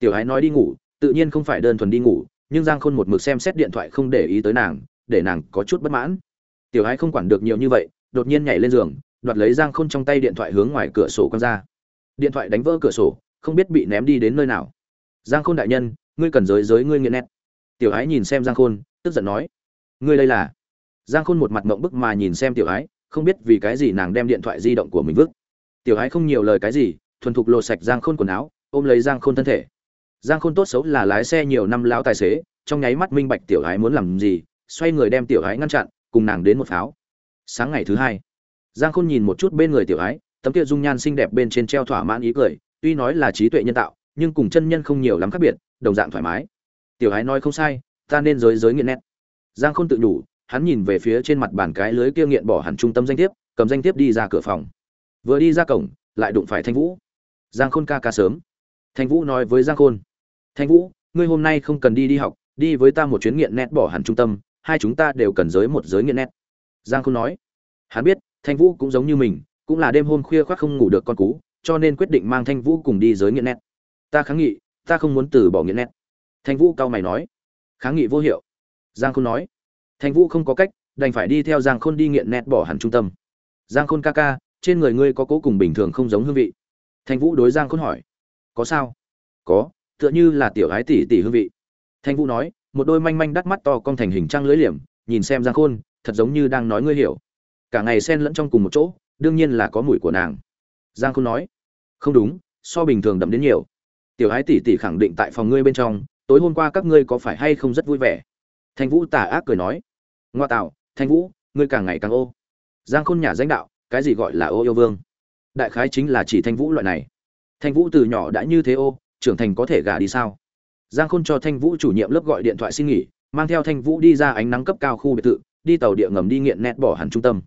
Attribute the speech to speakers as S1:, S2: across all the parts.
S1: tiểu ái nói đi ngủ, tự nhiên không phải đơn thuần đi ngủ, nhưng giang khôn một mực xem xét điện thoại không để ý tới nàng, để nàng có chút bất mãn. Tiểu ái không quản được nhiều như vậy, đột nhiên nhảy lên giường, đoạt lấy giang khôn trong tay điện thoại hướng ngoài cửa sổ quăng ra. Điện thoại đánh vỡ cửa sổ, không biết bị ném đi đến nơi nào. Giang khôn đại nhân, ngươi cần giới giới ngươi nghiện nét. Tiểu ái nhìn xem giang khôn, tức giận nói, ngươi đây là? Giang khôn một mặt mộng bức mà nhìn xem tiểu ái không biết vì cái gì nàng đem điện thoại di động của mình vứt. Tiểu ái không nhiều lời cái gì, thuần thục lột sạch giang khôn quần áo, ôm lấy giang khôn thân thể giang khôn tốt xấu là lái xe nhiều năm lão tài xế, trong nháy mắt minh bạch tiểu ái muốn làm gì, xoay người đem tiểu ái ngăn chặn, cùng nàng đến một pháo. Sáng ngày thứ hai, giang khôn nhìn một chút bên người tiểu ái tấm kia dung nhan xinh đẹp bên trên treo thỏa mãn ý cười, tuy nói là trí tuệ nhân tạo, nhưng cùng chân nhân không nhiều lắm khác biệt, đồng dạng thoải mái. Tiểu ái nói không sai, ta nên giới giới nghiện nét giang khôn tự nhủ, hắn nhìn về phía trên mặt bàn cái lưới kia nghiện bỏ hẳn trung tâm danh thiếp, cầm danh thiếp đi ra cửa phòng. Vừa đi ra cổng, lại đụng phải thanh vũ. Giang khôn ca ca sớm. Thanh vũ nói với giang khôn thanh vũ, ngươi hôm nay không cần đi đi học, đi với ta một chuyến nghiện nét bỏ hẳn trung tâm, hai chúng ta đều cần giới một giới nghiện nét giang khôn nói. Hắn biết, thanh vũ cũng giống như mình, cũng là đêm hôm khuya khoác không ngủ được con cú, cho nên quyết định mang thanh vũ cùng đi giới nghiện nét ta kháng nghị, ta không muốn từ bỏ nghiện nét thanh vũ cao mày nói. Kháng nghị vô hiệu. Giang khôn nói. Thanh vũ không có cách, đành phải đi theo giang khôn đi nghiện nét bỏ hẳn trung tâm. Giang khôn ca ca, trên người ngươi có cố cùng bình thường không giống hương vị? Thanh vũ đối giang khôn hỏi. Có sao? Có tựa như là tiểu ái tỷ tỷ hương vị. Thanh vũ nói, một đôi manh manh đắt mắt to cong thành hình trăng lưỡi liềm, nhìn xem giang khôn, thật giống như đang nói ngươi hiểu. Cả ngày xen lẫn trong cùng một chỗ, đương nhiên là có mùi của nàng. Giang khôn nói, không đúng, so bình thường đậm đến nhiều. Tiểu ái tỷ tỷ khẳng định tại phòng ngươi bên trong, tối hôm qua các ngươi có phải hay không rất vui vẻ? Thanh vũ tà ác cười nói, ngoa tạo, thanh vũ, ngươi càng ngày càng ô. Giang khôn nhà danh đạo, cái gì gọi là ô yêu vương? Đại khái chính là chỉ thanh vũ loại này. Thanh vũ từ nhỏ đã như thế ô trưởng thành có thể gả đi sao? Giang khôn cho thanh vũ chủ nhiệm lớp gọi điện thoại xin nghỉ, mang theo thanh vũ đi ra ánh nắng cấp cao khu biệt thự, đi tàu điện ngầm đi nghiện nét bỏ hẳn trung tâm.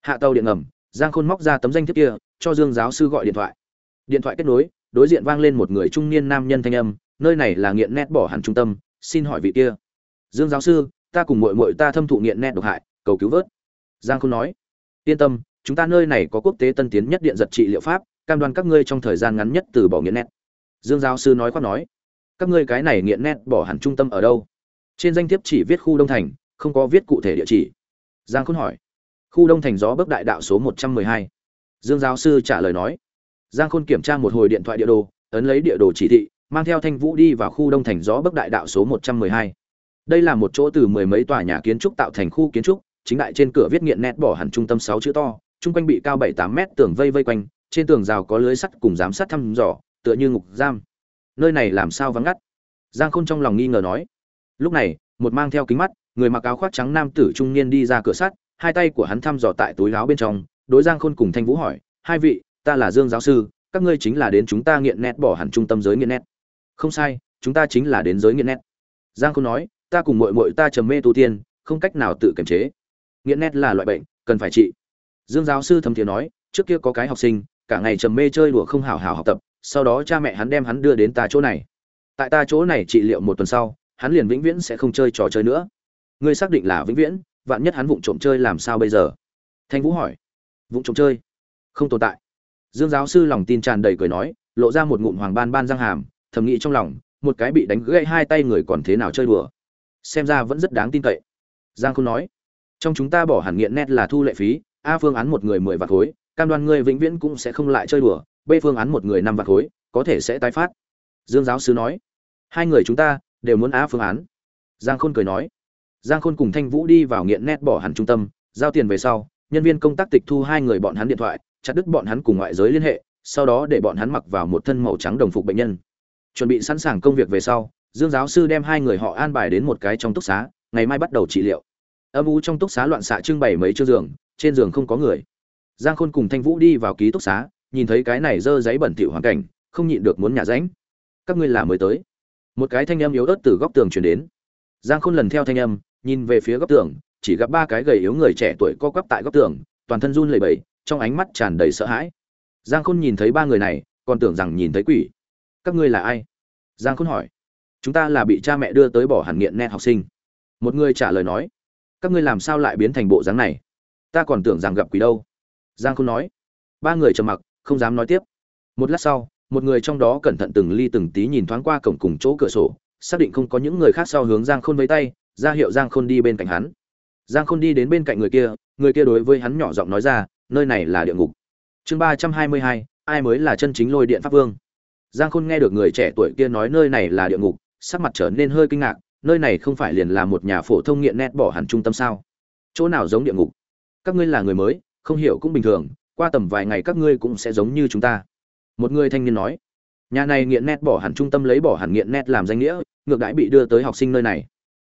S1: Hạ tàu điện ngầm, giang khôn móc ra tấm danh thiếp kia, cho dương giáo sư gọi điện thoại. Điện thoại kết nối, đối diện vang lên một người trung niên nam nhân thanh âm, nơi này là nghiện nét bỏ hẳn trung tâm, xin hỏi vị kia. Dương giáo sư, ta cùng mội mội ta thâm thụ nghiện nét độc hại, cầu cứu vớt. Giang khôn nói. Yên tâm, chúng ta nơi này có quốc tế tân tiến nhất điện giật trị liệu pháp, cam đoan các ngươi trong thời gian ngắn nhất từ bỏ nghiện nét dương giáo sư nói khoác nói, các ngươi cái này nghiện nét bỏ hẳn trung tâm ở đâu? Trên danh thiếp chỉ viết khu đông thành, không có viết cụ thể địa chỉ. Giang khôn hỏi, khu đông thành gió Bước đại đạo số một trăm mười hai. Dương giáo sư trả lời nói, giang khôn kiểm tra một hồi điện thoại địa đồ, ấn lấy địa đồ chỉ thị, mang theo thanh vũ đi vào khu đông thành gió Bước đại đạo số một trăm mười hai. Đây là một chỗ từ mười mấy tòa nhà kiến trúc tạo thành khu kiến trúc, chính đại trên cửa viết nghiện nét bỏ hẳn trung tâm sáu chữ to, chung quanh bị cao bảy tám mét tường vây vây quanh, trên tường rào có lưới sắt cùng giám sát thăm dò tựa như ngục giam. Nơi này làm sao vắng ngắt? Giang khôn trong lòng nghi ngờ nói. Lúc này, một mang theo kính mắt, người mặc áo khoác trắng nam tử trung niên đi ra cửa sắt, hai tay của hắn thăm dò tại túi áo bên trong, đối giang khôn cùng thanh vũ hỏi, hai vị, ta là dương giáo sư, các ngươi chính là đến chúng ta nghiện nét bỏ hẳn trung tâm giới nghiện nét không sai, chúng ta chính là đến giới nghiện nét giang khôn nói, ta cùng mội mội ta trầm mê tu tiên, không cách nào tự kiềm chế. Nghiện nét là loại bệnh, cần phải trị. Dương giáo sư thấm thiế nói, trước kia có cái học sinh, cả ngày trầm mê chơi đùa không hào hào học tập sau đó cha mẹ hắn đem hắn đưa đến ta chỗ này. Tại ta chỗ này trị liệu một tuần sau, hắn liền vĩnh viễn sẽ không chơi trò chơi nữa. Ngươi xác định là vĩnh viễn, vạn nhất hắn vụng trộm chơi làm sao bây giờ? Thanh vũ hỏi. Vụng trộm chơi? Không tồn tại. Dương giáo sư lòng tin tràn đầy cười nói, lộ ra một ngụm hoàng ban ban răng hàm, thầm nghĩ trong lòng, một cái bị đánh gãy hai tay người còn thế nào chơi đùa. Xem ra vẫn rất đáng tin cậy. Giang không nói. Trong chúng ta bỏ hẳn nghiện nét là thu lệ phí, a phương án một người mười vạt khối, cam đoan ngươi vĩnh viễn cũng sẽ không lại chơi đùa b phương án một người năm vạn khối, có thể sẽ tái phát. Dương giáo sư nói, hai người chúng ta đều muốn a phương án. Giang khôn cười nói, giang khôn cùng thanh vũ đi vào nghiện nét bỏ hẳn trung tâm, giao tiền về sau, nhân viên công tác tịch thu hai người bọn hắn điện thoại, chặt đứt bọn hắn cùng ngoại giới liên hệ, sau đó để bọn hắn mặc vào một thân màu trắng đồng phục bệnh nhân. Chuẩn bị sẵn sàng công việc về sau, dương giáo sư đem hai người họ an bài đến một cái trong túc xá, ngày mai bắt đầu trị liệu. Âm u trong túc xá loạn xạ trưng bày mấy chiếc giường, trên giường không có người. Giang khôn cùng thanh vũ đi vào ký túc xá nhìn thấy cái này dơ giấy bẩn thỉu hoàn cảnh, không nhịn được muốn nhả ránh. Các ngươi là mới tới. Một cái thanh âm yếu ớt từ góc tường truyền đến. Giang khôn lần theo thanh âm, nhìn về phía góc tường, chỉ gặp ba cái gầy yếu người trẻ tuổi co quắp tại góc tường, toàn thân run lẩy bẩy, trong ánh mắt tràn đầy sợ hãi. Giang khôn nhìn thấy ba người này, còn tưởng rằng nhìn thấy quỷ. Các ngươi là ai? Giang khôn hỏi. Chúng ta là bị cha mẹ đưa tới bỏ hẳn nghiện nét học sinh. Một người trả lời nói. Các ngươi làm sao lại biến thành bộ dáng này? Ta còn tưởng rằng gặp quỷ đâu. Giang khôn nói. Ba người trầm mặc không dám nói tiếp. Một lát sau, một người trong đó cẩn thận từng ly từng tí nhìn thoáng qua cổng cùng chỗ cửa sổ, xác định không có những người khác sau hướng giang khôn với tay, ra hiệu giang khôn đi bên cạnh hắn. Giang khôn đi đến bên cạnh người kia người kia đối với hắn nhỏ giọng nói ra, nơi này là địa ngục. Chương ba trăm hai mươi hai, ai mới là chân chính lôi điện pháp vương? Giang khôn nghe được người trẻ tuổi kia nói nơi này là địa ngục, sắc mặt trở nên hơi kinh ngạc, nơi này không phải liền là một nhà phổ thông nghiện nét bỏ hẳn trung tâm sao? Chỗ nào giống địa ngục? Các ngươi là người mới, không hiểu cũng bình thường qua tầm vài ngày các ngươi cũng sẽ giống như chúng ta. Một người thanh niên nói, nhà này nghiện nét bỏ hẳn trung tâm lấy bỏ hẳn nghiện nét làm danh nghĩa, ngược đãi bị đưa tới học sinh nơi này.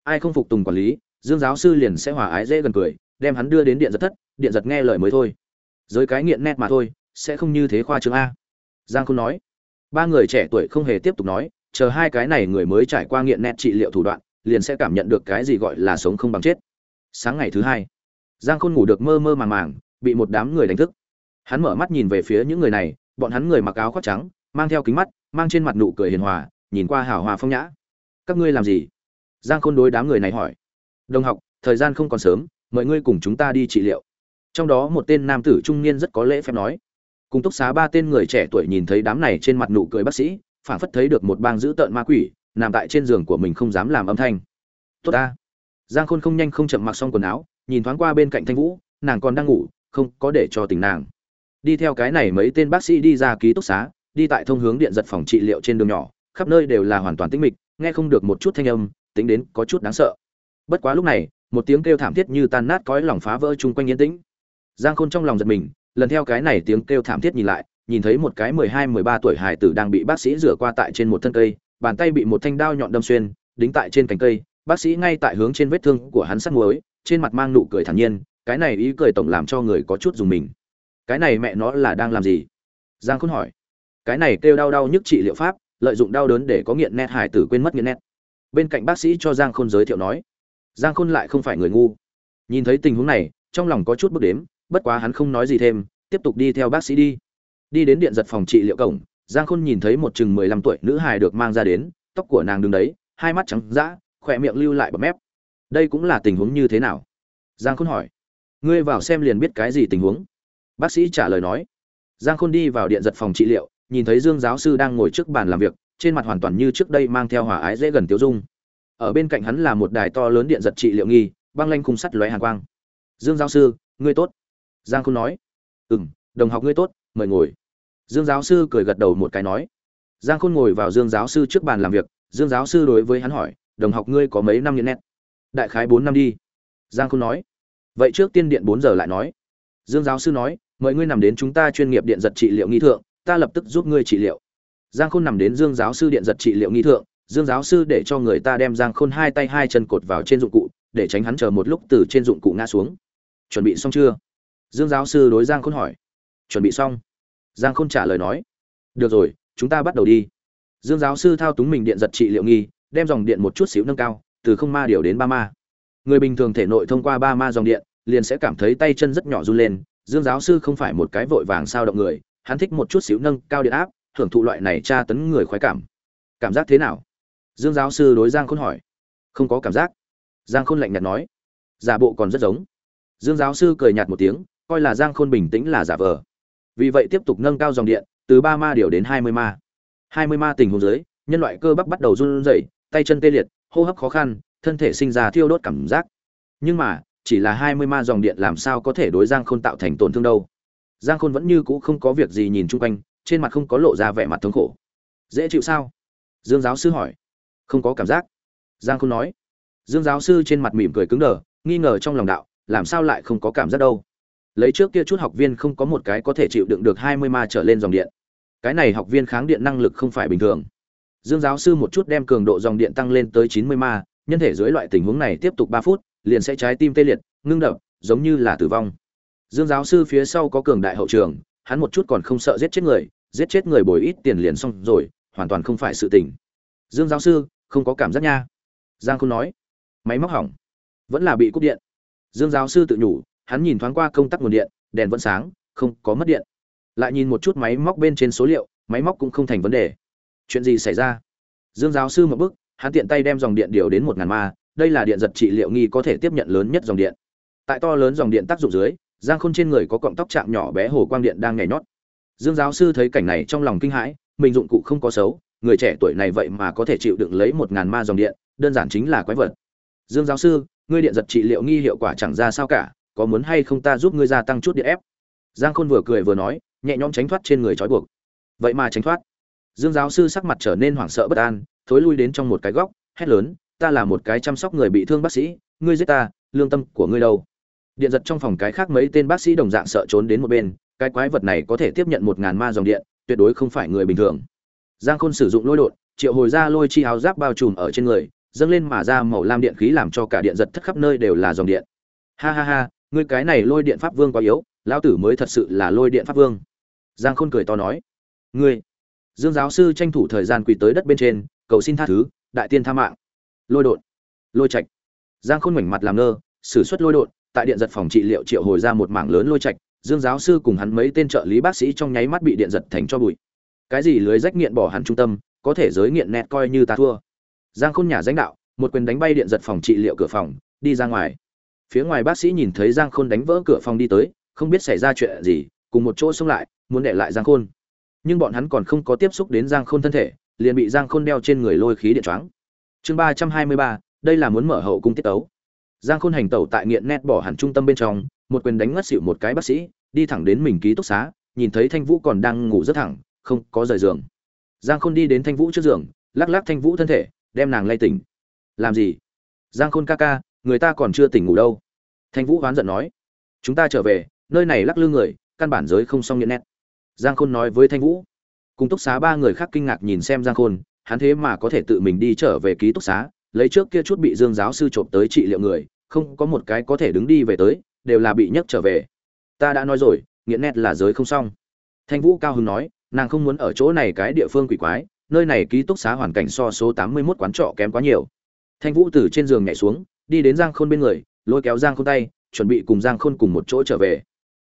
S1: Ai không phục tùng quản lý, dương giáo sư liền sẽ hòa ái dễ gần cười, đem hắn đưa đến điện giật thất, điện giật nghe lời mới thôi. Giới cái nghiện nét mà thôi, sẽ không như thế khoa trương a. Giang không nói, ba người trẻ tuổi không hề tiếp tục nói, chờ hai cái này người mới trải qua nghiện nét trị liệu thủ đoạn, liền sẽ cảm nhận được cái gì gọi là sống không bằng chết. Sáng ngày thứ hai, giang khôn ngủ được mơ mơ màng màng, bị một đám người đánh thức hắn mở mắt nhìn về phía những người này, bọn hắn người mặc áo khoác trắng, mang theo kính mắt, mang trên mặt nụ cười hiền hòa, nhìn qua hào hòa phong nhã. Các ngươi làm gì? Giang khôn đối đám người này hỏi. Đồng học, thời gian không còn sớm, mời ngươi cùng chúng ta đi trị liệu. Trong đó một tên nam tử trung niên rất có lễ phép nói. Cùng túc xá ba tên người trẻ tuổi nhìn thấy đám này trên mặt nụ cười bác sĩ, phảng phất thấy được một bang dữ tợn ma quỷ, nằm tại trên giường của mình không dám làm âm thanh. Tốt ta. Giang khôn không nhanh không chậm mặc xong quần áo, nhìn thoáng qua bên cạnh thanh vũ, nàng còn đang ngủ, không có để cho tỉnh nàng đi theo cái này mấy tên bác sĩ đi ra ký túc xá, đi tại thông hướng điện giật phòng trị liệu trên đường nhỏ, khắp nơi đều là hoàn toàn tĩnh mịch, nghe không được một chút thanh âm, tính đến có chút đáng sợ. Bất quá lúc này, một tiếng kêu thảm thiết như tan nát cõi lòng phá vỡ chung quanh yên tĩnh. Giang khôn trong lòng giật mình, lần theo cái này tiếng kêu thảm thiết nhìn lại, nhìn thấy một cái mười hai, mười ba tuổi hải tử đang bị bác sĩ rửa qua tại trên một thân cây, bàn tay bị một thanh đao nhọn đâm xuyên, đính tại trên cành cây, bác sĩ ngay tại hướng trên vết thương của hắn sắt muối, trên mặt mang nụ cười thản nhiên, cái này ý cười tổng làm cho người có chút dùng mình cái này mẹ nó là đang làm gì? Giang khôn hỏi. Cái này kêu đau đau nhức trị liệu pháp, lợi dụng đau đớn để có nghiện nét hải tử quên mất nghiện nét. Bên cạnh bác sĩ cho giang khôn giới thiệu nói. Giang khôn lại không phải người ngu. Nhìn thấy tình huống này, trong lòng có chút bước đếm, bất quá hắn không nói gì thêm, tiếp tục đi theo bác sĩ đi. Đi đến điện giật phòng trị liệu cổng, giang khôn nhìn thấy một chừng mười lăm tuổi nữ hài được mang ra đến, tóc của nàng đứng đấy, hai mắt trắng d ã khỏe miệng lưu lại bậm mép. Đây cũng là tình huống như thế nào? Giang khôn hỏi. Ngươi vào xem liền biết cái gì tình huống bác sĩ trả lời nói, giang khôn đi vào điện giật phòng trị liệu, nhìn thấy dương giáo sư đang ngồi trước bàn làm việc, trên mặt hoàn toàn như trước đây mang theo hòa ái dễ gần tiêu dung. Ở bên cạnh hắn là một đài to lớn điện giật trị liệu nghi, băng lanh khung sắt lóe hàn quang. Dương giáo sư, ngươi tốt. Giang khôn nói ừ m đồng học ngươi tốt, mời ngồi. Dương giáo sư cười gật đầu một cái nói, giang khôn ngồi vào dương giáo sư trước bàn làm việc, dương giáo sư đối với hắn hỏi, đồng học ngươi có mấy năm nghiện nét? Đại khái bốn năm đi. Giang khôn nói, vậy trước tiên điện bốn giờ lại nói. Dương giáo sư nói mời ngươi nằm đến chúng ta chuyên nghiệp điện giật trị liệu nghi thượng, ta lập tức giúp ngươi trị liệu. Giang khôn nằm đến dương giáo sư điện giật trị liệu nghi thượng, dương giáo sư để cho người ta đem giang khôn hai tay hai chân cột vào trên dụng cụ, để tránh hắn chờ một lúc từ trên dụng cụ ngã xuống. Chuẩn bị xong chưa? Dương giáo sư đối giang khôn hỏi. Chuẩn bị xong. Giang khôn trả lời nói. Được rồi, chúng ta bắt đầu đi. Dương giáo sư thao túng mình điện giật trị liệu nghi, đem dòng điện một chút xíu nâng cao, từ không ma điều đến ba ma. Người bình thường thể nội thông qua ba ma dòng điện, liền sẽ cảm thấy tay chân rất nhỏ run lên dương giáo sư không phải một cái vội vàng sao động người, hắn thích một chút xíu nâng cao điện áp, hưởng thụ loại này tra tấn người khoái cảm. Cảm giác thế nào? Dương giáo sư đối giang khôn hỏi. Không có cảm giác. Giang khôn lạnh nhạt nói. Giả bộ còn rất giống. Dương giáo sư cười nhạt một tiếng, coi là giang khôn bình tĩnh là giả vờ. Vì vậy tiếp tục nâng cao dòng điện, từ ba ma điều đến hai mươi ma. Hai mươi ma tình huống dưới, nhân loại cơ bắp bắt đầu run rẩy, tay chân tê liệt, hô hấp khó khăn, thân thể sinh ra thiêu đốt cảm giác. Nhưng mà chỉ là hai mươi ma dòng điện làm sao có thể đối giang khôn tạo thành tổn thương đâu. Giang khôn vẫn như cũ không có việc gì nhìn chung quanh, trên mặt không có lộ ra vẻ mặt thống khổ. Dễ chịu sao? Dương giáo sư hỏi. Không có cảm giác. Giang khôn nói. Dương giáo sư trên mặt mỉm cười cứng đờ, nghi ngờ trong lòng đạo, làm sao lại không có cảm giác đâu? Lấy trước kia chút học viên không có một cái có thể chịu đựng được hai mươi ma trở lên dòng điện. Cái này học viên kháng điện năng lực không phải bình thường. Dương giáo sư một chút đem cường độ dòng điện tăng lên tới chín mươi ma, nhân thể dưới loại tình huống này tiếp tục ba phút liền sẽ trái tim tê liệt, ngưng đập, giống như là tử vong. Dương giáo sư phía sau có cường đại hậu trường, hắn một chút còn không sợ giết chết người, giết chết người bồi ít tiền liền xong rồi, hoàn toàn không phải sự tình. Dương giáo sư, không có cảm giác nha. Giang không nói. Máy móc hỏng. Vẫn là bị cúp điện. Dương giáo sư tự nhủ, hắn nhìn thoáng qua công tắc nguồn điện, đèn vẫn sáng, không có mất điện. Lại nhìn một chút máy móc bên trên số liệu, máy móc cũng không thành vấn đề. Chuyện gì xảy ra? Dương giáo sư một bức hắn tiện tay đem dòng điện điều đến một ngàn ma đây là điện giật trị liệu nghi có thể tiếp nhận lớn nhất dòng điện. Tại to lớn dòng điện tác dụng dưới, giang khôn trên người có cọng tóc chạm nhỏ bé hồ quang điện đang nhảy nhót. Dương giáo sư thấy cảnh này trong lòng kinh hãi, mình dụng cụ không có xấu, người trẻ tuổi này vậy mà có thể chịu đựng lấy một ngàn ma dòng điện, đơn giản chính là quái vật. Dương giáo sư, ngươi điện giật trị liệu nghi hiệu quả chẳng ra sao cả, có muốn hay không ta giúp ngươi gia tăng chút điện ép? Giang khôn vừa cười vừa nói, nhẹ nhõm tránh thoát trên người trói buộc. Vậy mà tránh thoát. Dương giáo sư sắc mặt trở nên hoảng sợ bất an, thối lui đến trong một cái góc, hét lớn ta là một cái chăm sóc người bị thương bác sĩ, ngươi giết ta, lương tâm của ngươi đâu? Điện giật trong phòng cái khác mấy tên bác sĩ đồng dạng sợ trốn đến một bên, cái quái vật này có thể tiếp nhận một ngàn ma dòng điện, tuyệt đối không phải người bình thường. Giang khôn sử dụng lôi đột, triệu hồi ra lôi chi áo giáp bao trùm ở trên người, dâng lên mà ra màu lam điện khí làm cho cả điện giật thất khắp nơi đều là dòng điện. Ha ha ha, ngươi cái này lôi điện pháp vương quá yếu, lão tử mới thật sự là lôi điện pháp vương. Giang khôn cười to nói, ngươi, dương giáo sư tranh thủ thời gian quỳ tới đất bên trên, cầu xin tha thứ, đại tiên tha mạng lôi đột, lôi trạch. Giang khôn mảnh mặt làm ngơ sử xuất lôi đột, tại điện giật phòng trị liệu triệu hồi ra một mảng lớn lôi trạch, dương giáo sư cùng hắn mấy tên trợ lý bác sĩ trong nháy mắt bị điện giật thành cho bụi. Cái gì lưới rách nghiện bỏ hẳn trung tâm, có thể giới nghiện nẹt coi như ta thua. Giang khôn nhà danh đạo, một quyền đánh bay điện giật phòng trị liệu cửa phòng, đi ra ngoài. Phía ngoài bác sĩ nhìn thấy giang khôn đánh vỡ cửa phòng đi tới, không biết xảy ra chuyện gì, cùng một chỗ xông lại, muốn đệ lại giang khôn. Nhưng bọn hắn còn không có tiếp xúc đến giang khôn thân thể, liền bị giang khôn đeo trên người lôi khí điện choáng chương ba trăm hai mươi ba, đây là muốn mở hậu cung tiết tấu. Giang khôn hành tẩu tại nghiện nét bỏ hẳn trung tâm bên trong, một quyền đánh ngất xịu một cái bác sĩ, đi thẳng đến mình ký túc xá, nhìn thấy thanh vũ còn đang ngủ rất thẳng, không có rời giường. Giang khôn đi đến thanh vũ trước giường, lắc lắc thanh vũ thân thể, đem nàng lay tỉnh. Làm gì? Giang khôn ca ca, người ta còn chưa tỉnh ngủ đâu. Thanh vũ oán giận nói. Chúng ta trở về, nơi này lắc lư người, căn bản giới không xong nghiện nét. Giang khôn nói với thanh vũ. Cùng túc xá ba người khác kinh ngạc nhìn xem giang khôn hắn thế mà có thể tự mình đi trở về ký túc xá, lấy trước kia chút bị dương giáo sư trộm tới trị liệu người, không có một cái có thể đứng đi về tới, đều là bị nhấc trở về. Ta đã nói rồi, nghiện nét là giới không xong. Thanh vũ cao hứng nói, nàng không muốn ở chỗ này cái địa phương quỷ quái, nơi này ký túc xá hoàn cảnh so số tám mươi 81 quán trọ kém quá nhiều. Thanh vũ từ trên giường nhảy xuống, đi đến giang khôn bên người, lôi kéo giang khôn tay, chuẩn bị cùng giang khôn cùng một chỗ trở về.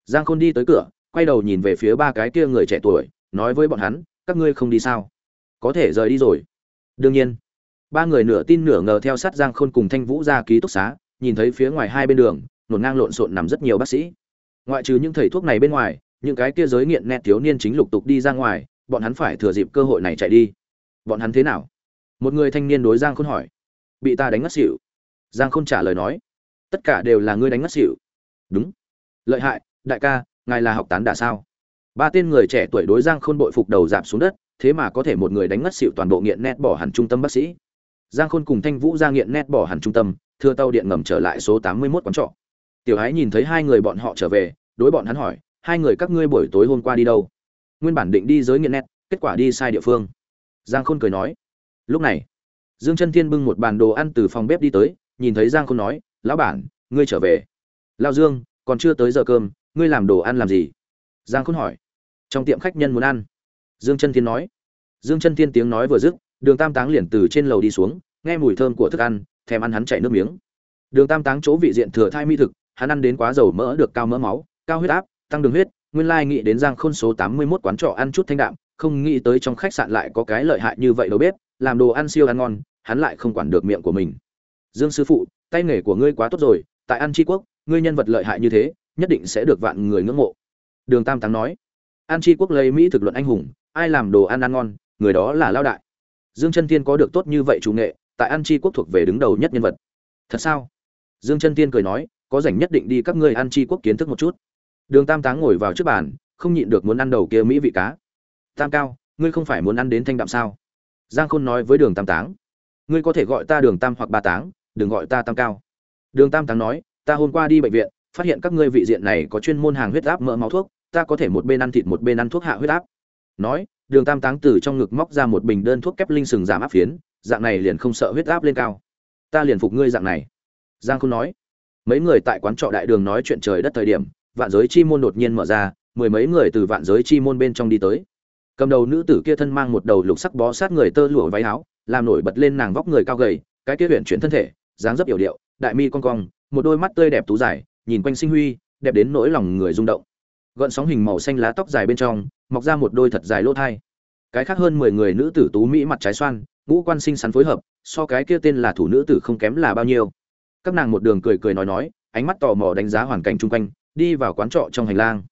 S1: Giang khôn đi tới cửa, quay đầu nhìn về phía ba cái kia người trẻ tuổi, nói với bọn hắn, các ngươi không đi sao? Có thể rời đi rồi. Đương nhiên, ba người nửa tin nửa ngờ theo sát giang khôn cùng thanh vũ ra ký túc xá, nhìn thấy phía ngoài hai bên đường, nổn ngang lộn xộn nằm rất nhiều bác sĩ. Ngoại trừ những thầy thuốc này bên ngoài, những cái kia giới nghiện nét thiếu niên chính lục tục đi ra ngoài, bọn hắn phải thừa dịp cơ hội này chạy đi. Bọn hắn thế nào? Một người thanh niên đối giang khôn hỏi. Bị ta đánh ngất xỉu. Giang khôn trả lời nói. Tất cả đều là ngươi đánh ngất xỉu. Đúng. Lợi hại, đại ca, ngài là học tán đà sao? Ba tên người trẻ tuổi đối giang khôn bội phục đầu giảm xuống đất, thế mà có thể một người đánh ngất xịu toàn bộ nghiện nét bỏ hẳn trung tâm bác sĩ. Giang khôn cùng thanh vũ ra nghiện nét bỏ hẳn trung tâm thưa tàu điện ngầm trở lại số tám mươi 81 quán trọ. Tiểu hái nhìn thấy hai người bọn họ trở về, đối bọn hắn hỏi, hai người các ngươi buổi tối hôm qua đi đâu? Nguyên bản định đi giới nghiện nét kết quả đi sai địa phương. Giang khôn cười nói, lúc này. Dương chân thiên bưng một bàn đồ ăn từ phòng bếp đi tới, nhìn thấy giang khôn nói, lão bản, ngươi trở về. Lao dương, còn chưa tới giờ cơm, ngươi làm đồ ăn làm gì? Giang khôn hỏi. Trong tiệm khách nhân muốn ăn. Dương chân thiên nói. Dương chân thiên tiếng nói vừa dứt, đường tam táng liền từ trên lầu đi xuống, nghe mùi thơm của thức ăn, thèm ăn hắn chảy nước miếng. Đường tam táng chỗ vị diện thừa thai mỹ thực, hắn ăn đến quá dầu mỡ được cao mỡ máu, cao huyết áp, tăng đường huyết, nguyên lai nghĩ đến giang khôn số tám mươi 81 quán trọ ăn chút thanh đạm, không nghĩ tới trong khách sạn lại có cái lợi hại như vậy đâu bếp, làm đồ ăn siêu ăn ngon, hắn lại không quản được miệng của mình. Dương sư phụ, tay nghề của ngươi quá tốt rồi, tại ăn tri quốc, ngươi nhân vật lợi hại như thế, nhất định sẽ được vạn người ngưỡng mộ đường tam táng nói, an Chi quốc lấy mỹ thực luận anh hùng, ai làm đồ ăn ăn ngon, người đó là lao đại. Dương chân tiên có được tốt như vậy chủ nghệ, tại an Chi quốc thuộc về đứng đầu nhất nhân vật. Thật sao? Dương chân tiên cười nói, có rảnh nhất định đi các ngươi An Chi quốc kiến thức một chút. Đường tam táng ngồi vào trước bàn, không nhịn được muốn ăn đầu kia mỹ vị cá. Tam cao, ngươi không phải muốn ăn đến thanh đạm sao? Giang khôn nói với đường tam táng, ngươi có thể gọi ta đường tam hoặc ba táng, đừng gọi ta tam cao. Đường tam táng nói, ta hôm qua đi bệnh viện, phát hiện các ngươi vị diện này có chuyên môn hàng huyết áp mỡ máu thuốc ta có thể một bên ăn thịt một bên ăn thuốc hạ huyết áp. Nói, đường tam táng từ trong ngực móc ra một bình đơn thuốc kép linh sừng giảm áp phiến, dạng này liền không sợ huyết áp lên cao. Ta liền phục ngươi dạng này. Giang khôn nói. Mấy người tại quán trọ đại đường nói chuyện trời đất thời điểm, vạn giới chi môn đột nhiên mở ra, mười mấy người từ vạn giới chi môn bên trong đi tới. Cầm đầu nữ tử kia thân mang một đầu lục sắc bó sát người tơ lụa váy áo, làm nổi bật lên nàng vóc người cao gầy, cái kia huyện chuyển thân thể, dáng dấp yểu điệu, đại mi cong cong, một đôi mắt tươi đẹp tú dài, nhìn quanh sinh huy, đẹp đến nỗi lòng người rung động gợn sóng hình màu xanh lá tóc dài bên trong, mọc ra một đôi thật dài lỗ thai. Cái khác hơn mười người nữ tử tú mỹ mặt trái xoan, ngũ quan sinh sắn phối hợp, so cái kia tên là thủ nữ tử không kém là bao nhiêu. Các nàng một đường cười cười nói nói, ánh mắt tò mò đánh giá hoàn cảnh chung quanh, đi vào quán trọ trong hành lang.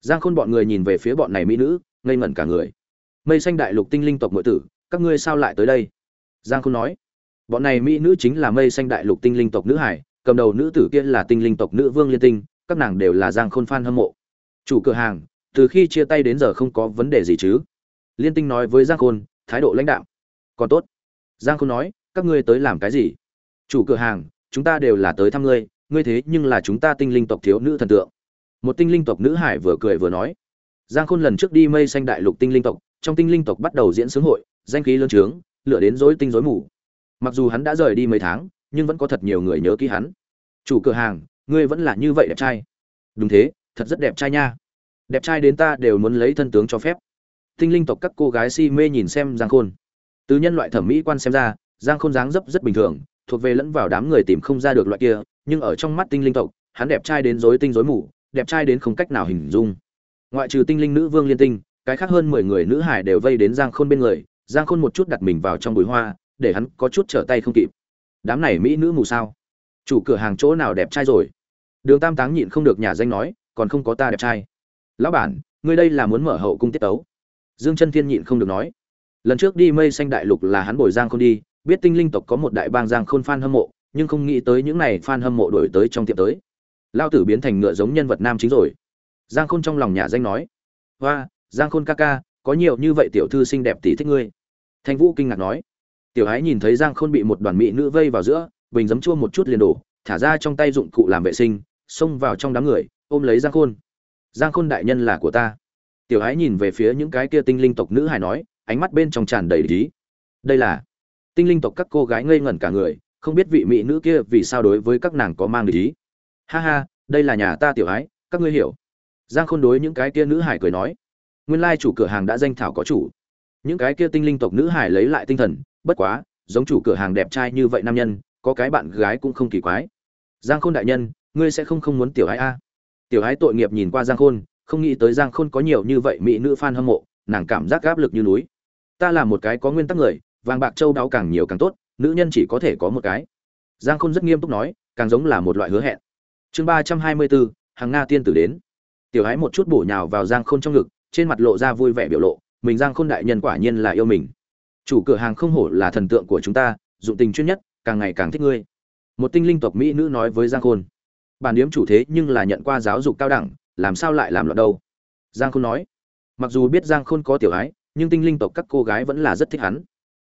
S1: Giang khôn bọn người nhìn về phía bọn này mỹ nữ, ngây ngẩn cả người. Mây xanh đại lục tinh linh tộc nội tử, các ngươi sao lại tới đây? Giang khôn nói. Bọn này mỹ nữ chính là mây xanh đại lục tinh linh tộc nữ hải, cầm đầu nữ tử kia là tinh linh tộc nữ vương liên tinh, các nàng đều là giang khôn fan hâm mộ chủ cửa hàng, từ khi chia tay đến giờ không có vấn đề gì chứ. Liên tinh nói với giang khôn, thái độ lãnh đạo còn tốt. Giang khôn nói, các ngươi tới làm cái gì? Chủ cửa hàng, chúng ta đều là tới thăm ngươi ngươi thế nhưng là chúng ta tinh linh tộc thiếu nữ thần tượng. Một tinh linh tộc nữ hải vừa cười vừa nói. Giang khôn lần trước đi mây xanh đại lục tinh linh tộc, trong tinh linh tộc bắt đầu diễn sướng hội, danh khí lớn trướng lựa đến rối tinh rối mù. Mặc dù hắn đã rời đi mấy tháng, nhưng vẫn có thật nhiều người nhớ kỹ hắn. Chủ cửa hàng, ngươi vẫn là như vậy đẹp trai. Đúng thế, thật rất đẹp trai nha đẹp trai đến ta đều muốn lấy thân tướng cho phép. Tinh linh tộc các cô gái si mê nhìn xem giang khôn. Từ nhân loại thẩm mỹ quan xem ra, giang khôn dáng dấp rất bình thường, thuộc về lẫn vào đám người tìm không ra được loại kia, nhưng ở trong mắt tinh linh tộc, hắn đẹp trai đến rối tinh rối mù, đẹp trai đến không cách nào hình dung. Ngoại trừ tinh linh nữ vương liên tinh, cái khác hơn mười người nữ hải đều vây đến giang khôn bên người, giang khôn một chút đặt mình vào trong bụi hoa, để hắn có chút trở tay không kịp. Đám này mỹ nữ mù sao? Chủ cửa hàng chỗ nào đẹp trai rồi? Đường tam táng nhịn không được nhà danh nói, còn không có ta đẹp trai lão bản, ngươi đây là muốn mở hậu cung tiết tấu? Dương chân thiên nhịn không được nói. Lần trước đi mây xanh đại lục là hắn bồi giang không đi, biết tinh linh tộc có một đại bang giang khôn fan hâm mộ, nhưng không nghĩ tới những này fan hâm mộ đổi tới trong tiệm tới. Lao tử biến thành ngựa giống nhân vật nam chính rồi. Giang khôn trong lòng nhà danh nói. Hoa, giang khôn ca ca, có nhiều như vậy tiểu thư xinh đẹp tỷ thích ngươi. Thanh vũ kinh ngạc nói. Tiểu ái nhìn thấy giang khôn bị một đoàn mỹ nữ vây vào giữa, bình giấm chua một chút liền đổ, thả ra trong tay dụng cụ làm vệ sinh, xông vào trong đám người, ôm lấy giang khôn giang khôn đại nhân là của ta. Tiểu ái nhìn về phía những cái kia tinh linh tộc nữ hài nói, ánh mắt bên trong tràn đầy lý đây là tinh linh tộc các cô gái ngây ngẩn cả người, không biết vị mỹ nữ kia vì sao đối với các nàng có mang lý ha ha, đây là nhà ta tiểu ái, các ngươi hiểu. Giang khôn đối những cái kia nữ hải cười nói. Nguyên lai chủ cửa hàng đã danh thảo có chủ. Những cái kia tinh linh tộc nữ hải lấy lại tinh thần, bất quá, giống chủ cửa hàng đẹp trai như vậy nam nhân, có cái bạn gái cũng không kỳ quái. Giang khôn đại nhân, ngươi sẽ không không muốn tiểu ái a? Tiểu hái tội nghiệp nhìn qua giang khôn, không nghĩ tới giang khôn có nhiều như vậy mỹ nữ fan hâm mộ, nàng cảm giác áp lực như núi. Ta là một cái có nguyên tắc người, vàng bạc châu đáo càng nhiều càng tốt, nữ nhân chỉ có thể có một cái. Giang khôn rất nghiêm túc nói, càng giống là một loại hứa hẹn. Chương ba trăm hai mươi bốn, hàng nga tiên tử đến. Tiểu hái một chút bổ nhào vào giang khôn trong ngực, trên mặt lộ ra vui vẻ biểu lộ, mình giang khôn đại nhân quả nhiên là yêu mình. Chủ cửa hàng không hổ là thần tượng của chúng ta, dụng tình chuyên nhất, càng ngày càng thích ngươi. Một tinh linh tộc mỹ nữ nói với giang khôn bản điếm chủ thế nhưng là nhận qua giáo dục cao đẳng, làm sao lại làm loạn đâu? Giang khôn nói, mặc dù biết giang khôn có tiểu ái, nhưng tinh linh tộc các cô gái vẫn là rất thích hắn.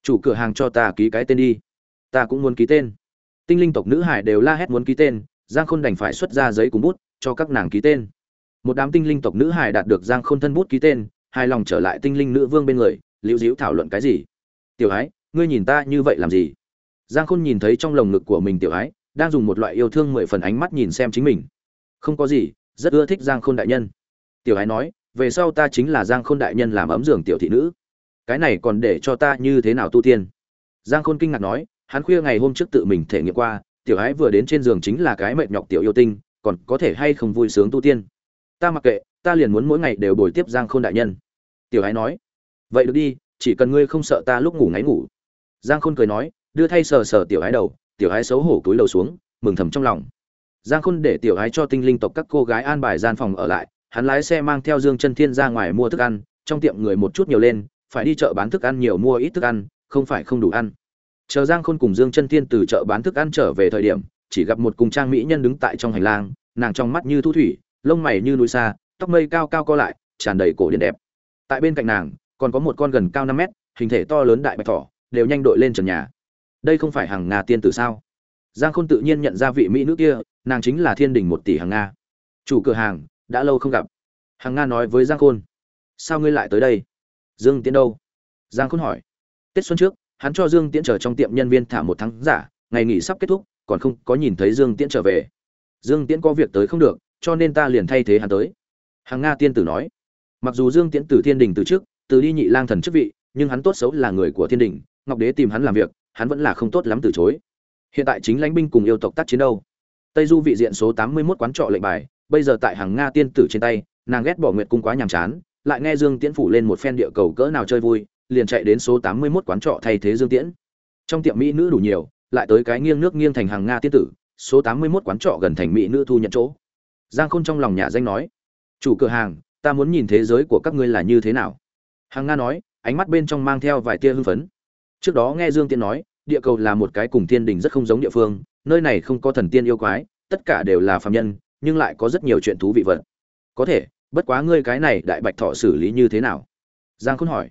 S1: Chủ cửa hàng cho ta ký cái tên đi. Ta cũng muốn ký tên. Tinh linh tộc nữ hải đều la hét muốn ký tên, giang khôn đành phải xuất ra giấy cùng bút, cho các nàng ký tên. Một đám tinh linh tộc nữ hải đạt được giang khôn thân bút ký tên, hài lòng trở lại tinh linh nữ vương bên người, liễu diễu thảo luận cái gì? Tiểu ái, ngươi nhìn ta như vậy làm gì? Giang khôn nhìn thấy trong lồng ngực của mình tiểu ái đang dùng một loại yêu thương mười phần ánh mắt nhìn xem chính mình. Không có gì, rất ưa thích giang khôn đại nhân. Tiểu ái nói, về sau ta chính là giang khôn đại nhân làm ấm giường tiểu thị nữ. Cái này còn để cho ta như thế nào tu tiên? Giang khôn kinh ngạc nói, hắn khuya ngày hôm trước tự mình thể nghiệm qua, tiểu ái vừa đến trên giường chính là cái mệt nhọc tiểu yêu tinh, còn có thể hay không vui sướng tu tiên? Ta mặc kệ, ta liền muốn mỗi ngày đều bồi tiếp giang khôn đại nhân. Tiểu ái nói, vậy được đi, chỉ cần ngươi không sợ ta lúc ngủ ngáy ngủ. Giang khôn cười nói, đưa thay sờ sờ tiểu ái đầu tiểu ái xấu hổ túi đầu xuống, mừng thầm trong lòng. Giang khôn để tiểu ái cho tinh linh tộc các cô gái an bài gian phòng ở lại, hắn lái xe mang theo dương chân thiên ra ngoài mua thức ăn, trong tiệm người một chút nhiều lên, phải đi chợ bán thức ăn nhiều mua ít thức ăn, không phải không đủ ăn. Chờ giang khôn cùng dương chân thiên từ chợ bán thức ăn trở về thời điểm, chỉ gặp một cùng trang mỹ nhân đứng tại trong hành lang, nàng trong mắt như thu thủy, lông mày như núi xa, tóc mây cao cao co lại, tràn đầy cổ điển đẹp. Tại bên cạnh nàng, còn có một con gần cao năm mét, hình thể to lớn đại bạch thỏ, đều nhanh đội lên trần nhà đây không phải hàng nga tiên tử sao? Giang khôn tự nhiên nhận ra vị mỹ nữ kia, nàng chính là thiên đình một tỷ hàng nga. Chủ cửa hàng, đã lâu không gặp. Hàng nga nói với giang khôn, sao ngươi lại tới đây? Dương tiễn đâu? Giang khôn hỏi. Tết xuân trước, hắn cho dương tiễn trở trong tiệm nhân viên thả một tháng giả, ngày nghỉ sắp kết thúc, còn không có nhìn thấy dương tiễn trở về. Dương tiễn có việc tới không được, cho nên ta liền thay thế hắn tới. Hàng nga tiên tử nói. Mặc dù dương tiễn từ thiên đình từ trước, từ đi nhị lang thần chức vị, nhưng hắn tốt xấu là người của thiên đình ngọc đế tìm hắn làm việc hắn vẫn là không tốt lắm từ chối. Hiện tại chính lãnh binh cùng yêu tộc tác chiến đâu? Tây du vị diện số tám mươi 81 quán trọ lệnh bài, bây giờ tại hàng nga tiên tử trên tay, nàng ghét bỏ nguyệt cung quá nhàm chán, lại nghe dương tiễn phủ lên một phen địa cầu cỡ nào chơi vui, liền chạy đến số tám mươi 81 quán trọ thay thế dương tiễn. Trong tiệm mỹ nữ đủ nhiều, lại tới cái nghiêng nước nghiêng thành hàng nga tiên tử, số tám mươi 81 quán trọ gần thành mỹ nữ thu nhận chỗ. Giang khôn trong lòng nhà danh nói, chủ cửa hàng, ta muốn nhìn thế giới của các ngươi là như thế nào? Hàng nga nói, ánh mắt bên trong mang theo vài tia hưng phấn trước đó nghe dương tiên nói, địa cầu là một cái cùng thiên đình rất không giống địa phương, nơi này không có thần tiên yêu quái, tất cả đều là phàm nhân, nhưng lại có rất nhiều chuyện thú vị vật. Có thể, bất quá ngươi cái này đại bạch thọ xử lý như thế nào? Giang khôn hỏi.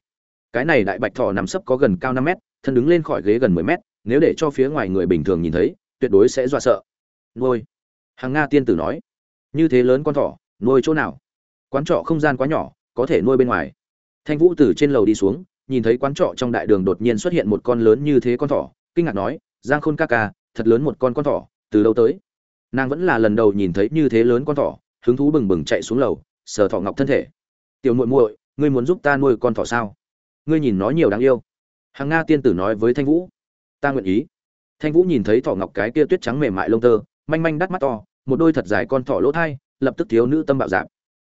S1: Cái này đại bạch thọ nằm sấp có gần cao năm mét, thân đứng lên khỏi ghế gần mười mét, nếu để cho phía ngoài người bình thường nhìn thấy, tuyệt đối sẽ dọa sợ. Nuôi. Hàng nga tiên tử nói. Như thế lớn con thỏ, nuôi chỗ nào? Quán trọ không gian quá nhỏ, có thể nuôi bên ngoài. Thanh vũ từ trên lầu đi xuống nhìn thấy quán trọ trong đại đường đột nhiên xuất hiện một con lớn như thế con thỏ, kinh ngạc nói, giang khôn ca ca, thật lớn một con con thỏ, từ đâu tới? Nàng vẫn là lần đầu nhìn thấy như thế lớn con thỏ, hứng thú bừng bừng chạy xuống lầu, sờ thỏ ngọc thân thể. Tiểu muội muội, ngươi muốn giúp ta nuôi con thỏ sao? Ngươi nhìn nó nhiều đáng yêu. Hàng nga tiên tử nói với thanh vũ. Ta nguyện ý. Thanh vũ nhìn thấy thỏ ngọc cái kia tuyết trắng mềm mại lông tơ, manh manh đắt mắt to, một đôi thật dài con thỏ lỗ thai, lập tức thiếu nữ tâm bạo dạp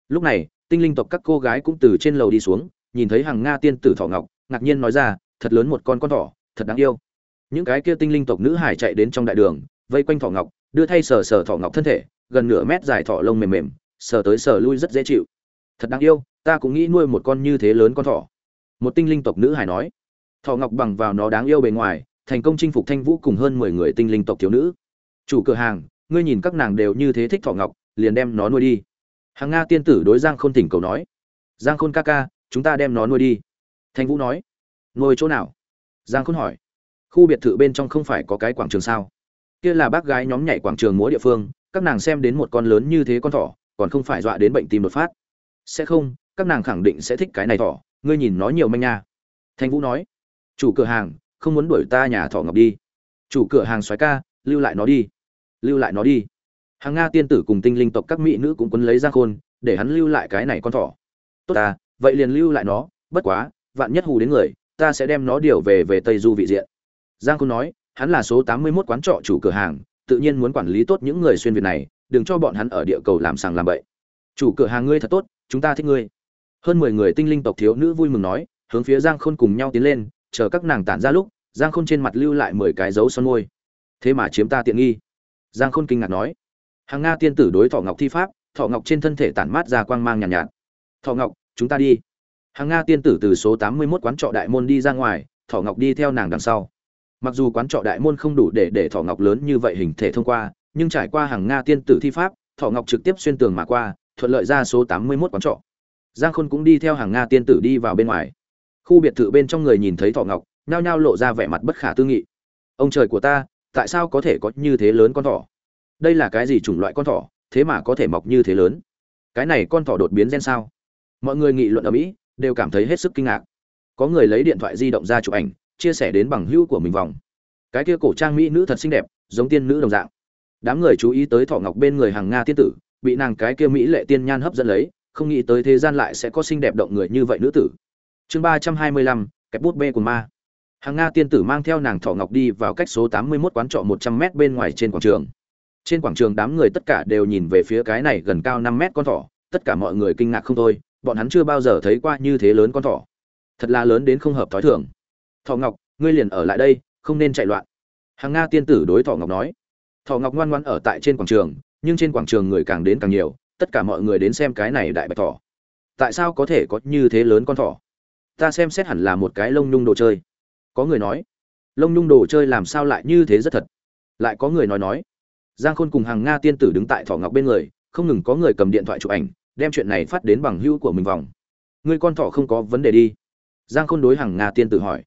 S1: lúc này, tinh linh tộc các cô gái cũng từ trên lầu đi xuống nhìn thấy hàng nga tiên tử thỏ ngọc, ngạc nhiên nói ra, thật lớn một con con thỏ, thật đáng yêu. Những cái kia tinh linh tộc nữ hải chạy đến trong đại đường, vây quanh thỏ ngọc, đưa thay sờ sờ thỏ ngọc thân thể, gần nửa mét dài thỏ lông mềm mềm, sờ tới sờ lui rất dễ chịu. Thật đáng yêu, ta cũng nghĩ nuôi một con như thế lớn con thỏ. Một tinh linh tộc nữ hải nói. Thỏ ngọc bằng vào nó đáng yêu bề ngoài, thành công chinh phục thanh vũ cùng hơn mười người tinh linh tộc thiếu nữ. Chủ cửa hàng, ngươi nhìn các nàng đều như thế thích thỏ ngọc, liền đem nó nuôi đi. Hàng nga tiên tử đối giang khôn thỉnh cầu nói. Giang khôn ca ca chúng ta đem nó nuôi đi. Thanh vũ nói, nuôi chỗ nào? Giang khôn hỏi, khu biệt thự bên trong không phải có cái quảng trường sao? Kia là bác gái nhóm nhảy quảng trường múa địa phương, các nàng xem đến một con lớn như thế con thỏ, còn không phải dọa đến bệnh tim đột phát. Sẽ không, các nàng khẳng định sẽ thích cái này thỏ, ngươi nhìn nó nhiều manh nha. Thanh vũ nói, chủ cửa hàng, không muốn đuổi ta nhà thỏ ngọc đi. Chủ cửa hàng xoáy ca, lưu lại nó đi, lưu lại nó đi. Hàng nga tiên tử cùng tinh linh tộc các mỹ nữ cũng quấn lấy giang khôn, để hắn lưu lại cái này con thỏ. Tốt ta vậy liền lưu lại nó bất quá vạn nhất hù đến người ta sẽ đem nó điều về về tây du vị diện. Giang khôn nói hắn là số tám mươi 81 quán trọ chủ cửa hàng tự nhiên muốn quản lý tốt những người xuyên việt này đừng cho bọn hắn ở địa cầu làm sàng làm bậy. Chủ cửa hàng ngươi thật tốt chúng ta thích ngươi. Hơn mười người tinh linh tộc thiếu nữ vui mừng nói hướng phía giang khôn cùng nhau tiến lên chờ các nàng tản ra lúc giang khôn trên mặt lưu lại mười cái dấu son môi. Thế mà chiếm ta tiện nghi. Giang khôn kinh ngạc nói hàng nga tiên tử đối thọ ngọc thi pháp thọ ngọc trên thân thể tản mát ra quang mang nhàn nhạt, nhạt. Thọ ngọc chúng ta đi. Hàng nga tiên tử từ số tám mươi mốt quán trọ đại môn đi ra ngoài thọ ngọc đi theo nàng đằng sau. Mặc dù quán trọ đại môn không đủ để để thọ ngọc lớn như vậy hình thể thông qua, nhưng trải qua hàng nga tiên tử thi pháp thọ ngọc trực tiếp xuyên tường mà qua, thuận lợi ra số tám mươi mốt quán trọ. Giang khôn cũng đi theo hàng nga tiên tử đi vào bên ngoài. Khu biệt thự bên trong người nhìn thấy thọ ngọc, nhao nhao lộ ra vẻ mặt bất khả tư nghị. Ông trời của ta, tại sao có thể có như thế lớn con thỏ? Đây là cái gì chủng loại con thỏ, thế mà có thể mọc như thế lớn? Cái này con thỏ đột biến gen sao? Mọi người nghị luận ở mỹ đều cảm thấy hết sức kinh ngạc. Có người lấy điện thoại di động ra chụp ảnh, chia sẻ đến bằng hữu của mình vòng. Cái kia cổ trang mỹ nữ thật xinh đẹp, giống tiên nữ đồng dạng. Đám người chú ý tới thọ ngọc bên người hàng nga tiên tử, bị nàng cái kia mỹ lệ tiên nhan hấp dẫn lấy, không nghĩ tới thế gian lại sẽ có xinh đẹp động người như vậy nữ tử. Chương ba trăm hai mươi lăm, kẹp bút bê của ma. Hàng nga tiên tử mang theo nàng thọ ngọc đi vào cách số tám mươi mốt quán trọ một trăm mét bên ngoài trên quảng trường. Trên quảng trường đám người tất cả đều nhìn về phía cái này gần cao năm mét con thỏ, tất cả mọi người kinh ngạc không thôi bọn hắn chưa bao giờ thấy qua như thế lớn con thỏ. Thật là lớn đến không hợp thói thường. Thọ ngọc, ngươi liền ở lại đây, không nên chạy loạn. Hàng nga tiên tử đối thọ ngọc nói. Thọ ngọc ngoan ngoan ở tại trên quảng trường, nhưng trên quảng trường người càng đến càng nhiều, tất cả mọi người đến xem cái này đại bạch thỏ. Tại sao có thể có như thế lớn con thỏ? Ta xem xét hẳn là một cái lông nhung đồ chơi. Có người nói. Lông nhung đồ chơi làm sao lại như thế rất thật? Lại có người nói nói. Giang khôn cùng hàng nga tiên tử đứng tại thỏ ngọc bên người, không ngừng có người cầm điện thoại chụp ảnh đem chuyện này phát đến bằng hữu của mình vòng. Người con thỏ không có vấn đề đi. Giang khôn đối hàng nga tiên tử hỏi.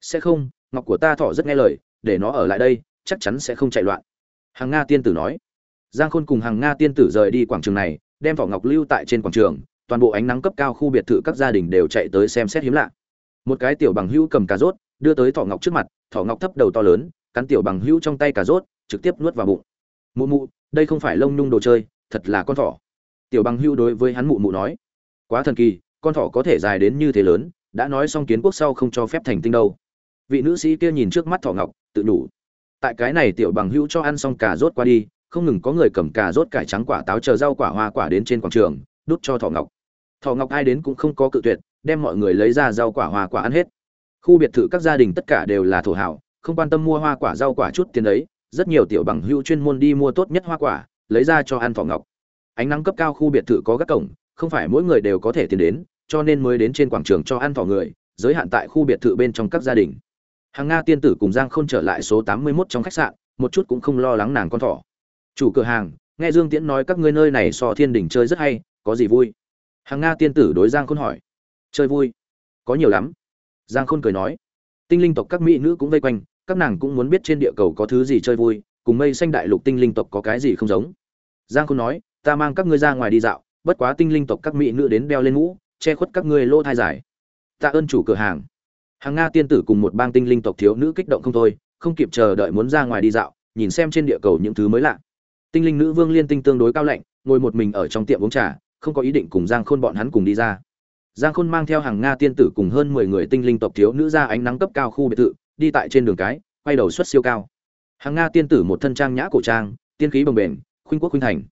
S1: Sẽ không, ngọc của ta thỏ rất nghe lời, để nó ở lại đây, chắc chắn sẽ không chạy loạn. Hàng nga tiên tử nói. Giang khôn cùng hàng nga tiên tử rời đi quảng trường này, đem thỏ ngọc lưu tại trên quảng trường, toàn bộ ánh nắng cấp cao khu biệt thự các gia đình đều chạy tới xem xét hiếm lạ. Một cái tiểu bằng hữu cầm cà rốt, đưa tới thỏ ngọc trước mặt, thỏ ngọc thấp đầu to lớn, cắn tiểu bằng hữu trong tay cà rốt, trực tiếp nuốt vào bụng. Mụ mụ, đây không phải lông nhung đồ chơi, thật là con thỏ tiểu bằng Hưu đối với hắn mụ mụ nói, quá thần kỳ, con thỏ có thể dài đến như thế lớn, đã nói xong kiến quốc sau không cho phép thành tinh đâu. Vị nữ sĩ kia nhìn trước mắt thỏ ngọc, tự nhủ, tại cái này tiểu bằng hữu cho ăn xong cà rốt qua đi, không ngừng có người cầm cà rốt cải trắng quả táo chờ rau quả hoa quả đến trên quảng trường, đút cho thỏ ngọc. Thỏ ngọc ai đến cũng không có cự tuyệt, đem mọi người lấy ra rau quả hoa quả ăn hết. Khu biệt thự các gia đình tất cả đều là thổ hảo không quan tâm mua hoa quả rau quả chút tiền đấy rất nhiều tiểu bằng hữu chuyên môn đi mua tốt nhất hoa quả, lấy ra cho ăn thỏ ngọc ánh nắng cấp cao khu biệt thự có các cổng, không phải mỗi người đều có thể tiến đến, cho nên mới đến trên quảng trường cho ăn thỏ người, giới hạn tại khu biệt thự bên trong các gia đình. Hàng nga tiên tử cùng giang khôn trở lại số tám mươi 81 trong khách sạn, một chút cũng không lo lắng nàng con thỏ. Chủ cửa hàng, nghe dương tiễn nói các ngươi nơi này so thiên đình chơi rất hay, có gì vui? Hàng nga tiên tử đối giang khôn hỏi. Chơi vui? Có nhiều lắm. Giang khôn cười nói. Tinh linh tộc các mỹ nữ cũng vây quanh, các nàng cũng muốn biết trên địa cầu có thứ gì chơi vui, cùng mây xanh đại lục tinh linh tộc có cái gì không giống. Giang khôn nói ta mang các ngươi ra ngoài đi dạo, bất quá tinh linh tộc các mỹ nữ đến đeo lên mũ, che khuất các ngươi lô thai dài. Tạ ơn chủ cửa hàng. Hàng nga tiên tử cùng một bang tinh linh tộc thiếu nữ kích động không thôi, không kịp chờ đợi muốn ra ngoài đi dạo, nhìn xem trên địa cầu những thứ mới lạ. Tinh linh nữ vương liên tinh tương đối cao lạnh, ngồi một mình ở trong tiệm uống trà, không có ý định cùng giang khôn bọn hắn cùng đi ra. Giang khôn mang theo hàng nga tiên tử cùng hơn mười người tinh linh tộc thiếu nữ ra ánh nắng cấp cao khu biệt thự, đi tại trên đường cái, quay đầu xuất siêu cao. Hàng nga tiên tử một thân trang nhã cổ trang, tiên khí bồng bềnh, khuynh quốc khuynh thành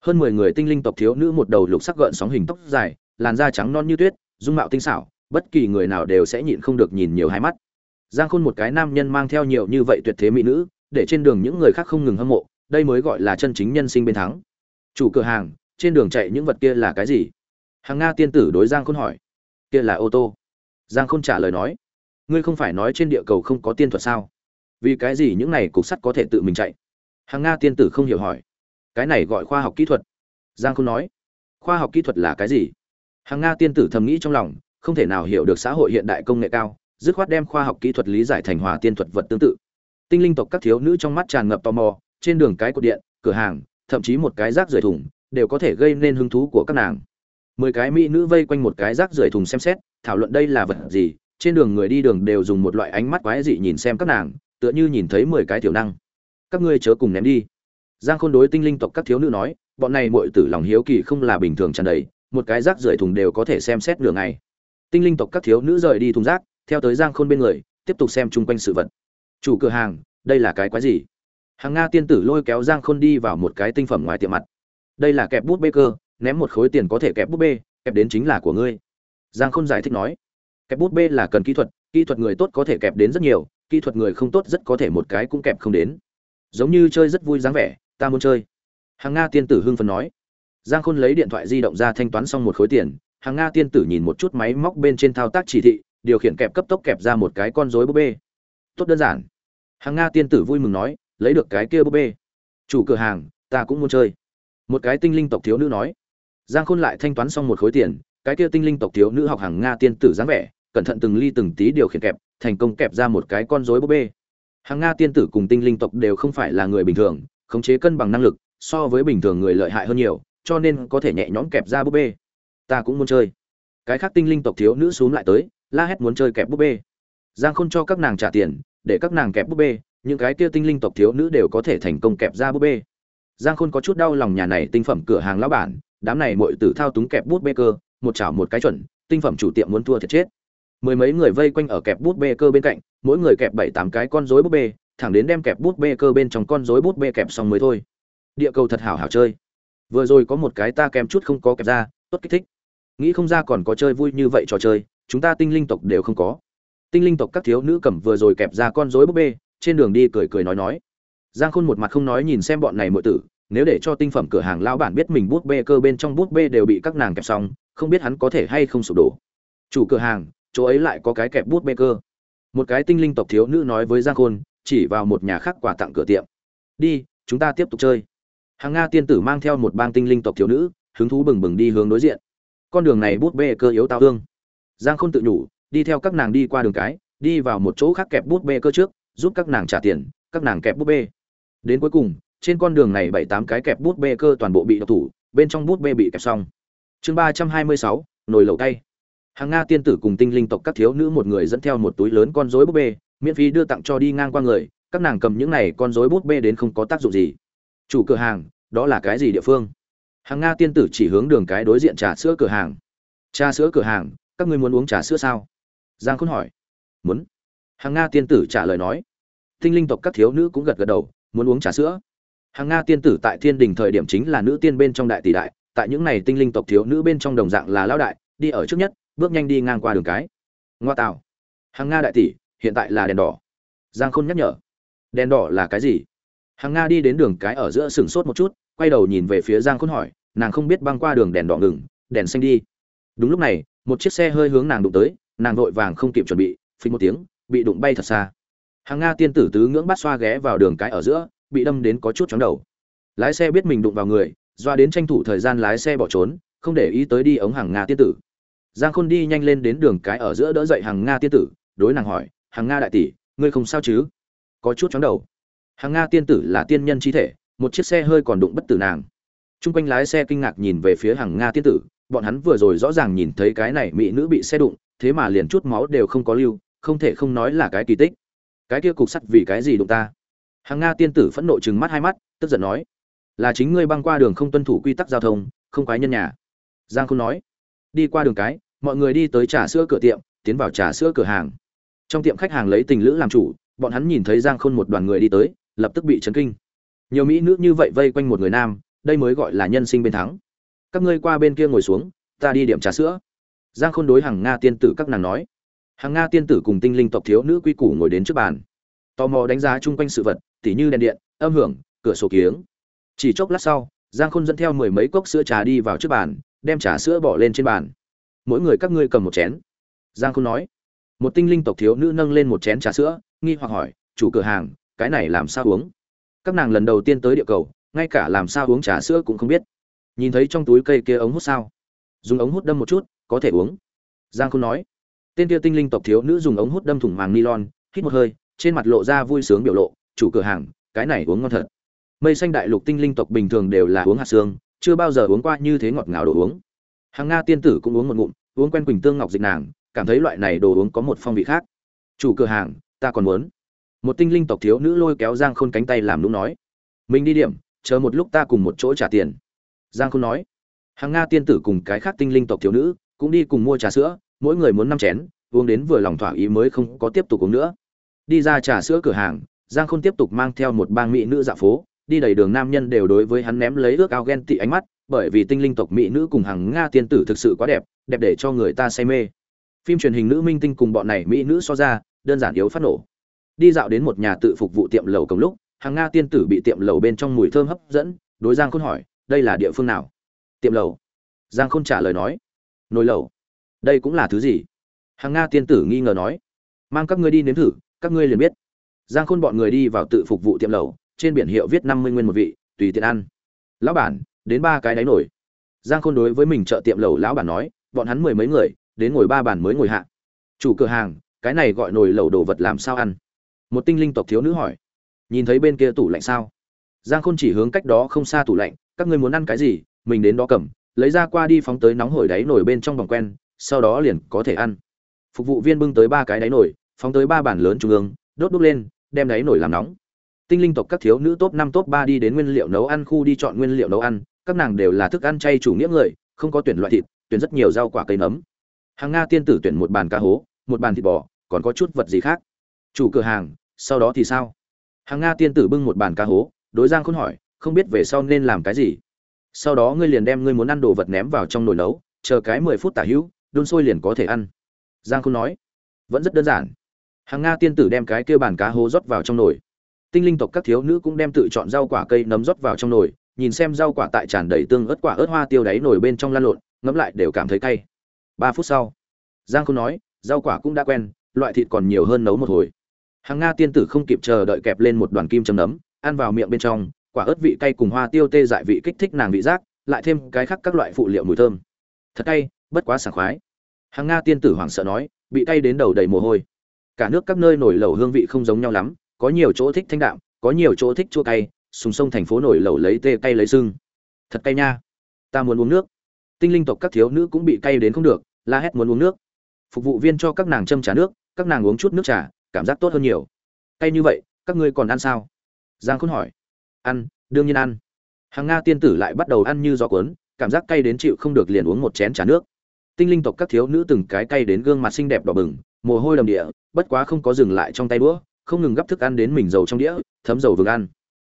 S1: hơn mười người tinh linh tộc thiếu nữ một đầu lục sắc gợn sóng hình tóc dài, làn da trắng non như tuyết, dung mạo tinh xảo, bất kỳ người nào đều sẽ nhịn không được nhìn nhiều hai mắt. Giang khôn một cái nam nhân mang theo nhiều như vậy tuyệt thế mỹ nữ, để trên đường những người khác không ngừng hâm mộ, đây mới gọi là chân chính nhân sinh bên thắng. Chủ cửa hàng, trên đường chạy những vật kia là cái gì? Hàng nga tiên tử đối giang khôn hỏi. Kia là ô tô. Giang khôn trả lời nói. Ngươi không phải nói trên địa cầu không có tiên thuật sao? Vì cái gì những này cục sắt có thể tự mình chạy? Hàng nga tiên tử không hiểu hỏi cái này gọi khoa học kỹ thuật. Giang khôn nói, khoa học kỹ thuật là cái gì? Hàng nga tiên tử thầm nghĩ trong lòng, không thể nào hiểu được xã hội hiện đại công nghệ cao, dứt khoát đem khoa học kỹ thuật lý giải thành hòa tiên thuật vật tương tự. Tinh linh tộc các thiếu nữ trong mắt tràn ngập tò mò, trên đường cái cột điện, cửa hàng, thậm chí một cái rác rưởi thùng, đều có thể gây nên hứng thú của các nàng. Mười cái mỹ nữ vây quanh một cái rác rưởi thùng xem xét, thảo luận đây là vật gì, trên đường người đi đường đều dùng một loại ánh mắt quái dị nhìn xem các nàng, tựa như nhìn thấy mười cái tiểu năng. Các ngươi chớ cùng ném đi giang khôn đối tinh linh tộc các thiếu nữ nói, bọn này muội tử lòng hiếu kỳ không là bình thường tràn đầy, một cái rác rưởi thùng đều có thể xem xét nửa ngày. Tinh linh tộc các thiếu nữ rời đi thùng rác, theo tới giang khôn bên người, tiếp tục xem chung quanh sự vật. Chủ cửa hàng, đây là cái quái gì? Hàng nga tiên tử lôi kéo giang khôn đi vào một cái tinh phẩm ngoài tiệm mặt. Đây là kẹp bút bê cơ, ném một khối tiền có thể kẹp bút bê, kẹp đến chính là của ngươi. Giang khôn giải thích nói, kẹp bút bê là cần kỹ thuật kỹ thuật người tốt có thể kẹp đến rất nhiều, kỹ thuật người không tốt rất có thể một cái cũng kẹp không đến. Giống như chơi rất vui dáng vẻ ta muốn chơi. Hàng nga tiên tử hưng phấn nói. Giang khôn lấy điện thoại di động ra thanh toán xong một khối tiền. Hàng nga tiên tử nhìn một chút máy móc bên trên thao tác chỉ thị, điều khiển kẹp cấp tốc kẹp ra một cái con rối búp bê. Tốt đơn giản. Hàng nga tiên tử vui mừng nói, lấy được cái kia búp bê. Chủ cửa hàng, ta cũng muốn chơi. Một cái tinh linh tộc thiếu nữ nói. Giang khôn lại thanh toán xong một khối tiền, cái kia tinh linh tộc thiếu nữ học hàng nga tiên tử dáng vẻ, cẩn thận từng ly từng tí điều khiển kẹp, thành công kẹp ra một cái con rối búp bê. Hàng nga tiên tử cùng tinh linh tộc đều không phải là người bình thường khống chế cân bằng năng lực, so với bình thường người lợi hại hơn nhiều, cho nên có thể nhẹ nhõm kẹp ra búp bê. Ta cũng muốn chơi. Cái khác tinh linh tộc thiếu nữ xuống lại tới, la hét muốn chơi kẹp búp bê. Giang khôn cho các nàng trả tiền, để các nàng kẹp búp bê, những cái kia tinh linh tộc thiếu nữ đều có thể thành công kẹp ra búp bê. Giang khôn có chút đau lòng nhà này tinh phẩm cửa hàng lão bản, đám này mọi tử thao túng kẹp bút bê cơ, một chảo một cái chuẩn, tinh phẩm chủ tiệm muốn thua thiệt chết. Mười mấy người vây quanh ở kẹp bút bê cơ bên cạnh, mỗi người kẹp bảy tám cái con rối búp bê thẳng đến đem kẹp bút bê cơ bên trong con rối bút bê kẹp xong mới thôi. Địa cầu thật hảo hảo chơi. Vừa rồi có một cái ta kèm chút không có kẹp ra, tốt kích thích. Nghĩ không ra còn có chơi vui như vậy trò chơi, chúng ta tinh linh tộc đều không có. Tinh linh tộc các thiếu nữ cầm vừa rồi kẹp ra con rối búp bê, trên đường đi cười cười nói nói. Giang khôn một mặt không nói nhìn xem bọn này mọi tử, nếu để cho tinh phẩm cửa hàng lão bản biết mình bút bê cơ bên trong bút bê đều bị các nàng kẹp xong, không biết hắn có thể hay không sụp đổ. Chủ cửa hàng, chỗ ấy lại có cái kẹp bút bê cơ. Một cái tinh linh tộc thiếu nữ nói với giang khôn chỉ vào một nhà khác quà tặng cửa tiệm. Đi, chúng ta tiếp tục chơi. Hàng nga tiên tử mang theo một bang tinh linh tộc thiếu nữ, hứng thú bừng bừng đi hướng đối diện. Con đường này bút bê cơ yếu tao thương. Giang khôn tự nhủ, đi theo các nàng đi qua đường cái, đi vào một chỗ khác kẹp bút bê cơ trước, giúp các nàng trả tiền, các nàng kẹp bút bê. Đến cuối cùng, trên con đường này bảy tám cái kẹp bút bê cơ toàn bộ bị độc thủ, bên trong bút bê bị kẹp xong. Chương ba trăm hai mươi sáu, nồi lẩu tay. Hàng nga tiên tử cùng tinh linh tộc các thiếu nữ một người dẫn theo một túi lớn con rối bút bê miễn phí đưa tặng cho đi ngang qua người, các nàng cầm những này con rối bút bê đến không có tác dụng gì. Chủ cửa hàng, đó là cái gì địa phương? Hàng nga tiên tử chỉ hướng đường cái đối diện trà sữa cửa hàng. Trà sữa cửa hàng, các ngươi muốn uống trà sữa sao? Giang khôn hỏi. Muốn. Hàng nga tiên tử trả lời nói. Tinh linh tộc các thiếu nữ cũng gật gật đầu, muốn uống trà sữa. Hàng nga tiên tử tại thiên đình thời điểm chính là nữ tiên bên trong đại tỷ đại, tại những này tinh linh tộc thiếu nữ bên trong đồng dạng là lão đại, đi ở trước nhất, bước nhanh đi ngang qua đường cái. Ngoa tạo. Hàng nga đại tỷ hiện tại là đèn đỏ. Giang khôn nhắc nhở. Đèn đỏ là cái gì? Hàng nga đi đến đường cái ở giữa sừng sốt một chút, quay đầu nhìn về phía giang khôn hỏi, nàng không biết băng qua đường đèn đỏ ngừng, đèn xanh đi. Đúng lúc này, một chiếc xe hơi hướng nàng đụng tới, nàng vội vàng không kịp chuẩn bị, phình một tiếng, bị đụng bay thật xa. Hàng nga tiên tử tứ ngưỡng bát xoa ghé vào đường cái ở giữa, bị đâm đến có chút chóng đầu. Lái xe biết mình đụng vào người, doa đến tranh thủ thời gian lái xe bỏ trốn, không để ý tới đi ống hàng nga tiên tử. Giang khôn đi nhanh lên đến đường cái ở giữa đỡ dậy hàng nga tiên tử, đối nàng hỏi hàng nga đại tỷ, ngươi không sao chứ? Có chút chóng đầu. Hàng nga tiên tử là tiên nhân chi thể, một chiếc xe hơi còn đụng bất tử nàng. Trung quanh lái xe kinh ngạc nhìn về phía hàng nga tiên tử, bọn hắn vừa rồi rõ ràng nhìn thấy cái này mỹ nữ bị xe đụng, thế mà liền chút máu đều không có lưu, không thể không nói là cái kỳ tích. Cái kia cục sắt vì cái gì đụng ta? Hàng nga tiên tử phẫn nộ chừng mắt hai mắt, tức giận nói, là chính ngươi băng qua đường không tuân thủ quy tắc giao thông, không quái nhân nhà. Giang không nói, đi qua đường cái, mọi người đi tới trà sữa cửa tiệm, tiến vào trà sữa cửa hàng trong tiệm khách hàng lấy tình lữ làm chủ, bọn hắn nhìn thấy giang khôn một đoàn người đi tới, lập tức bị chấn kinh. Nhiều mỹ nữ như vậy vây quanh một người nam, đây mới gọi là nhân sinh bên thắng. Các ngươi qua bên kia ngồi xuống, ta đi điểm trà sữa. Giang khôn đối hàng nga tiên tử các nàng nói. Hàng nga tiên tử cùng tinh linh tộc thiếu nữ quy củ ngồi đến trước bàn. Tò mò đánh giá chung quanh sự vật, tỉ như đèn điện, âm hưởng, cửa sổ kiếng. Chỉ chốc lát sau, giang khôn dẫn theo mười mấy cốc sữa trà đi vào trước bàn, đem trà sữa bỏ lên trên bàn. Mỗi người các ngươi cầm một chén. Giang khôn nói một tinh linh tộc thiếu nữ nâng lên một chén trà sữa, nghi hoặc hỏi, chủ cửa hàng, cái này làm sao uống? Các nàng lần đầu tiên tới địa cầu, ngay cả làm sao uống trà sữa cũng không biết. Nhìn thấy trong túi cây kia ống hút sao? Dùng ống hút đâm một chút, có thể uống. Giang khôn nói. Tên kia tinh linh tộc thiếu nữ dùng ống hút đâm thủng màng nylon, hít một hơi, trên mặt lộ ra vui sướng biểu lộ, chủ cửa hàng, cái này uống ngon thật. Mây xanh đại lục tinh linh tộc bình thường đều là uống hạt xương, chưa bao giờ uống qua như thế ngọt ngào đồ uống. Hàng nga tiên tử cũng uống một ngụm, uống quen quỳnh tương ngọc dịch nàng cảm thấy loại này đồ uống có một phong vị khác. Chủ cửa hàng, ta còn muốn. Một tinh linh tộc thiếu nữ lôi kéo giang khôn cánh tay làm nũng nói. Mình đi điểm, chờ một lúc ta cùng một chỗ trả tiền. Giang khôn nói. Hàng nga tiên tử cùng cái khác tinh linh tộc thiếu nữ cũng đi cùng mua trà sữa, mỗi người muốn năm chén, uống đến vừa lòng thỏa ý mới không có tiếp tục uống nữa. Đi ra trà sữa cửa hàng, giang khôn tiếp tục mang theo một bang mỹ nữ dạ phố, đi đầy đường nam nhân đều đối với hắn ném lấy ước ao ghen tị ánh mắt, bởi vì tinh linh tộc mỹ nữ cùng hàng nga tiên tử thực sự quá đẹp đẹp để cho người ta say mê phim truyền hình nữ minh tinh cùng bọn này mỹ nữ so ra, đơn giản yếu phát nổ. Đi dạo đến một nhà tự phục vụ tiệm lầu cổng lúc, hàng nga tiên tử bị tiệm lầu bên trong mùi thơm hấp dẫn, đối giang khôn hỏi, đây là địa phương nào? Tiệm lầu. Giang khôn trả lời nói, nồi lầu đây cũng là thứ gì? Hàng nga tiên tử nghi ngờ nói, mang các ngươi đi nếm thử, các ngươi liền biết. Giang khôn bọn người đi vào tự phục vụ tiệm lầu, trên biển hiệu viết năm mươi nguyên một vị, tùy tiện ăn. Lão bản, đến ba cái đáy nổi giang khôn đối với mình chợ tiệm lầu lão bản nói, bọn hắn mười mấy người đến ngồi ba bàn mới ngồi hạ. Chủ cửa hàng, cái này gọi nồi lẩu đồ vật làm sao ăn? Một tinh linh tộc thiếu nữ hỏi. Nhìn thấy bên kia tủ lạnh sao? Giang khôn chỉ hướng cách đó không xa tủ lạnh, các ngươi muốn ăn cái gì, mình đến đó cầm, lấy ra qua đi phóng tới nóng hổi đáy nồi bên trong vòng quen, sau đó liền có thể ăn. Phục vụ viên bưng tới ba cái đáy nồi, phóng tới ba bàn lớn trung ương, đốt đốt lên, đem đáy nồi làm nóng. Tinh linh tộc các thiếu nữ top năm top ba đi đến nguyên liệu nấu ăn khu đi chọn nguyên liệu nấu ăn, các nàng đều là thức ăn chay chủ nghĩa người, không có tuyển loại thịt, tuyển rất nhiều rau quả cây nấm hàng nga tiên tử tuyển một bàn cá hố, một bàn thịt bò, còn có chút vật gì khác? Chủ cửa hàng, sau đó thì sao? Hàng nga tiên tử bưng một bàn cá hố, đối giang khôn hỏi, không biết về sau nên làm cái gì? Sau đó ngươi liền đem ngươi muốn ăn đồ vật ném vào trong nồi nấu, chờ cái mười phút tả hữu, đun sôi liền có thể ăn. Giang khôn nói, vẫn rất đơn giản. Hàng nga tiên tử đem cái kia bàn cá hố rót vào trong nồi. Tinh linh tộc các thiếu nữ cũng đem tự chọn rau quả cây nấm rót vào trong nồi, nhìn xem rau quả tại tràn đầy tương ớt quả ớt hoa tiêu đáy nồi bên trong lan lộn, ngẫm lại đều cảm thấy cay ba phút sau, giang không nói, rau quả cũng đã quen, loại thịt còn nhiều hơn nấu một hồi. Hàng nga tiên tử không kịp chờ đợi kẹp lên một đoàn kim chấm nấm, ăn vào miệng bên trong, quả ớt vị cay cùng hoa tiêu tê dại vị kích thích nàng vị giác, lại thêm cái khác các loại phụ liệu mùi thơm. Thật cay, bất quá sảng khoái. Hàng nga tiên tử hoảng sợ nói, bị cay đến đầu đầy mồ hôi. Cả nước các nơi nổi lẩu hương vị không giống nhau lắm, có nhiều chỗ thích thanh đạm, có nhiều chỗ thích chua cay, sùng sông thành phố nổi lẩu lấy tê cay lấy sưng. Thật cay nha. Ta muốn uống nước. Tinh linh tộc các thiếu nữ cũng bị cay đến không được la hét muốn uống nước. Phục vụ viên cho các nàng châm trà nước, các nàng uống chút nước trà, cảm giác tốt hơn nhiều. Hay như vậy, các ngươi còn ăn sao? Giang khôn hỏi. Ăn, đương nhiên ăn. Hàng nga tiên tử lại bắt đầu ăn như gió cuốn, cảm giác cay đến chịu không được liền uống một chén trà nước. Tinh linh tộc các thiếu nữ từng cái cay đến gương mặt xinh đẹp đỏ bừng, mồ hôi đầm địa, bất quá không có dừng lại trong tay đũa, không ngừng gấp thức ăn đến mình dầu trong đĩa, thấm dầu vừng ăn.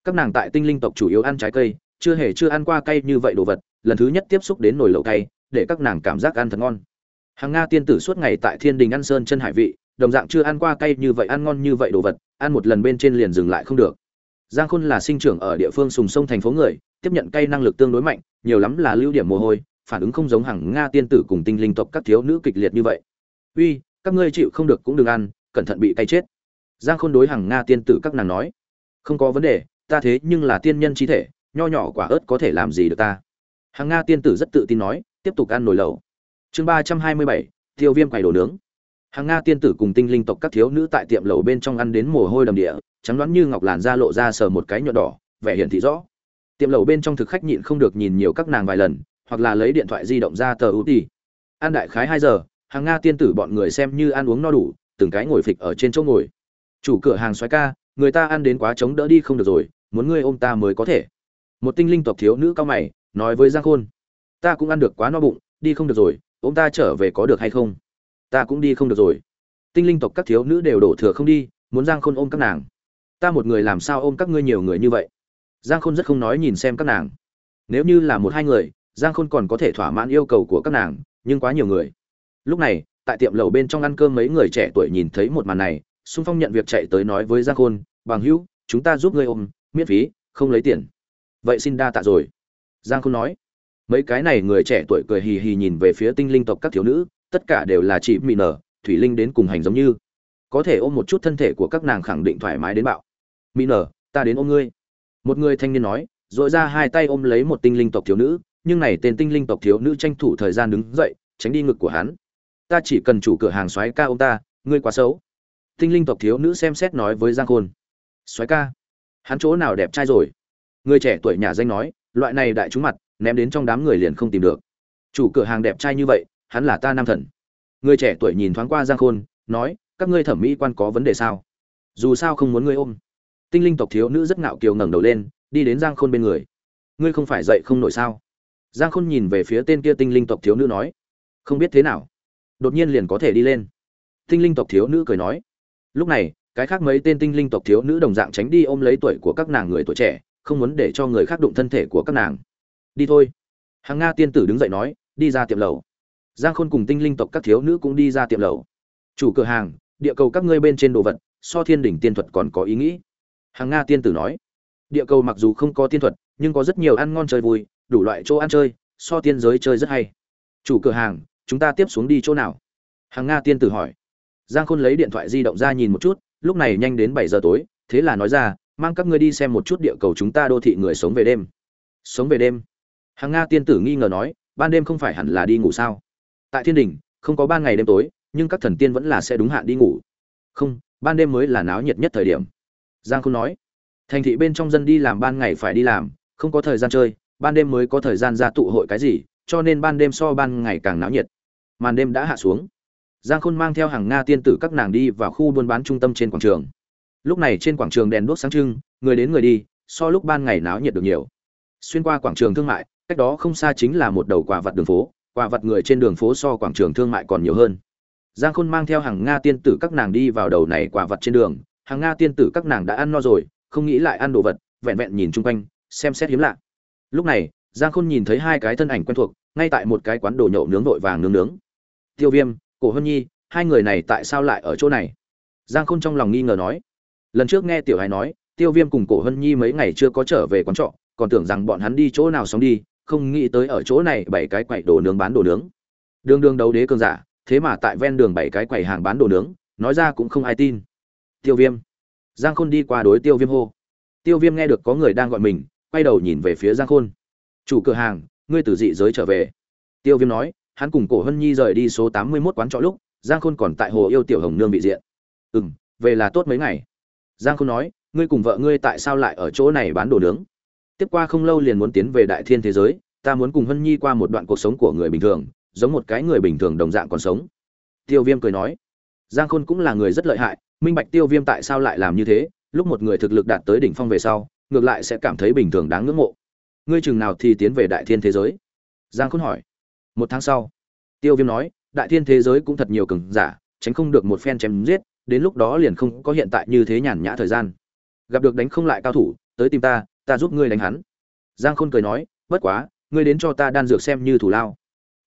S1: Các nàng tại tinh linh tộc chủ yếu ăn trái cây, chưa hề chưa ăn qua cay như vậy đồ vật, lần thứ nhất tiếp xúc đến nồi lẩu cay, để các nàng cảm giác ăn thật ngon hàng nga tiên tử suốt ngày tại thiên đình ăn sơn chân hải vị, đồng dạng chưa ăn qua cay như vậy, ăn ngon như vậy đồ vật, ăn một lần bên trên liền dừng lại không được. Giang khôn là sinh trưởng ở địa phương sùng sông thành phố người, tiếp nhận cay năng lực tương đối mạnh, nhiều lắm là lưu điểm mồ hôi, phản ứng không giống hàng nga tiên tử cùng tinh linh tộc các thiếu nữ kịch liệt như vậy. Uy, các ngươi chịu không được cũng đừng ăn, cẩn thận bị cay chết. Giang khôn đối hàng nga tiên tử các nàng nói. Không có vấn đề, ta thế nhưng là tiên nhân chi thể, nho nhỏ quả ớt có thể làm gì được ta? Hàng nga tiên tử rất tự tin nói, tiếp tục ăn nồi lẩu chương ba trăm hai mươi bảy, tiêu viêm quầy đồ nướng. Hàng nga tiên tử cùng tinh linh tộc các thiếu nữ tại tiệm lẩu bên trong ăn đến mồ hôi đầm địa, trắng đoán như ngọc làn da lộ ra sờ một cái nhựa đỏ, vẻ hiển thị rõ. Tiệm lẩu bên trong thực khách nhịn không được nhìn nhiều các nàng vài lần, hoặc là lấy điện thoại di động ra tờ ưu ti ăn đại khái hai giờ, hàng nga tiên tử bọn người xem như ăn uống no đủ, từng cái ngồi phịch ở trên chỗ ngồi. Chủ cửa hàng xoáy ca, người ta ăn đến quá chống đỡ đi không được rồi, muốn ngươi ôm ta mới có thể. Một tinh linh tộc thiếu nữ cao mày, nói với giang khôn, ta cũng ăn được quá no bụng, đi không được rồi ôm ta trở về có được hay không? Ta cũng đi không được rồi. Tinh linh tộc các thiếu nữ đều đổ thừa không đi, muốn giang khôn ôm các nàng. Ta một người làm sao ôm các ngươi nhiều người như vậy? Giang khôn rất không nói nhìn xem các nàng. Nếu như là một hai người, giang khôn còn có thể thỏa mãn yêu cầu của các nàng, nhưng quá nhiều người. Lúc này, tại tiệm lầu bên trong ăn cơm mấy người trẻ tuổi nhìn thấy một màn này xung phong nhận việc chạy tới nói với giang khôn, bằng hữu, chúng ta giúp ngươi ôm, miễn phí, không lấy tiền. Vậy xin đa tạ rồi. Giang khôn nói mấy cái này người trẻ tuổi cười hì hì nhìn về phía tinh linh tộc các thiếu nữ, tất cả đều là chị mị nở, thủy linh đến cùng hành giống như. Có thể ôm một chút thân thể của các nàng khẳng định thoải mái đến bạo. Mỹ nở, ta đến ôm ngươi. Một người thanh niên nói dội ra hai tay ôm lấy một tinh linh tộc thiếu nữ, nhưng này tên tinh linh tộc thiếu nữ tranh thủ thời gian đứng dậy, tránh đi ngực của hắn. Ta chỉ cần chủ cửa hàng xoáy ca ông ta, ngươi quá xấu. Tinh linh tộc thiếu nữ xem xét nói với giang khôn. Xoáy ca, hắn chỗ nào đẹp trai rồi? Người trẻ tuổi nhà danh nói, loại này đại trúng mặt ném đến trong đám người liền không tìm được. Chủ cửa hàng đẹp trai như vậy, hắn là ta nam thần. Người trẻ tuổi nhìn thoáng qua giang khôn, nói, các ngươi thẩm mỹ quan có vấn đề sao? Dù sao không muốn ngươi ôm. Tinh linh tộc thiếu nữ rất ngạo kiều ngẩng đầu lên, đi đến giang khôn bên người. Ngươi không phải dậy không nổi sao? Giang khôn nhìn về phía tên kia tinh linh tộc thiếu nữ nói. Không biết thế nào. Đột nhiên liền có thể đi lên. Tinh linh tộc thiếu nữ cười nói. Lúc này, cái khác mấy tên tinh linh tộc thiếu nữ đồng dạng tránh đi ôm lấy tuổi của các nàng người tuổi trẻ, không muốn để cho người khác đụng thân thể của các nàng đi thôi. Hàng nga tiên tử đứng dậy nói, đi ra tiệm lầu. Giang khôn cùng tinh linh tộc các thiếu nữ cũng đi ra tiệm lầu. Chủ cửa hàng, địa cầu các ngươi bên trên đồ vật, so thiên đỉnh tiên thuật còn có ý nghĩ. Hàng nga tiên tử nói, địa cầu mặc dù không có tiên thuật, nhưng có rất nhiều ăn ngon chơi vui, đủ loại chỗ ăn chơi, so tiên giới chơi rất hay. Chủ cửa hàng, chúng ta tiếp xuống đi chỗ nào? Hàng nga tiên tử hỏi. Giang khôn lấy điện thoại di động ra nhìn một chút, lúc này nhanh đến bảy giờ tối, thế là nói ra, mang các ngươi đi xem một chút địa cầu chúng ta đô thị người sống về đêm. Sống về đêm hàng nga tiên tử nghi ngờ nói, ban đêm không phải hẳn là đi ngủ sao? Tại thiên đình, không có ban ngày đêm tối, nhưng các thần tiên vẫn là sẽ đúng hạn đi ngủ. Không, ban đêm mới là náo nhiệt nhất thời điểm. Giang khôn nói, thành thị bên trong dân đi làm ban ngày phải đi làm, không có thời gian chơi, ban đêm mới có thời gian ra tụ hội cái gì, cho nên ban đêm so ban ngày càng náo nhiệt. Màn đêm đã hạ xuống. Giang khôn mang theo hàng nga tiên tử các nàng đi vào khu buôn bán trung tâm trên quảng trường. Lúc này trên quảng trường đèn đuốc sáng trưng, người đến người đi, so lúc ban ngày náo nhiệt được nhiều. Xuyên qua quảng trường thương mại cách đó không xa chính là một đầu quả vật đường phố, quả vật người trên đường phố so quảng trường thương mại còn nhiều hơn. Giang khôn mang theo hàng nga tiên tử các nàng đi vào đầu này quả vật trên đường. Hàng nga tiên tử các nàng đã ăn no rồi, không nghĩ lại ăn đồ vật, vẹn vẹn nhìn chung quanh, xem xét hiếm lạ. Lúc này, giang khôn nhìn thấy hai cái thân ảnh quen thuộc, ngay tại một cái quán đồ nhậu nướng vội vàng nướng nướng. Tiêu viêm, cổ hân nhi, hai người này tại sao lại ở chỗ này? Giang khôn trong lòng nghi ngờ nói. Lần trước nghe tiểu hải nói, tiêu viêm cùng cổ hân nhi mấy ngày chưa có trở về quán trọ, còn tưởng rằng bọn hắn đi chỗ nào sống đi không nghĩ tới ở chỗ này bảy cái quầy đồ nướng bán đồ nướng. Đường đường đấu đế cường giả, thế mà tại ven đường bảy cái quầy hàng bán đồ nướng, nói ra cũng không ai tin. Tiêu viêm. Giang khôn đi qua đối tiêu viêm hô. Tiêu viêm nghe được có người đang gọi mình, quay đầu nhìn về phía giang khôn. Chủ cửa hàng, ngươi từ dị giới trở về. Tiêu viêm nói, hắn cùng cổ hân nhi rời đi số tám mươi mốt quán trọ lúc, giang khôn còn tại hồ yêu tiểu hồng nương bị diện. Ừ m về là tốt mấy ngày. Giang khôn nói, ngươi cùng vợ ngươi tại sao lại ở chỗ này bán đồ nướng? Tiếp qua không lâu liền muốn tiến về đại thiên thế giới, ta muốn cùng hân nhi qua một đoạn cuộc sống của người bình thường, giống một cái người bình thường đồng dạng còn sống. Tiêu viêm cười nói, giang khôn cũng là người rất lợi hại, minh bạch tiêu viêm tại sao lại làm như thế, lúc một người thực lực đạt tới đỉnh phong về sau, ngược lại sẽ cảm thấy bình thường đáng ngưỡng mộ. Ngươi chừng nào thì tiến về đại thiên thế giới? Giang khôn hỏi. Một tháng sau, tiêu viêm nói, đại thiên thế giới cũng thật nhiều cường giả, tránh không được một phen chém giết, đến lúc đó liền không có hiện tại như thế nhàn nhã thời gian. Gặp được đánh không lại cao thủ, tới tìm ta ta giúp ngươi đánh hắn. Giang khôn cười nói, bất quá, ngươi đến cho ta đan dược xem như thủ lao.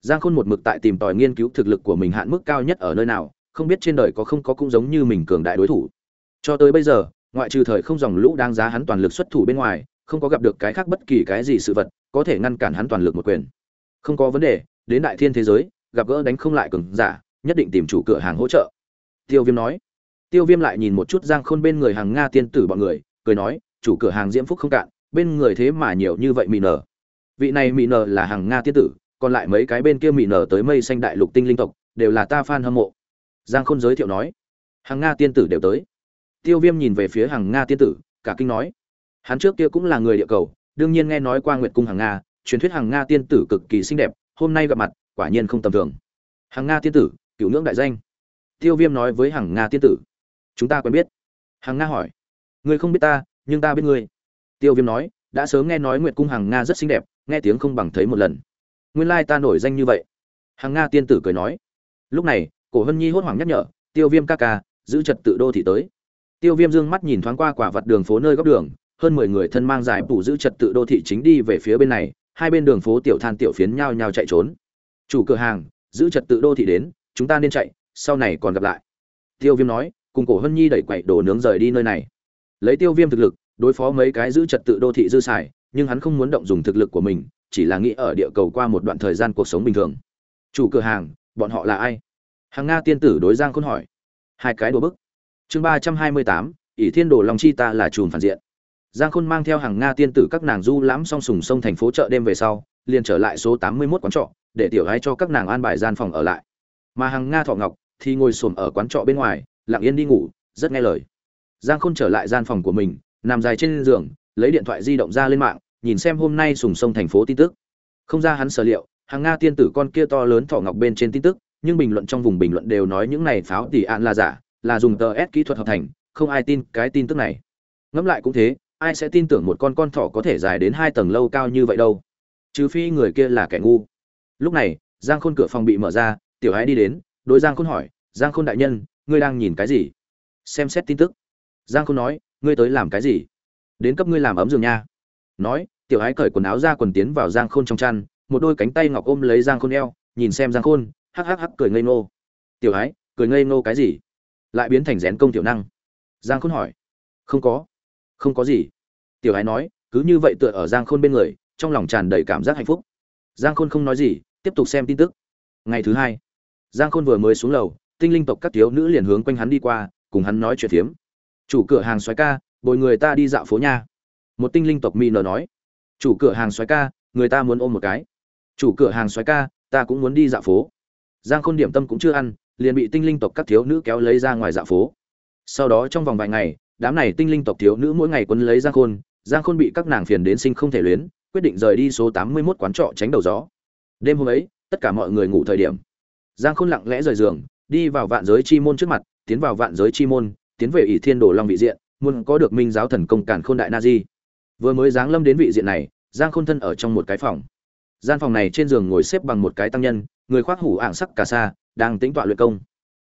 S1: Giang khôn một mực tại tìm tòi nghiên cứu thực lực của mình hạn mức cao nhất ở nơi nào, không biết trên đời có không có cũng giống như mình cường đại đối thủ. Cho tới bây giờ, ngoại trừ thời không dòng lũ đáng giá hắn toàn lực xuất thủ bên ngoài, không có gặp được cái khác bất kỳ cái gì sự vật có thể ngăn cản hắn toàn lực một quyền. Không có vấn đề, đến đại thiên thế giới, gặp gỡ đánh không lại cường giả, nhất định tìm chủ cửa hàng hỗ trợ. Tiêu viêm nói. Tiêu viêm lại nhìn một chút giang khôn bên người hàng nga tiên tử bọn người, cười nói chủ cửa hàng diễm phúc không cạn, bên người thế mà nhiều như vậy mị nở. Vị này mị nở là hàng nga tiên tử, còn lại mấy cái bên kia mị nở tới mây xanh đại lục tinh linh tộc, đều là ta fan hâm mộ. Giang khôn giới thiệu nói, hàng nga tiên tử đều tới. Tiêu viêm nhìn về phía hàng nga tiên tử, cả kinh nói, hắn trước kia cũng là người địa cầu, đương nhiên nghe nói qua nguyệt cung hàng nga, truyền thuyết hàng nga tiên tử cực kỳ xinh đẹp, hôm nay gặp mặt, quả nhiên không tầm thường. Hàng nga tiên tử, cựu ngưỡng đại danh. Tiêu viêm nói với hàng nga tiên tử, chúng ta quen biết. Hàng nga hỏi, ngươi không biết ta nhưng ta biết ngươi. Tiêu viêm nói, đã sớm nghe nói nguyệt cung hàng nga rất xinh đẹp, nghe tiếng không bằng thấy một lần. Nguyên lai ta nổi danh như vậy. Hàng nga tiên tử cười nói. Lúc này, cổ hân nhi hốt hoảng nhắc nhở, tiêu viêm ca ca, giữ trật tự đô thị tới. Tiêu viêm dương mắt nhìn thoáng qua quả vật đường phố nơi góc đường, hơn mười người thân mang giải phủ giữ trật tự đô thị chính đi về phía bên này, hai bên đường phố tiểu than tiểu phiến nhao nhao chạy trốn. Chủ cửa hàng, giữ trật tự đô thị đến, chúng ta nên chạy, sau này còn gặp lại. Tiêu viêm nói, cùng cổ hân nhi đẩy quậy đồ nướng rời đi nơi này. Lấy tiêu viêm thực lực đối phó mấy cái giữ trật tự đô thị dư xài, nhưng hắn không muốn động dùng thực lực của mình, chỉ là nghĩ ở địa cầu qua một đoạn thời gian cuộc sống bình thường. Chủ cửa hàng, bọn họ là ai? Hàng nga tiên tử đối giang khôn hỏi. Hai cái đồ bức. Chương ba trăm hai mươi tám, ỷ thiên đồ long chi ta là chùm phản diện. Giang khôn mang theo hàng nga tiên tử các nàng du lãm song sùng sông thành phố chợ đêm về sau, liền trở lại số tám mươi mốt quán trọ, để tiểu gái cho các nàng an bài gian phòng ở lại. Mà hàng nga thọ ngọc thì ngồi xổm ở quán trọ bên ngoài, lặng yên đi ngủ, rất nghe lời. Giang khôn trở lại gian phòng của mình nằm dài trên giường, lấy điện thoại di động ra lên mạng, nhìn xem hôm nay sùng sông thành phố tin tức. Không ra hắn sở liệu, hàng nga tiên tử con kia to lớn thỏ ngọc bên trên tin tức, nhưng bình luận trong vùng bình luận đều nói những này pháo tỷ ạn là giả, là dùng tờ s kỹ thuật hợp thành, không ai tin cái tin tức này. Ngẫm lại cũng thế, ai sẽ tin tưởng một con con thỏ có thể dài đến hai tầng lâu cao như vậy đâu? Trừ phi người kia là kẻ ngu. Lúc này, giang khôn cửa phòng bị mở ra, tiểu ái đi đến, đối giang khôn hỏi, giang khôn đại nhân, ngươi đang nhìn cái gì? Xem xét tin tức. Giang khôn nói ngươi tới làm cái gì? Đến cấp ngươi làm ấm giường nha. Nói, tiểu ái cởi quần áo ra quần tiến vào giang khôn trong chăn, một đôi cánh tay ngọc ôm lấy giang khôn eo, nhìn xem giang khôn, hắc hắc hắc cười ngây ngô. Tiểu ái, cười ngây ngô cái gì? Lại biến thành rén công tiểu năng. Giang khôn hỏi. Không có. Không có gì. Tiểu ái nói, cứ như vậy tựa ở giang khôn bên người, trong lòng tràn đầy cảm giác hạnh phúc. Giang khôn không nói gì, tiếp tục xem tin tức. Ngày thứ hai, giang khôn vừa mới xuống lầu, tinh linh tộc các thiếu nữ liền hướng quanh hắn đi qua, cùng hắn nói chuyện phiếm chủ cửa hàng xoáy ca, bồi người ta đi dạo phố nha. Một tinh linh tộc mỹ nờ nói. Chủ cửa hàng xoáy ca, người ta muốn ôm một cái. Chủ cửa hàng xoáy ca, ta cũng muốn đi dạo phố. Giang khôn điểm tâm cũng chưa ăn, liền bị tinh linh tộc các thiếu nữ kéo lấy ra ngoài dạo phố. Sau đó trong vòng vài ngày, đám này tinh linh tộc thiếu nữ mỗi ngày quấn lấy giang khôn. Giang khôn bị các nàng phiền đến sinh không thể luyến, quyết định rời đi số tám mươi 81 quán trọ tránh đầu gió. Đêm hôm ấy, tất cả mọi người ngủ thời điểm. Giang khôn lặng lẽ rời giường, đi vào vạn giới chi môn trước mặt, tiến vào vạn giới chi môn tiến về ỷ thiên đồ long vị diện, muốn có được minh giáo thần công cản khôn đại na di. Vừa mới giáng lâm đến vị diện này, giang khôn thân ở trong một cái phòng. Gian phòng này trên giường ngồi xếp bằng một cái tăng nhân, người khoác hủ ảng sắc cà sa, đang tính tọa luyện công.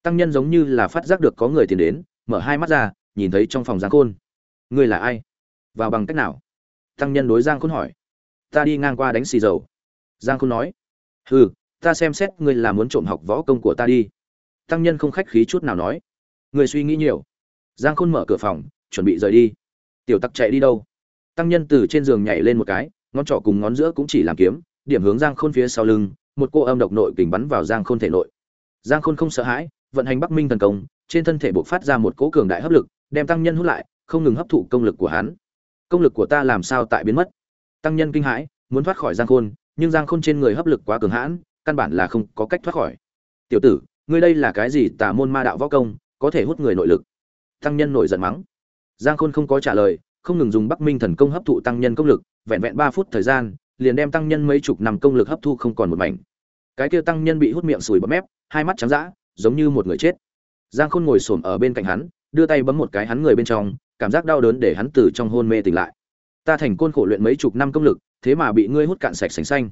S1: Tăng nhân giống như là phát giác được có người tìm đến, mở hai mắt ra, nhìn thấy trong phòng giang khôn. Ngươi là ai? Vào bằng cách nào? Tăng nhân đối giang khôn hỏi. Ta đi ngang qua đánh xì dầu. Giang khôn nói. Hừ, ta xem xét ngươi là muốn trộm học võ công của ta đi. Tăng nhân không khách khí chút nào nói. Ngươi suy nghĩ nhiều giang khôn mở cửa phòng, chuẩn bị rời đi. Tiểu tặc chạy đi đâu? Tăng nhân từ trên giường nhảy lên một cái, ngón trỏ cùng ngón giữa cũng chỉ làm kiếm, điểm hướng giang khôn phía sau lưng, một cô âm độc nội kình bắn vào giang khôn thể nội. Giang khôn không sợ hãi, vận hành bắc minh thần công, trên thân thể buộc phát ra một cỗ cường đại hấp lực, đem tăng nhân hút lại, không ngừng hấp thụ công lực của hắn. Công lực của ta làm sao tại biến mất? Tăng nhân kinh hãi, muốn thoát khỏi giang khôn, nhưng giang khôn trên người hấp lực quá cường hãn, căn bản là không có cách thoát khỏi. Tiểu tử, ngươi đây là cái gì tả môn ma đạo võ công, có thể hút người nội lực? Tăng nhân nổi giận mắng. Giang khôn không có trả lời, không ngừng dùng bắc minh thần công hấp thụ tăng nhân công lực, vẹn vẹn ba phút thời gian, liền đem tăng nhân mấy chục năm công lực hấp thu không còn một mảnh. Cái kia tăng nhân bị hút miệng sùi bọt mép, hai mắt trắng dã, giống như một người chết. Giang khôn ngồi xổm ở bên cạnh hắn, đưa tay bấm một cái hắn người bên trong, cảm giác đau đớn để hắn từ trong hôn mê tỉnh lại. Ta thành côn khổ luyện mấy chục năm công lực, thế mà bị ngươi hút cạn sạch sành xanh.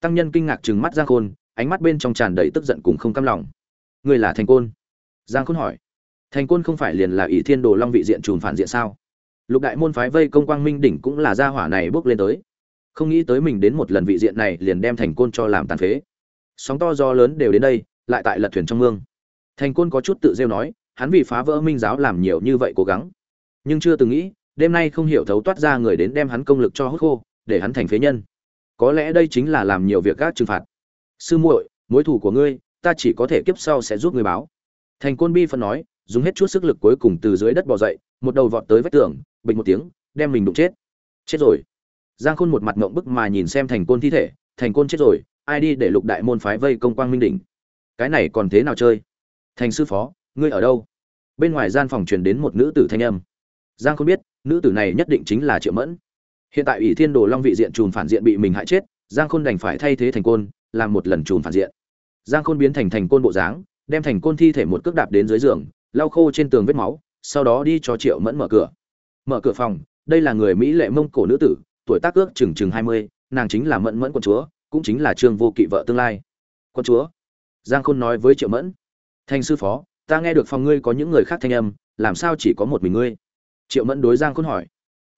S1: Tăng nhân kinh ngạc trừng mắt giang khôn, ánh mắt bên trong tràn đầy tức giận cùng không cam lòng. Ngươi là thành côn? Giang khôn hỏi thành côn không phải liền là ỷ thiên đồ long vị diện trùn phản diện sao? Lục đại môn phái vây công quang minh đỉnh cũng là gia hỏa này bước lên tới. Không nghĩ tới mình đến một lần vị diện này liền đem thành côn cho làm tàn phế. Sóng to gió lớn đều đến đây, lại tại lật thuyền trong mương. Thành côn có chút tự rêu nói, hắn vì phá vỡ minh giáo làm nhiều như vậy cố gắng. Nhưng chưa từng nghĩ, đêm nay không hiểu thấu toát ra người đến đem hắn công lực cho hút khô, để hắn thành phế nhân. Có lẽ đây chính là làm nhiều việc gác trừng phạt. Sư muội, mối thủ của ngươi, ta chỉ có thể kiếp sau sẽ giúp người báo. Thành côn bi phân nói dùng hết chút sức lực cuối cùng từ dưới đất bò dậy, một đầu vọt tới vách tường bình một tiếng, đem mình đụng chết. Chết rồi. Giang khôn một mặt ngộng bức mà nhìn xem thành côn thi thể, thành côn chết rồi, ai đi để lục đại môn phái vây công quang minh đỉnh? Cái này còn thế nào chơi? Thành sư phó, ngươi ở đâu? Bên ngoài gian phòng truyền đến một nữ tử thanh âm. Giang khôn biết, nữ tử này nhất định chính là triệu mẫn. Hiện tại ủy thiên đồ long vị diện trùn phản diện bị mình hại chết, giang khôn đành phải thay thế thành côn, làm một lần trùn phản diện. Giang khôn biến thành thành côn bộ dáng, đem thành côn thi thể một cước đạp đến dưới giường lau khô trên tường vết máu, sau đó đi cho triệu mẫn mở cửa. Mở cửa phòng, đây là người mỹ lệ mông cổ nữ tử, tuổi tác ước chừng chừng hai mươi, nàng chính là mẫn mẫn quân chúa, cũng chính là trương vô kỵ vợ tương lai. Quân chúa? Giang khôn nói với triệu mẫn. Thành sư phó, ta nghe được phòng ngươi có những người khác thanh âm, làm sao chỉ có một mình ngươi? Triệu mẫn đối giang khôn hỏi.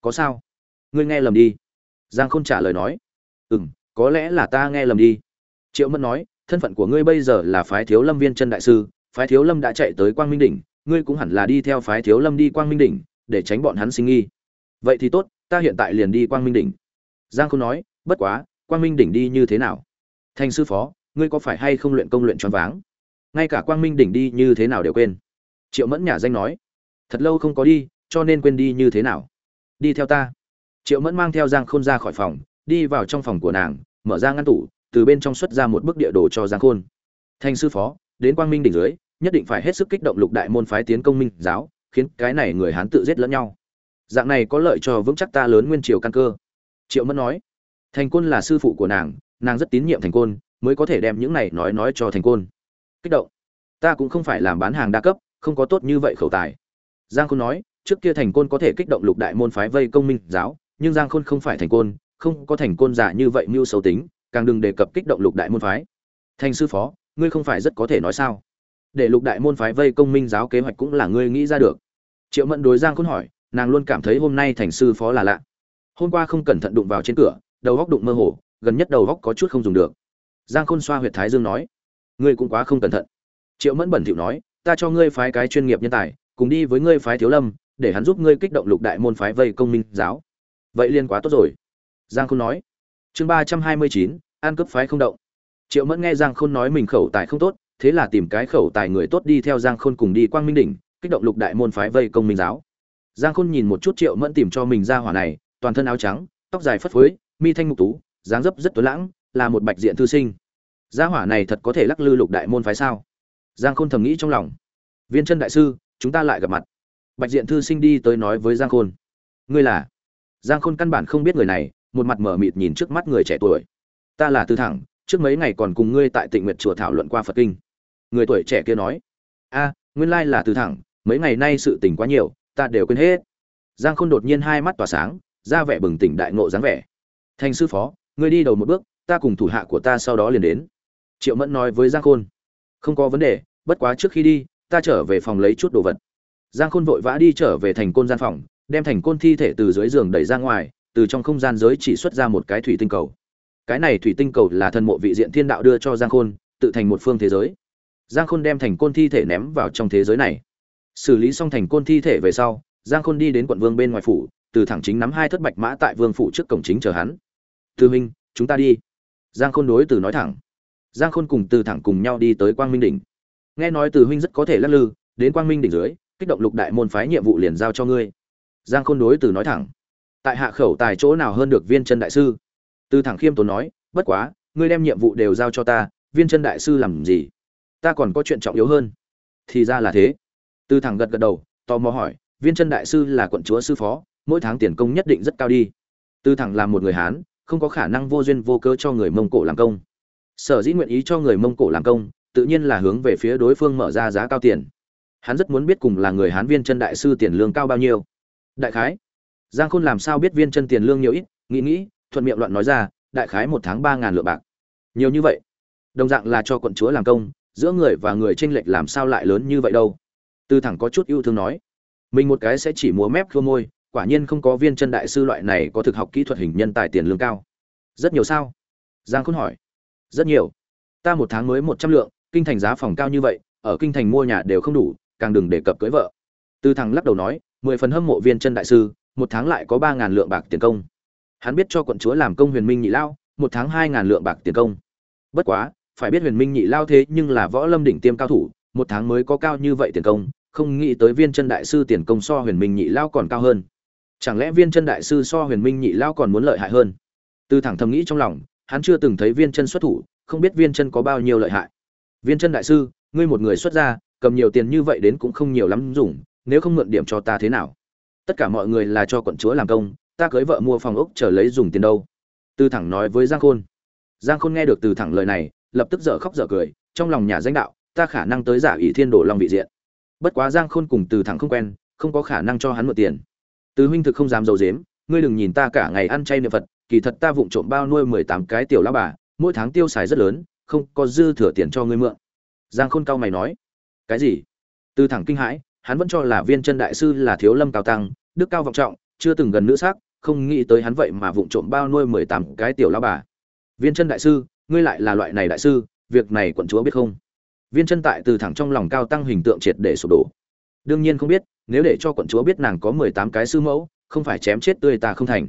S1: Có sao? Ngươi nghe lầm đi. Giang khôn trả lời nói. Ừ m có lẽ là ta nghe lầm đi. Triệu mẫn nói, thân phận của ngươi bây giờ là phái thiếu lâm viên chân đại sư phái thiếu lâm đã chạy tới quang minh đỉnh, ngươi cũng hẳn là đi theo phái thiếu lâm đi quang minh đỉnh, để tránh bọn hắn sinh nghi. Vậy thì tốt, ta hiện tại liền đi quang minh đỉnh. Giang khôn nói, bất quá, quang minh đỉnh đi như thế nào? Thành sư phó, ngươi có phải hay không luyện công luyện choáng váng? Ngay cả quang minh đỉnh đi như thế nào đều quên. Triệu mẫn nhà danh nói, thật lâu không có đi, cho nên quên đi như thế nào? Đi theo ta. Triệu mẫn mang theo giang khôn ra khỏi phòng, đi vào trong phòng của nàng, mở ra ngăn tủ, từ bên trong xuất ra một bức địa đồ cho giang khôn. Thành sư phó, đến quang minh đỉnh dưới nhất định phải hết sức kích động lục đại môn phái tiến công minh giáo, khiến cái này người hán tự giết lẫn nhau. Dạng này có lợi cho vững chắc ta lớn nguyên triều căn cơ. Triệu mẫn nói. Thành côn là sư phụ của nàng nàng rất tín nhiệm thành côn, mới có thể đem những này nói nói cho thành côn. Kích động? Ta cũng không phải làm bán hàng đa cấp, không có tốt như vậy khẩu tài. Giang khôn nói, trước kia thành côn có thể kích động lục đại môn phái vây công minh giáo, nhưng giang khôn không phải thành côn, không có thành côn giả như vậy mưu xấu tính, càng đừng đề cập kích động lục đại môn phái. Thành sư phó, ngươi không phải rất có thể nói sao? Để lục đại môn phái vây công minh giáo kế hoạch cũng là ngươi nghĩ ra được. Triệu mẫn đối giang khôn hỏi, nàng luôn cảm thấy hôm nay thành sư phó là lạ. Hôm qua không cẩn thận đụng vào trên cửa, đầu góc đụng mơ hồ, gần nhất đầu góc có chút không dùng được. Giang khôn xoa huyệt thái dương nói, ngươi cũng quá không cẩn thận. Triệu mẫn bẩn thỉu nói, ta cho ngươi phái cái chuyên nghiệp nhân tài, cùng đi với ngươi phái thiếu lâm, để hắn giúp ngươi kích động lục đại môn phái vây công minh giáo. Vậy liên quá tốt rồi. Giang khôn nói, chương ba trăm hai mươi chín, an cấp phái không động. Triệu mẫn nghe giang khôn nói mình khẩu tài không tốt thế là tìm cái khẩu tài người tốt đi theo giang khôn cùng đi quang minh đỉnh, kích động lục đại môn phái vây công minh giáo. Giang khôn nhìn một chút triệu mẫn tìm cho mình ra hỏa này, toàn thân áo trắng, tóc dài phất phới, mi thanh mục tú, dáng dấp rất tuấn lãng, là một bạch diện thư sinh. Gia hỏa này thật có thể lắc lư lục đại môn phái sao? Giang khôn thầm nghĩ trong lòng. Viên chân đại sư, chúng ta lại gặp mặt. Bạch diện thư sinh đi tới nói với giang khôn. Ngươi là? Giang khôn căn bản không biết người này, một mặt mở mịt nhìn trước mắt người trẻ tuổi. Ta là tư thẳng, trước mấy ngày còn cùng ngươi tại tịnh nguyệt chùa thảo luận qua phật kinh người tuổi trẻ kia nói, a, nguyên lai là từ thẳng, mấy ngày nay sự tình quá nhiều, ta đều quên hết. Giang khôn đột nhiên hai mắt tỏa sáng, ra vẻ bừng tỉnh đại ngộ dáng vẻ. Thành sư phó, ngươi đi đầu một bước, ta cùng thủ hạ của ta sau đó liền đến. Triệu mẫn nói với giang khôn, không có vấn đề, bất quá trước khi đi, ta trở về phòng lấy chút đồ vật. Giang khôn vội vã đi trở về thành côn gian phòng, đem thành côn thi thể từ dưới giường đẩy ra ngoài, từ trong không gian giới chỉ xuất ra một cái thủy tinh cầu. Cái này thủy tinh cầu là thần mộ vị diện thiên đạo đưa cho giang khôn, tự thành một phương thế giới giang khôn đem thành côn thi thể ném vào trong thế giới này. Xử lý xong thành côn thi thể về sau, giang khôn đi đến quận vương bên ngoài phủ, từ thẳng chính nắm hai thất bạch mã tại vương phủ trước cổng chính chờ hắn. Tư minh chúng ta đi. Giang khôn đối từ nói thẳng. Giang khôn cùng từ thẳng cùng nhau đi tới quang minh đỉnh. Nghe nói từ huynh rất có thể lắc lư, đến quang minh đỉnh dưới, kích động lục đại môn phái nhiệm vụ liền giao cho ngươi. Giang khôn đối từ nói thẳng. Tại hạ khẩu tài chỗ nào hơn được viên chân đại sư? Từ thẳng khiêm tốn nói, bất quá, ngươi đem nhiệm vụ đều giao cho ta, viên chân đại sư làm gì? Ta còn có chuyện trọng yếu hơn. Thì ra là thế. Từ thẳng gật gật đầu, tò mò hỏi, viên chân đại sư là quận chúa sư phó, mỗi tháng tiền công nhất định rất cao đi. Từ thẳng là một người hán, không có khả năng vô duyên vô cớ cho người mông cổ làm công. Sở dĩ nguyện ý cho người mông cổ làm công, tự nhiên là hướng về phía đối phương mở ra giá cao tiền. Hắn rất muốn biết cùng là người hán viên chân đại sư tiền lương cao bao nhiêu. Đại khái, giang khôn làm sao biết viên chân tiền lương nhiều ít, nghĩ nghĩ, thuận miệng loạn nói ra, đại khái một tháng ba ngàn lượng bạc. Nhiều như vậy. Đồng dạng là cho quận chúa làm công giữa người và người tranh lệch làm sao lại lớn như vậy đâu. Tư thẳng có chút yêu thương nói, mình một cái sẽ chỉ múa mép khua môi, quả nhiên không có viên chân đại sư loại này có thực học kỹ thuật hình nhân tài tiền lương cao. Rất nhiều sao? Giang khôn hỏi. Rất nhiều. Ta một tháng mới một trăm lượng, kinh thành giá phòng cao như vậy, ở kinh thành mua nhà đều không đủ, càng đừng đề cập cưới vợ. Tư thẳng lắc đầu nói, mười phần hâm mộ viên chân đại sư, một tháng lại có ba ngàn lượng bạc tiền công. Hắn biết cho quận chúa làm công huyền minh nhị lao, một tháng hai ngàn lượng bạc tiền công. Bất quá phải biết huyền minh nhị lao thế nhưng là võ lâm đỉnh tiêm cao thủ, một tháng mới có cao như vậy tiền công, không nghĩ tới viên chân đại sư tiền công so huyền minh nhị lao còn cao hơn. Chẳng lẽ viên chân đại sư so huyền minh nhị lao còn muốn lợi hại hơn? Từ thẳng thầm nghĩ trong lòng, hắn chưa từng thấy viên chân xuất thủ, không biết viên chân có bao nhiêu lợi hại. Viên chân đại sư, ngươi một người xuất ra cầm nhiều tiền như vậy đến cũng không nhiều lắm dùng, nếu không mượn điểm cho ta thế nào? Tất cả mọi người là cho quận chúa làm công, ta cưới vợ mua phòng ốc chờ lấy dùng tiền đâu? Từ thẳng nói với giang khôn. Giang khôn nghe được từ thẳng lời này lập tức dở khóc dở cười, trong lòng nhà danh đạo, ta khả năng tới giả ỷ thiên đổ long vị diện. Bất quá giang khôn cùng từ thẳng không quen, không có khả năng cho hắn mượn tiền. Từ huynh thực không dám dầu dếm ngươi đừng nhìn ta cả ngày ăn chay niệm phật, kỳ thật ta vụng trộm bao nuôi mười tám cái tiểu lao bà, mỗi tháng tiêu xài rất lớn, không có dư thừa tiền cho ngươi mượn. Giang khôn cao mày nói, cái gì? Từ thẳng kinh hãi, hắn vẫn cho là viên chân đại sư là thiếu lâm cao tăng, đức cao vọng trọng, chưa từng gần nữ sắc, không nghĩ tới hắn vậy mà vụng trộm bao nuôi mười tám cái tiểu lao bà. Viên chân đại sư ngươi lại là loại này đại sư, việc này quận chúa biết không? Viên chân tại từ thẳng trong lòng cao tăng hình tượng triệt để sụp đổ. Đương nhiên không biết, nếu để cho quận chúa biết nàng có mười tám cái sư mẫu, không phải chém chết tươi ta không thành.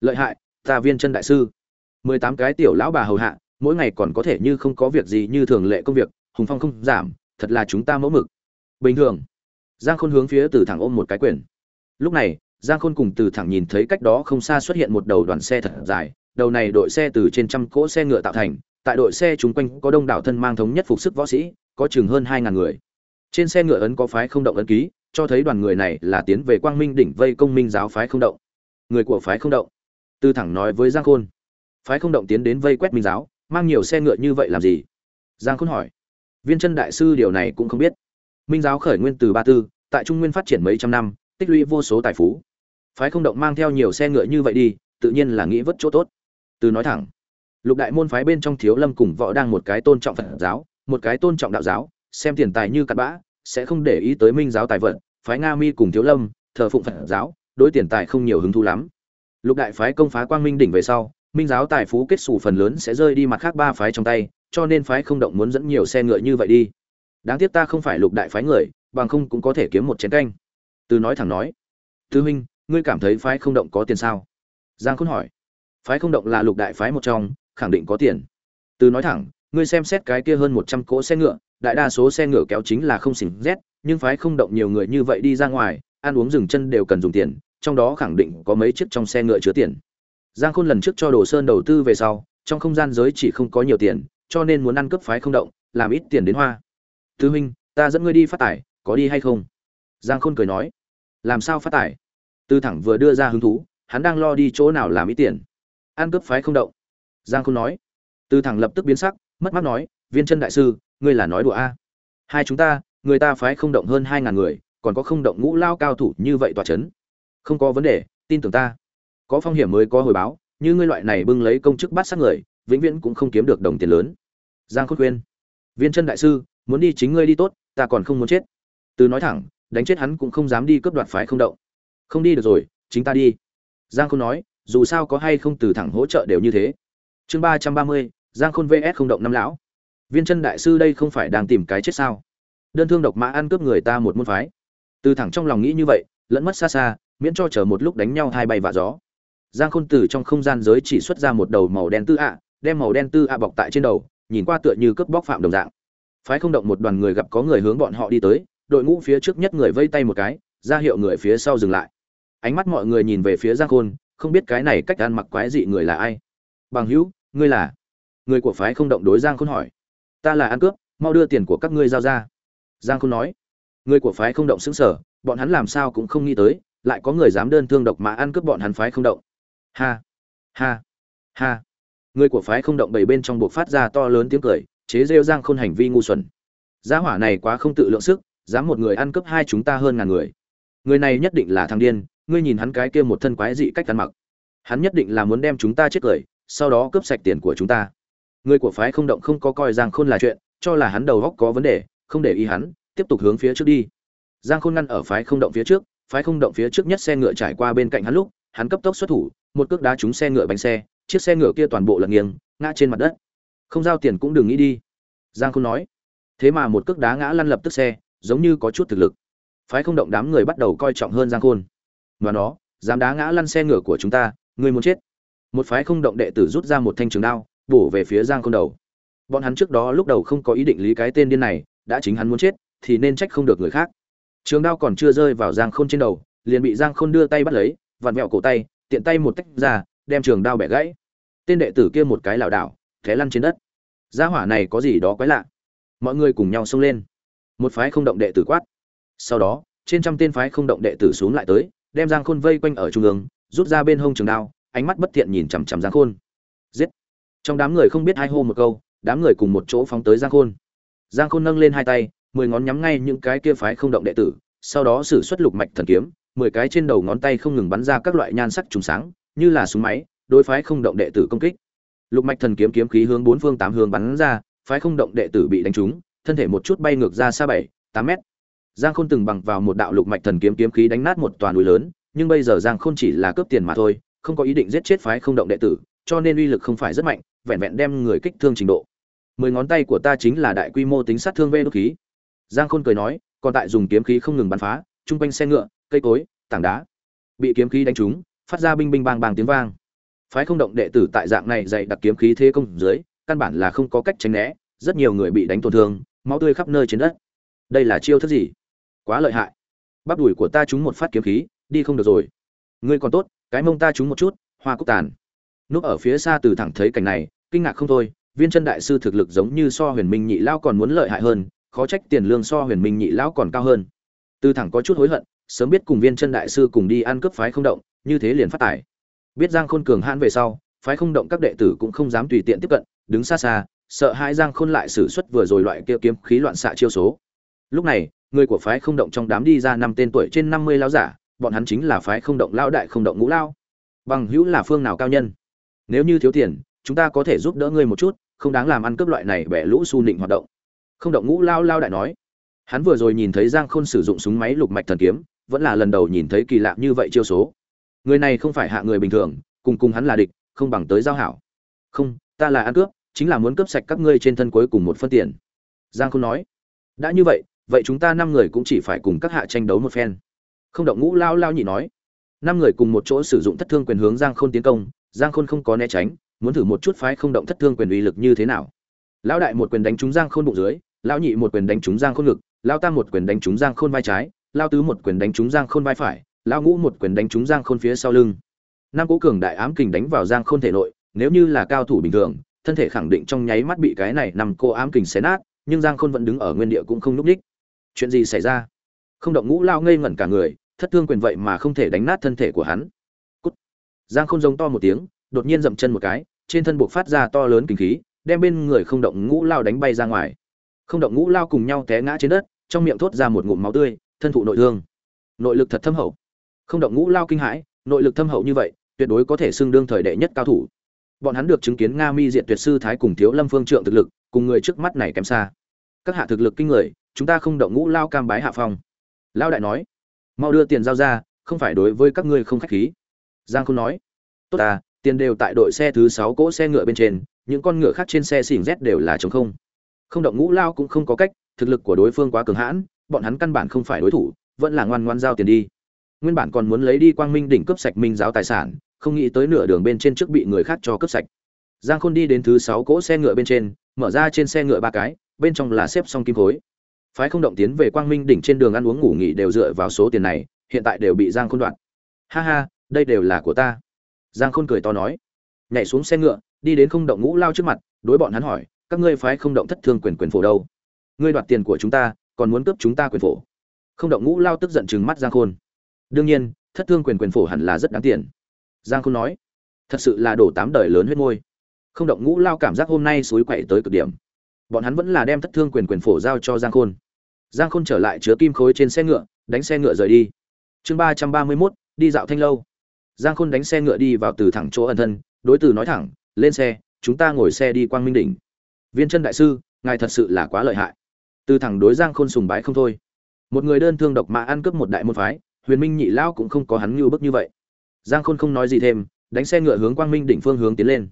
S1: Lợi hại, ta viên chân đại sư. mười tám cái tiểu lão bà hầu hạ, mỗi ngày còn có thể như không có việc gì như thường lệ công việc, hùng phong không giảm, thật là chúng ta mẫu mực. Bình thường. Giang khôn hướng phía từ thẳng ôm một cái quyền. Lúc này, giang khôn cùng từ thẳng nhìn thấy cách đó không xa xuất hiện một đầu đoàn xe thật dài đầu này đội xe từ trên trăm cỗ xe ngựa tạo thành, tại đội xe chúng quanh có đông đảo thân mang thống nhất phục sức võ sĩ, có chừng hơn hai ngàn người. Trên xe ngựa ấn có phái không động ấn ký, cho thấy đoàn người này là tiến về quang minh đỉnh vây công minh giáo phái không động. Người của phái không động? Tư thẳng nói với giang khôn. Phái không động tiến đến vây quét minh giáo, mang nhiều xe ngựa như vậy làm gì? Giang khôn hỏi. Viên chân đại sư điều này cũng không biết. Minh giáo khởi nguyên từ ba tư, tại trung nguyên phát triển mấy trăm năm, tích lũy vô số tài phú. Phái không động mang theo nhiều xe ngựa như vậy đi, tự nhiên là nghĩ vất chỗ tốt từ nói thẳng, lục đại môn phái bên trong thiếu lâm cùng võ đang một cái tôn trọng phật giáo, một cái tôn trọng đạo giáo, xem tiền tài như cặn bã, sẽ không để ý tới minh giáo tài vận, phái nga mi cùng thiếu lâm, thờ phụng phật giáo, đối tiền tài không nhiều hứng thú lắm. Lục đại phái công phá quang minh đỉnh về sau, minh giáo tài phú kết xù phần lớn sẽ rơi đi mặt khác ba phái trong tay, cho nên phái không động muốn dẫn nhiều xe ngựa như vậy đi. Đáng tiếc ta không phải lục đại phái người, bằng không cũng có thể kiếm một chén canh. Từ nói thẳng nói thứ huynh, ngươi cảm thấy phái không động có tiền sao? Giang khôn hỏi phái không động là lục đại phái một trong, khẳng định có tiền. Từ nói thẳng, ngươi xem xét cái kia hơn một trăm cỗ xe ngựa, đại đa số xe ngựa kéo chính là không xỉn rét, nhưng phái không động nhiều người như vậy đi ra ngoài, ăn uống dừng chân đều cần dùng tiền, trong đó khẳng định có mấy chiếc trong xe ngựa chứa tiền. Giang khôn lần trước cho đồ sơn đầu tư về sau, trong không gian giới chỉ không có nhiều tiền, cho nên muốn ăn cướp phái không động, làm ít tiền đến hoa. Thứ huynh, ta dẫn ngươi đi phát tải có đi hay không? Giang khôn cười nói. Làm sao phát tải tư thẳng vừa đưa ra hứng thú, hắn đang lo đi chỗ nào làm ít tiền. An cướp phái không động. Giang khôn nói. Tư thẳng lập tức biến sắc, mất mắt nói, viên chân đại sư, ngươi là nói đùa a. Hai chúng ta, người ta phái không động hơn hai ngàn người, còn có không động ngũ lao cao thủ như vậy tòa c h ấ n không có vấn đề, tin tưởng ta. Có phong hiểm mới có hồi báo, như ngươi loại này bưng lấy công chức bắt sát người, vĩnh viễn cũng không kiếm được đồng tiền lớn. Giang khôn khuyên. Viên chân đại sư, muốn đi chính ngươi đi tốt, ta còn không muốn chết. Từ nói thẳng, đánh chết hắn cũng không dám đi cướp đoạt phái không động. Không đi được rồi, chính ta đi. Giang khôn nói dù sao có hay không từ thẳng hỗ trợ đều như thế. Chương ba trăm ba mươi, giang khôn vs không động năm lão. Viên chân đại sư đây không phải đang tìm cái chết sao? Đơn thương độc mã ăn cướp người ta một môn phái. Từ thẳng trong lòng nghĩ như vậy, lẫn mất xa xa, miễn cho chờ một lúc đánh nhau hai bay và gió. Giang khôn từ trong không gian giới chỉ xuất ra một đầu màu đen tư ạ, đem màu đen tư ạ bọc tại trên đầu, nhìn qua tựa như cướp bóc phạm đồng dạng. Phái không động một đoàn người gặp có người hướng bọn họ đi tới, đội ngũ phía trước nhất người vây tay một cái, ra hiệu người phía sau dừng lại. Ánh mắt mọi người nhìn về phía giang khôn không biết cái này cách ăn mặc quái dị người là ai. Bằng hữu, ngươi là? Người của phái không động đối giang khôn hỏi. Ta là ăn cướp, mau đưa tiền của các ngươi giao ra. Giang khôn nói. Người của phái không động xứng sở bọn hắn làm sao cũng không nghĩ tới, lại có người dám đơn thương độc mã ăn cướp bọn hắn phái không động. Ha ha ha. Người của phái không động bảy bên trong buộc phát ra to lớn tiếng cười, chế rêu giang khôn hành vi ngu xuẩn. Gia hỏa này quá không tự lượng sức, dám một người ăn cướp hai chúng ta hơn ngàn người. Người này nhất định là thằng điên ngươi nhìn hắn cái kia một thân quái dị cách ăn mặc. Hắn nhất định là muốn đem chúng ta chết cười, sau đó cướp sạch tiền của chúng ta. Người của phái không động không có coi giang khôn là chuyện, cho là hắn đầu góc có vấn đề, không để ý hắn, tiếp tục hướng phía trước đi. Giang khôn ngăn ở phái không động phía trước, phái không động phía trước nhất xe ngựa trải qua bên cạnh hắn lúc, hắn cấp tốc xuất thủ, một cước đá trúng xe ngựa bánh xe, chiếc xe ngựa kia toàn bộ lật nghiêng, ngã trên mặt đất. Không giao tiền cũng đừng nghĩ đi, giang khôn nói. Thế mà một cước đá ngã lăn lập tức xe, giống như có chút thực lực. Phái không động đám người bắt đầu coi trọng hơn giang khôn và nó, dám đá ngã lăn xe ngựa của chúng ta, ngươi muốn chết. Một phái không động đệ tử rút ra một thanh trường đao, bổ về phía giang khôn đầu. Bọn hắn trước đó lúc đầu không có ý định lý cái tên điên này, đã chính hắn muốn chết, thì nên trách không được người khác. Trường đao còn chưa rơi vào giang khôn trên đầu, liền bị giang khôn đưa tay bắt lấy, vặn vẹo cổ tay, tiện tay một tách ra, đem trường đao bẻ gãy. Tên đệ tử kia một cái lảo đảo, té lăn trên đất. Gia hỏa này có gì đó quái lạ. Mọi người cùng nhau xông lên. Một phái không động đệ tử quát. Sau đó, trên trăm tên phái không động đệ tử xuống lại tới đem giang khôn vây quanh ở trung ương, rút ra bên hông trường đao, ánh mắt bất thiện nhìn chằm chằm giang khôn. Giết! Trong đám người không biết hai hô một câu, đám người cùng một chỗ phóng tới giang khôn. Giang khôn nâng lên hai tay, mười ngón nhắm ngay những cái kia phái không động đệ tử, sau đó sử xuất lục mạch thần kiếm, mười cái trên đầu ngón tay không ngừng bắn ra các loại nhan sắc trùng sáng, như là súng máy, đối phái không động đệ tử công kích. Lục mạch thần kiếm kiếm khí hướng bốn phương tám hướng bắn ra, phái không động đệ tử bị đánh trúng, thân thể một chút bay ngược ra xa bảy, tám mét giang khôn từng bằng vào một đạo lục mạch thần kiếm kiếm khí đánh nát một toàn núi lớn, nhưng bây giờ giang khôn chỉ là cướp tiền mà thôi, không có ý định giết chết phái không động đệ tử, cho nên uy lực không phải rất mạnh, vẹn vẹn đem người kích thương trình độ. Mười ngón tay của ta chính là đại quy mô tính sát thương vê đốt khí. Giang khôn cười nói, còn tại dùng kiếm khí không ngừng bắn phá, trung quanh xe ngựa, cây cối, tảng đá. Bị kiếm khí đánh trúng, phát ra binh binh bang bang tiếng vang. Phái không động đệ tử tại dạng này dạy đặc kiếm khí thế công dưới, căn bản là không có cách tránh né, rất nhiều người bị đánh tổn thương, máu tươi khắp nơi trên đất. Đây là chiêu thức gì? Quá lợi hại. Bắp đùi của ta trúng một phát kiếm khí, đi không được rồi. Ngươi còn tốt, cái mông ta trúng một chút, hoa cúc tàn. Núp ở phía xa từ thẳng thấy cảnh này, kinh ngạc không thôi, viên chân đại sư thực lực giống như so huyền minh nhị lao còn muốn lợi hại hơn, khó trách tiền lương so huyền minh nhị lão còn cao hơn. Từ thẳng có chút hối hận, sớm biết cùng viên chân đại sư cùng đi ăn cướp phái không động, như thế liền phát tải biết giang khôn cường hãn về sau, phái không động các đệ tử cũng không dám tùy tiện tiếp cận, đứng xa xa, sợ hai giang khôn lại xử suất vừa rồi loại kia kiếm khí loạn xạ chiêu số. Lúc này người của phái không động trong đám đi ra năm tên tuổi trên năm mươi lão giả, bọn hắn chính là phái không động lão đại không động ngũ lao bằng hữu là phương nào cao nhân? Nếu như thiếu tiền, chúng ta có thể giúp đỡ ngươi một chút, không đáng làm ăn cướp loại này bẻ lũ su nịnh hoạt động. Không động ngũ lao lao đại nói. Hắn vừa rồi nhìn thấy giang khôn sử dụng súng máy lục mạch thần kiếm, vẫn là lần đầu nhìn thấy kỳ lạ như vậy chiêu số. Người này không phải hạ người bình thường, cùng cùng hắn là địch, không bằng tới giao hảo. Không, ta là ăn cướp, chính là muốn cướp sạch các ngươi trên thân cuối cùng một phân tiền. Giang khôn nói. Đã như vậy vậy chúng ta năm người cũng chỉ phải cùng các hạ tranh đấu một phen. Không động ngũ lao lao nhị nói. Năm người cùng một chỗ sử dụng thất thương quyền hướng giang khôn tiến công, giang khôn không có né tránh, muốn thử một chút phái không động thất thương quyền uy lực như thế nào. Lão đại một quyền đánh trúng giang khôn bụng dưới, lão nhị một quyền đánh trúng giang khôn ngực, lão tam một quyền đánh trúng giang khôn vai trái, lão tứ một quyền đánh trúng giang khôn vai phải, lão ngũ một quyền đánh trúng giang khôn phía sau lưng. Năm cỗ cường đại ám kình đánh vào giang khôn thể nội, nếu như là cao thủ bình thường, thân thể khẳng định trong nháy mắt bị cái này nằm cô ám kình xé nát, nhưng giang khôn vẫn đứng ở nguyên địa cũng không núp ních chuyện gì xảy ra? Không động ngũ lao ngây ngẩn cả người, thất thương quyền vậy mà không thể đánh nát thân thể của hắn. Cút. giang khôn giống to một tiếng, đột nhiên dậm chân một cái, trên thân buộc phát ra to lớn kinh khí, đem bên người không động ngũ lao đánh bay ra ngoài. Không động ngũ lao cùng nhau té ngã trên đất, trong miệng thốt ra một ngụm máu tươi, thân thụ nội thương. Nội lực thật thâm hậu. Không động ngũ lao kinh hãi, nội lực thâm hậu như vậy, tuyệt đối có thể xưng đương thời đệ nhất cao thủ. Bọn hắn được chứng kiến nga mi diện tuyệt sư thái cùng thiếu lâm phương trượng thực lực, cùng người trước mắt này kém xa. Các hạ thực lực kinh người chúng ta không động ngũ lao cam bái hạ phong. Lao đại nói, mau đưa tiền giao ra, không phải đối với các ngươi không khách khí. Giang không nói, tốt à tiền đều tại đội xe thứ sáu cỗ xe ngựa bên trên, những con ngựa khác trên xe xỉn z đều là chống không. Không động ngũ lao cũng không có cách, thực lực của đối phương quá cường hãn, bọn hắn căn bản không phải đối thủ, vẫn là ngoan ngoan giao tiền đi. Nguyên bản còn muốn lấy đi quang minh đỉnh cướp sạch minh giáo tài sản, không nghĩ tới nửa đường bên trên trước bị người khác cho cướp sạch. Giang khôn đi đến thứ sáu cỗ xe ngựa bên trên, mở ra trên xe ngựa ba cái, bên trong là xếp xong kim khối phái không động tiến về quang minh đỉnh trên đường ăn uống ngủ nghỉ đều dựa vào số tiền này, hiện tại đều bị giang khôn đoạn ha ha, đây đều là của ta. Giang khôn cười to nói. Nhảy xuống xe ngựa, đi đến không động ngũ lao trước mặt, đối bọn hắn hỏi, các ngươi phái không động thất thương quyền quyền phổ đâu? Ngươi đoạt tiền của chúng ta, còn muốn cướp chúng ta quyền phổ? Không động ngũ lao tức giận chừng mắt giang khôn. Đương nhiên, thất thương quyền quyền phổ hẳn là rất đáng tiền. Giang khôn nói, thật sự là đổ tám đời lớn huyết môi. Không động ngũ lao cảm giác hôm nay suối quậy tới cực điểm. Bọn hắn vẫn là đem thất thương quyền quyền phổ giao cho giang khôn giang khôn trở lại chứa kim khối trên xe ngựa, đánh xe ngựa rời đi. Chương ba trăm ba mươi mốt, đi dạo thanh lâu. Giang khôn đánh xe ngựa đi vào từ thẳng chỗ ẩn thân, đối từ nói thẳng, lên xe, chúng ta ngồi xe đi quang minh đỉnh. Viên chân đại sư, ngài thật sự là quá lợi hại. Từ thẳng đối giang khôn sùng bái không thôi. Một người đơn thương độc mã ăn cướp một đại môn phái, huyền minh nhị lao cũng không có hắn như bức như vậy. Giang khôn không nói gì thêm, đánh xe ngựa hướng quang minh đỉnh phương hướng tiến lên.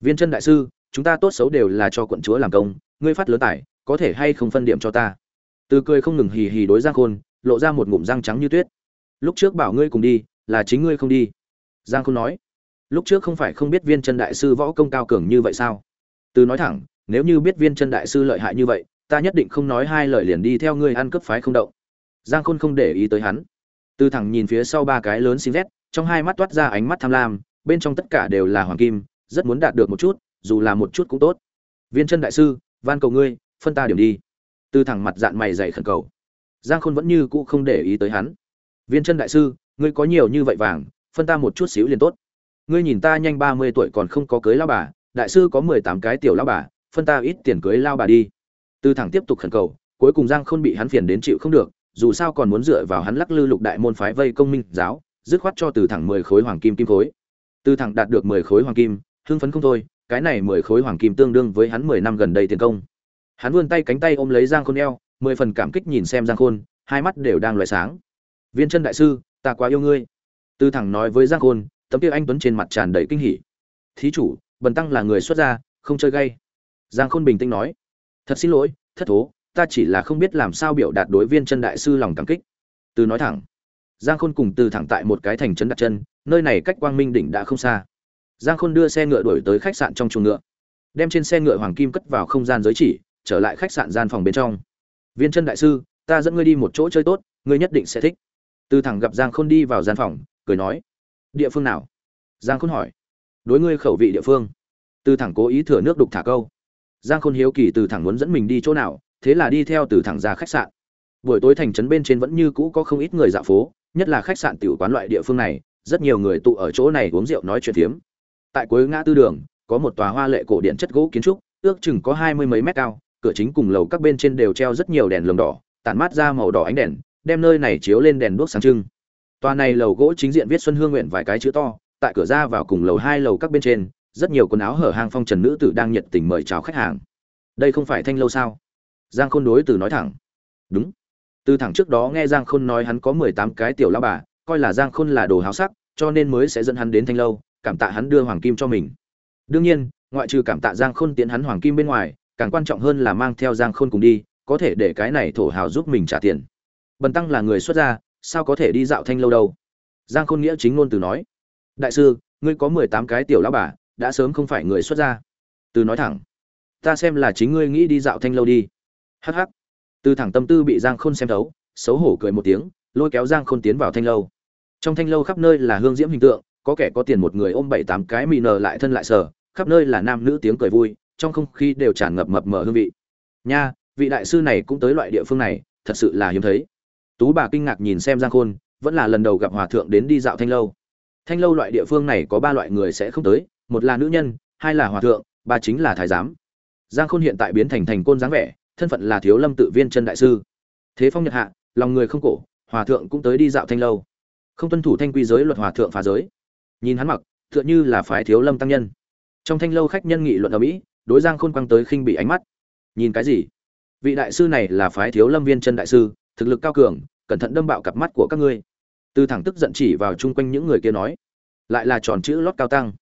S1: Viên chân đại sư, chúng ta tốt xấu đều là cho quận chúa làm công, ngươi phát lớn tải có thể hay không phân điểm cho ta? Từ cười không ngừng hì hì đối giang khôn, lộ ra một ngụm răng trắng như tuyết. Lúc trước bảo ngươi cùng đi, là chính ngươi không đi. Giang khôn nói. Lúc trước không phải không biết viên chân đại sư võ công cao cường như vậy sao? Từ nói thẳng, nếu như biết viên chân đại sư lợi hại như vậy, ta nhất định không nói hai lời liền đi theo ngươi ăn cướp phái không động. Giang khôn không để ý tới hắn. Từ thẳng nhìn phía sau ba cái lớn xin rét trong hai mắt toát ra ánh mắt tham lam, bên trong tất cả đều là hoàng kim, rất muốn đạt được một chút, dù là một chút cũng tốt. Viên chân đại sư, van cầu ngươi, phân ta điểm đi từ thẳng mặt dạng mày dày khẩn cầu. Giang khôn vẫn như cũ không để ý tới hắn. Viên chân đại sư, ngươi có nhiều như vậy vàng, phân ta một chút xíu liền tốt. Ngươi nhìn ta nhanh ba mươi tuổi còn không có cưới lao bà, đại sư có mười tám cái tiểu lao bà, phân ta ít tiền cưới lao bà đi. Từ thẳng tiếp tục khẩn cầu, cuối cùng giang khôn bị hắn phiền đến chịu không được, dù sao còn muốn dựa vào hắn lắc lư lục đại môn phái vây công minh giáo, dứt khoát cho từ thẳng mười khối hoàng kim kim khối. Từ thẳng đạt được mười khối hoàng kim, hưng phấn không thôi, cái này mười khối hoàng kim tương đương với hắn mười năm gần đây tiền công hắn vươn tay cánh tay ôm lấy giang khôn eo, mười phần cảm kích nhìn xem giang khôn, hai mắt đều đang loại sáng. Viên chân đại sư, ta quá yêu ngươi. Tư thẳng nói với giang khôn, tấm kia anh tuấn trên mặt tràn đầy kinh hỉ. Thí chủ, bần tăng là người xuất gia, không chơi gay. Giang khôn bình tĩnh nói, thật xin lỗi, thất thố, ta chỉ là không biết làm sao biểu đạt đối viên chân đại sư lòng cảm kích. Từ nói thẳng, giang khôn cùng từ thẳng tại một cái thành trấn đặt chân, nơi này cách quang minh đỉnh đã không xa. Giang khôn đưa xe ngựa đuổi tới khách sạn trong chuồng ngựa, đem trên xe ngựa hoàng kim cất vào không gian giới chỉ trở lại khách sạn gian phòng bên trong. Viên chân đại sư, ta dẫn ngươi đi một chỗ chơi tốt, ngươi nhất định sẽ thích. Từ thẳng gặp giang khôn đi vào gian phòng, cười nói, địa phương nào? Giang khôn hỏi, đối ngươi khẩu vị địa phương. Từ thẳng cố ý thừa nước đục thả câu. Giang khôn hiếu kỳ từ thẳng muốn dẫn mình đi chỗ nào, thế là đi theo từ thẳng ra khách sạn. Buổi tối thành trấn bên trên vẫn như cũ có không ít người dạo phố, nhất là khách sạn tiểu quán loại địa phương này, rất nhiều người tụ ở chỗ này uống rượu nói chuyện phiếm. Tại cuối ngã tư đường, có một tòa hoa lệ cổ điện chất gỗ kiến trúc, ước chừng có hai mươi mấy mét cao cửa chính cùng lầu các bên trên đều treo rất nhiều đèn lồng đỏ, tản mát ra màu đỏ ánh đèn, đem nơi này chiếu lên đèn đuốc sáng trưng. Tòa này lầu gỗ chính diện viết xuân hương nguyện vài cái chữ to, tại cửa ra vào cùng lầu hai lầu các bên trên, rất nhiều quần áo hở hang phong trần nữ tử đang nhiệt tình mời chào khách hàng. Đây không phải thanh lâu sao? Giang khôn đối từ nói thẳng. Đúng. Từ thẳng trước đó nghe giang khôn nói hắn có mười tám cái tiểu lao bà, coi là giang khôn là đồ háo sắc, cho nên mới sẽ dẫn hắn đến thanh lâu, cảm tạ hắn đưa hoàng kim cho mình. Đương nhiên, ngoại trừ cảm tạ giang khôn tiến hắn hoàng kim bên ngoài càng quan trọng hơn là mang theo giang khôn cùng đi, có thể để cái này thổ hào giúp mình trả tiền. Bần tăng là người xuất gia, sao có thể đi dạo thanh lâu đâu? Giang khôn nghĩa chính ngôn từ nói. Đại sư, ngươi có mười tám cái tiểu lão bà, đã sớm không phải người xuất gia. Từ nói thẳng. Ta xem là chính ngươi nghĩ đi dạo thanh lâu đi. Hh từ thẳng tâm tư bị giang khôn xem thấu, xấu hổ cười một tiếng, lôi kéo giang khôn tiến vào thanh lâu. Trong thanh lâu khắp nơi là hương diễm hình tượng, có kẻ có tiền một người ôm bảy tám cái mì nờ lại thân lại sờ, khắp nơi là nam nữ tiếng cười vui trong không khí đều tràn ngập mập mờ hương vị. Nha, vị đại sư này cũng tới loại địa phương này, thật sự là hiếm thấy. Tú bà kinh ngạc nhìn xem giang khôn, vẫn là lần đầu gặp hòa thượng đến đi dạo thanh lâu. Thanh lâu loại địa phương này có ba loại người sẽ không tới, một là nữ nhân, hai là hòa thượng, ba chính là thái giám. Giang khôn hiện tại biến thành thành côn dáng vẻ, thân phận là thiếu lâm tự viên chân đại sư. Thế phong nhật hạ, lòng người không cổ, hòa thượng cũng tới đi dạo thanh lâu. Không tuân thủ thanh quy giới luật hòa thượng phá giới. Nhìn hắn mặc, tựa như là phái thiếu lâm tăng nhân. Trong thanh lâu khách nhân nghị luận ở mỹ đối giang khôn quăng tới khinh bị ánh mắt. Nhìn cái gì? Vị đại sư này là phái thiếu lâm viên chân đại sư, thực lực cao cường, cẩn thận đâm bạo cặp mắt của các ngươi. Từ thẳng tức giận chỉ vào chung quanh những người kia nói, lại là tròn chữ lót cao tăng.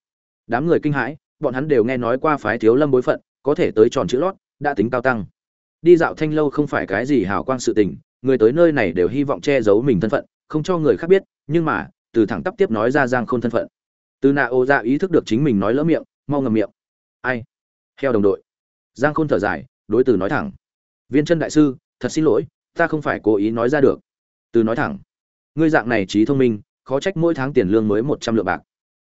S1: Đám người kinh hãi, bọn hắn đều nghe nói qua phái thiếu lâm bối phận, có thể tới tròn chữ lót, đã tính cao tăng. Đi dạo thanh lâu không phải cái gì hào quang sự tình, người tới nơi này đều hy vọng che giấu mình thân phận, không cho người khác biết, nhưng mà, từ thẳng tắp tiếp nói ra giang khôn thân phận. Từ nạ ô ra ý thức được chính mình nói lỡ miệng, mau ngầm miệng. Ai? Theo đồng đội. Giang khôn thở dài, đối từ nói thẳng. Viên chân đại sư, thật xin lỗi, ta không phải cố ý nói ra được. Từ nói thẳng. Ngươi dạng này trí thông minh, khó trách mỗi tháng tiền lương mới một trăm lượng bạc.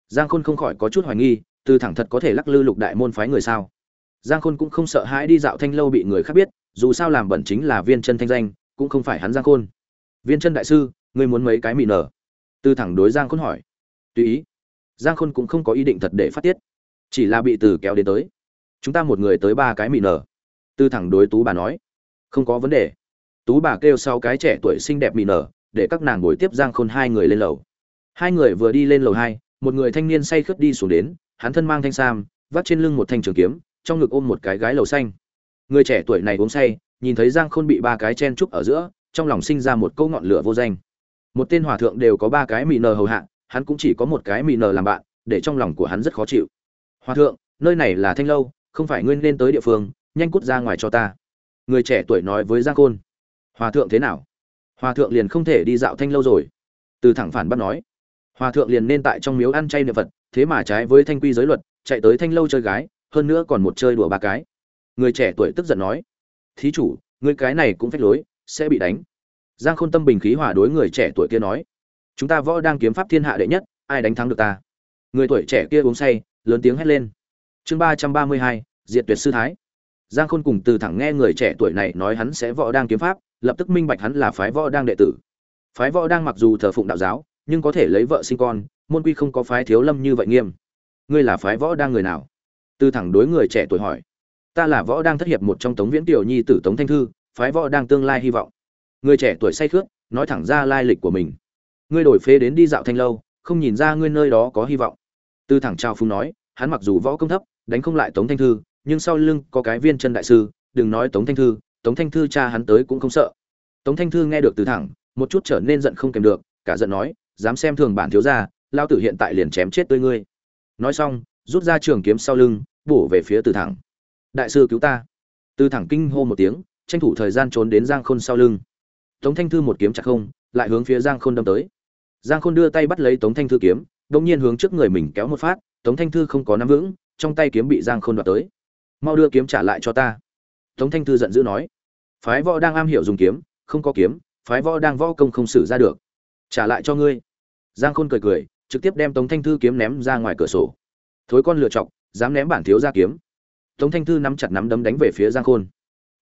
S1: Giang khôn không khỏi có chút hoài nghi, từ thẳng thật có thể lắc lư lục đại môn phái người sao? Giang khôn cũng không sợ hãi đi dạo thanh lâu bị người khác biết, dù sao làm bẩn chính là viên chân thanh danh, cũng không phải hắn giang khôn. Viên chân đại sư, ngươi muốn mấy cái mị nở? Từ thẳng đối giang khôn hỏi. Tùy ý. Giang khôn cũng không có ý định thật để phát tiết. Chỉ là bị từ kéo đến tới chúng ta một người tới ba cái mị nở tư thẳng đối tú bà nói. Không có vấn đề. Tú bà kêu sau cái trẻ tuổi xinh đẹp mị nở để các nàng ngồi tiếp giang khôn hai người lên lầu. Hai người vừa đi lên lầu hai, một người thanh niên say khướt đi xuống đến, hắn thân mang thanh sam, vắt trên lưng một thanh trường kiếm, trong ngực ôm một cái gái lầu xanh. Người trẻ tuổi này uống say, nhìn thấy giang khôn bị ba cái chen trúc ở giữa, trong lòng sinh ra một câu ngọn lửa vô danh. Một tên hòa thượng đều có ba cái mị nờ hầu hạ, hắn cũng chỉ có một cái mị nờ làm bạn, để trong lòng của hắn rất khó chịu. Hòa thượng, nơi này là thanh lâu không phải ngươi nên tới địa phương, nhanh cút ra ngoài cho ta. Người trẻ tuổi nói với giang khôn. Hòa thượng thế nào? Hòa thượng liền không thể đi dạo thanh lâu rồi. Từ thẳng phản bắt nói. Hòa thượng liền nên tại trong miếu ăn chay niệm phật, thế mà trái với thanh quy giới luật, chạy tới thanh lâu chơi gái, hơn nữa còn một chơi đùa ba cái. Người trẻ tuổi tức giận nói. Thí chủ người cái này cũng phách lối, sẽ bị đánh. Giang khôn tâm bình khí hòa đối người trẻ tuổi kia nói. Chúng ta võ đang kiếm pháp thiên hạ đệ nhất, ai đánh thắng được ta? Người tuổi trẻ kia uống say, lớn tiếng hét lên chương ba trăm ba mươi hai, diệt tuyệt sư thái. Giang khôn cùng từ thẳng nghe người trẻ tuổi này nói hắn sẽ võ đang kiếm pháp, lập tức minh bạch hắn là phái võ đang đệ tử. Phái võ đang mặc dù thờ phụng đạo giáo, nhưng có thể lấy vợ sinh con, môn quy không có phái thiếu lâm như vậy nghiêm. Ngươi là phái võ đang người nào? Từ thẳng đối người trẻ tuổi hỏi. Ta là võ đang thất hiệp một trong tống viễn tiểu nhi tử tống thanh thư, phái võ đang tương lai hy vọng. Người trẻ tuổi say khướt, nói thẳng ra lai lịch của mình. Ngươi đổi phế đến đi dạo thanh lâu, không nhìn ra ngươi nơi đó có hy vọng. Từ thẳng trao phúng nói, hắn mặc dù võ công thấp đánh không lại tống thanh thư, nhưng sau lưng có cái viên chân đại sư, đừng nói tống thanh thư, tống thanh thư cha hắn tới cũng không sợ. Tống thanh thư nghe được từ thẳng, một chút trở nên giận không kèm được, cả giận nói, dám xem thường bản thiếu gia lao tử hiện tại liền chém chết tươi ngươi. Nói xong, rút ra trường kiếm sau lưng, bổ về phía từ thẳng. Đại sư cứu ta. Từ thẳng kinh hô một tiếng, tranh thủ thời gian trốn đến giang khôn sau lưng. Tống thanh thư một kiếm chặt không, lại hướng phía giang khôn đâm tới. Giang khôn đưa tay bắt lấy tống thanh thư kiếm, đột nhiên hướng trước người mình kéo một phát, tống thanh thư không có nắm vững trong tay kiếm bị giang khôn đoạt tới. Mau đưa kiếm trả lại cho ta. Tống thanh thư giận dữ nói. Phái võ đang am hiểu dùng kiếm, không có kiếm, phái võ đang võ công không xử ra được. Trả lại cho ngươi. Giang khôn cười cười, trực tiếp đem tống thanh thư kiếm ném ra ngoài cửa sổ. Thối con lựa chọc, dám ném bản thiếu ra kiếm. Tống thanh thư nắm chặt nắm đấm đánh về phía giang khôn.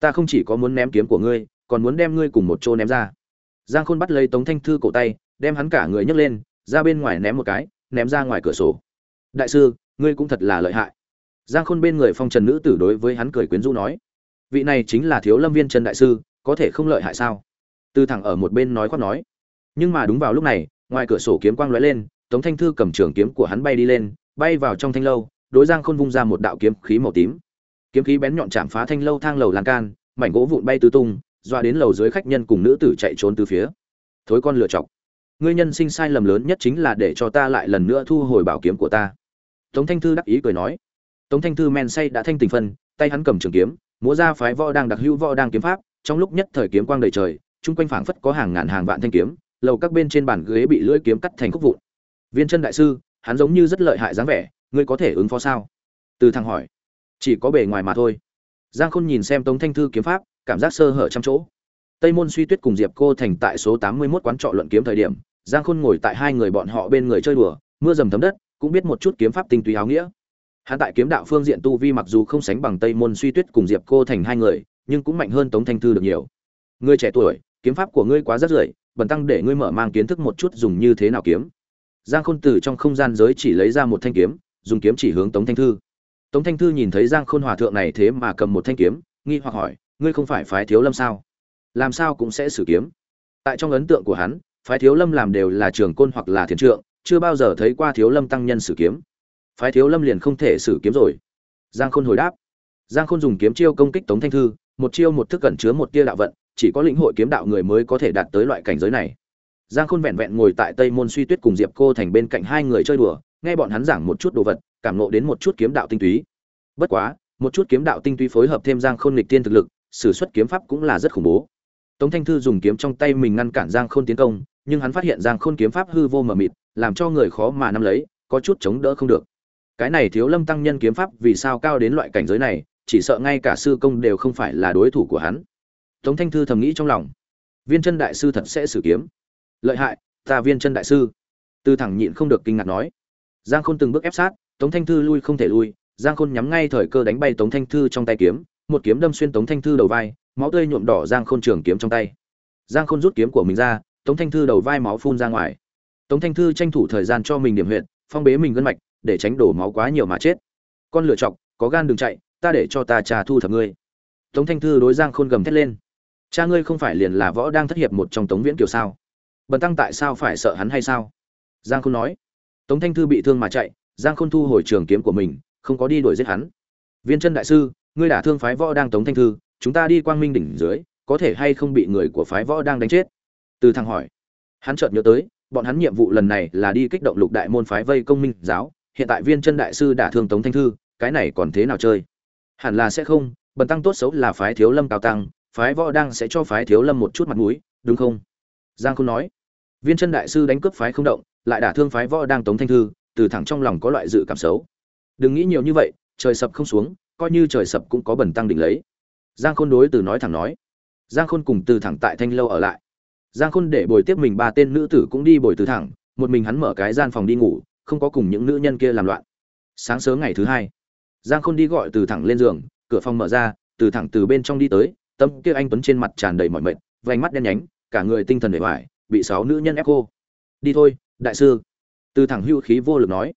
S1: Ta không chỉ có muốn ném kiếm của ngươi, còn muốn đem ngươi cùng một chỗ ném ra. Giang khôn bắt lấy tống thanh thư cổ tay, đem hắn cả người nhấc lên, ra bên ngoài ném một cái, ném ra ngoài cửa sổ. Đại sư ngươi cũng thật là lợi hại. Giang khôn bên người phong trần nữ tử đối với hắn cười quyến rũ nói, vị này chính là thiếu lâm viên trần đại sư, có thể không lợi hại sao? Tư thẳng ở một bên nói khoác nói. Nhưng mà đúng vào lúc này, ngoài cửa sổ kiếm quang lóe lên, tống thanh thư cầm trường kiếm của hắn bay đi lên, bay vào trong thanh lâu, đối giang khôn vung ra một đạo kiếm khí màu tím. Kiếm khí bén nhọn chạm phá thanh lâu thang lầu lan can, mảnh gỗ vụn bay tứ tung doa đến lầu dưới khách nhân cùng nữ tử chạy trốn từ phía. Thối con lựa chọc. Ngươi nhân sinh sai lầm lớn nhất chính là để cho ta lại lần nữa thu hồi bảo kiếm của ta tống thanh thư đắc ý cười nói. Tống thanh thư men say đã thanh tình phân, tay hắn cầm trường kiếm, múa ra phái võ đang đặc hữu võ đang kiếm pháp, trong lúc nhất thời kiếm quang đầy trời, chung quanh phảng phất có hàng ngàn hàng vạn thanh kiếm, lầu các bên trên bàn ghế bị lưỡi kiếm cắt thành khúc vụn. Viên chân đại sư, hắn giống như rất lợi hại dáng vẻ, ngươi có thể ứng phó sao? Từ thằng hỏi. Chỉ có bề ngoài mà thôi. Giang khôn nhìn xem tống thanh thư kiếm pháp, cảm giác sơ hở trăm chỗ. Tây môn suy tuyết cùng diệp cô thành tại số tám mươi mốt quán trọ luận kiếm thời điểm, giang khôn ngồi tại hai người bọn họ bên người chơi đùa, mưa dầm thấm đất cũng biết một chút kiếm pháp tinh túy áo nghĩa. Hắn tại kiếm đạo phương diện tu vi mặc dù không sánh bằng tây môn suy tuyết cùng diệp cô thành hai người, nhưng cũng mạnh hơn tống thanh thư được nhiều. Ngươi trẻ tuổi, kiếm pháp của ngươi quá rất rưởi, bần tăng để ngươi mở mang kiến thức một chút dùng như thế nào kiếm. Giang khôn từ trong không gian giới chỉ lấy ra một thanh kiếm, dùng kiếm chỉ hướng tống thanh thư. Tống thanh thư nhìn thấy giang khôn hòa thượng này thế mà cầm một thanh kiếm, nghi hoặc hỏi, ngươi không phải phái thiếu lâm sao? Làm sao cũng sẽ sử kiếm? Tại trong ấn tượng của hắn, phái thiếu lâm làm đều là trường côn hoặc là thiền trượng chưa bao giờ thấy qua thiếu lâm tăng nhân sử kiếm. Phái thiếu lâm liền không thể sử kiếm rồi. Giang khôn hồi đáp. Giang khôn dùng kiếm chiêu công kích tống thanh thư, một chiêu một thức cẩn chứa một tia đạo vận, chỉ có lĩnh hội kiếm đạo người mới có thể đạt tới loại cảnh giới này. Giang khôn vẹn vẹn ngồi tại tây môn suy tuyết cùng diệp cô thành bên cạnh hai người chơi đùa, nghe bọn hắn giảng một chút đồ vật, cảm nộ đến một chút kiếm đạo tinh túy. Bất quá, một chút kiếm đạo tinh túy phối hợp thêm giang khôn lịch tiên thực lực, sử xuất kiếm pháp cũng là rất khủng bố. Tống thanh thư dùng kiếm trong tay mình ngăn cản giang khôn tiến công, nhưng hắn phát hiện giang khôn kiếm pháp hư vô mờ mịt làm cho người khó mà nắm lấy, có chút chống đỡ không được. Cái này thiếu lâm tăng nhân kiếm pháp vì sao cao đến loại cảnh giới này, chỉ sợ ngay cả sư công đều không phải là đối thủ của hắn. Tống thanh thư thầm nghĩ trong lòng. Viên chân đại sư thật sẽ sử kiếm. Lợi hại, ta viên chân đại sư. Tư thẳng nhịn không được kinh ngạc nói. Giang khôn từng bước ép sát, tống thanh thư lui không thể lui, giang khôn nhắm ngay thời cơ đánh bay tống thanh thư trong tay kiếm, một kiếm đâm xuyên tống thanh thư đầu vai, máu tươi nhuộm đỏ giang khôn trường kiếm trong tay. Giang khôn rút kiếm của mình ra, tống thanh thư đầu vai máu phun ra ngoài tống thanh thư tranh thủ thời gian cho mình điểm huyện phong bế mình gân mạch, để tránh đổ máu quá nhiều mà chết. Con lựa chọc, có gan đừng chạy, ta để cho ta trà thu thập ngươi. Tống thanh thư đối giang khôn gầm thét lên. Cha ngươi không phải liền là võ đang thất hiệp một trong tống viễn kiều sao? Bần tăng tại sao phải sợ hắn hay sao? Giang khôn nói. Tống thanh thư bị thương mà chạy, giang khôn thu hồi trường kiếm của mình, không có đi đuổi giết hắn. Viên chân đại sư, ngươi đả thương phái võ đang tống thanh thư, chúng ta đi quang minh đỉnh dưới, có thể hay không bị người của phái võ đang đánh chết? Từ thằng hỏi. Hắn chợt nhớ tới bọn hắn nhiệm vụ lần này là đi kích động lục đại môn phái vây công minh giáo, hiện tại viên chân đại sư đả thương tống thanh thư, cái này còn thế nào chơi? Hẳn là sẽ không, bần tăng tốt xấu là phái thiếu lâm cao tăng, phái võ đang sẽ cho phái thiếu lâm một chút mặt mũi, đúng không? Giang không nói. Viên chân đại sư đánh cướp phái không động, lại đả thương phái võ đang tống thanh thư, từ thẳng trong lòng có loại dự cảm xấu. Đừng nghĩ nhiều như vậy, trời sập không xuống, coi như trời sập cũng có bẩn tăng đỉnh lấy. Giang khôn đối từ nói thẳng nói. Giang khôn cùng từ thẳng tại thanh lâu ở lại giang khôn để bồi tiếp mình ba tên nữ tử cũng đi bồi từ thẳng, một mình hắn mở cái gian phòng đi ngủ, không có cùng những nữ nhân kia làm loạn. Sáng sớm ngày thứ hai, giang khôn đi gọi từ thẳng lên giường, cửa phòng mở ra, từ thẳng từ bên trong đi tới tâm kia anh tuấn trên mặt tràn đầy mọi mệt, vành mắt đen nhánh, cả người tinh thần để hoài bị sáu nữ nhân ép cô. Đi thôi, đại sư. Từ thẳng hưu khí vô lực nói.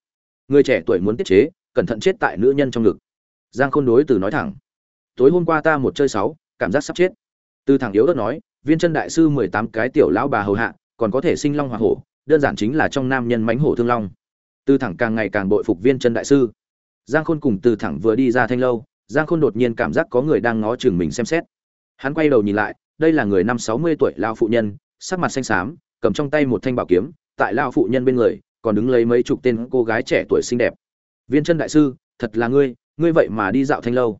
S1: Người trẻ tuổi muốn tiết chế, cẩn thận chết tại nữ nhân trong ngực. Giang khôn đối từ nói thẳng. Tối hôm qua ta một chơi sáu, cảm giác sắp chết. Từ thẳng yếu đất nói viên chân đại sư mười tám cái tiểu lão bà hầu hạ, còn có thể sinh long hóa hổ, đơn giản chính là trong nam nhân mãnh hổ thương long. Từ thẳng càng ngày càng bội phục viên chân đại sư. Giang khôn cùng từ thẳng vừa đi ra thanh lâu, giang khôn đột nhiên cảm giác có người đang ngó chừng mình xem xét. Hắn quay đầu nhìn lại, đây là người năm sáu mươi tuổi lão phụ nhân, sắc mặt xanh xám, cầm trong tay một thanh bảo kiếm, tại lão phụ nhân bên người, còn đứng lấy mấy chục tên cô gái trẻ tuổi xinh đẹp. Viên chân đại sư, thật là ngươi ngươi vậy mà đi dạo thanh lâu.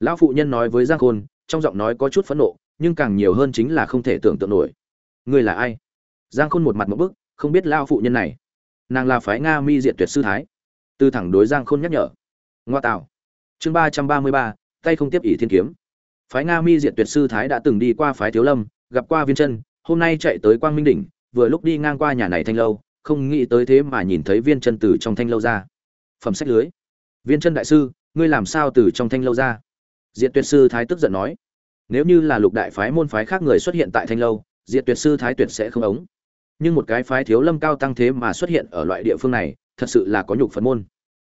S1: Lão phụ nhân nói với giang khôn, trong giọng nói có chút phẫn nộ nhưng càng nhiều hơn chính là không thể tưởng tượng nổi. Ngươi là ai? Giang khôn một mặt một bức, không biết lao phụ nhân này. Nàng là phái nga mi diệt tuyệt sư thái. Từ thẳng đối giang khôn nhắc nhở. Ngoa tạo. Chương ba trăm ba mươi ba, tay không tiếp ỷ thiên kiếm. Phái nga mi diệt tuyệt sư thái đã từng đi qua phái thiếu lâm, gặp qua viên chân hôm nay chạy tới quang minh đỉnh, vừa lúc đi ngang qua nhà này thanh lâu, không nghĩ tới thế mà nhìn thấy viên chân từ trong thanh lâu ra. Phẩm sách lưới. Viên chân đại sư, ngươi làm sao từ trong thanh lâu ra? Diệt tuyệt sư thái tức giận nói nếu như là lục đại phái môn phái khác người xuất hiện tại thanh lâu, diệt tuyệt sư thái tuyệt sẽ không ống. Nhưng một cái phái thiếu lâm cao tăng thế mà xuất hiện ở loại địa phương này, thật sự là có nhục phật môn.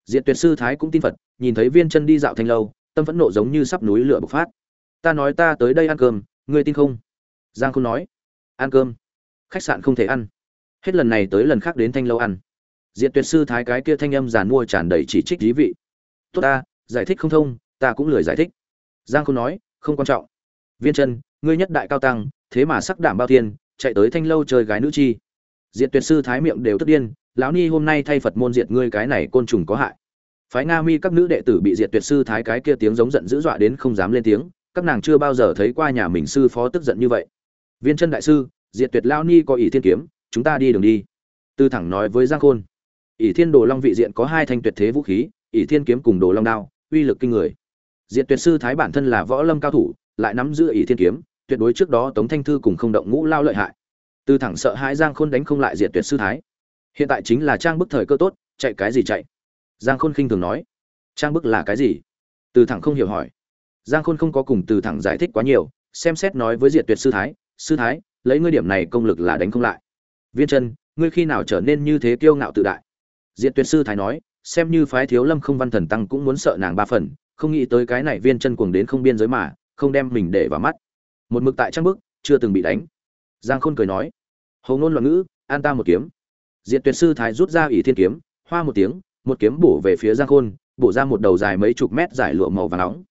S1: Diệt tuyệt sư thái cũng tin phật, nhìn thấy viên chân đi dạo thanh lâu, tâm phẫn nộ giống như sắp núi lửa bộc phát. Ta nói ta tới đây ăn cơm, ngươi tin không? Giang không nói. Ăn cơm. Khách sạn không thể ăn. Hết lần này tới lần khác đến thanh lâu ăn. Diệt tuyệt sư thái cái kia thanh âm giàn mua tràn đầy chỉ trích dí vị. Tốt ta, giải thích không thông, ta cũng lười giải thích. Giang không nói, không quan trọng viên chân, ngươi nhất đại cao tăng, thế mà sắc đảm bao thiên, chạy tới thanh lâu chơi gái nữ chi. Diệt tuyệt sư thái miệng đều tức điên, lão ni hôm nay thay phật môn diệt ngươi cái này côn trùng có hại. Phái nga mi các nữ đệ tử bị diệt tuyệt sư thái cái kia tiếng giống giận dữ dọa đến không dám lên tiếng, các nàng chưa bao giờ thấy qua nhà mình sư phó tức giận như vậy. Viên chân đại sư, diệt tuyệt lão ni có ỷ thiên kiếm, chúng ta đi đường đi. Tư thẳng nói với giang khôn. Ỷ thiên đồ long vị diện có hai thanh tuyệt thế vũ khí, ỷ thiên kiếm cùng đồ long đao, uy lực kinh người. Diệt tuyệt sư thái bản thân là võ lâm cao thủ lại nắm giữ ỷ thiên kiếm, tuyệt đối trước đó tống thanh thư cùng không động ngũ lao lợi hại. Tư thẳng sợ hãi giang khôn đánh không lại diệt tuyệt sư thái. Hiện tại chính là trang bức thời cơ tốt, chạy cái gì chạy? Giang khôn khinh thường nói. Trang bức là cái gì? Từ thẳng không hiểu hỏi. Giang khôn không có cùng từ thẳng giải thích quá nhiều, xem xét nói với diệt tuyệt sư thái sư thái, lấy ngươi điểm này công lực là đánh không lại. Viên chân ngươi khi nào trở nên như thế kiêu ngạo tự đại? Diệt tuyệt sư thái nói, xem như phái thiếu lâm không văn thần tăng cũng muốn sợ nàng ba phần, không nghĩ tới cái này viên chân cuồng đến không biên giới mà không đem mình để vào mắt. Một mực tại trang bức chưa từng bị đánh. Giang khôn cười nói hầu ngôn loạn ngữ, an ta một kiếm. Diệt tuyệt sư thái rút ra ỷ thiên kiếm, hoa một tiếng, một kiếm bổ về phía giang khôn, bổ ra một đầu dài mấy chục mét dài lụa màu vàng nóng.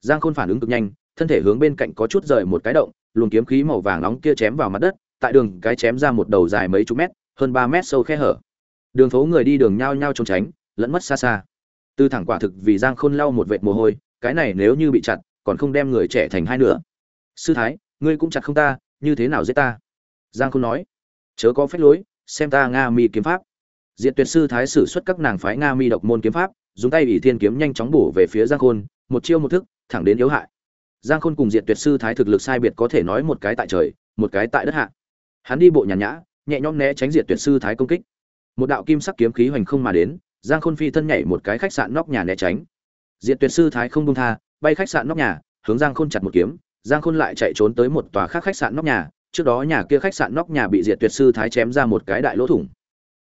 S1: Giang khôn phản ứng cực nhanh, thân thể hướng bên cạnh có chút rời một cái động, luồng kiếm khí màu vàng nóng kia chém vào mặt đất, tại đường cái chém ra một đầu dài mấy chục mét, hơn ba mét sâu khe hở. Đường phố người đi đường nhao nhao trốn tránh, lẫn mất xa xa. Tư thẳng quả thực vì giang khôn lau một vệt mồ hôi, cái này nếu như bị chặt còn không đem người trẻ thành hai nửa. Sư thái, ngươi cũng chặt không ta, như thế nào giết ta? Giang khôn nói. Chớ có phép lối, xem ta nga mi kiếm pháp. Diệt tuyệt sư thái sử xuất các nàng phái nga mi độc môn kiếm pháp, dùng tay ủy thiên kiếm nhanh chóng bổ về phía giang khôn, một chiêu một thức, thẳng đến yếu hại. Giang khôn cùng diệt tuyệt sư thái thực lực sai biệt có thể nói một cái tại trời, một cái tại đất hạ. Hắn đi bộ nhàn nhã, nhẹ nhõm né tránh diệt tuyệt sư thái công kích. Một đạo kim sắc kiếm khí hoành không mà đến, giang khôn phi thân nhảy một cái khách sạn nóc nhà né tránh. Diệt tuyệt sư thái không buông tha bay khách sạn nóc nhà, hướng giang khôn chặt một kiếm. Giang khôn lại chạy trốn tới một tòa khác khách sạn nóc nhà. Trước đó nhà kia khách sạn nóc nhà bị diệt tuyệt sư thái chém ra một cái đại lỗ thủng.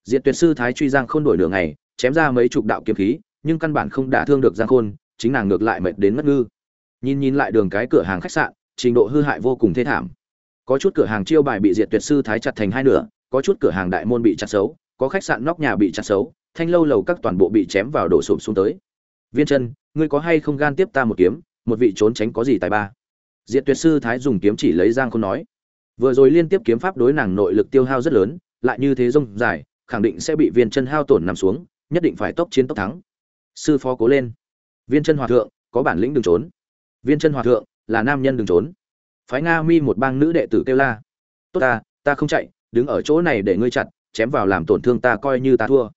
S1: Diệt tuyệt sư thái truy giang khôn đổi nửa ngày, chém ra mấy chục đạo kiếm khí, nhưng căn bản không đả thương được giang khôn, chính nàng ngược lại mệt đến ngất ngư. Nhìn nhìn lại đường cái cửa hàng khách sạn, trình độ hư hại vô cùng thê thảm. Có chút cửa hàng chiêu bài bị diệt tuyệt sư thái chặt thành hai nửa, có chút cửa hàng đại môn bị chặt xấu, có khách sạn nóc nhà bị chặt xấu, thanh lâu lầu các toàn bộ bị chém vào đổ sụp xuống tới viên chân, ngươi có hay không gan tiếp ta một kiếm, một vị trốn tránh có gì tài ba? Diệt tuyệt sư thái dùng kiếm chỉ lấy giang khôn nói. Vừa rồi liên tiếp kiếm pháp đối nàng nội lực tiêu hao rất lớn, lại như thế rông dài, khẳng định sẽ bị viên chân hao tổn nằm xuống, nhất định phải tốc chiến tốc thắng. Sư phó cố lên. Viên chân hòa thượng, có bản lĩnh đừng trốn. Viên chân hòa thượng, là nam nhân đừng trốn. Phái nga mi một bang nữ đệ tử kêu la. Tốt ta ta không chạy, đứng ở chỗ này để ngươi chặt, chém vào làm tổn thương ta coi như ta thua.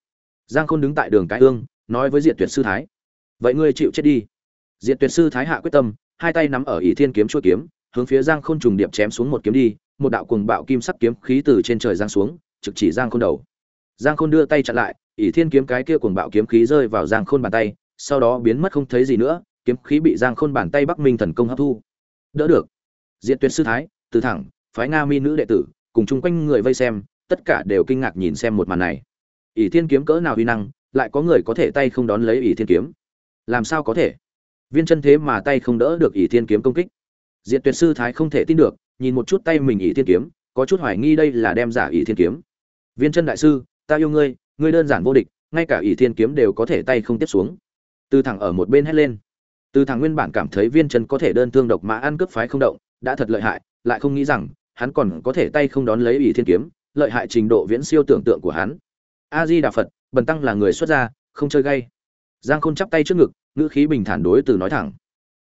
S1: Giang khôn đứng tại đường cái ương, nói với diệt tuyệt sư thái vậy ngươi chịu chết đi. Diện tuyệt sư thái hạ quyết tâm, hai tay nắm ở ỷ thiên kiếm chuôi kiếm, hướng phía giang khôn trùng điệp chém xuống một kiếm đi, một đạo cuồng bạo kim sắc kiếm khí từ trên trời giang xuống, trực chỉ giang khôn đầu. Giang khôn đưa tay chặn lại, ỷ thiên kiếm cái kia cuồng bạo kiếm khí rơi vào giang khôn bàn tay, sau đó biến mất không thấy gì nữa, kiếm khí bị giang khôn bàn tay bắc minh thần công hấp thu. Đỡ được. Diện tuyệt sư thái, từ thẳng, phái nga mi nữ đệ tử, cùng chung quanh người vây xem, tất cả đều kinh ngạc nhìn xem một màn này. Ỷ thiên kiếm cỡ nào uy năng, lại có người có thể tay không đón lấy ỷ thiên kiếm làm sao có thể? Viên chân thế mà tay không đỡ được ỷ thiên kiếm công kích. Diện tuyệt sư thái không thể tin được, nhìn một chút tay mình ỷ thiên kiếm, có chút hoài nghi đây là đem giả ỷ thiên kiếm. Viên chân đại sư, ta yêu ngươi ngươi đơn giản vô địch, ngay cả ỷ thiên kiếm đều có thể tay không tiếp xuống. Từ thẳng ở một bên hét lên. Từ thẳng nguyên bản cảm thấy viên chân có thể đơn thương độc mã ăn cướp phái không động, đã thật lợi hại, lại không nghĩ rằng, hắn còn có thể tay không đón lấy ỷ thiên kiếm, lợi hại trình độ viễn siêu tưởng tượng của hắn. A di đà phật, bần tăng là người xuất gia, không chơi gay. Giang khôn chắp tay trước ngực ngữ khí bình thản đối từ nói thẳng.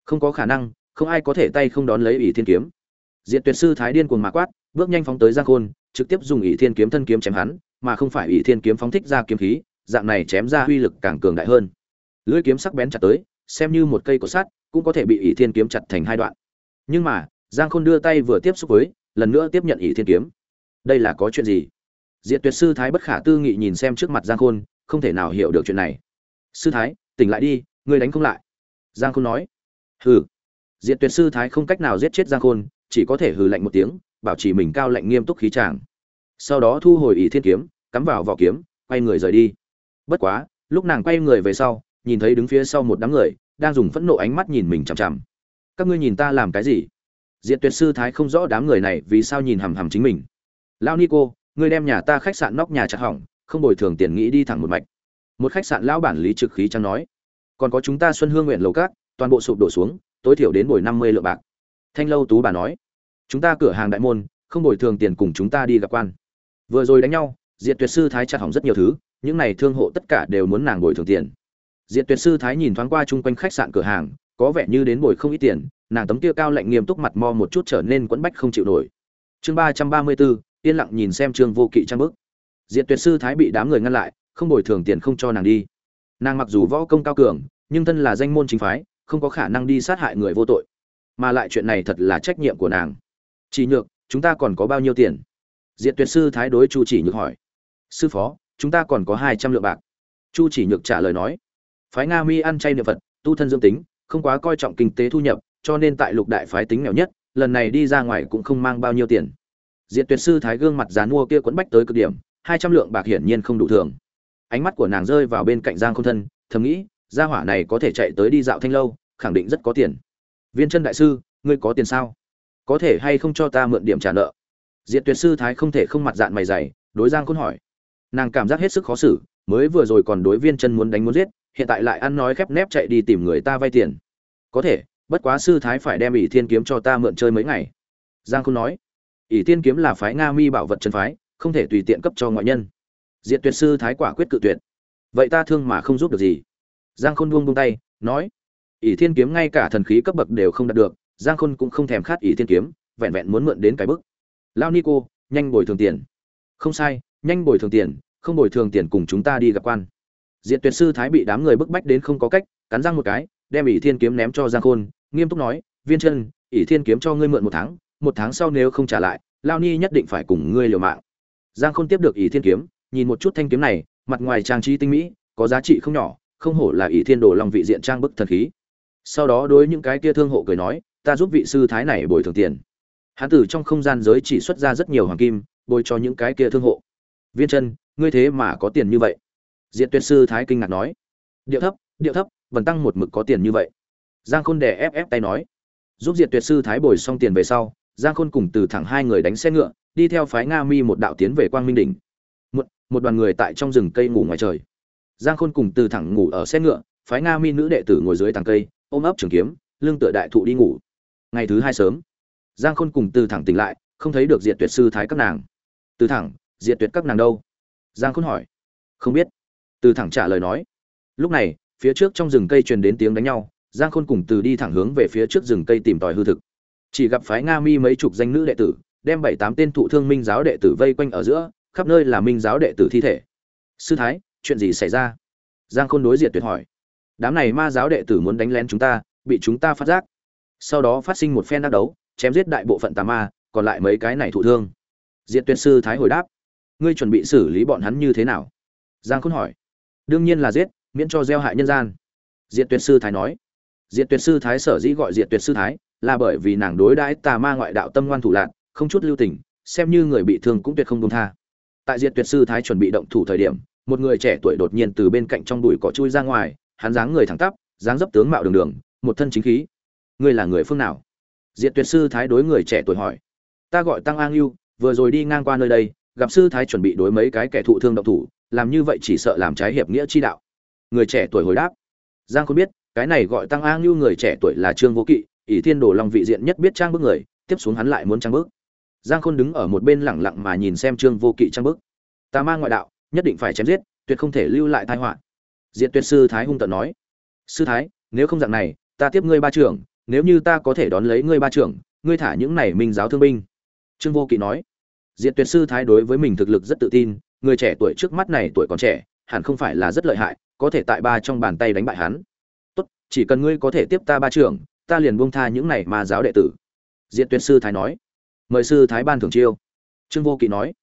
S1: Không có khả năng, không ai có thể tay không đón lấy ỷ thiên kiếm. Diện tuyệt sư thái điên cuồng mạ quát, bước nhanh phóng tới giang khôn, trực tiếp dùng ỷ thiên kiếm thân kiếm chém hắn, mà không phải ỷ thiên kiếm phóng thích ra kiếm khí, dạng này chém ra uy lực càng cường đại hơn. Lưỡi kiếm sắc bén chặt tới, xem như một cây cột sắt, cũng có thể bị ỷ thiên kiếm chặt thành hai đoạn. Nhưng mà, giang khôn đưa tay vừa tiếp xúc với, lần nữa tiếp nhận ỷ thiên kiếm. Đây là có chuyện gì? Diệt tuyệt sư thái bất khả tư nghị nhìn xem trước mặt giang khôn, không thể nào hiểu được chuyện này. Sư thái, tỉnh lại đi ngươi đánh không lại. Giang khôn nói. Hừ. Diệt tuyệt sư thái không cách nào giết chết giang khôn, chỉ có thể hừ lạnh một tiếng, bảo trì mình cao lạnh nghiêm túc khí tràng sau đó thu hồi ý thiên kiếm, cắm vào vỏ kiếm, quay người rời đi. Bất quá, lúc nàng quay người về sau, nhìn thấy đứng phía sau một đám người, đang dùng phẫn nộ ánh mắt nhìn mình chằm chằm. Các ngươi nhìn ta làm cái gì? Diệt tuyệt sư thái không rõ đám người này vì sao nhìn hằm hằm chính mình. Lao nico ngươi đem nhà ta khách sạn nóc nhà chặt hỏng, không bồi thường tiền nghĩ đi thẳng một mạch. Một khách sạn lão bản lý trực khí trắng nói còn có chúng ta xuân hương nguyện lầu cát toàn bộ sụp đổ xuống, tối thiểu đến bồi năm mươi lượng bạc. Thanh lâu tú bà nói, chúng ta cửa hàng đại môn, không bồi thường tiền cùng chúng ta đi gặp quan. Vừa rồi đánh nhau, diệt tuyệt sư thái chặt hỏng rất nhiều thứ, những này thương hộ tất cả đều muốn nàng bồi thường tiền. Diệt tuyệt sư thái nhìn thoáng qua chung quanh khách sạn cửa hàng, có vẻ như đến bồi không ít tiền, nàng tấm kia cao lạnh nghiêm túc mặt mo một chút trở nên quẫn bách không chịu nổi. Chương ba trăm ba mươi bốn yên lặng nhìn xem trương vô kỵ trang bức. Diện tuyệt sư thái bị đám người ngăn lại, không bồi thường tiền không cho nàng đi nàng mặc dù võ công cao cường, nhưng thân là danh môn chính phái, không có khả năng đi sát hại người vô tội. Mà lại chuyện này thật là trách nhiệm của nàng. Chỉ nhược, chúng ta còn có bao nhiêu tiền? Diện tuyệt sư thái đối chu chỉ nhược hỏi. Sư phó, chúng ta còn có hai trăm lượng bạc. Chu chỉ nhược trả lời nói. Phái nga mi ăn chay niệm phật, tu thân dương tính, không quá coi trọng kinh tế thu nhập, cho nên tại lục đại phái tính nghèo nhất, lần này đi ra ngoài cũng không mang bao nhiêu tiền. Diện tuyệt sư thái gương mặt dán mua kia quấn bách tới cực điểm, hai trăm lượng bạc hiển nhiên không đủ thường ánh mắt của nàng rơi vào bên cạnh giang không thân, thầm nghĩ, gia hỏa này có thể chạy tới đi dạo thanh lâu, khẳng định rất có tiền. Viên chân đại sư, ngươi có tiền sao? Có thể hay không cho ta mượn điểm trả nợ? Diện tuyệt sư thái không thể không mặt dạng mày dày, đối giang khôn hỏi. Nàng cảm giác hết sức khó xử, mới vừa rồi còn đối viên chân muốn đánh muốn giết, hiện tại lại ăn nói khép nép chạy đi tìm người ta vay tiền. Có thể, bất quá sư thái phải đem ỷ thiên kiếm cho ta mượn chơi mấy ngày. Giang khôn nói. Ỷ thiên kiếm là phái nga mi bảo vật chân phái, không thể tùy tiện cấp cho ngoại nhân diệt tuyệt sư thái quả quyết cự tuyệt. Vậy ta thương mà không giúp được gì? Giang khôn buông buông tay, nói, ỷ thiên kiếm ngay cả thần khí cấp bậc đều không đạt được, giang khôn cũng không thèm khát ỷ thiên kiếm, vẹn vẹn muốn mượn đến cái bức. Lao nico nhanh bồi thường tiền. Không sai, nhanh bồi thường tiền, không bồi thường tiền cùng chúng ta đi gặp quan. Diệt tuyệt sư thái bị đám người bức bách đến không có cách, cắn răng một cái, đem ỷ thiên kiếm ném cho giang khôn, nghiêm túc nói, viên chân, ỷ thiên kiếm cho ngươi mượn một tháng một tháng sau nếu không trả lại, lao ni nhất định phải cùng ngươi liều mạng. Giang khôn tiếp được ỷ thiên kiếm nhìn một chút thanh kiếm này, mặt ngoài trang trí tinh mỹ, có giá trị không nhỏ, không hổ là ỷ thiên đồ long vị diện trang bức thần khí. Sau đó đối những cái kia thương hộ cười nói, ta giúp vị sư thái này bồi thường tiền. Hán tử trong không gian giới chỉ xuất ra rất nhiều hoàng kim, bồi cho những cái kia thương hộ. Viên chân, ngươi thế mà có tiền như vậy? Diện tuyệt sư thái kinh ngạc nói. Điệu thấp điệu thấp vần tăng một mực có tiền như vậy. Giang khôn đè ép ép tay nói. Giúp diệt tuyệt sư thái bồi xong tiền về sau, giang khôn cùng từ thẳng hai người đánh xe ngựa, đi theo phái nga mi một đạo tiến về quang minh đỉnh một, đoàn người tại trong rừng cây ngủ ngoài trời. Giang khôn cùng từ thẳng ngủ ở xe ngựa phái nga mi nữ đệ tử ngồi dưới tàng cây ôm ấp trường kiếm lưng tựa đại thụ đi ngủ. Ngày thứ hai sớm giang khôn cùng từ thẳng tỉnh lại không thấy được diệt tuyệt sư thái các nàng. Từ thẳng diệt tuyệt các nàng đâu? Giang khôn hỏi. Không biết. Từ thẳng trả lời nói. Lúc này phía trước trong rừng cây truyền đến tiếng đánh nhau giang khôn cùng từ đi thẳng hướng về phía trước rừng cây tìm tòi hư thực. Chỉ gặp phái nga mi mấy chục danh nữ đệ tử đem bảy tám tên thụ thương minh giáo đệ tử vây quanh ở giữa khắp nơi là minh giáo đệ tử thi thể. Sư thái, chuyện gì xảy ra? Giang khôn đối diệt tuyệt hỏi. Đám này ma giáo đệ tử muốn đánh lén chúng ta, bị chúng ta phát giác. Sau đó phát sinh một phen đắc đấu, chém giết đại bộ phận tà ma, còn lại mấy cái này thụ thương. Diệt tuyệt sư thái hồi đáp. Ngươi chuẩn bị xử lý bọn hắn như thế nào? Giang khôn hỏi. Đương nhiên là giết, miễn cho gieo hại nhân gian. Diệt tuyệt sư thái nói. Diệt tuyệt sư thái sở dĩ gọi diệt tuyệt sư thái, là bởi vì nàng đối đãi tà ma ngoại đạo tâm ngoan thủ lạc không chút lưu tình, xem như người bị thương cũng tuyệt không công tha tại diệt tuyệt sư thái chuẩn bị động thủ thời điểm, một người trẻ tuổi đột nhiên từ bên cạnh trong bụi cỏ chui ra ngoài, hắn dáng người thẳng tắp, dáng dấp tướng mạo đường đường, một thân chính khí. Ngươi là người phương nào? Diệt tuyệt sư thái đối người trẻ tuổi hỏi. Ta gọi tăng an lưu vừa rồi đi ngang qua nơi đây, gặp sư thái chuẩn bị đối mấy cái kẻ thụ thương động thủ, làm như vậy chỉ sợ làm trái hiệp nghĩa chi đạo. Người trẻ tuổi hồi đáp. Giang không biết, cái này gọi tăng an lưu người trẻ tuổi là trương vô kỵ, ỷ thiên đồ long vị diện nhất biết trang bức người, tiếp xuống hắn lại muốn trang bức giang khôn đứng ở một bên lẳng lặng mà nhìn xem trương vô kỵ trang bức. Ta mang ngoại đạo, nhất định phải chém giết, tuyệt không thể lưu lại tai họa. Diện tuyệt sư thái hung tận nói. Sư thái, nếu không dạng này, ta tiếp ngươi ba trưởng, nếu như ta có thể đón lấy ngươi ba trưởng, ngươi thả những này minh giáo thương binh. Trương vô kỵ nói. Diện tuyệt sư thái đối với mình thực lực rất tự tin, người trẻ tuổi trước mắt này tuổi còn trẻ, hẳn không phải là rất lợi hại, có thể tại ba trong bàn tay đánh bại hắn. Tốt, chỉ cần ngươi có thể tiếp ta ba trưởng, ta liền buông tha những này mà giáo đệ tử. Diện tuyệt sư thái nói mời sư thái ban thưởng chiêu. Trương vô kỵ nói.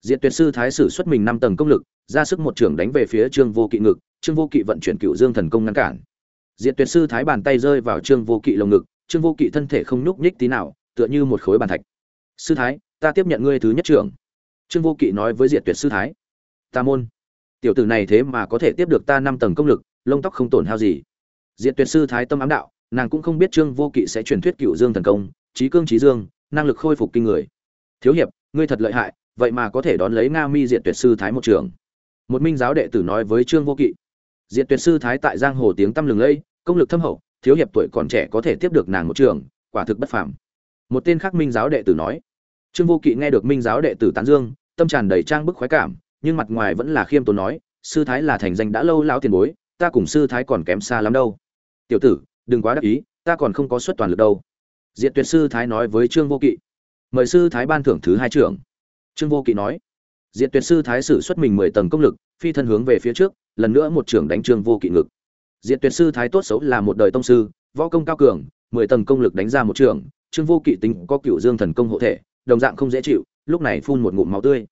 S1: Diện tuyệt sư thái sử xuất mình năm tầng công lực, ra sức một trưởng đánh về phía trương vô kỵ ngực, trương vô kỵ vận chuyển cựu dương thần công ngăn cản. Diện tuyệt sư thái bàn tay rơi vào trương vô kỵ lồng ngực, trương vô kỵ thân thể không nhúc nhích tí nào, tựa như một khối bàn thạch. Sư thái, ta tiếp nhận ngươi thứ nhất trưởng. Trương vô kỵ nói với Diện tuyệt sư thái. Ta môn. Tiểu tử này thế mà có thể tiếp được ta năm tầng công lực, lông tóc không tổn hao gì. Diện tuyệt sư thái tâm ám đạo, nàng cũng không biết trương vô kỵ sẽ truyền thuyết cựu dương thần công trí cương trí dương năng lực khôi phục kinh người. Thiếu hiệp, ngươi thật lợi hại, vậy mà có thể đón lấy nga mi diệt tuyệt sư thái một trường. Một minh giáo đệ tử nói với trương vô kỵ. Diệt tuyệt sư thái tại giang hồ tiếng tăm lừng lây, công lực thâm hậu, thiếu hiệp tuổi còn trẻ có thể tiếp được nàng một trường, quả thực bất phàm. Một tên khác minh giáo đệ tử nói. Trương vô kỵ nghe được minh giáo đệ tử tán dương, tâm tràn đầy trang bức khoái cảm, nhưng mặt ngoài vẫn là khiêm tốn nói, sư thái là thành danh đã lâu lão tiền bối, ta cùng sư thái còn kém xa lắm đâu. Tiểu tử, đừng quá đắc ý, ta còn không có suất toàn lực đâu diệt tuyệt sư thái nói với trương vô kỵ. Mời sư thái ban thưởng thứ hai trưởng. Trương vô kỵ nói. Diệt tuyệt sư thái sử xuất mình mười tầng công lực, phi thân hướng về phía trước, lần nữa một trưởng đánh trương vô kỵ ngực. Diệt tuyệt sư thái tốt xấu là một đời tông sư, võ công cao cường, mười tầng công lực đánh ra một trưởng. trương vô kỵ tính có cửu dương thần công hộ thể, đồng dạng không dễ chịu, lúc này phun một ngụm máu tươi.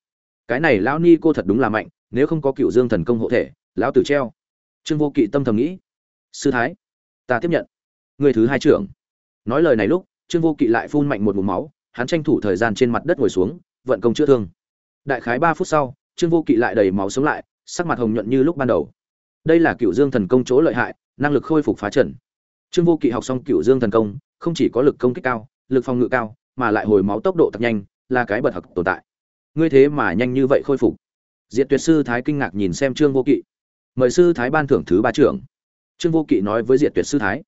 S1: Cái này lão ni cô thật đúng là mạnh, nếu không có cửu dương thần công hộ thể, lão tử treo. Trương vô kỵ tâm thầm nghĩ. Sư thái, ta tiếp nhận. Người thứ hai trưởng. Nói lời này lúc trương vô kỵ lại phun mạnh một ngụm máu, hắn tranh thủ thời gian trên mặt đất ngồi xuống, vận công chữa thương. Đại khái ba phút sau, trương vô kỵ lại đầy máu sống lại, sắc mặt hồng nhuận như lúc ban đầu. Đây là cựu dương thần công chỗ lợi hại, năng lực khôi phục phá trần. Trương vô kỵ học xong cựu dương thần công, không chỉ có lực công kích cao, lực phòng ngự cao, mà lại hồi máu tốc độ thật nhanh, là cái bật học tồn tại. Ngươi thế mà nhanh như vậy khôi phục. Diệt tuyệt sư thái kinh ngạc nhìn xem trương vô kỵ. Mời sư thái ban thưởng thứ ba trưởng. Trương vô kỵ nói với diệt tuyệt sư thái.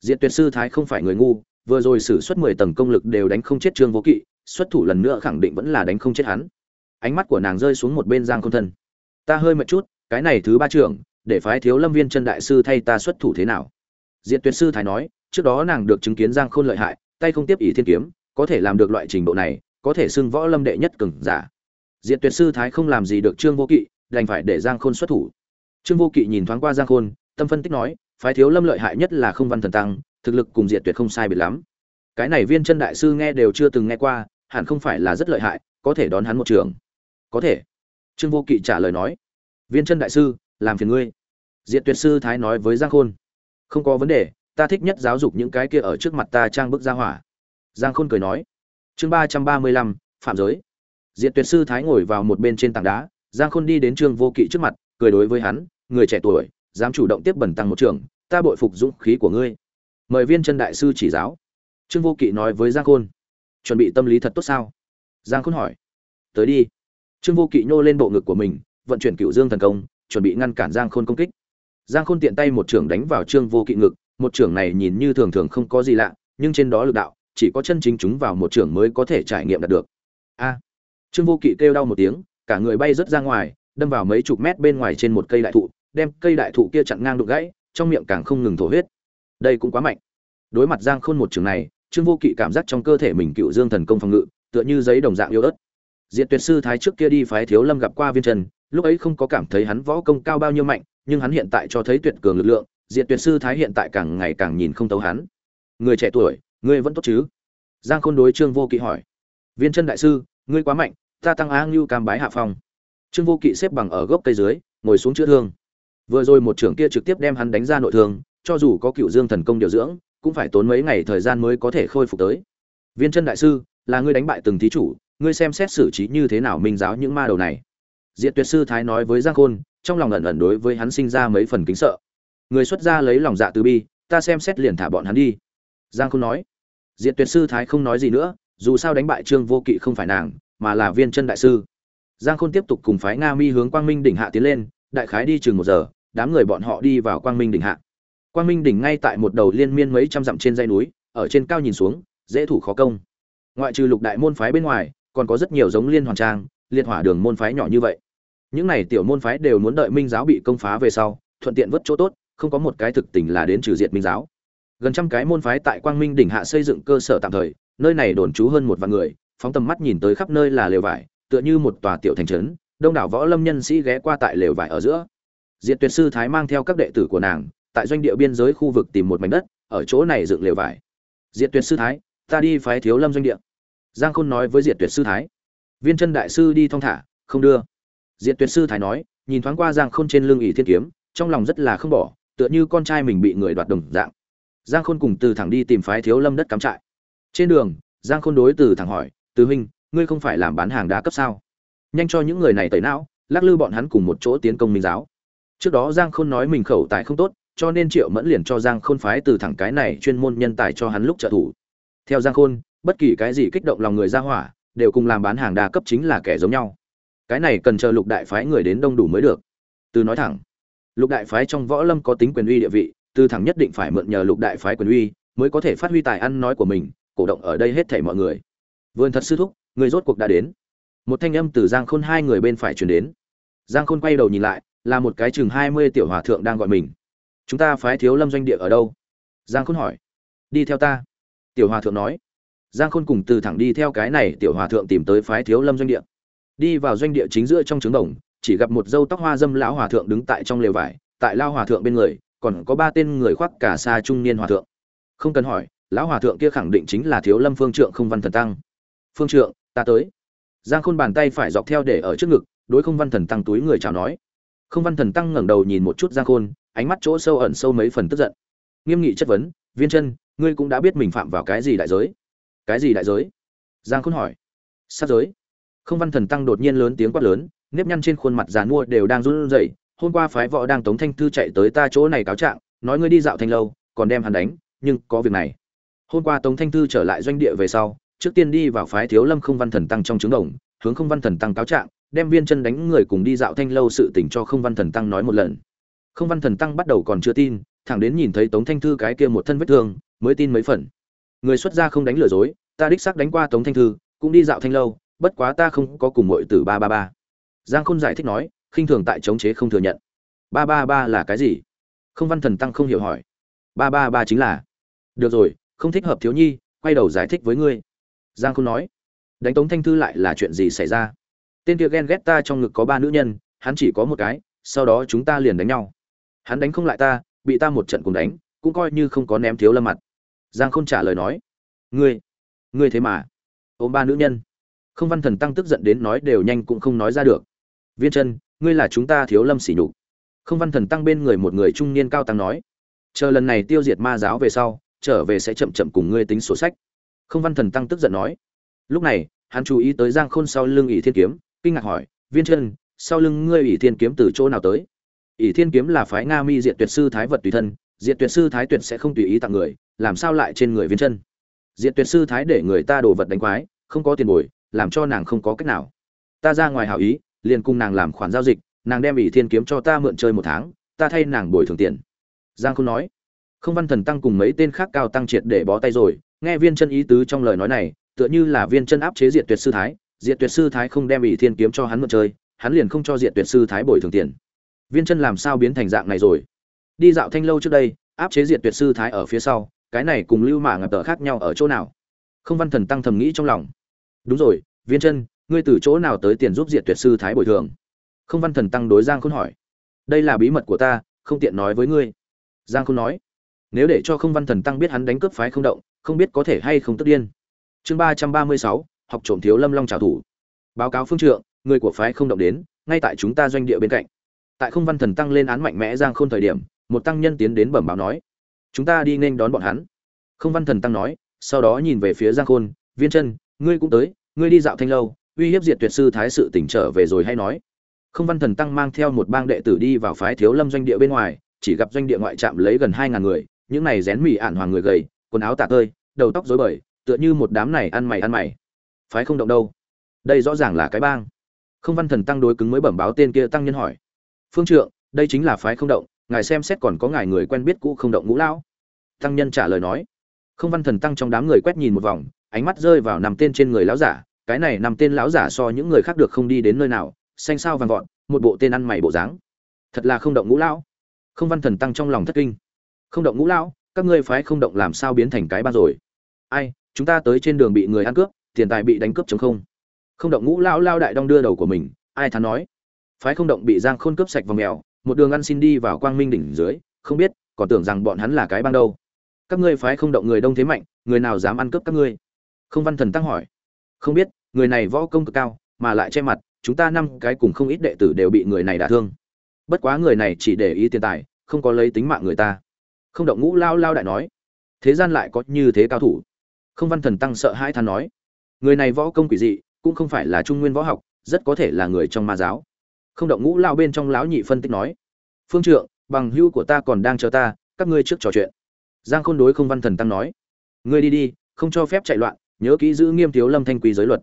S1: Diệt tuyệt sư thái không phải người ngu vừa rồi sử xuất mười tầng công lực đều đánh không chết trương vô kỵ, xuất thủ lần nữa khẳng định vẫn là đánh không chết hắn. Ánh mắt của nàng rơi xuống một bên giang công thân. Ta hơi mệt chút, cái này thứ ba trưởng, để phái thiếu lâm viên chân đại sư thay ta xuất thủ thế nào? Diệt tuyệt sư thái nói, trước đó nàng được chứng kiến giang khôn lợi hại, tay không tiếp ý thiên kiếm, có thể làm được loại trình độ này, có thể xưng võ lâm đệ nhất cường giả. Diệt tuyệt sư thái không làm gì được trương vô kỵ, đành phải để giang khôn xuất thủ. Trương vô kỵ nhìn thoáng qua giang khôn, tâm phân tích nói, phái thiếu lâm lợi hại nhất là không văn thần tăng thực lực cùng diệt tuyệt không sai biệt lắm. Cái này viên chân đại sư nghe đều chưa từng nghe qua, hẳn không phải là rất lợi hại, có thể đón hắn một trường. Có thể. Trương vô kỵ trả lời nói. Viên chân đại sư, làm phiền ngươi. Diệt tuyệt sư thái nói với giang khôn. Không có vấn đề, ta thích nhất giáo dục những cái kia ở trước mặt ta trang bức ra hỏa. Giang khôn cười nói. Chương ba trăm ba mươi lăm, phạm giới. Diệt tuyệt sư thái ngồi vào một bên trên tảng đá, giang khôn đi đến trương vô kỵ trước mặt, cười đối với hắn. Người trẻ tuổi, dám chủ động tiếp bẩn tăng một trường, ta bội phục dũng khí của ngươi mời viên chân đại sư chỉ giáo. Trương vô kỵ nói với giang khôn, chuẩn bị tâm lý thật tốt sao? Giang khôn hỏi, tới đi. Trương vô kỵ nhô lên bộ ngực của mình, vận chuyển cựu dương thần công, chuẩn bị ngăn cản giang khôn công kích. Giang khôn tiện tay một trưởng đánh vào trương vô kỵ ngực, một trưởng này nhìn như thường thường không có gì lạ, nhưng trên đó lực đạo, chỉ có chân chính chúng vào một trưởng mới có thể trải nghiệm đạt được. A! Trương vô kỵ kêu đau một tiếng, cả người bay rớt ra ngoài, đâm vào mấy chục mét bên ngoài trên một cây đại thụ, đem cây đại thụ kia chặn ngang đục gãy, trong miệng càng không ngừng thổ huyết đây cũng quá mạnh. Đối mặt giang khôn một trường này, trương vô kỵ cảm giác trong cơ thể mình cựu dương thần công phòng ngự, tựa như giấy đồng dạng yếu ớt. Diệt tuyệt sư thái trước kia đi phái thiếu lâm gặp qua viên trần, lúc ấy không có cảm thấy hắn võ công cao bao nhiêu mạnh, nhưng hắn hiện tại cho thấy tuyệt cường lực lượng, diệt tuyệt sư thái hiện tại càng ngày càng nhìn không tấu hắn. Người trẻ tuổi, ngươi vẫn tốt chứ? Giang khôn đối trương vô kỵ hỏi. Viên chân đại sư, ngươi quá mạnh, ta tăng á ngưu cam bái hạ phong. Trương vô kỵ xếp bằng ở gốc cây dưới, ngồi xuống chữa thương. Vừa rồi một trưởng kia trực tiếp đem hắn đánh ra nội thương cho dù có cựu dương thần công điều dưỡng, cũng phải tốn mấy ngày thời gian mới có thể khôi phục tới. Viên chân đại sư, là ngươi đánh bại từng thí chủ, ngươi xem xét xử trí như thế nào minh giáo những ma đầu này. Diệt tuyệt sư thái nói với giang khôn, trong lòng ẩn ẩn đối với hắn sinh ra mấy phần kính sợ. Người xuất gia lấy lòng dạ từ bi, ta xem xét liền thả bọn hắn đi. Giang khôn nói. Diệt tuyệt sư thái không nói gì nữa, dù sao đánh bại trương vô kỵ không phải nàng, mà là viên chân đại sư. Giang khôn tiếp tục cùng phái nga mi hướng quang minh đỉnh hạ tiến lên, đại khái đi chừng một giờ, đám người bọn họ đi vào quang minh đỉnh hạ quang minh đỉnh ngay tại một đầu liên miên mấy trăm dặm trên dãy núi, ở trên cao nhìn xuống, dễ thủ khó công. Ngoại trừ lục đại môn phái bên ngoài, còn có rất nhiều giống liên hoàn trang liên hỏa đường môn phái nhỏ như vậy. Những này tiểu môn phái đều muốn đợi minh giáo bị công phá về sau, thuận tiện vớt chỗ tốt, không có một cái thực tình là đến trừ diệt minh giáo. Gần trăm cái môn phái tại quang minh đỉnh hạ xây dựng cơ sở tạm thời, nơi này đồn trú hơn một vạn người, phóng tầm mắt nhìn tới khắp nơi là lều vải, tựa như một tòa tiểu thành trấn, đông đảo võ lâm nhân sĩ ghé qua tại lều vải ở giữa. Diệt tuyệt sư thái mang theo các đệ tử của nàng tại doanh địa biên giới khu vực tìm một mảnh đất, ở chỗ này dựng lều vải. Diệt tuyệt sư thái, ta đi phái thiếu lâm doanh địa. Giang khôn nói với diệt tuyệt sư thái. Viên chân đại sư đi thong thả, không đưa. Diệt tuyệt sư thái nói, nhìn thoáng qua giang khôn trên lưng ỷ thiên kiếm, trong lòng rất là không bỏ, tựa như con trai mình bị người đoạt đồng dạng. Giang khôn cùng từ thẳng đi tìm phái thiếu lâm đất cắm trại. Trên đường, giang khôn đối từ thẳng hỏi, từ huynh, ngươi không phải làm bán hàng đa cấp sao? Nhanh cho những người này tẩy não, lắc lư bọn hắn cùng một chỗ tiến công minh giáo. Trước đó giang khôn nói mình khẩu tài không tốt cho nên triệu mẫn liền cho giang khôn phái từ thẳng cái này chuyên môn nhân tài cho hắn lúc trợ thủ. Theo giang khôn, bất kỳ cái gì kích động lòng người ra hỏa, đều cùng làm bán hàng đa cấp chính là kẻ giống nhau. Cái này cần chờ lục đại phái người đến đông đủ mới được. Từ nói thẳng, lục đại phái trong võ lâm có tính quyền uy địa vị, từ thẳng nhất định phải mượn nhờ lục đại phái quyền uy mới có thể phát huy tài ăn nói của mình, cổ động ở đây hết thảy mọi người. Vườn thật sư thúc, người rốt cuộc đã đến. Một thanh âm từ giang khôn hai người bên phải truyền đến. Giang khôn quay đầu nhìn lại, là một cái chừng hai mươi tiểu hòa thượng đang gọi mình chúng ta phái thiếu lâm doanh địa ở đâu? Giang khôn hỏi. Đi theo ta. Tiểu hòa thượng nói. Giang khôn cùng từ thẳng đi theo cái này, tiểu hòa thượng tìm tới phái thiếu lâm doanh địa. Đi vào doanh địa chính giữa trong trứng đồng, chỉ gặp một dâu tóc hoa dâm lão hòa thượng đứng tại trong lều vải, tại lao hòa thượng bên người, còn có ba tên người khoác cả xa trung niên hòa thượng. Không cần hỏi, lão hòa thượng kia khẳng định chính là thiếu lâm phương trượng không văn thần tăng. Phương trượng, ta tới. Giang khôn bàn tay phải dọc theo để ở trước ngực, đối không văn thần tăng túi người chào nói. Không văn thần tăng ngẩng đầu nhìn một chút giang khôn ánh mắt chỗ sâu ẩn sâu mấy phần tức giận. Nghiêm nghị chất vấn, viên chân ngươi cũng đã biết mình phạm vào cái gì đại giới? Cái gì đại giới? Giang khôn hỏi. Sát giới. Không văn thần tăng đột nhiên lớn tiếng quát lớn, nếp nhăn trên khuôn mặt giàn mua đều đang run rẩy. Hôm qua phái võ đang tống thanh thư chạy tới ta chỗ này cáo trạng, nói ngươi đi dạo thanh lâu, còn đem hắn đánh, nhưng có việc này. Hôm qua tống thanh thư trở lại doanh địa về sau, trước tiên đi vào phái thiếu lâm không văn thần tăng trong trứng đồng, hướng không văn thần tăng cáo trạng, đem viên chân đánh người cùng đi dạo thanh lâu sự tình cho không văn thần tăng nói một lần không văn thần tăng bắt đầu còn chưa tin, thẳng đến nhìn thấy tống thanh thư cái kia một thân vết thương, mới tin mấy phần. Người xuất gia không đánh lừa dối, ta đích xác đánh qua tống thanh thư, cũng đi dạo thanh lâu, bất quá ta không có cùng mọi từ ba ba ba. Giang khôn giải thích nói, khinh thường tại chống chế không thừa nhận. Ba ba ba là cái gì? Không văn thần tăng không hiểu hỏi. Ba ba ba chính là, được rồi, không thích hợp thiếu nhi, quay đầu giải thích với ngươi. Giang khôn nói, đánh tống thanh thư lại là chuyện gì xảy ra? Tên kia ghen ghét ta trong ngực có ba nữ nhân, hắn chỉ có một cái, sau đó chúng ta liền đánh nhau hắn đánh không lại ta, bị ta một trận cùng đánh, cũng coi như không có ném thiếu lâm mặt. Giang khôn trả lời nói, ngươi ngươi thế mà. Ôm ba nữ nhân. Không văn thần tăng tức giận đến nói đều nhanh cũng không nói ra được. Viên chân ngươi là chúng ta thiếu lâm sỉ nhục. Không văn thần tăng bên người một người trung niên cao tăng nói, chờ lần này tiêu diệt ma giáo về sau, trở về sẽ chậm chậm cùng ngươi tính sổ sách. Không văn thần tăng tức giận nói, lúc này, hắn chú ý tới giang khôn sau lưng ỷ thiên kiếm, kinh ngạc hỏi, viên chân sau lưng ngươi ỷ thiên kiếm từ chỗ nào tới? Ỷ thiên kiếm là phái nga mi diện tuyệt sư thái vật tùy thân diện tuyệt sư thái tuyệt sẽ không tùy ý tặng người, làm sao lại trên người viên chân? Diện tuyệt sư thái để người ta đồ vật đánh quái, không có tiền bồi, làm cho nàng không có cách nào. Ta ra ngoài hảo ý, liền cùng nàng làm khoản giao dịch, nàng đem ỷ thiên kiếm cho ta mượn chơi một tháng, ta thay nàng bồi thường tiền. Giang không nói. Không văn thần tăng cùng mấy tên khác cao tăng triệt để bó tay rồi, nghe viên chân ý tứ trong lời nói này, tựa như là viên chân áp chế diệt tuyệt sư thái, diệt tuyệt sư thái không đem ỷ thiên kiếm cho hắn mượn chơi, hắn liền không cho diệt tuyệt sư thái bồi thường tiền viên chân làm sao biến thành dạng này rồi? Đi dạo thanh lâu trước đây, áp chế diệt tuyệt sư thái ở phía sau, cái này cùng lưu mạ ngập tờ khác nhau ở chỗ nào? Không văn thần tăng thầm nghĩ trong lòng. Đúng rồi, viên chân, ngươi từ chỗ nào tới tiền giúp diệt tuyệt sư thái bồi thường? Không văn thần tăng đối giang khôn hỏi. Đây là bí mật của ta, không tiện nói với ngươi. Giang khôn nói. Nếu để cho không văn thần tăng biết hắn đánh cướp phái không động, không biết có thể hay không tức điên. Chương ba trăm ba mươi sáu, học trộm thiếu lâm long trào thủ báo cáo phương trượng, người của phái không động đến, ngay tại chúng ta doanh địa bên cạnh tại không văn thần tăng lên án mạnh mẽ giang khôn thời điểm, một tăng nhân tiến đến bẩm báo nói, chúng ta đi nên đón bọn hắn. Không văn thần tăng nói, sau đó nhìn về phía giang khôn, viên chân, ngươi cũng tới, ngươi đi dạo thanh lâu, uy hiếp diệt tuyệt sư thái sự tỉnh trở về rồi hay nói. Không văn thần tăng mang theo một bang đệ tử đi vào phái thiếu lâm doanh địa bên ngoài, chỉ gặp doanh địa ngoại trạm lấy gần hai ngàn người, những này rén mì ản hoàng người gầy, quần áo tả tơi, đầu tóc rối bời, tựa như một đám này ăn mày ăn mày. Phái không động đâu. Đây rõ ràng là cái bang. Không văn thần tăng đối cứng mới bẩm báo tên kia tăng nhân hỏi phương trượng, đây chính là phái không động, ngài xem xét còn có ngài người quen biết cũ không động ngũ lão. Tăng nhân trả lời nói. Không văn thần tăng trong đám người quét nhìn một vòng, ánh mắt rơi vào nằm tên trên người lão giả, cái này nằm tên lão giả so những người khác được không đi đến nơi nào, xanh sao vàng vọt, một bộ tên ăn mày bộ dáng. Thật là không động ngũ lão. Không văn thần tăng trong lòng thất kinh. Không động ngũ lão, các ngươi phái không động làm sao biến thành cái ba rồi? Ai, chúng ta tới trên đường bị người ăn cướp, tiền tài bị đánh cướp chống không. Không động ngũ lão lao đại đong đưa đầu của mình, ai thắn nói? Phái không động bị giang khôn cướp sạch vào mèo, một đường ăn xin đi vào quang minh đỉnh dưới, không biết, còn tưởng rằng bọn hắn là cái bang đâu. Các ngươi phái không động người đông thế mạnh, người nào dám ăn cướp các ngươi? Không văn thần tăng hỏi. Không biết, người này võ công cực cao, mà lại che mặt, chúng ta năm cái cùng không ít đệ tử đều bị người này đả thương. Bất quá người này chỉ để ý tiền tài, không có lấy tính mạng người ta. Không động ngũ lao lao đại nói. Thế gian lại có như thế cao thủ. Không văn thần tăng sợ hai than nói. Người này võ công quỷ dị, cũng không phải là trung nguyên võ học, rất có thể là người trong ma giáo không động ngũ lao bên trong lão nhị phân tích nói, phương trượng, bằng hưu của ta còn đang chờ ta, các ngươi trước trò chuyện. Giang khôn đối không văn thần tăng nói, ngươi đi đi, không cho phép chạy loạn, nhớ kỹ giữ nghiêm thiếu lâm thanh quý giới luật.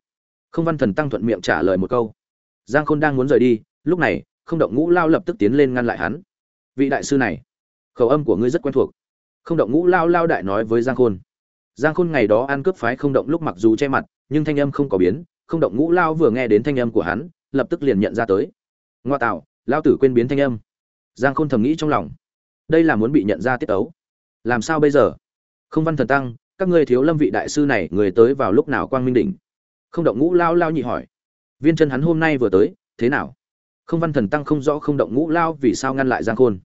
S1: Không văn thần tăng thuận miệng trả lời một câu. Giang khôn đang muốn rời đi, lúc này, không động ngũ lao lập tức tiến lên ngăn lại hắn. Vị đại sư này, khẩu âm của ngươi rất quen thuộc. Không động ngũ lao lao đại nói với giang khôn. Giang khôn ngày đó ăn cướp phái không động lúc mặc dù che mặt, nhưng thanh âm không có biến, không động ngũ lao vừa nghe đến thanh âm của hắn, lập tức liền nhận ra tới ngoa tạo, lao tử quên biến thanh âm. Giang khôn thầm nghĩ trong lòng. Đây là muốn bị nhận ra tiết ấu làm sao bây giờ? Không văn thần tăng, các ngươi thiếu lâm vị đại sư này, người tới vào lúc nào quang minh đỉnh? Không động ngũ lao lao nhị hỏi. Viên chân hắn hôm nay vừa tới, thế nào? Không văn thần tăng không rõ không động ngũ lao vì sao ngăn lại giang khôn.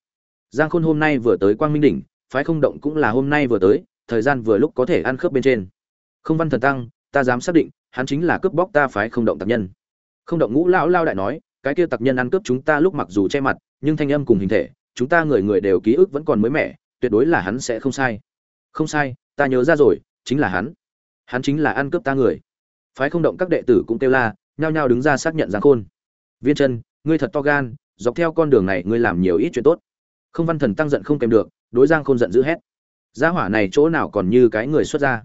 S1: Giang khôn hôm nay vừa tới quang minh đỉnh, phái không động cũng là hôm nay vừa tới, thời gian vừa lúc có thể ăn khớp bên trên. Không văn thần tăng, ta dám xác định, hắn chính là cướp bóc ta phái không động tạp nhân. Không động ngũ lão lao đại nói cái kia tặc nhân ăn cướp chúng ta lúc mặc dù che mặt, nhưng thanh âm cùng hình thể, chúng ta người người đều ký ức vẫn còn mới mẻ, tuyệt đối là hắn sẽ không sai. Không sai, ta nhớ ra rồi, chính là hắn. Hắn chính là ăn cướp ta người. Phái không động các đệ tử cũng kêu la, nhao nhao đứng ra xác nhận giang khôn. Viên chân ngươi thật to gan, dọc theo con đường này ngươi làm nhiều ít chuyện tốt. Không văn thần tăng giận không kèm được, đối giang khôn giận dữ hét. Gia hỏa này chỗ nào còn như cái người xuất gia.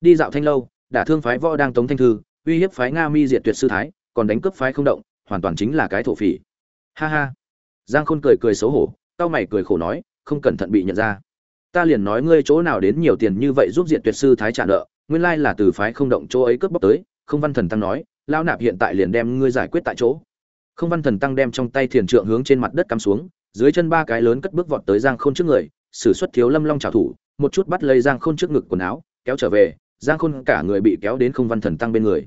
S1: Đi dạo thanh lâu, đả thương phái võ đang tống thanh thư, uy hiếp phái nga mi diệt tuyệt sư thái, còn đánh cướp phái không động hoàn toàn chính là cái thổ phỉ. Ha ha. Giang khôn cười cười xấu hổ tao mày cười khổ nói, không cẩn thận bị nhận ra. Ta liền nói ngươi chỗ nào đến nhiều tiền như vậy giúp diện tuyệt sư thái trả nợ, nguyên lai là từ phái không động chỗ ấy cướp bóc tới, không văn thần tăng nói lao nạp hiện tại liền đem ngươi giải quyết tại chỗ. Không văn thần tăng đem trong tay thiền trượng hướng trên mặt đất cắm xuống, dưới chân ba cái lớn cất bước vọt tới giang khôn trước người, sử xuất thiếu lâm long trào thủ, một chút bắt lấy giang khôn trước ngực quần áo, kéo trở về, giang khôn cả người bị kéo đến không văn thần tăng bên người.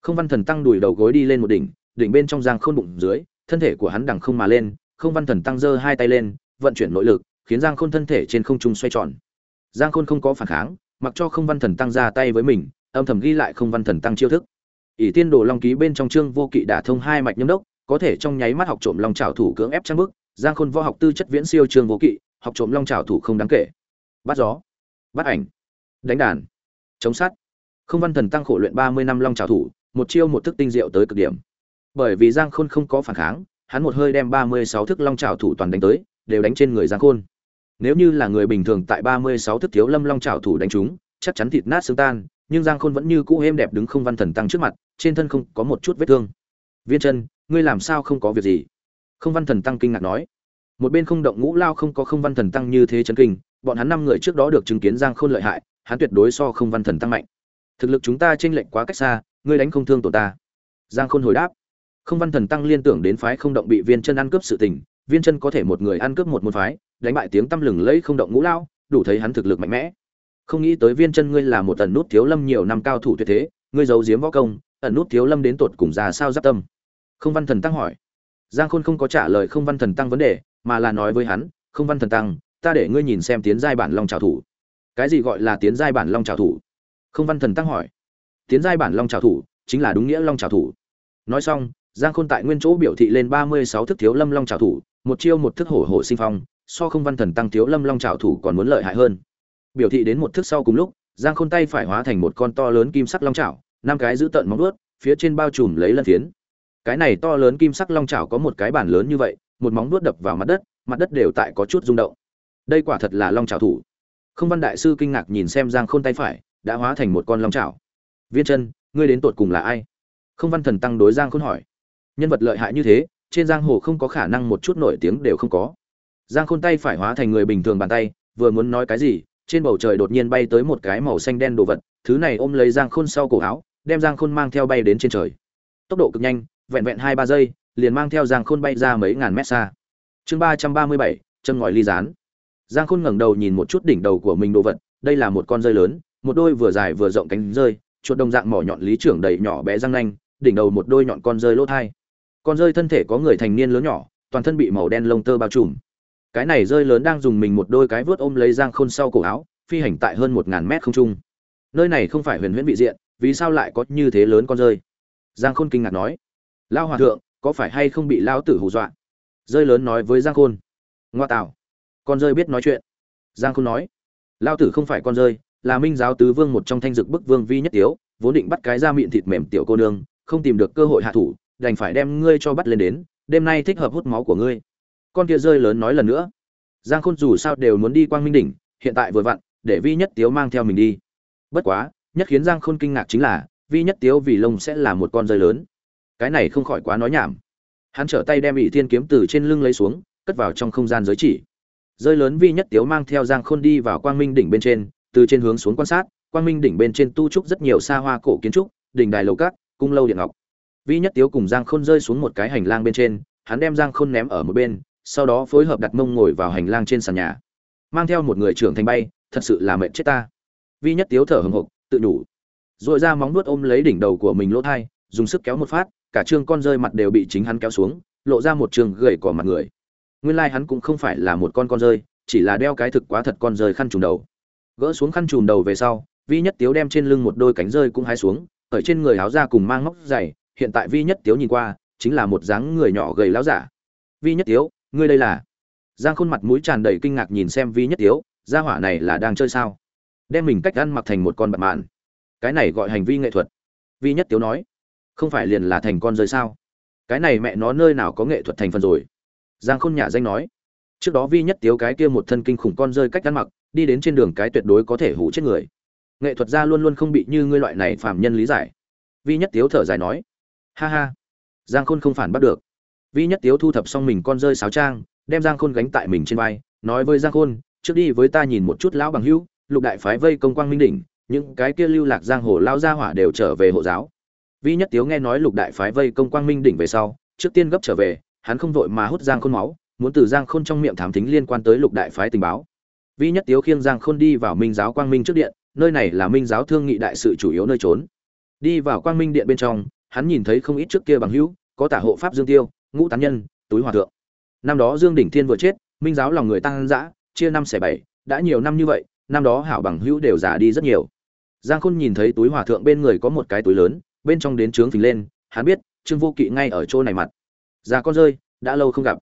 S1: Không văn thần tăng đùi đầu gối đi lên một đỉnh đỉnh bên trong giang khôn bụng dưới, thân thể của hắn đằng không mà lên, không văn thần tăng giơ hai tay lên, vận chuyển nội lực, khiến giang khôn thân thể trên không trung xoay tròn. Giang khôn không có phản kháng, mặc cho không văn thần tăng ra tay với mình, âm thầm ghi lại không văn thần tăng chiêu thức. Ỷ tiên đồ long ký bên trong chương vô kỵ đả thông hai mạch nhâm đốc, có thể trong nháy mắt học trộm long trảo thủ cưỡng ép trang bước. giang khôn võ học tư chất viễn siêu chương vô kỵ, học trộm long trảo thủ không đáng kể. Bắt gió, bắt ảnh, đánh đàn, chống sát không văn thần tăng khổ luyện ba mươi năm long trảo thủ, một chiêu một thức tinh diệu tới cực điểm bởi vì giang khôn không có phản kháng, hắn một hơi đem ba mươi sáu thức long trào thủ toàn đánh tới, đều đánh trên người giang khôn. Nếu như là người bình thường tại ba mươi sáu thức thiếu lâm long trào thủ đánh chúng, chắc chắn thịt nát xương tan, nhưng giang khôn vẫn như cũ êm đẹp đứng không văn thần tăng trước mặt, trên thân không có một chút vết thương. Viên chân ngươi làm sao không có việc gì? Không văn thần tăng kinh ngạc nói. Một bên không động ngũ lao không có không văn thần tăng như thế chấn kinh, bọn hắn năm người trước đó được chứng kiến giang khôn lợi hại, hắn tuyệt đối so không văn thần tăng mạnh. Thực lực chúng ta chênh lệch quá cách xa, ngươi đánh không thương tổ ta. Giang khôn hồi đáp không văn thần tăng liên tưởng đến phái không động bị viên chân ăn cướp sự tình, viên chân có thể một người ăn cướp một môn phái, đánh bại tiếng tăm lừng lẫy không động ngũ lao, đủ thấy hắn thực lực mạnh mẽ. Không nghĩ tới viên chân ngươi là một tần nút thiếu lâm nhiều năm cao thủ tuyệt thế, ngươi giấu giếm võ công, ẩn nút thiếu lâm đến tột cùng ra sao giáp tâm? Không văn thần tăng hỏi. Giang khôn không có trả lời không văn thần tăng vấn đề, mà là nói với hắn, không văn thần tăng, ta để ngươi nhìn xem tiến giai bản long trào thủ. Cái gì gọi là tiến giai bản long trào thủ? Không văn thần tăng hỏi. Tiến giai bản long trào thủ chính là đúng nghĩa long trào thủ. Nói xong giang khôn tại nguyên chỗ biểu thị lên ba mươi sáu thức thiếu lâm long trào thủ, một chiêu một thức hổ hổ sinh phong, so không văn thần tăng thiếu lâm long trào thủ còn muốn lợi hại hơn. Biểu thị đến một thức sau cùng lúc, giang khôn tay phải hóa thành một con to lớn kim sắc long trào năm cái giữ tận móng vuốt, phía trên bao trùm lấy lân phiến. Cái này to lớn kim sắc long trào có một cái bản lớn như vậy, một móng vuốt đập vào mặt đất mặt đất đều tại có chút rung động. Đây quả thật là long trào thủ. Không văn đại sư kinh ngạc nhìn xem giang khôn tay phải, đã hóa thành một con long trào viên chân ngươi đến tột cùng là ai? Không văn thần tăng đối giang khôn hỏi nhân vật lợi hại như thế, trên giang hồ không có khả năng một chút nổi tiếng đều không có. Giang khôn tay phải hóa thành người bình thường bàn tay, vừa muốn nói cái gì, trên bầu trời đột nhiên bay tới một cái màu xanh đen đồ vật, thứ này ôm lấy giang khôn sau cổ áo, đem giang khôn mang theo bay đến trên trời. Tốc độ cực nhanh, vẹn vẹn hai ba giây, liền mang theo giang khôn bay ra mấy ngàn mét xa. Chương ba trăm ba mươi bảy chân ngòi ly rán giang khôn ngẩng đầu nhìn một chút đỉnh đầu của mình đồ vật, đây là một con rơi lớn, một đôi vừa dài vừa rộng cánh rơi, chuột đồng dạng mỏ nhọn lý trưởng đầy nhỏ bé răng nanh, đỉnh đầu một đôi nhọn con rơi lỗ thai con rơi thân thể có người thành niên lớn nhỏ, toàn thân bị màu đen lông tơ bao trùm. Cái này rơi lớn đang dùng mình một đôi cái vớt ôm lấy giang khôn sau cổ áo, phi hành tại hơn một ngàn mét không trung. Nơi này không phải huyền huyễn vị diện, vì sao lại có như thế lớn con rơi? Giang khôn kinh ngạc nói. Lao hòa thượng, có phải hay không bị lao tử hù dọa? Rơi lớn nói với giang khôn. Ngoa tạo. Con rơi biết nói chuyện. Giang khôn nói. Lao tử không phải con rơi, là minh giáo tứ vương một trong thanh dực bức vương vi nhất tiếu, vốn định bắt cái da miệng thịt mềm tiểu cô nương, không tìm được cơ hội hạ thủ đành phải đem ngươi cho bắt lên đến, đêm nay thích hợp hút máu của ngươi. Con kia rơi lớn nói lần nữa. Giang khôn dù sao đều muốn đi quang minh đỉnh, hiện tại vừa vặn, để vi nhất tiếu mang theo mình đi. Bất quá, nhất khiến giang khôn kinh ngạc chính là, vi nhất tiếu vì lông sẽ là một con rơi lớn. Cái này không khỏi quá nói nhảm. Hắn trở tay đem ỷ thiên kiếm từ trên lưng lấy xuống, cất vào trong không gian giới chỉ. Rơi lớn vi nhất tiếu mang theo giang khôn đi vào quang minh đỉnh bên trên, từ trên hướng xuống quan sát, quang minh đỉnh bên trên tu trúc rất nhiều xa hoa cổ kiến trúc, đỉnh đài lầu cát, cung lâu điện ngọc vi nhất tiếu cùng giang khôn rơi xuống một cái hành lang bên trên, hắn đem giang khôn ném ở một bên, sau đó phối hợp đặt mông ngồi vào hành lang trên sàn nhà. Mang theo một người trưởng thành bay, thật sự là mệnh chết ta. Vi nhất tiếu thở hừng hực tự đủ dội ra móng nuốt ôm lấy đỉnh đầu của mình lỗ thai, dùng sức kéo một phát, cả trương con rơi mặt đều bị chính hắn kéo xuống, lộ ra một trường gầy cỏ mặt người. Nguyên lai hắn cũng không phải là một con con rơi, chỉ là đeo cái thực quá thật con rơi khăn trùm đầu. Gỡ xuống khăn trùm đầu về sau, vi nhất tiếu đem trên lưng một đôi cánh rơi cũng hái xuống ở trên người áo ra cùng mang móc dày hiện tại vi nhất tiếu nhìn qua, chính là một dáng người nhỏ gầy láo giả. Vi nhất tiếu, ngươi đây là? Giang khôn mặt mũi tràn đầy kinh ngạc nhìn xem vi nhất tiếu, gia hỏa này là đang chơi sao? Đem mình cách ăn mặc thành một con bạc mạn. Cái này gọi hành vi nghệ thuật. Vi nhất tiếu nói. Không phải liền là thành con rơi sao? Cái này mẹ nó nơi nào có nghệ thuật thành phần rồi? Giang khôn nhả danh nói. Trước đó vi nhất tiếu cái kia một thân kinh khủng con rơi cách ăn mặc, đi đến trên đường cái tuyệt đối có thể hủ chết người. Nghệ thuật gia luôn luôn không bị như ngươi loại này phàm nhân lý giải. Vi nhất tiếu thở dài nói ha ha. Giang khôn không phản bắt được. Vi nhất tiếu thu thập xong mình con rơi sáo trang, đem giang khôn gánh tại mình trên vai, nói với giang khôn, trước đi với ta nhìn một chút lão bằng hữu, lục đại phái vây công quang minh đỉnh, những cái kia lưu lạc giang hồ lao gia hỏa đều trở về hộ giáo. Vi nhất tiếu nghe nói lục đại phái vây công quang minh đỉnh về sau, trước tiên gấp trở về, hắn không vội mà hút giang khôn máu, muốn từ giang khôn trong miệng thám tính liên quan tới lục đại phái tình báo. Vi nhất tiếu khiêng giang khôn đi vào minh giáo quang minh trước điện, nơi này là minh giáo thương nghị đại sự chủ yếu nơi trốn. Đi vào quang minh điện bên trong hắn nhìn thấy không ít trước kia bằng hữu, có tả hộ pháp dương tiêu, ngũ tán nhân, túi hòa thượng. Năm đó dương đỉnh thiên vừa chết, minh giáo lòng người tăng dã, chia năm xẻ bảy, đã nhiều năm như vậy, năm đó hảo bằng hữu đều già đi rất nhiều. Giang khôn nhìn thấy túi hòa thượng bên người có một cái túi lớn, bên trong đến trướng phình lên, hắn biết, trương vô kỵ ngay ở chỗ này mặt. Già con rơi, đã lâu không gặp.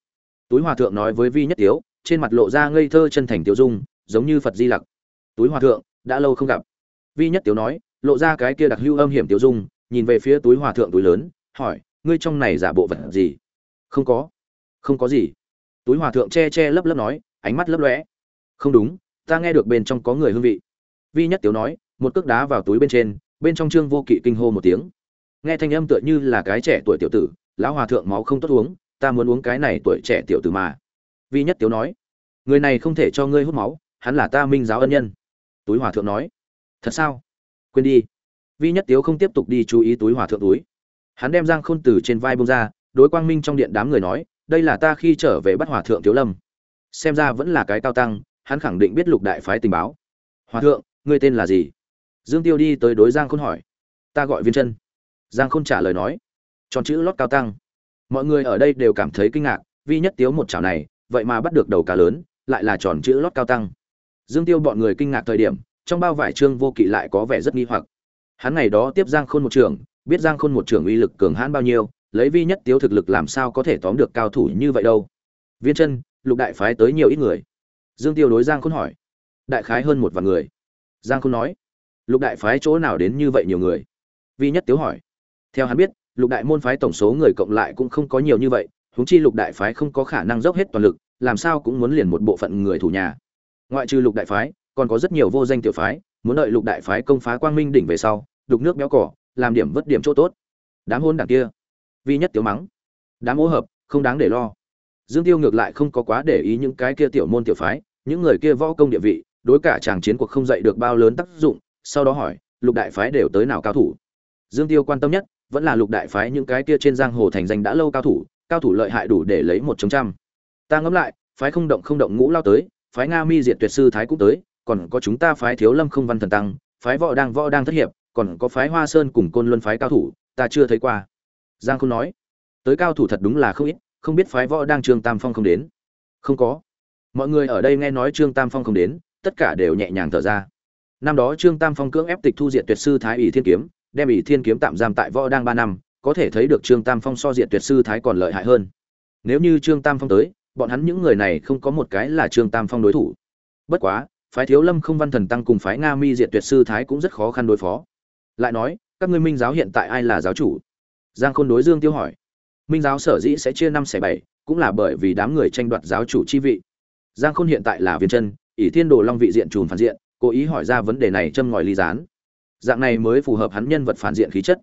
S1: Túi hòa thượng nói với vi nhất tiếu, trên mặt lộ ra ngây thơ chân thành tiêu dung, giống như phật di lặc. Túi hòa thượng, đã lâu không gặp. Vi nhất tiếu nói, lộ ra cái kia đặc lưu âm hiểm tiêu dung nhìn về phía túi hòa thượng túi lớn, hỏi, ngươi trong này giả bộ vật gì? Không có. Không có gì. Túi hòa thượng che che lấp lấp nói, ánh mắt lấp lóe. Không đúng, ta nghe được bên trong có người hương vị. Vi nhất tiếu nói, một cước đá vào túi bên trên, bên trong trương vô kỵ kinh hô một tiếng. Nghe thanh âm tựa như là cái trẻ tuổi tiểu tử, lão hòa thượng máu không tốt uống, ta muốn uống cái này tuổi trẻ tiểu tử mà. Vi nhất tiếu nói, người này không thể cho ngươi hút máu, hắn là ta minh giáo ân nhân. Túi hòa thượng nói, thật sao? Quên đi vi nhất tiếu không tiếp tục đi chú ý túi hòa thượng túi. Hắn đem giang khôn từ trên vai bông ra, đối quang minh trong điện đám người nói, đây là ta khi trở về bắt hòa thượng thiếu lâm. Xem ra vẫn là cái cao tăng, hắn khẳng định biết lục đại phái tình báo. Hòa thượng, ngươi tên là gì? Dương tiêu đi tới đối giang khôn hỏi. Ta gọi viên chân giang khôn trả lời nói tròn chữ lót cao tăng. Mọi người ở đây đều cảm thấy kinh ngạc, vi nhất tiếu một chảo này, vậy mà bắt được đầu cá lớn, lại là tròn chữ lót cao tăng. Dương tiêu bọn người kinh ngạc thời điểm, trong bao vải trương vô kỵ lại có vẻ rất nghi hoặc hắn ngày đó tiếp giang khôn một trưởng biết giang khôn một trưởng uy lực cường hãn bao nhiêu, lấy vi nhất tiếu thực lực làm sao có thể tóm được cao thủ như vậy đâu. Viên chân lục đại phái tới nhiều ít người. Dương tiêu đối giang khôn hỏi. Đại khái hơn một vạn người. Giang khôn nói. Lục đại phái chỗ nào đến như vậy nhiều người? Vi nhất tiếu hỏi. Theo hắn biết, lục đại môn phái tổng số người cộng lại cũng không có nhiều như vậy, huống chi lục đại phái không có khả năng dốc hết toàn lực, làm sao cũng muốn liền một bộ phận người thủ nhà. Ngoại trừ lục đại phái, còn có rất nhiều vô danh tiểu phái, muốn đợi lục đại phái công phá quang minh đỉnh về sau đục nước béo cỏ, làm điểm vất điểm chỗ tốt. Đám hôn đảng kia vi nhất tiểu mắng. Đám ô hợp, không đáng để lo. Dương tiêu ngược lại không có quá để ý những cái kia tiểu môn tiểu phái, những người kia võ công địa vị, đối cả chàng chiến cuộc không dậy được bao lớn tác dụng, sau đó hỏi, lục đại phái đều tới nào cao thủ? Dương tiêu quan tâm nhất, vẫn là lục đại phái những cái kia trên giang hồ thành danh đã lâu cao thủ cao thủ lợi hại đủ để lấy một chống trăm. Ta ngẫm lại, phái không động không động ngũ lao tới, phái nga mi diệt tuyệt sư thái cũng tới, còn có chúng ta phái thiếu lâm không văn thần tăng, phái võ đang võ đang thất hiệp còn có phái hoa sơn cùng côn luân phái cao thủ, ta chưa thấy qua. Giang không nói, tới cao thủ thật đúng là không ít, không biết phái võ đang trương tam phong không đến. Không có. Mọi người ở đây nghe nói trương tam phong không đến, tất cả đều nhẹ nhàng thở ra. Năm đó trương tam phong cưỡng ép tịch thu diệt tuyệt sư thái ỷ thiên kiếm, đem ỷ thiên kiếm tạm giam tại võ đang ba năm, có thể thấy được trương tam phong so diệt tuyệt sư thái còn lợi hại hơn. Nếu như trương tam phong tới, bọn hắn những người này không có một cái là trương tam phong đối thủ. Bất quá, phái thiếu lâm không văn thần tăng cùng phái nga mi diệt tuyệt sư thái cũng rất khó khăn đối phó lại nói, các ngươi minh giáo hiện tại ai là giáo chủ? Giang khôn đối dương tiêu hỏi. Minh giáo sở dĩ sẽ chia năm xẻ bảy, cũng là bởi vì đám người tranh đoạt giáo chủ chi vị. Giang khôn hiện tại là viên chân, ỷ thiên đồ long vị diện trùn phản diện, cố ý hỏi ra vấn đề này châm ngòi ly gián. Dạng này mới phù hợp hắn nhân vật phản diện khí chất.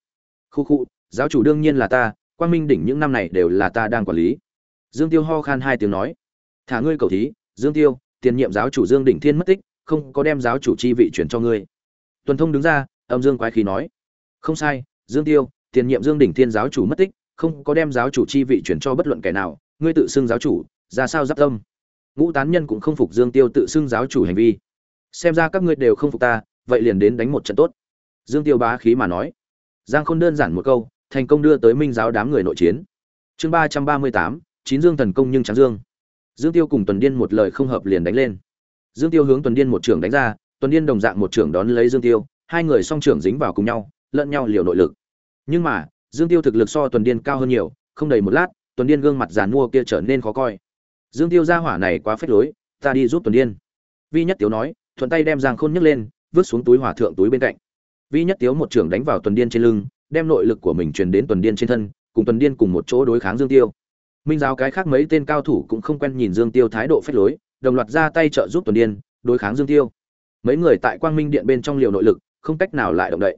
S1: Khu khu, giáo chủ đương nhiên là ta Quan minh đỉnh những năm này đều là ta đang quản lý. Dương tiêu ho khan hai tiếng nói. Thả ngươi cầu thí, dương tiêu, tiền nhiệm giáo chủ dương đỉnh thiên mất tích, không có đem giáo chủ chi vị chuyển cho ngươi. Tuần thông đứng ra âm dương quái khí nói. Không sai, dương tiêu, tiền nhiệm dương đỉnh thiên giáo chủ mất tích, không có đem giáo chủ chi vị chuyển cho bất luận kẻ nào, ngươi tự xưng giáo chủ, ra sao giáp tâm? Ngũ tán nhân cũng không phục dương tiêu tự xưng giáo chủ hành vi. Xem ra các ngươi đều không phục ta, vậy liền đến đánh một trận tốt. Dương tiêu bá khí mà nói. Giang khôn đơn giản một câu, thành công đưa tới minh giáo đám người nội chiến. Chương ba trăm ba mươi tám, chín dương thần công nhưng trắng dương. Dương tiêu cùng tuần điên một lời không hợp liền đánh lên. Dương tiêu hướng tuần điên một trưởng đánh ra, tuần điên đồng dạng một trưởng đón lấy dương tiêu hai người song trưởng dính vào cùng nhau, lẫn nhau liều nội lực. Nhưng mà, dương tiêu thực lực so tuần điên cao hơn nhiều, không đầy một lát, tuần điên gương mặt giàn mua kia trở nên khó coi. Dương tiêu ra hỏa này quá phết lối, ta đi giúp tuần điên. Vi nhất tiếu nói, thuận tay đem giang khôn nhấc lên, vứt xuống túi hỏa thượng túi bên cạnh. Vi nhất tiếu một trưởng đánh vào tuần điên trên lưng, đem nội lực của mình truyền đến tuần điên trên thân, cùng tuần điên cùng một chỗ đối kháng dương tiêu. Minh giáo cái khác mấy tên cao thủ cũng không quen nhìn dương tiêu thái độ phết lối, đồng loạt ra tay trợ giúp tuần điên, đối kháng dương tiêu. Mấy người tại quang minh điện bên trong liều nội lực không cách nào lại động đậy.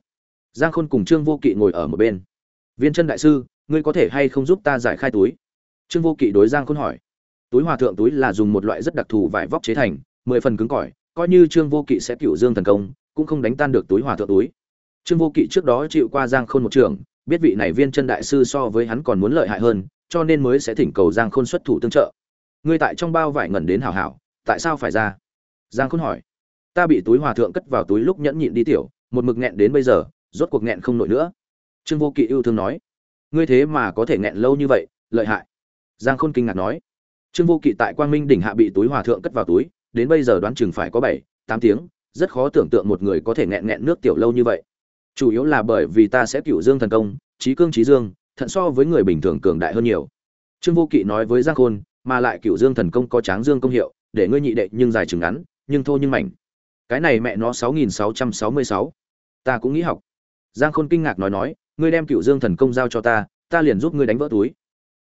S1: Giang khôn cùng trương vô kỵ ngồi ở một bên. Viên chân đại sư, ngươi có thể hay không giúp ta giải khai túi? Trương vô kỵ đối giang khôn hỏi. Túi hòa thượng túi là dùng một loại rất đặc thù vải vóc chế thành, mười phần cứng cỏi, coi như trương vô kỵ sẽ cựu dương thần công, cũng không đánh tan được túi hòa thượng túi. Trương vô kỵ trước đó chịu qua giang khôn một trường biết vị này viên chân đại sư so với hắn còn muốn lợi hại hơn, cho nên mới sẽ thỉnh cầu giang khôn xuất thủ tương trợ. Ngươi tại trong bao vải ngẩn đến hảo hảo, tại sao phải ra? Giang khôn hỏi. Ta bị túi hòa thượng cất vào túi lúc nhẫn nhịn đi tiểu một mực nghẹn đến bây giờ, rốt cuộc nghẹn không nổi nữa. Trương vô kỵ yêu thương nói, ngươi thế mà có thể nghẹn lâu như vậy, lợi hại. Giang khôn kinh ngạc nói, trương vô kỵ tại quang minh đỉnh hạ bị túi hòa thượng cất vào túi, đến bây giờ đoán chừng phải có bảy, tám tiếng, rất khó tưởng tượng một người có thể nghẹn nghẹn nước tiểu lâu như vậy. Chủ yếu là bởi vì ta sẽ cựu dương thần công, trí cương trí dương, thận so với người bình thường cường đại hơn nhiều. Trương vô kỵ nói với giang khôn, mà lại cựu dương thần công có tráng dương công hiệu, để ngươi nhị đệ nhưng dài chừng ngắn, nhưng thô nhưng mảnh. Cái này mẹ nó sáu nghìn sáu trăm sáu mươi sáu ta cũng nghĩ học. Giang khôn kinh ngạc nói nói, ngươi đem cựu dương thần công giao cho ta ta liền giúp ngươi đánh vỡ túi.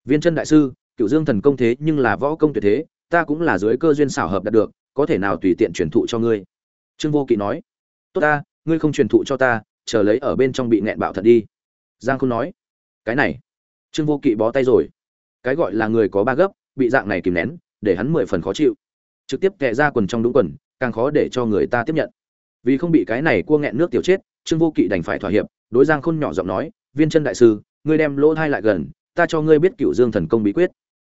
S1: Viên chân đại sư cựu dương thần công thế nhưng là võ công tuyệt thế, ta cũng là dưới cơ duyên xảo hợp đạt được, có thể nào tùy tiện truyền thụ cho ngươi? Trương vô kỵ nói, tốt ta, ngươi không truyền thụ cho ta, chờ lấy ở bên trong bị nẹn bạo thật đi. Giang khôn nói, cái này. Trương vô kỵ bó tay rồi. Cái gọi là người có ba gấp, bị dạng này kìm nén, để hắn mười phần khó chịu. Trực tiếp kẹ ra quần trong đúng quần, càng khó để cho người ta tiếp nhận. Vì không bị cái này cua nghẹn nước tiểu chết trương vô kỵ đành phải thỏa hiệp, đối giang khôn nhỏ giọng nói, viên chân đại sư, ngươi đem lỗ thai lại gần, ta cho ngươi biết cựu dương thần công bí quyết.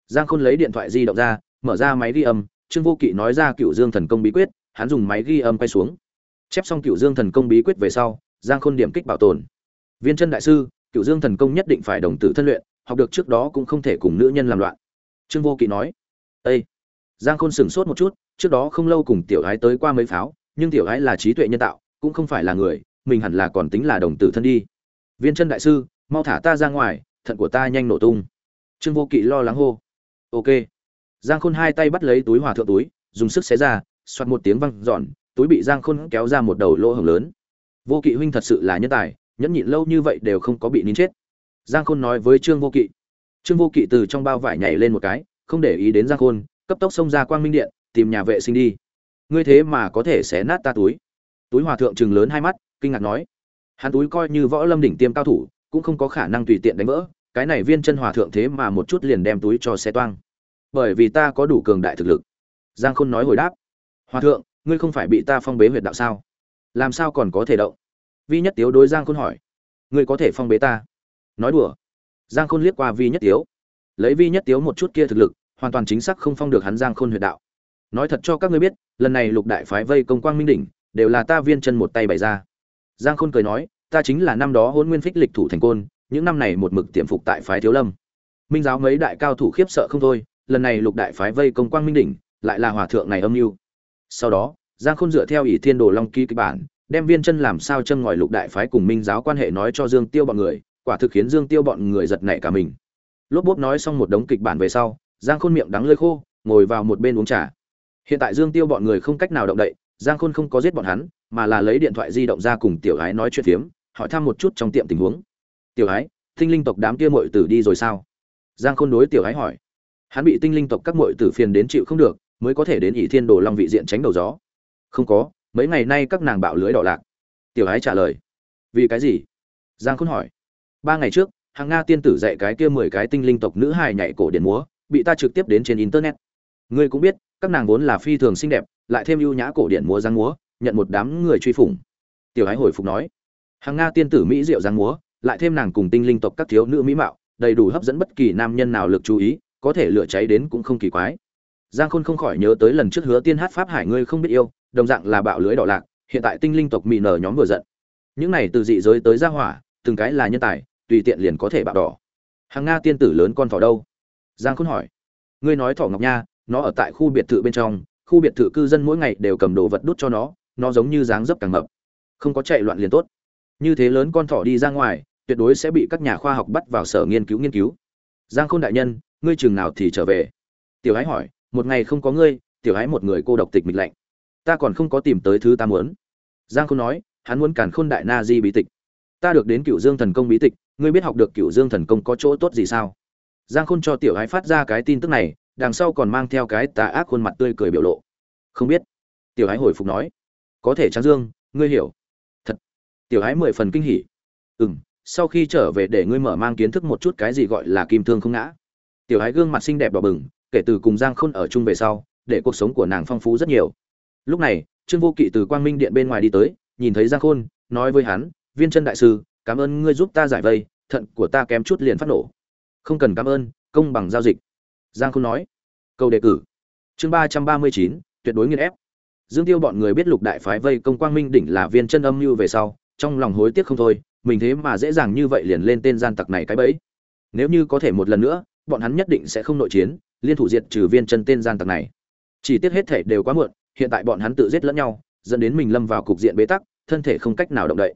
S1: Giang khôn lấy điện thoại di động ra, mở ra máy ghi âm, trương vô kỵ nói ra cựu dương thần công bí quyết, hắn dùng máy ghi âm quay xuống. Chép xong cựu dương thần công bí quyết về sau, giang khôn điểm kích bảo tồn. Viên chân đại sư cựu dương thần công nhất định phải đồng tử thân luyện, học được trước đó cũng không thể cùng nữ nhân làm loạn. Trương vô kỵ nói. Ây giang khôn sửng sốt một chút, trước đó không lâu cùng tiểu gái tới qua mấy pháo, nhưng tiểu gái là trí tuệ nhân tạo, cũng không phải là người mình hẳn là còn tính là đồng tử thân đi. Viên chân đại sư, mau thả ta ra ngoài, thận của ta nhanh nổ tung. Trương vô kỵ lo lắng hô. Ok. Giang khôn hai tay bắt lấy túi hòa thượng túi, dùng sức xé ra xoát một tiếng văng giòn túi bị giang khôn kéo ra một đầu lỗ hổng lớn. Vô kỵ huynh thật sự là nhân tài, nhẫn nhịn lâu như vậy đều không có bị nín chết. Giang khôn nói với trương vô kỵ. Trương vô kỵ từ trong bao vải nhảy lên một cái, không để ý đến giang khôn, cấp tốc xông ra quang minh điện, tìm nhà vệ sinh đi. Ngươi thế mà có thể xé nát ta túi. Túi hòa thượng chừng lớn hai mắt kinh ngạc nói, hắn túi coi như võ lâm đỉnh tiêm cao thủ, cũng không có khả năng tùy tiện đánh vỡ, cái này viên chân hòa thượng thế mà một chút liền đem túi cho xe toang. Bởi vì ta có đủ cường đại thực lực. Giang khôn nói hồi đáp, hòa thượng, ngươi không phải bị ta phong bế huyệt đạo sao? Làm sao còn có thể động? Vi nhất tiếu đối giang khôn hỏi, ngươi có thể phong bế ta? Nói đùa. Giang khôn liếc qua vi nhất tiếu, lấy vi nhất tiếu một chút kia thực lực, hoàn toàn chính xác không phong được hắn giang khôn huyệt đạo. Nói thật cho các ngươi biết, lần này lục đại phái vây công quang minh đỉnh, đều là ta viên chân một tay bày ra giang khôn cười nói, ta chính là năm đó Hỗn nguyên phích lịch thủ thành côn, những năm này một mực tiệm phục tại phái thiếu lâm. Minh giáo mấy đại cao thủ khiếp sợ không thôi, lần này lục đại phái vây công quang minh đỉnh, lại là hòa thượng này âm mưu. Sau đó, giang khôn dựa theo ỷ thiên đồ long ký kịch bản, đem viên chân làm sao châm ngòi lục đại phái cùng minh giáo quan hệ nói cho dương tiêu bọn người, quả thực khiến dương tiêu bọn người giật nảy cả mình. Lốp bốp nói xong một đống kịch bản về sau, giang khôn miệng đắng lơi khô, ngồi vào một bên uống trà. Hiện tại dương tiêu bọn người không cách nào động đậy giang khôn không có giết bọn hắn, mà là lấy điện thoại di động ra cùng tiểu ái nói chuyện phiếm, hỏi thăm một chút trong tiệm tình huống. Tiểu ái, tinh linh tộc đám kia mội tử đi rồi sao? Giang khôn đối tiểu ái hỏi. Hắn bị tinh linh tộc các mội tử phiền đến chịu không được, mới có thể đến ỷ thiên đồ long vị diện tránh đầu gió. Không có, mấy ngày nay các nàng bạo lưới đỏ lạc. Tiểu ái trả lời. Vì cái gì? Giang khôn hỏi. Ba ngày trước hàng nga tiên tử dạy cái kia mười cái tinh linh tộc nữ hài nhảy cổ điển múa, bị ta trực tiếp đến trên internet. Ngươi cũng biết các nàng vốn là phi thường xinh đẹp, lại thêm ưu nhã cổ điển múa giang múa, nhận một đám người truy phủng. Tiểu ái hồi phục nói, hàng nga tiên tử mỹ diệu giang múa, lại thêm nàng cùng tinh linh tộc các thiếu nữ mỹ mạo, đầy đủ hấp dẫn bất kỳ nam nhân nào lực chú ý, có thể lửa cháy đến cũng không kỳ quái. Giang khôn không khỏi nhớ tới lần trước hứa tiên hát pháp hải ngươi không biết yêu, đồng dạng là bạo lưới đỏ lạc, hiện tại tinh linh tộc mị nở nhóm vừa giận. Những này từ dị giới tới gia hỏa, từng cái là nhân tài, tùy tiện liền có thể bạo đỏ. Hàng nga tiên tử lớn con thỏ đâu? Giang khôn hỏi, ngươi nói thỏ ngọc nha nó ở tại khu biệt thự bên trong, khu biệt thự cư dân mỗi ngày đều cầm đồ vật đút cho nó nó giống như dáng dấp càng mập. Không có chạy loạn liền tốt. Như thế lớn con thỏ đi ra ngoài, tuyệt đối sẽ bị các nhà khoa học bắt vào sở nghiên cứu nghiên cứu. Giang khôn đại nhân, ngươi chừng nào thì trở về? Tiểu ái hỏi, một ngày không có ngươi, tiểu ái một người cô độc tịch mịch lạnh. Ta còn không có tìm tới thứ ta muốn. Giang khôn nói, hắn muốn càn khôn đại na di bí tịch. Ta được đến cựu dương thần công bí tịch, ngươi biết học được cựu dương thần công có chỗ tốt gì sao? Giang khôn cho tiểu ái phát ra cái tin tức này đằng sau còn mang theo cái tà ác khuôn mặt tươi cười biểu lộ. Không biết. Tiểu hái hồi phục nói. Có thể trang dương, ngươi hiểu. Thật. Tiểu hái mười phần kinh hỉ. Ừ m sau khi trở về để ngươi mở mang kiến thức một chút cái gì gọi là kim thương không ngã. Tiểu hái gương mặt xinh đẹp đỏ bừng, kể từ cùng giang khôn ở chung về sau, để cuộc sống của nàng phong phú rất nhiều. Lúc này, trương vô kỵ từ quang minh điện bên ngoài đi tới, nhìn thấy giang khôn, nói với hắn, viên chân đại sư, cảm ơn ngươi giúp ta giải vây, thận của ta kém chút liền phát nổ. Không cần cảm ơn, công bằng giao dịch giang khôn nói. Câu đề cử. Chương ba trăm ba mươi chín, tuyệt đối nghiên ép. Dương tiêu bọn người biết lục đại phái vây công quang minh đỉnh là viên chân âm mưu về sau, trong lòng hối tiếc không thôi, mình thế mà dễ dàng như vậy liền lên tên gian tặc này cái bẫy. Nếu như có thể một lần nữa, bọn hắn nhất định sẽ không nội chiến, liên thủ diệt trừ viên chân tên gian tặc này. Chỉ tiếc hết thể đều quá muộn, hiện tại bọn hắn tự giết lẫn nhau, dẫn đến mình lâm vào cục diện bế tắc, thân thể không cách nào động đậy.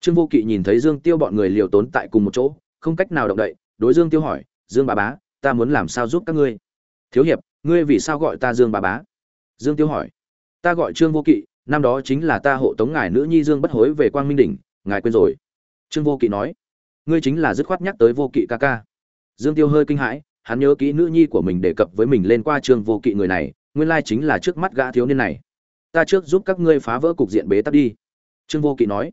S1: Trương vô kỵ nhìn thấy dương tiêu bọn người liều tốn tại cùng một chỗ, không cách nào động đậy, đối dương tiêu hỏi, dương bà bá ta muốn làm sao giúp các ngươi? Thiếu hiệp, ngươi vì sao gọi ta dương bà bá? Dương tiêu hỏi. Ta gọi trương vô kỵ, năm đó chính là ta hộ tống ngài nữ nhi dương bất hối về quang minh đỉnh, ngài quên rồi. Trương vô kỵ nói. Ngươi chính là dứt khoát nhắc tới vô kỵ ca ca. Dương tiêu hơi kinh hãi, hắn nhớ kỹ nữ nhi của mình đề cập với mình lên qua trương vô kỵ người này, nguyên lai chính là trước mắt gã thiếu niên này. Ta trước giúp các ngươi phá vỡ cục diện bế tắc đi. Trương vô kỵ nói.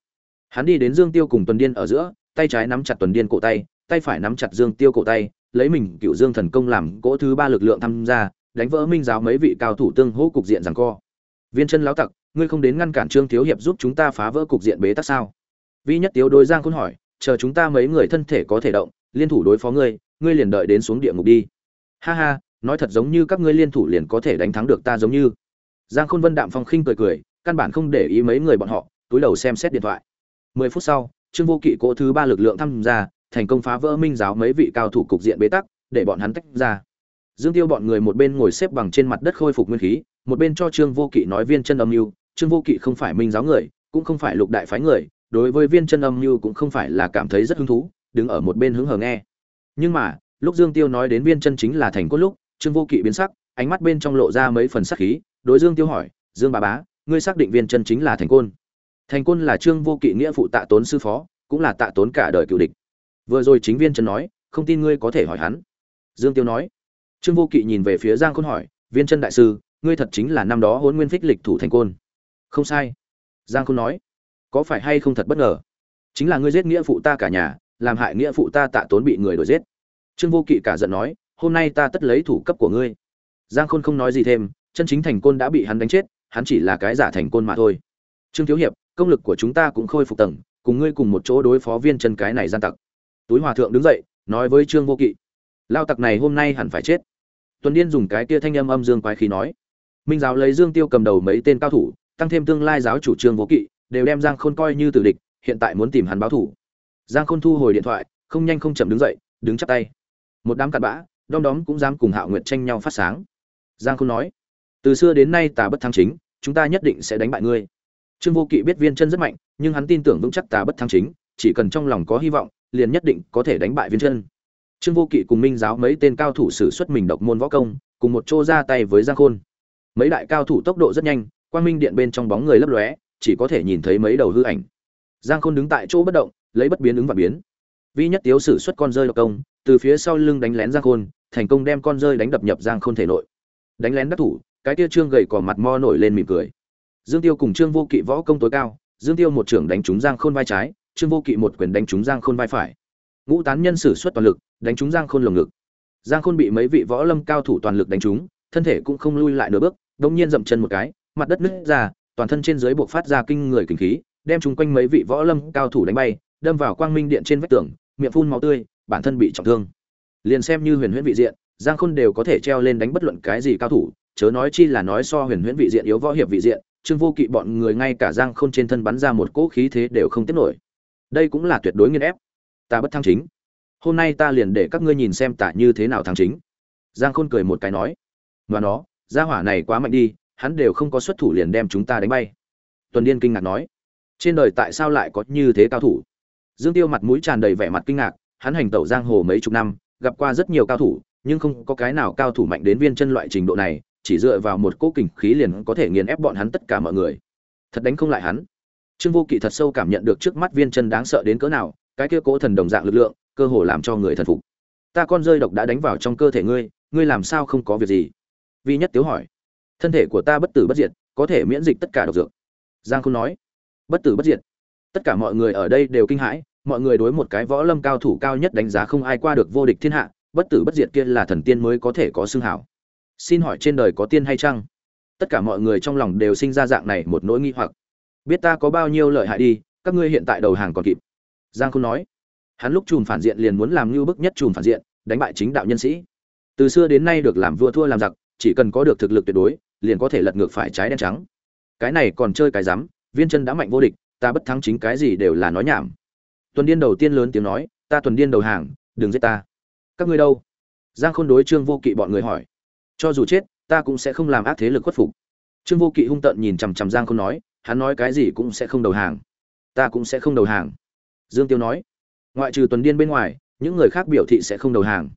S1: Hắn đi đến dương tiêu cùng tuần điên ở giữa, tay trái nắm chặt tuần điên cổ tay tay phải nắm chặt dương tiêu cổ tay lấy mình cựu dương thần công làm cỗ thứ ba lực lượng tham gia, đánh vỡ minh giáo mấy vị cao thủ tương hỗ cục diện rằng co. Viên chân lão tặc, ngươi không đến ngăn cản trương thiếu hiệp giúp chúng ta phá vỡ cục diện bế tắc sao? Vi nhất tiếu đối giang khôn hỏi, chờ chúng ta mấy người thân thể có thể động, liên thủ đối phó ngươi ngươi liền đợi đến xuống địa ngục đi. Ha ha, nói thật giống như các ngươi liên thủ liền có thể đánh thắng được ta giống như. Giang khôn vân đạm phong khinh cười cười, căn bản không để ý mấy người bọn họ, túi đầu xem xét điện thoại. Mười phút sau, trương vô kỵ cỗ thứ ba lực lượng tham gia thành công phá vỡ minh giáo mấy vị cao thủ cục diện bế tắc, để bọn hắn tách ra. Dương tiêu bọn người một bên ngồi xếp bằng trên mặt đất khôi phục nguyên khí, một bên cho trương vô kỵ nói viên chân âm mưu. Trương vô kỵ không phải minh giáo người, cũng không phải lục đại phái người, đối với viên chân âm mưu cũng không phải là cảm thấy rất hứng thú, đứng ở một bên hứng hờ nghe. Nhưng mà, lúc dương tiêu nói đến viên chân chính là thành cốt lúc, trương vô kỵ biến sắc, ánh mắt bên trong lộ ra mấy phần sắc khí, đối dương tiêu hỏi, dương bà bá, ngươi xác định viên chân chính là thành côn? Thành côn là trương vô kỵ nghĩa phụ tạ tốn sư phó, cũng là tạ tốn cả đời cựu địch vừa rồi chính viên chân nói, không tin ngươi có thể hỏi hắn. Dương tiêu nói. Trương vô kỵ nhìn về phía giang khôn hỏi, viên chân đại sư, ngươi thật chính là năm đó hôn nguyên phích lịch thủ thành côn. Không sai. Giang khôn nói. Có phải hay không thật bất ngờ? Chính là ngươi giết nghĩa phụ ta cả nhà, làm hại nghĩa phụ ta tạ tốn bị người đuổi giết. Trương vô kỵ cả giận nói, hôm nay ta tất lấy thủ cấp của ngươi. Giang khôn không nói gì thêm, chân chính thành côn đã bị hắn đánh chết, hắn chỉ là cái giả thành côn mà thôi. Trương thiếu hiệp, công lực của chúng ta cũng khôi phục tầng, cùng ngươi cùng một chỗ đối phó viên chân cái này gian tặc túi hòa thượng đứng dậy, nói với trương vô kỵ, lao tặc này hôm nay hẳn phải chết. Tuần điên dùng cái kia thanh âm âm dương quái khí nói, minh giáo lấy dương tiêu cầm đầu mấy tên cao thủ, tăng thêm tương lai giáo chủ trương vô kỵ, đều đem giang khôn coi như tử địch, hiện tại muốn tìm hắn báo thủ. Giang khôn thu hồi điện thoại, không nhanh không chậm đứng dậy, đứng chắp tay. Một đám cặn bã, đom đóm cũng dám cùng hạo nguyệt tranh nhau phát sáng. Giang khôn nói, từ xưa đến nay tà bất thắng chính, chúng ta nhất định sẽ đánh bại ngươi. Trương vô kỵ biết viên chân rất mạnh, nhưng hắn tin tưởng vững chắc tà bất thắng chính, chỉ cần trong lòng có hy vọng liền nhất định có thể đánh bại viên chân. Trương vô kỵ cùng minh giáo mấy tên cao thủ sử xuất mình độc môn võ công, cùng một chỗ ra tay với giang khôn. Mấy đại cao thủ tốc độ rất nhanh, quang minh điện bên trong bóng người lấp lóe, chỉ có thể nhìn thấy mấy đầu hư ảnh. Giang khôn đứng tại chỗ bất động, lấy bất biến ứng và biến. Vi nhất tiếu sử xuất con rơi độc công, từ phía sau lưng đánh lén giang khôn, thành công đem con rơi đánh đập nhập giang khôn thể nội. Đánh lén đắc thủ, cái tia trương gầy cỏ mặt mo nổi lên mỉm cười. Dương tiêu cùng trương vô kỵ võ công tối cao, dương tiêu một trưởng đánh trúng giang khôn vai trái trương vô kỵ một quyền đánh trúng giang khôn vai phải. Ngũ tán nhân sử xuất toàn lực, đánh trúng giang khôn lồng ngực. Giang khôn bị mấy vị võ lâm cao thủ toàn lực đánh trúng, thân thể cũng không lui lại nửa bước đống nhiên dậm chân một cái, mặt đất nứt ra, toàn thân trên dưới buộc phát ra kinh người kinh khí, đem chung quanh mấy vị võ lâm cao thủ đánh bay, đâm vào quang minh điện trên vách tường, miệng phun máu tươi, bản thân bị trọng thương. Liền xem như huyền huyễn vị diện, giang khôn đều có thể treo lên đánh bất luận cái gì cao thủ, chớ nói chi là nói so huyền huyễn vị diện yếu võ hiệp vị diện, trương vô kỵ bọn người ngay cả giang khôn trên thân bắn ra một cỗ khí thế đều không tiếp nổi đây cũng là tuyệt đối nghiên ép. Ta bất thăng chính. Hôm nay ta liền để các ngươi nhìn xem tả như thế nào thăng chính. Giang khôn cười một cái nói. Và nó gia hỏa này quá mạnh đi, hắn đều không có xuất thủ liền đem chúng ta đánh bay. Tuần điên kinh ngạc nói. Trên đời tại sao lại có như thế cao thủ? Dương tiêu mặt mũi tràn đầy vẻ mặt kinh ngạc, hắn hành tẩu giang hồ mấy chục năm, gặp qua rất nhiều cao thủ, nhưng không có cái nào cao thủ mạnh đến viên chân loại trình độ này, chỉ dựa vào một cỗ kình khí liền có thể nghiền ép bọn hắn tất cả mọi người. Thật đánh không lại hắn trương vô kỵ thật sâu cảm nhận được trước mắt viên chân đáng sợ đến cỡ nào, cái kia cỗ thần đồng dạng lực lượng, cơ hồ làm cho người thần phục. Ta con rơi độc đã đánh vào trong cơ thể ngươi ngươi làm sao không có việc gì? Vi nhất tiếu hỏi. Thân thể của ta bất tử bất diệt, có thể miễn dịch tất cả độc dược. Giang không nói. Bất tử bất diệt. Tất cả mọi người ở đây đều kinh hãi, mọi người đối một cái võ lâm cao thủ cao nhất đánh giá không ai qua được vô địch thiên hạ, bất tử bất diệt kia là thần tiên mới có thể có xương hảo. Xin hỏi trên đời có tiên hay chăng? Tất cả mọi người trong lòng đều sinh ra dạng này một nỗi nghi hoặc biết ta có bao nhiêu lợi hại đi, các ngươi hiện tại đầu hàng còn kịp. Giang Khôn nói. Hắn lúc chùm phản diện liền muốn làm như bức nhất chùm phản diện, đánh bại chính đạo nhân sĩ. Từ xưa đến nay được làm vua thua làm giặc, chỉ cần có được thực lực tuyệt đối, liền có thể lật ngược phải trái đen trắng. Cái này còn chơi cái rắm, viên chân đã mạnh vô địch, ta bất thắng chính cái gì đều là nói nhảm. Tuần điên đầu tiên lớn tiếng nói, ta tuần điên đầu hàng, đừng giết ta. Các ngươi đâu? Giang khôn đối trương vô kỵ bọn người hỏi. Cho dù chết, ta cũng sẽ không làm ác thế lực khuất phục. Trương vô kỵ hung tợn nhìn chằm chằm giang khôn nói hắn nói cái gì cũng sẽ không đầu hàng. Ta cũng sẽ không đầu hàng. Dương tiêu nói. Ngoại trừ tuần điên bên ngoài, những người khác biểu thị sẽ không đầu hàng.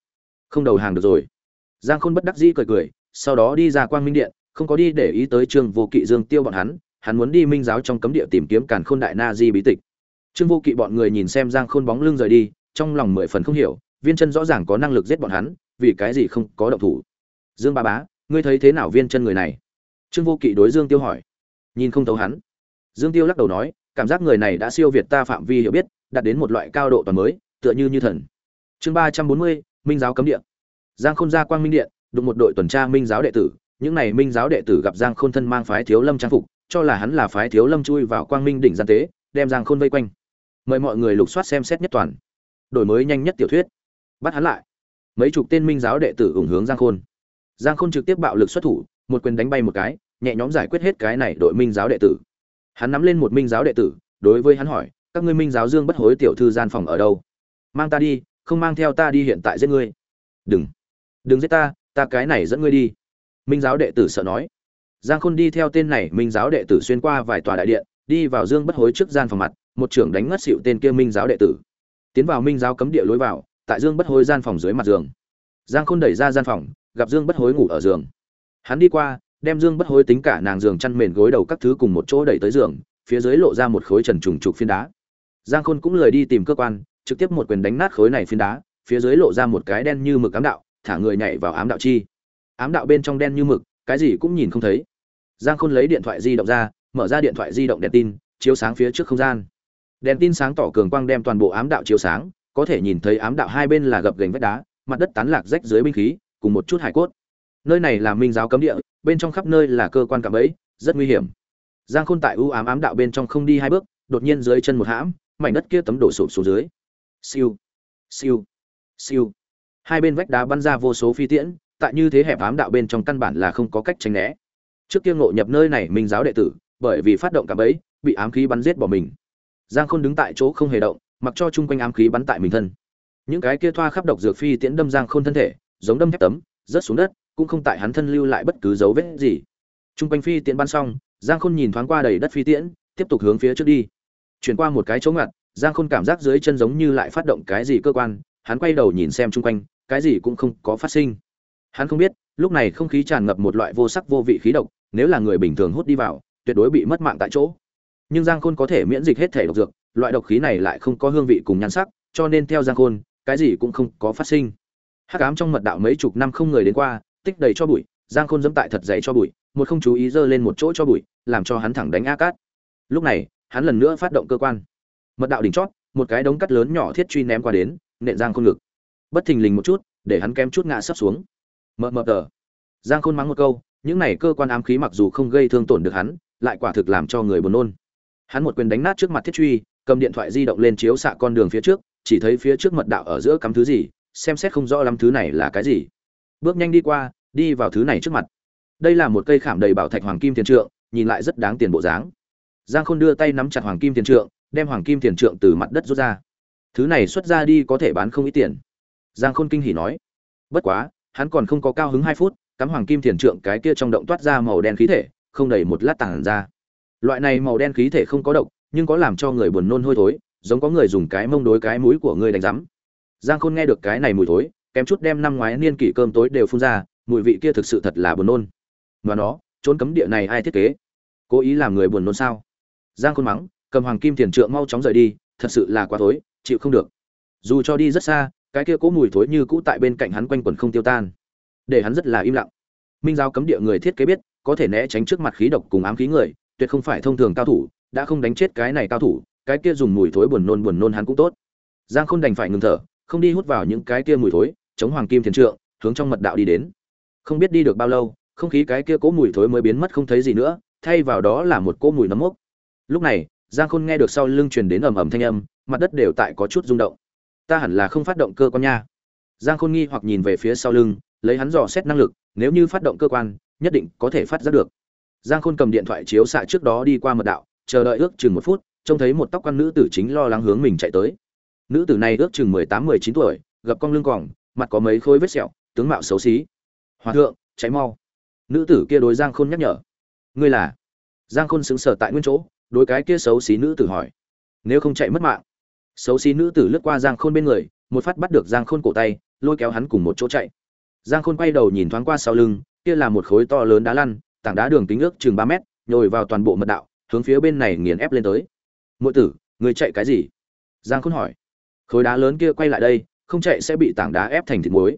S1: Không đầu hàng được rồi. Giang khôn bất đắc dĩ cười cười, sau đó đi ra quang minh điện, không có đi để ý tới trương vô kỵ, dương tiêu bọn hắn hắn muốn đi minh giáo trong cấm địa tìm kiếm càn khôn đại na di bí tịch. Trương vô kỵ bọn người nhìn xem giang khôn bóng lưng rời đi, trong lòng mười phần không hiểu, viên chân rõ ràng có năng lực giết bọn hắn, vì cái gì không có động thủ. Dương ba bá, ngươi thấy thế nào viên chân người này? Trương vô kỵ đối dương tiêu hỏi nhìn không thấu hắn. Dương tiêu lắc đầu nói cảm giác người này đã siêu việt ta phạm vi hiểu biết đạt đến một loại cao độ toàn mới tựa như như thần. Chương ba trăm bốn mươi minh giáo cấm điện, giang khôn ra quang minh điện đụng một đội tuần tra minh giáo đệ tử những này minh giáo đệ tử gặp giang khôn thân mang phái thiếu lâm trang phục cho là hắn là phái thiếu lâm chui vào quang minh đỉnh gian tế đem giang khôn vây quanh. Mời mọi người lục soát xem xét nhất toàn. Đổi mới nhanh nhất tiểu thuyết. Bắt hắn lại. Mấy chục tên minh giáo đệ tử ủng hướng giang khôn. Giang khôn trực tiếp bạo lực xuất thủ một quyền đánh bay một cái nhẹ nhõm giải quyết hết cái này đội minh giáo đệ tử. Hắn nắm lên một minh giáo đệ tử, đối với hắn hỏi, các ngươi minh giáo dương bất hối tiểu thư gian phòng ở đâu? Mang ta đi, không mang theo ta đi hiện tại giết ngươi. Đừng đừng giết ta ta cái này dẫn ngươi đi. Minh giáo đệ tử sợ nói. Giang khôn đi theo tên này minh giáo đệ tử xuyên qua vài tòa đại điện, đi vào dương bất hối trước gian phòng mặt, một trưởng đánh ngất xịu tên kia minh giáo đệ tử. Tiến vào minh giáo cấm địa lối vào, tại dương bất hối gian phòng dưới mặt giường. Giang khôn đẩy ra gian phòng, gặp dương bất hối ngủ ở giường. Hắn đi qua đem dương bất hối tính cả nàng giường chăn mền gối đầu các thứ cùng một chỗ đẩy tới giường, phía dưới lộ ra một khối trần trùng trục phiến đá. Giang khôn cũng lời đi tìm cơ quan, trực tiếp một quyền đánh nát khối này phiến đá, phía dưới lộ ra một cái đen như mực ám đạo, thả người nhảy vào ám đạo chi. Ám đạo bên trong đen như mực, cái gì cũng nhìn không thấy. Giang khôn lấy điện thoại di động ra, mở ra điện thoại di động đèn tin, chiếu sáng phía trước không gian. Đèn tin sáng tỏ cường quang đem toàn bộ ám đạo chiếu sáng, có thể nhìn thấy ám đạo hai bên là gập gành vách đá, mặt đất tán lạc rách dưới binh khí, cùng một chút hải cốt. Nơi này là minh giáo cấm địa bên trong khắp nơi là cơ quan cạm bẫy, rất nguy hiểm. Giang khôn tại u ám ám đạo bên trong không đi hai bước, đột nhiên dưới chân một hãm, mảnh đất kia tấm đổ sụp xuống dưới. Siêu siêu siêu. Hai bên vách đá bắn ra vô số phi tiễn, tại như thế hẹp ám đạo bên trong căn bản là không có cách tránh né. Trước kia ngộ nhập nơi này minh giáo đệ tử, bởi vì phát động cảm bẫy, bị ám khí bắn giết bỏ mình. Giang khôn đứng tại chỗ không hề động, mặc cho chung quanh ám khí bắn tại mình thân. Những cái kia thoa khắp độc dược phi tiễn đâm giang khôn thân thể, giống đâm thép tấm, rớt xuống đất cũng không tại hắn thân lưu lại bất cứ dấu vết gì. Trung quanh phi tiễn bắn xong, giang khôn nhìn thoáng qua đầy đất phi tiễn, tiếp tục hướng phía trước đi. Chuyển qua một cái chỗ ngặt, giang khôn cảm giác dưới chân giống như lại phát động cái gì cơ quan, hắn quay đầu nhìn xem chung quanh, cái gì cũng không có phát sinh. Hắn không biết, lúc này không khí tràn ngập một loại vô sắc vô vị khí độc, nếu là người bình thường hút đi vào, tuyệt đối bị mất mạng tại chỗ. Nhưng giang khôn có thể miễn dịch hết thể độc dược, loại độc khí này lại không có hương vị cùng nhan sắc, cho nên theo giang khôn, cái gì cũng không có phát sinh. Hắc ám trong mật đạo mấy chục năm không người đến qua tích đầy cho bụi, giang khôn dẫm tại thật dày cho bụi, một không chú ý giơ lên một chỗ cho bụi, làm cho hắn thẳng đánh a cát. Lúc này, hắn lần nữa phát động cơ quan. Mật đạo đỉnh chót, một cái đống cắt lớn nhỏ thiết truy ném qua đến, nện giang khôn ngực. Bất thình lình một chút, để hắn kém chút ngã sấp xuống. Mờ mờ tờ. Giang khôn mắng một câu, những này cơ quan ám khí mặc dù không gây thương tổn được hắn, lại quả thực làm cho người buồn nôn. Hắn một quyền đánh nát trước mặt thiết truy, cầm điện thoại di động lên chiếu xạ con đường phía trước, chỉ thấy phía trước mật đạo ở giữa cắm thứ gì, xem xét không rõ lắm thứ này là cái gì bước nhanh đi qua, đi vào thứ này trước mặt. Đây là một cây khảm đầy bảo thạch hoàng kim tiền trượng, nhìn lại rất đáng tiền bộ dáng. Giang khôn đưa tay nắm chặt hoàng kim tiền trượng, đem hoàng kim tiền trượng từ mặt đất rút ra. Thứ này xuất ra đi có thể bán không ít tiền. Giang khôn kinh hỉ nói. Bất quá, hắn còn không có cao hứng hai phút, cắm hoàng kim tiền trượng cái kia trong động toát ra màu đen khí thể, không đầy một lát tảng ra. Loại này màu đen khí thể không có độc, nhưng có làm cho người buồn nôn hôi thối, giống có người dùng cái mông đối cái mũi của người đánh rắm giang khôn nghe được cái này mùi thối kém chút đem năm ngoái niên kỷ cơm tối đều phun ra, mùi vị kia thực sự thật là buồn nôn. Và nó, trốn cấm địa này ai thiết kế? Cố ý làm người buồn nôn sao? Giang khôn mắng, cầm hoàng kim tiền trượng mau chóng rời đi, thật sự là quá thối chịu không được. Dù cho đi rất xa, cái kia cố mùi thối như cũ tại bên cạnh hắn quanh quẩn không tiêu tan. Để hắn rất là im lặng. Minh giao cấm địa người thiết kế biết, có thể né tránh trước mặt khí độc cùng ám khí người, tuyệt không phải thông thường cao thủ, đã không đánh chết cái này cao thủ, cái kia dùng mùi thối buồn nôn buồn nôn hắn cũng tốt. Giang khôn đành phải ngừng thở, không đi hút vào những cái kia mùi thối chống hoàng kim thiền trượng, hướng trong mật đạo đi đến. Không biết đi được bao lâu, không khí cái kia cố mùi thối mới biến mất không thấy gì nữa, thay vào đó là một cỗ mùi nấm mốc. Lúc này, giang khôn nghe được sau lưng truyền đến ầm ầm thanh âm, mặt đất đều tại có chút rung động. Ta hẳn là không phát động cơ quan nha. Giang khôn nghi hoặc nhìn về phía sau lưng, lấy hắn dò xét năng lực, nếu như phát động cơ quan, nhất định có thể phát giác được. Giang khôn cầm điện thoại chiếu xạ trước đó đi qua mật đạo, chờ đợi ước chừng một phút, trông thấy một tóc quan nữ tử chính lo lắng hướng mình chạy tới. Nữ tử này ước chừng mười tám, mười chín tuổi, gập cong lưng còng mặt có mấy khối vết sẹo, tướng mạo xấu xí. Hòa thượng cháy mau. Nữ tử kia đối giang khôn nhắc nhở. Ngươi là? Giang khôn xứng sở tại nguyên chỗ, đối cái kia xấu xí nữ tử hỏi. Nếu không chạy mất mạng. Xấu xí nữ tử lướt qua giang khôn bên người, một phát bắt được giang khôn cổ tay, lôi kéo hắn cùng một chỗ chạy. Giang khôn quay đầu nhìn thoáng qua sau lưng, kia là một khối to lớn đá lăn, tảng đá đường kính ước chừng ba mét, nhồi vào toàn bộ mật đạo, hướng phía bên này nghiền ép lên tới. Mỗi tử người chạy cái gì? Giang khôn hỏi. Khối đá lớn kia quay lại đây không chạy sẽ bị tảng đá ép thành thịt muối.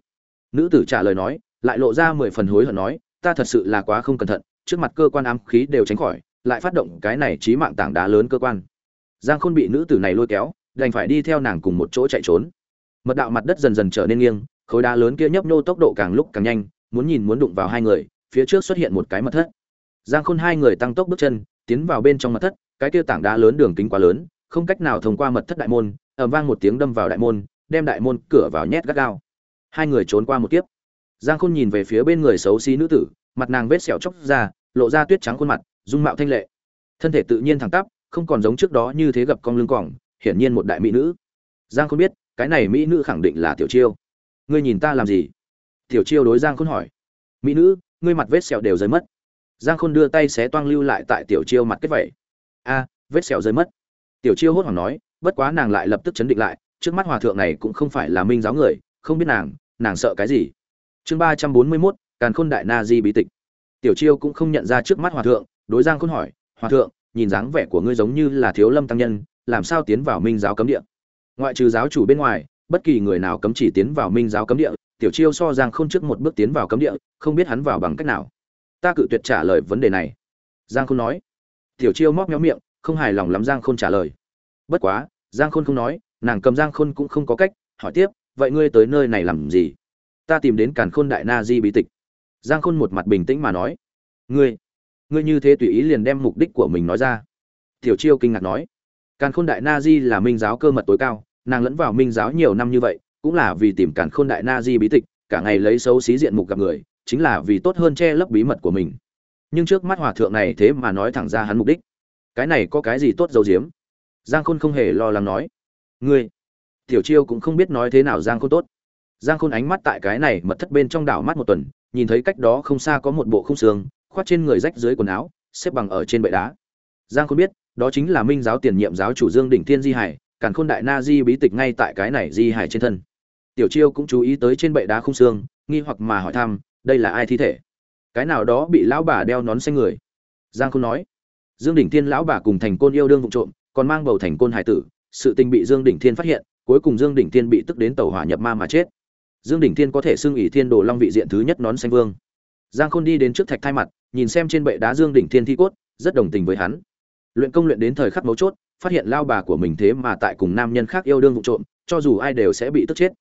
S1: Nữ tử trả lời nói, lại lộ ra mười phần hối hận nói, ta thật sự là quá không cẩn thận, trước mặt cơ quan ám khí đều tránh khỏi, lại phát động cái này trí mạng tảng đá lớn cơ quan. Giang khôn bị nữ tử này lôi kéo, đành phải đi theo nàng cùng một chỗ chạy trốn. Mật đạo mặt đất dần dần trở nên nghiêng, khối đá lớn kia nhấp nhô tốc độ càng lúc càng nhanh, muốn nhìn muốn đụng vào hai người, phía trước xuất hiện một cái mật thất. Giang khôn hai người tăng tốc bước chân, tiến vào bên trong mật thất, cái kia tảng đá lớn đường kính quá lớn, không cách nào thông qua mật thất đại môn, ầm vang một tiếng đâm vào đại môn đem đại môn cửa vào nhét gắt gao. Hai người trốn qua một kiếp. Giang khôn nhìn về phía bên người xấu xí nữ tử, mặt nàng vết sẹo chóc ra, lộ ra tuyết trắng khuôn mặt, dung mạo thanh lệ. Thân thể tự nhiên thẳng tắp, không còn giống trước đó như thế gặp con lưng còng, hiển nhiên một đại mỹ nữ. Giang khôn biết, cái này mỹ nữ khẳng định là tiểu chiêu. Ngươi nhìn ta làm gì? Tiểu chiêu đối giang khôn hỏi. Mỹ nữ, ngươi mặt vết sẹo đều rơi mất. Giang khôn đưa tay xé toang lưu lại tại tiểu chiêu mặt kết vẩy. A, vết sẹo rơi mất. Tiểu chiêu hốt hoảng nói, bất quá nàng lại lập tức chấn định lại trước mắt hòa thượng này cũng không phải là minh giáo người, không biết nàng nàng sợ cái gì? Chương ba trăm bốn mươi mốt, càn khôn đại na di bí tịch. Tiểu chiêu cũng không nhận ra trước mắt hòa thượng, đối giang khôn hỏi, hòa thượng, nhìn dáng vẻ của ngươi giống như là thiếu lâm tăng nhân, làm sao tiến vào minh giáo cấm địa? Ngoại trừ giáo chủ bên ngoài, bất kỳ người nào cấm chỉ tiến vào minh giáo cấm địa, tiểu chiêu so giang khôn trước một bước tiến vào cấm địa, không biết hắn vào bằng cách nào. Ta cự tuyệt trả lời vấn đề này. Giang khôn nói. Tiểu chiêu móc méo miệng, không hài lòng lắm giang khôn trả lời. Bất quá, giang khôn không nói nàng cầm giang khôn cũng không có cách, hỏi tiếp, vậy ngươi tới nơi này làm gì? Ta tìm đến càn khôn đại na di bí tịch. Giang khôn một mặt bình tĩnh mà nói, ngươi ngươi như thế tùy ý liền đem mục đích của mình nói ra. Tiểu chiêu kinh ngạc nói, càn khôn đại na di là minh giáo cơ mật tối cao, nàng lẫn vào minh giáo nhiều năm như vậy, cũng là vì tìm càn khôn đại na di bí tịch, cả ngày lấy xấu xí diện mục gặp người, chính là vì tốt hơn che lấp bí mật của mình. Nhưng trước mắt hòa thượng này thế mà nói thẳng ra hắn mục đích. Cái này có cái gì tốt dầu diếm? Giang khôn không hề lo lắng nói ngươi, tiểu chiêu cũng không biết nói thế nào giang khôn tốt. Giang khôn ánh mắt tại cái này mật thất bên trong đảo mắt một tuần, nhìn thấy cách đó không xa có một bộ khung xương khoát trên người rách dưới quần áo, xếp bằng ở trên bệ đá. Giang khôn biết, đó chính là minh giáo tiền nhiệm giáo chủ dương đỉnh thiên di hải, càn khôn đại na di bí tịch ngay tại cái này di hải trên thân. Tiểu chiêu cũng chú ý tới trên bệ đá khung xương, nghi hoặc mà hỏi thăm, đây là ai thi thể? Cái nào đó bị lão bà đeo nón xanh người? Giang khôn nói. Dương đỉnh thiên lão bà cùng thành côn yêu đương vụ trộm, còn mang bầu thành côn hải tử sự tình bị dương đỉnh thiên phát hiện, cuối cùng dương đỉnh thiên bị tức đến tẩu hỏa nhập ma mà chết. Dương đỉnh thiên có thể xưng ỷ thiên đồ long vị diện thứ nhất nón xanh vương. Giang khôn đi đến trước thạch thai mặt, nhìn xem trên bệ đá dương đỉnh thiên thi cốt, rất đồng tình với hắn. Luyện công luyện đến thời khắc mấu chốt, phát hiện lao bà của mình thế mà tại cùng nam nhân khác yêu đương vụ trộm, cho dù ai đều sẽ bị tức chết.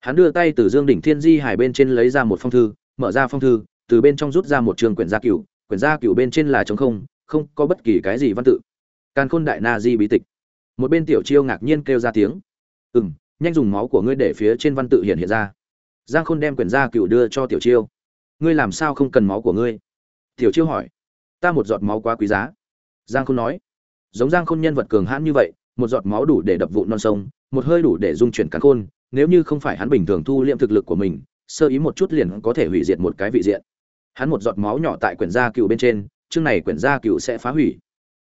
S1: Hắn đưa tay từ dương đỉnh thiên di hải bên trên lấy ra một phong thư, mở ra phong thư, từ bên trong rút ra một trường quyển gia cửu, quyển gia cửu bên trên là trống không không có bất kỳ cái gì văn tự. Càn khôn đại na di bí tịch một bên tiểu chiêu ngạc nhiên kêu ra tiếng. Ừ m nhanh dùng máu của ngươi để phía trên văn tự hiện hiện ra. Giang khôn đem quyển gia cựu đưa cho tiểu chiêu. Ngươi làm sao không cần máu của ngươi? Tiểu chiêu hỏi. Ta một giọt máu quá quý giá. Giang khôn nói. Giống giang khôn nhân vật cường hãn như vậy, một giọt máu đủ để đập vụ non sông, một hơi đủ để dung chuyển cắn khôn, nếu như không phải hắn bình thường thu liệm thực lực của mình, sơ ý một chút liền có thể hủy diệt một cái vị diện. Hắn một giọt máu nhỏ tại quyển gia cựu bên trên, chương này quyển gia cựu sẽ phá hủy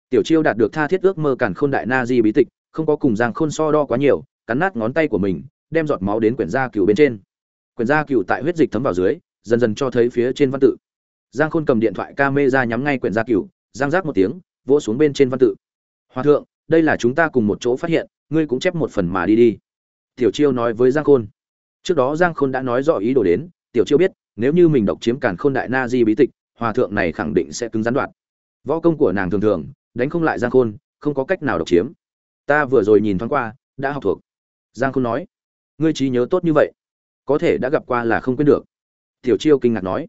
S1: tiểu chiêu đạt được tha thiết ước mơ càn khôn đại na di bí tịch, không có cùng giang khôn so đo quá nhiều, cắn nát ngón tay của mình, đem giọt máu đến quyển gia cựu bên trên. Quyển gia cựu tại huyết dịch thấm vào dưới, dần dần cho thấy phía trên văn tự. Giang khôn cầm điện thoại ca mê ra nhắm ngay quyển gia cựu giang giác một tiếng, vỗ xuống bên trên văn tự. Hòa thượng, đây là chúng ta cùng một chỗ phát hiện, ngươi cũng chép một phần mà đi đi. Tiểu chiêu nói với giang khôn. Trước đó giang khôn đã nói rõ ý đồ đến, tiểu chiêu biết, nếu như mình độc chiếm càn khôn đại na di bí tịch, hòa thượng này khẳng định sẽ cứng gián đoạn. Võ công của nàng thường thường đánh không lại giang khôn, không có cách nào độc chiếm. Ta vừa rồi nhìn thoáng qua, đã học thuộc. Giang khôn nói, ngươi trí nhớ tốt như vậy, có thể đã gặp qua là không quên được. Tiểu chiêu kinh ngạc nói,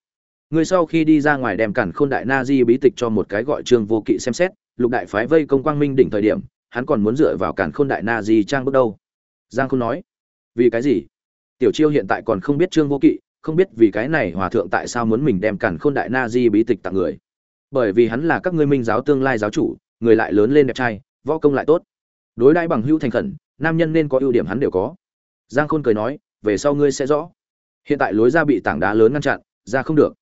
S1: ngươi sau khi đi ra ngoài đem cản khôn đại na di bí tịch cho một cái gọi trương vô kỵ xem xét, lục đại phái vây công quang minh đỉnh thời điểm, hắn còn muốn dựa vào cản khôn đại na di trang bước đâu. Giang khôn nói, vì cái gì? Tiểu chiêu hiện tại còn không biết trương vô kỵ, không biết vì cái này hòa thượng tại sao muốn mình đem cản khôn đại na di bí tịch tặng người bởi vì hắn là các ngươi minh giáo tương lai giáo chủ, người lại lớn lên đẹp trai, võ công lại tốt. Đối đãi bằng hữu thành khẩn, nam nhân nên có ưu điểm hắn đều có. Giang khôn cười nói, về sau ngươi sẽ rõ. Hiện tại lối ra bị tảng đá lớn ngăn chặn, ra không được.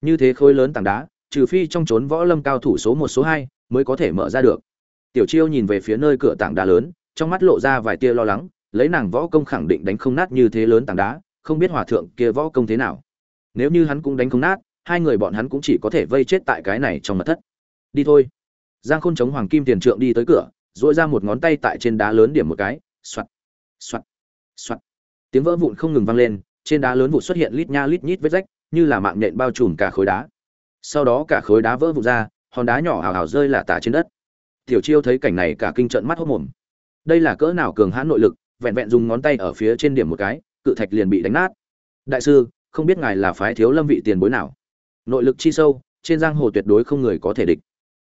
S1: Như thế khối lớn tảng đá, trừ phi trong trốn võ lâm cao thủ số một, số hai mới có thể mở ra được. Tiểu chiêu nhìn về phía nơi cửa tảng đá lớn, trong mắt lộ ra vài tia lo lắng, lấy nàng võ công khẳng định đánh không nát như thế lớn tảng đá, không biết hòa thượng kia võ công thế nào. Nếu như hắn cũng đánh không nát hai người bọn hắn cũng chỉ có thể vây chết tại cái này trong mật thất. Đi thôi. Giang khôn chống hoàng kim tiền trượng đi tới cửa dội ra một ngón tay tại trên đá lớn điểm một cái soạt soạt soạt tiếng vỡ vụn không ngừng vang lên, trên đá lớn vụn xuất hiện lít nha lít nhít vết rách, như là mạng nhện bao trùm cả khối đá. Sau đó cả khối đá vỡ vụn ra, hòn đá nhỏ hào hào rơi là tả trên đất. Tiểu chiêu thấy cảnh này cả kinh trận mắt hốc mồm. Đây là cỡ nào cường hãn nội lực, vẹn vẹn dùng ngón tay ở phía trên điểm một cái, cự thạch liền bị đánh nát. Đại sư, không biết ngài là phái thiếu lâm vị tiền bối nào? Nội lực chi sâu, trên giang hồ tuyệt đối không người có thể địch.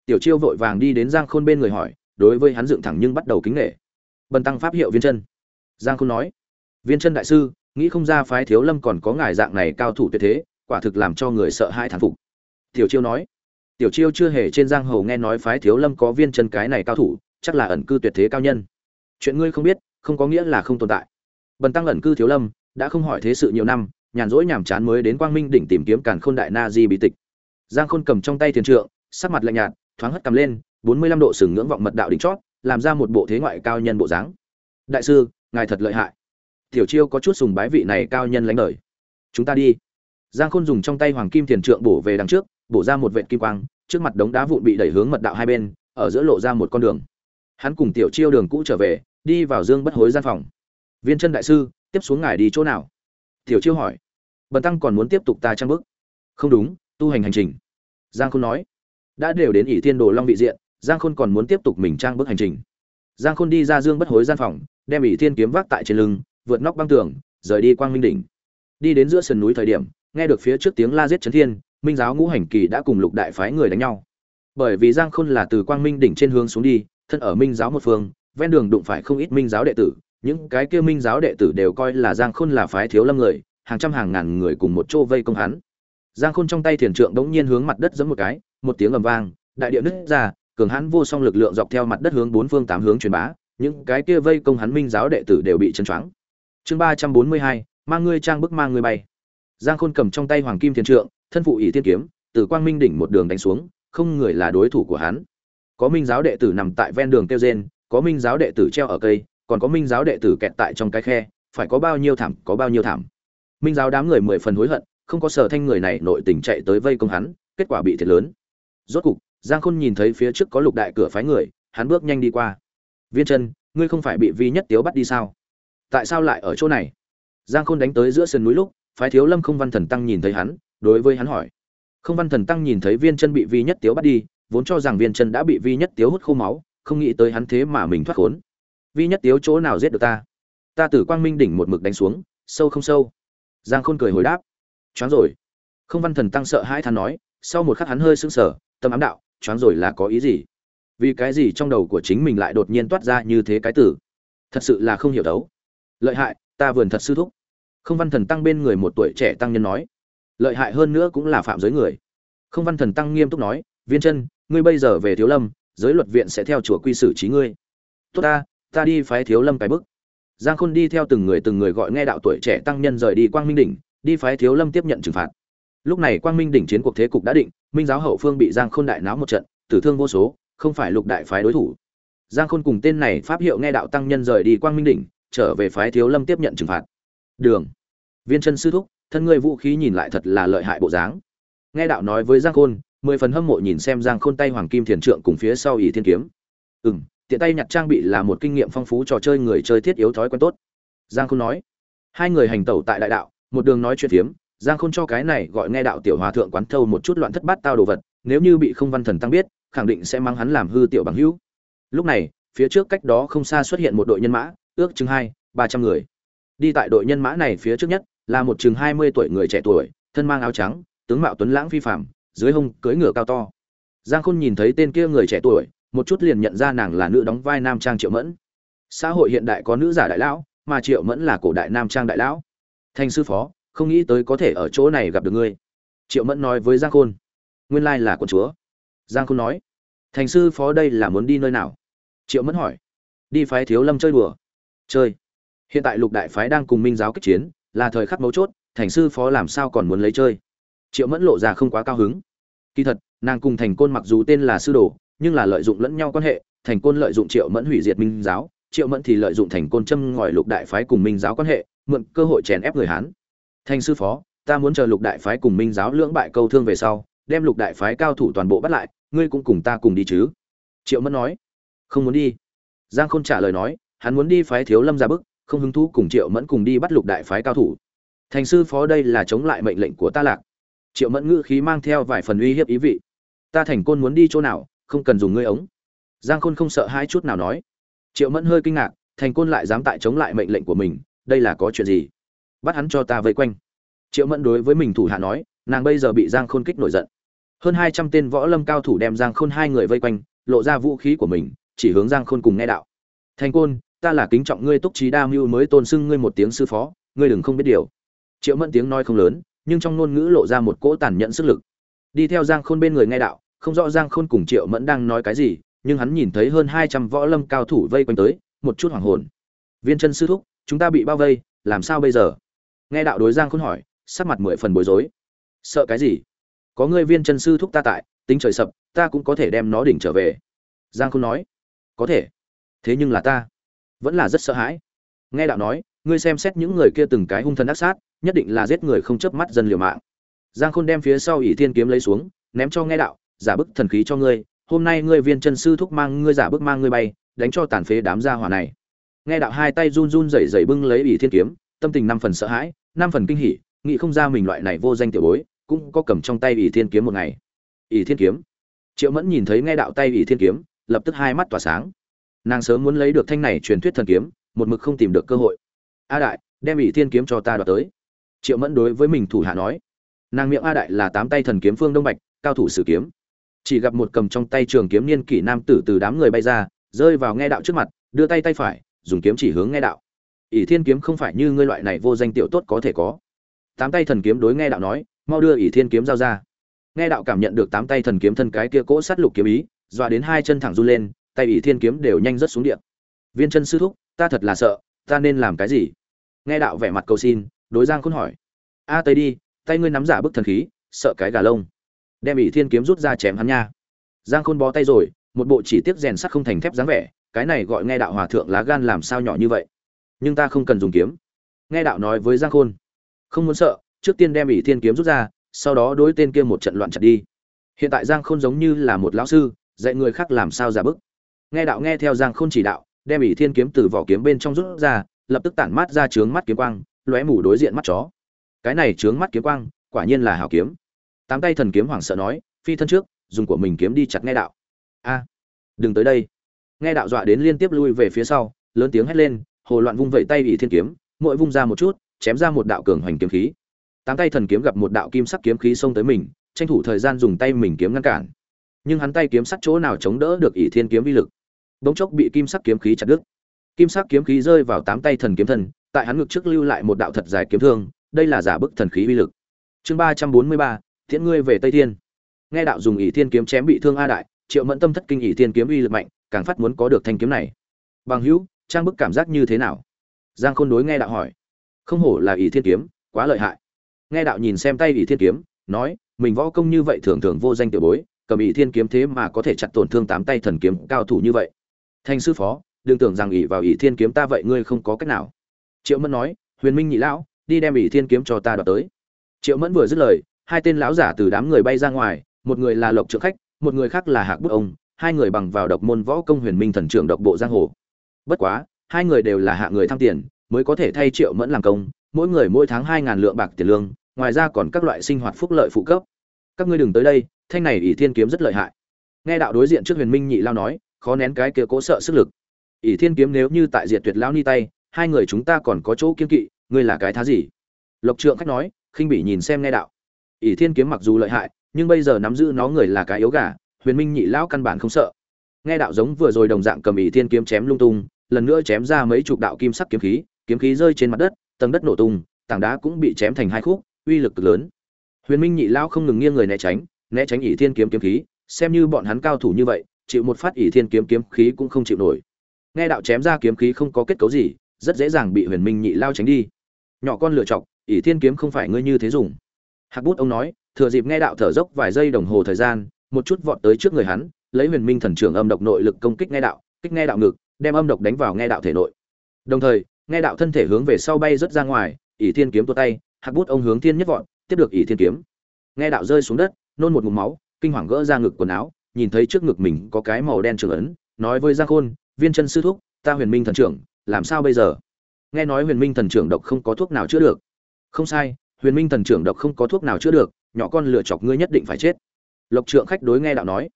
S1: Tiểu chiêu vội vàng đi đến giang khôn bên người hỏi, đối với hắn dựng thẳng nhưng bắt đầu kính nghệ. Bần tăng pháp hiệu viên chân giang khôn nói, viên chân đại sư, nghĩ không ra phái thiếu lâm còn có ngài dạng này cao thủ tuyệt thế, quả thực làm cho người sợ hãi thán phục. Tiểu chiêu nói, tiểu chiêu chưa hề trên giang hồ nghe nói phái thiếu lâm có viên chân cái này cao thủ, chắc là ẩn cư tuyệt thế cao nhân. Chuyện ngươi không biết, không có nghĩa là không tồn tại. Bần tăng ẩn cư thiếu lâm, đã không hỏi thế sự nhiều năm nhàn rỗi nhàm chán mới đến quang minh đỉnh tìm kiếm càn khôn đại na di bí tịch. Giang khôn cầm trong tay thiền trượng, sắc mặt lạnh nhạt, thoáng hất cầm lên, bốn mươi lăm độ sừng ngưỡng vọng mật đạo đỉnh chót, làm ra một bộ thế ngoại cao nhân bộ dáng. Đại sư, ngài thật lợi hại. Tiểu chiêu có chút sùng bái vị này cao nhân lãnh đời. Chúng ta đi. Giang khôn dùng trong tay hoàng kim thiền trượng bổ về đằng trước, bổ ra một vệt kim quang, trước mặt đống đá vụn bị đẩy hướng mật đạo hai bên, ở giữa lộ ra một con đường. Hắn cùng tiểu chiêu đường cũ trở về, đi vào dương bất hối gian phòng. Viên chân đại sư, tiếp xuống ngài đi chỗ nào? Tiểu chiêu hỏi bần tăng còn muốn tiếp tục ta trang bức. Không đúng, tu hành hành trình. Giang khôn nói. Đã đều đến ỷ thiên đồ long vị diện, giang khôn còn muốn tiếp tục mình trang bức hành trình. Giang khôn đi ra dương bất hối gian phòng, đem ỷ thiên kiếm vác tại trên lưng, vượt nóc băng tường, rời đi quang minh đỉnh. Đi đến giữa sườn núi thời điểm, nghe được phía trước tiếng la giết chấn thiên, minh giáo ngũ hành kỳ đã cùng lục đại phái người đánh nhau. Bởi vì giang khôn là từ quang minh đỉnh trên hướng xuống đi, thân ở minh giáo một phương, ven đường đụng phải không ít minh giáo đệ tử, những cái kia minh giáo đệ tử đều coi là giang khôn là phái thiếu lâm người hàng trăm hàng ngàn người cùng một chỗ vây công hắn. Giang khôn trong tay thiền trượng đống nhiên hướng mặt đất giẫm một cái, một tiếng ầm vang, đại địa nứt ra, cường hãn vô song lực lượng dọc theo mặt đất hướng bốn phương tám hướng truyền bá, những cái kia vây công hắn minh giáo đệ tử đều bị chấn choáng. Chương ba trăm bốn mươi hai, mang ngươi trang bức mang ngươi bay. Giang khôn cầm trong tay hoàng kim thiền trượng, thân phụ ỷ tiên kiếm, từ quang minh đỉnh một đường đánh xuống, không người là đối thủ của hắn. Có minh giáo đệ tử nằm tại ven đường kêu rên, có minh giáo đệ tử treo ở cây, còn có minh giáo đệ tử kẹt tại trong cái khe, phải có bao nhiêu thảm, có bao nhiêu thảm minh giáo đám người mười phần hối hận, không có sở thanh người này nội tình chạy tới vây công hắn, kết quả bị thiệt lớn. Rốt cục, giang khôn nhìn thấy phía trước có lục đại cửa phái người, hắn bước nhanh đi qua. Viên chân ngươi không phải bị vi nhất tiếu bắt đi sao? Tại sao lại ở chỗ này? Giang khôn đánh tới giữa sườn núi lúc, phái thiếu lâm không văn thần tăng nhìn thấy hắn, đối với hắn hỏi. Không văn thần tăng nhìn thấy viên chân bị vi nhất tiếu bắt đi, vốn cho rằng viên chân đã bị vi nhất tiếu hút khô máu, không nghĩ tới hắn thế mà mình thoát khốn. Vi nhất tiếu chỗ nào giết được ta? Ta từ quang minh đỉnh một mực đánh xuống, sâu không sâu? Giang khôn cười hồi đáp. Choáng rồi. Không văn thần tăng sợ hãi than nói, sau một khắc hắn hơi sững sờ, tâm ám đạo, choáng rồi là có ý gì? Vì cái gì trong đầu của chính mình lại đột nhiên toát ra như thế cái tử thật sự là không hiểu đấu. Lợi hại, ta vườn thật sư thúc. Không văn thần tăng bên người một tuổi trẻ tăng nhân nói, lợi hại hơn nữa cũng là phạm giới người. Không văn thần tăng nghiêm túc nói, viên chân, ngươi bây giờ về thiếu lâm, giới luật viện sẽ theo chùa quy xử trí ngươi. Tốt ta ta đi phái thiếu lâm cái bức giang khôn đi theo từng người từng người gọi nghe đạo tuổi trẻ tăng nhân rời đi quang minh đỉnh, đi phái thiếu lâm tiếp nhận trừng phạt. Lúc này quang minh đỉnh chiến cuộc thế cục đã định, minh giáo hậu phương bị giang khôn đại náo một trận, tử thương vô số, không phải lục đại phái đối thủ. Giang khôn cùng tên này pháp hiệu nghe đạo tăng nhân rời đi quang minh đỉnh, trở về phái thiếu lâm tiếp nhận trừng phạt. Đường. Viên chân sư thúc, thân ngươi vũ khí nhìn lại thật là lợi hại bộ dáng. Nghe đạo nói với giang khôn, mười phần hâm mộ nhìn xem giang khôn tay hoàng kim thiền trượng cùng phía sau ỷ thiên kiếm. Ừ m tiện tay nhặt trang bị là một kinh nghiệm phong phú trò chơi người chơi thiết yếu thói quen tốt. Giang khôn nói, hai người hành tẩu tại đại đạo, một đường nói chuyện phiếm, giang khôn cho cái này gọi nghe đạo tiểu hòa thượng quán thâu một chút loạn thất bát tao đồ vật, nếu như bị không văn thần tăng biết, khẳng định sẽ mang hắn làm hư tiểu bằng hữu. Lúc này, phía trước cách đó không xa xuất hiện một đội nhân mã, ước chừng hai, ba trăm người. Đi tại đội nhân mã này phía trước nhất, là một chừng hai mươi tuổi người trẻ tuổi, thân mang áo trắng, tướng mạo tuấn lãng phi phạm dưới hông cưỡi ngựa cao to. Giang khôn nhìn thấy tên kia người trẻ tuổi một chút liền nhận ra nàng là nữ đóng vai nam trang triệu mẫn. Xã hội hiện đại có nữ giả đại lão, mà triệu mẫn là cổ đại nam trang đại lão. Thành sư phó, không nghĩ tới có thể ở chỗ này gặp được ngươi. Triệu mẫn nói với giang khôn. Nguyên lai là quân chúa. Giang khôn nói. Thành sư phó đây là muốn đi nơi nào? Triệu mẫn hỏi. Đi phái thiếu lâm chơi đùa. Chơi. Hiện tại lục đại phái đang cùng minh giáo kích chiến, là thời khắc mấu chốt thành sư phó làm sao còn muốn lấy chơi? Triệu mẫn lộ ra không quá cao hứng. Kỳ thật, nàng cùng thành côn mặc dù tên là sư đồ nhưng là lợi dụng lẫn nhau quan hệ, thành côn lợi dụng triệu mẫn hủy diệt minh giáo, triệu mẫn thì lợi dụng thành côn châm ngòi lục đại phái cùng minh giáo quan hệ, mượn cơ hội chèn ép người hán. Thành sư phó, ta muốn chờ lục đại phái cùng minh giáo lưỡng bại câu thương về sau, đem lục đại phái cao thủ toàn bộ bắt lại, ngươi cũng cùng ta cùng đi chứ? Triệu mẫn nói. Không muốn đi. Giang khôn trả lời nói, hắn muốn đi phái thiếu lâm ra bức, không hứng thú cùng triệu mẫn cùng đi bắt lục đại phái cao thủ. Thành sư phó đây là chống lại mệnh lệnh của ta lạc. Triệu mẫn ngữ khí mang theo vài phần uy hiếp ý vị. Ta thành côn muốn đi chỗ nào không cần dùng ngươi ống. Giang khôn không sợ hai chút nào nói. Triệu mẫn hơi kinh ngạc, thành côn lại dám tại chống lại mệnh lệnh của mình, đây là có chuyện gì? Bắt hắn cho ta vây quanh. Triệu mẫn đối với mình thủ hạ nói, nàng bây giờ bị giang khôn kích nổi giận. Hơn hai trăm tên võ lâm cao thủ đem giang khôn hai người vây quanh, lộ ra vũ khí của mình, chỉ hướng giang khôn cùng nghe đạo. Thành côn, ta là kính trọng ngươi túc trí đa mưu mới tôn xưng ngươi một tiếng sư phó, ngươi đừng không biết điều. Triệu mẫn tiếng nói không lớn, nhưng trong ngôn ngữ lộ ra một cỗ tàn nhẫn sức lực. Đi theo giang khôn bên người nghe đạo không rõ giang khôn cùng triệu mẫn đang nói cái gì, nhưng hắn nhìn thấy hơn hai trăm võ lâm cao thủ vây quanh tới, một chút hoảng hồn. Viên chân sư thúc, chúng ta bị bao vây, làm sao bây giờ? Nghe đạo đối giang khôn hỏi, sắc mặt mười phần bối rối. Sợ cái gì? Có ngươi viên chân sư thúc ta tại, tính trời sập, ta cũng có thể đem nó đỉnh trở về. Giang khôn nói, có thể. Thế nhưng là ta, vẫn là rất sợ hãi. Nghe đạo nói, ngươi xem xét những người kia từng cái hung thần ác sát, nhất định là giết người không chớp mắt dân liều mạng. Giang khôn đem phía sau ỷ thiên kiếm lấy xuống, ném cho nghe đạo giả bức thần khí cho ngươi, hôm nay ngươi viên chân sư thúc mang ngươi giả bức mang ngươi bay, đánh cho tàn phế đám gia hỏa này. Nghe đạo hai tay run run rẩy rẩy bưng lấy ỷ thiên kiếm, tâm tình năm phần sợ hãi, năm phần kinh hỉ, nghĩ không ra mình loại này vô danh tiểu bối, cũng có cầm trong tay ỷ thiên kiếm một ngày. Ỷ thiên kiếm. Triệu mẫn nhìn thấy nghe đạo tay ỷ thiên kiếm, lập tức hai mắt tỏa sáng. Nàng sớm muốn lấy được thanh này truyền thuyết thần kiếm, một mực không tìm được cơ hội. A đại, đem ỷ thiên kiếm cho ta đoạt tới. Triệu mẫn đối với mình thủ hạ nói. Nàng miệng a đại là tám tay thần kiếm phương đông bạch, cao thủ sử kiếm chỉ gặp một cầm trong tay trường kiếm niên kỷ nam tử từ đám người bay ra, rơi vào nghe đạo trước mặt, đưa tay tay phải, dùng kiếm chỉ hướng nghe đạo. Ỷ thiên kiếm không phải như ngươi loại này vô danh tiểu tốt có thể có. Tám tay thần kiếm đối nghe đạo nói, mau đưa ỷ thiên kiếm giao ra. Nghe đạo cảm nhận được tám tay thần kiếm thân cái kia cỗ sát lục kiếm ý, dọa đến hai chân thẳng run lên, tay ỷ thiên kiếm đều nhanh rất xuống điện viên chân sư thúc, ta thật là sợ, ta nên làm cái gì? Nghe đạo vẻ mặt cầu xin, đối giang khôn hỏi. A tây đi, tay ngươi nắm giả bức thần khí, sợ cái gà lông đem ỷ thiên kiếm rút ra chém hắn nha. Giang khôn bó tay rồi, một bộ chỉ tiếc rèn sắt không thành thép dáng vẻ, cái này gọi nghe đạo hòa thượng lá gan làm sao nhỏ như vậy. Nhưng ta không cần dùng kiếm. Nghe đạo nói với giang khôn. Không muốn sợ, trước tiên đem ỷ thiên kiếm rút ra, sau đó đối tên kia một trận loạn chặt đi. Hiện tại giang khôn giống như là một lão sư, dạy người khác làm sao giả bức. Nghe đạo nghe theo giang khôn chỉ đạo, đem ỷ thiên kiếm từ vỏ kiếm bên trong rút ra, lập tức tản mát ra trướng mắt kiếm quang, lóe mù đối diện mắt chó. Cái này trướng mắt kiếm quang, quả nhiên là hảo kiếm tám tay thần kiếm hoảng sợ nói, phi thân trước, dùng của mình kiếm đi chặt nghe đạo. A, đừng tới đây. Nghe đạo dọa đến liên tiếp lui về phía sau, lớn tiếng hét lên, hồ loạn vung vẩy tay ỷ thiên kiếm, mỗi vung ra một chút, chém ra một đạo cường hoành kiếm khí. Tám tay thần kiếm gặp một đạo kim sắc kiếm khí xông tới mình, tranh thủ thời gian dùng tay mình kiếm ngăn cản. Nhưng hắn tay kiếm sắc chỗ nào chống đỡ được ỷ thiên kiếm vi lực? Bỗng chốc bị kim sắc kiếm khí chặt đứt. Kim sắc kiếm khí rơi vào tám tay thần kiếm thần tại hắn ngực trước lưu lại một đạo thật dài kiếm thương, đây là giả bức thần khí vi lực. Chương ba trăm bốn mươi ba thiện ngươi về tây thiên. Nghe đạo dùng ỷ thiên kiếm chém bị thương a đại, triệu mẫn tâm thất kinh ỷ thiên kiếm uy lực mạnh, càng phát muốn có được thanh kiếm này. Bằng hữu, trang bức cảm giác như thế nào? Giang khôn đối nghe đạo hỏi. Không hổ là ỷ thiên kiếm, quá lợi hại. Nghe đạo nhìn xem tay ỷ thiên kiếm, nói, mình võ công như vậy thường thường vô danh tiểu bối, cầm ỷ thiên kiếm thế mà có thể chặt tổn thương tám tay thần kiếm cao thủ như vậy. Thanh sư phó, đừng tưởng rằng ỷ vào ỷ thiên kiếm ta vậy ngươi không có cách nào. Triệu mẫn nói, huyền minh nhị lão, đi đem ỷ thiên kiếm cho ta đoạt tới. Triệu mẫn vừa dứt lời hai tên lão giả từ đám người bay ra ngoài, một người là lộc trượng khách, một người khác là hạc bức ông, hai người bằng vào độc môn võ công huyền minh thần trưởng độc bộ giang hồ. Bất quá, hai người đều là hạ người tham tiền, mới có thể thay triệu mẫn làm công, mỗi người mỗi tháng hai ngàn lượng bạc tiền lương, ngoài ra còn các loại sinh hoạt phúc lợi phụ cấp. Các ngươi đừng tới đây, thanh này ỷ thiên kiếm rất lợi hại. Nghe đạo đối diện trước huyền minh nhị lao nói, khó nén cái kia cố sợ sức lực. Ỷ thiên kiếm nếu như tại diệt tuyệt lão ni tay, hai người chúng ta còn có chỗ kiên kỵ, ngươi là cái thá gì? Lộc trượng khách nói, khinh bỉ nhìn xem nghe đạo ỷ thiên kiếm mặc dù lợi hại, nhưng bây giờ nắm giữ nó người là cái yếu gà, huyền minh nhị lão căn bản không sợ. Nghe đạo giống vừa rồi đồng dạng cầm ỷ thiên kiếm chém lung tung, lần nữa chém ra mấy chục đạo kim sắc kiếm khí kiếm khí rơi trên mặt đất, tầng đất nổ tung, tảng đá cũng bị chém thành hai khúc, uy lực cực lớn. Huyền minh nhị lão không ngừng nghiêng người né tránh né tránh ỷ thiên kiếm kiếm khí, xem như bọn hắn cao thủ như vậy, chịu một phát ỷ thiên kiếm kiếm khí cũng không chịu nổi. Nghe đạo chém ra kiếm khí không có kết cấu gì, rất dễ dàng bị huyền minh nhị lao tránh đi. Nhỏ con lựa chọc ỷ thiên kiếm không phải ngươi như thế dùng hạc bút ông nói, thừa dịp nghe đạo thở dốc vài giây đồng hồ thời gian, một chút vọt tới trước người hắn, lấy huyền minh thần trưởng âm độc nội lực công kích nghe đạo, kích nghe đạo ngực, đem âm độc đánh vào nghe đạo thể nội. Đồng thời, nghe đạo thân thể hướng về sau bay rất ra ngoài, ỷ thiên kiếm tua tay, hạc bút ông hướng thiên nhất vọt, tiếp được ỷ thiên kiếm. Nghe đạo rơi xuống đất, nôn một ngụm máu, kinh hoàng gỡ ra ngực quần áo, nhìn thấy trước ngực mình có cái màu đen trường ấn, nói với giang khôn, viên chân sư thúc, ta huyền minh thần trưởng, làm sao bây giờ? Nghe nói huyền minh thần trưởng độc không có thuốc nào chữa được. Không sai huyền minh thần trưởng độc không có thuốc nào chữa được, nhỏ con lựa chọc ngươi nhất định phải chết. Lộc trượng khách đối nghe đạo nói,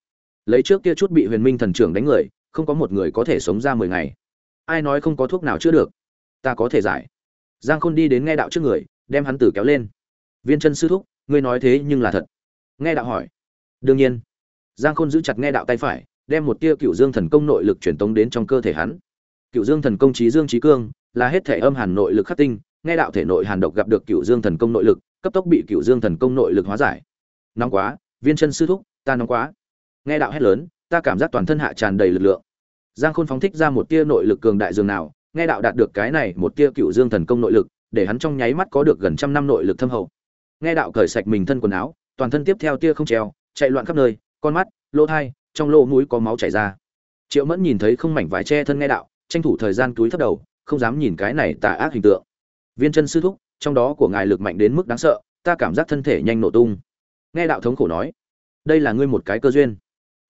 S1: lấy trước kia chút bị huyền minh thần trưởng đánh người, không có một người có thể sống ra mười ngày. Ai nói không có thuốc nào chữa được? Ta có thể giải. Giang khôn đi đến nghe đạo trước người, đem hắn tử kéo lên. Viên chân sư thúc, ngươi nói thế nhưng là thật. Nghe đạo hỏi. Đương nhiên. Giang khôn giữ chặt nghe đạo tay phải, đem một tia cựu dương thần công nội lực truyền tống đến trong cơ thể hắn. Cựu dương thần công trí dương trí cương, là hết thể âm hàn nội lực khắc tinh nghe đạo thể nội hàn độc gặp được cựu dương thần công nội lực, cấp tốc bị cựu dương thần công nội lực hóa giải. Nóng quá, viên chân sư thúc, ta nóng quá. Nghe đạo hét lớn, ta cảm giác toàn thân hạ tràn đầy lực lượng. Giang khôn phóng thích ra một tia nội lực cường đại dường nào, nghe đạo đạt được cái này một tia cựu dương thần công nội lực, để hắn trong nháy mắt có được gần trăm năm nội lực thâm hậu. Nghe đạo cởi sạch mình thân quần áo, toàn thân tiếp theo tia không treo, chạy loạn khắp nơi, con mắt, lỗ thai, trong lỗ mũi có máu chảy ra. Triệu mẫn nhìn thấy không mảnh vải che thân nghe đạo, tranh thủ thời gian túi thấp đầu, không dám nhìn cái này tà ác hình tượng viên chân sư thúc, trong đó của ngài lực mạnh đến mức đáng sợ, ta cảm giác thân thể nhanh nổ tung. Nghe đạo thống khổ nói, đây là ngươi một cái cơ duyên.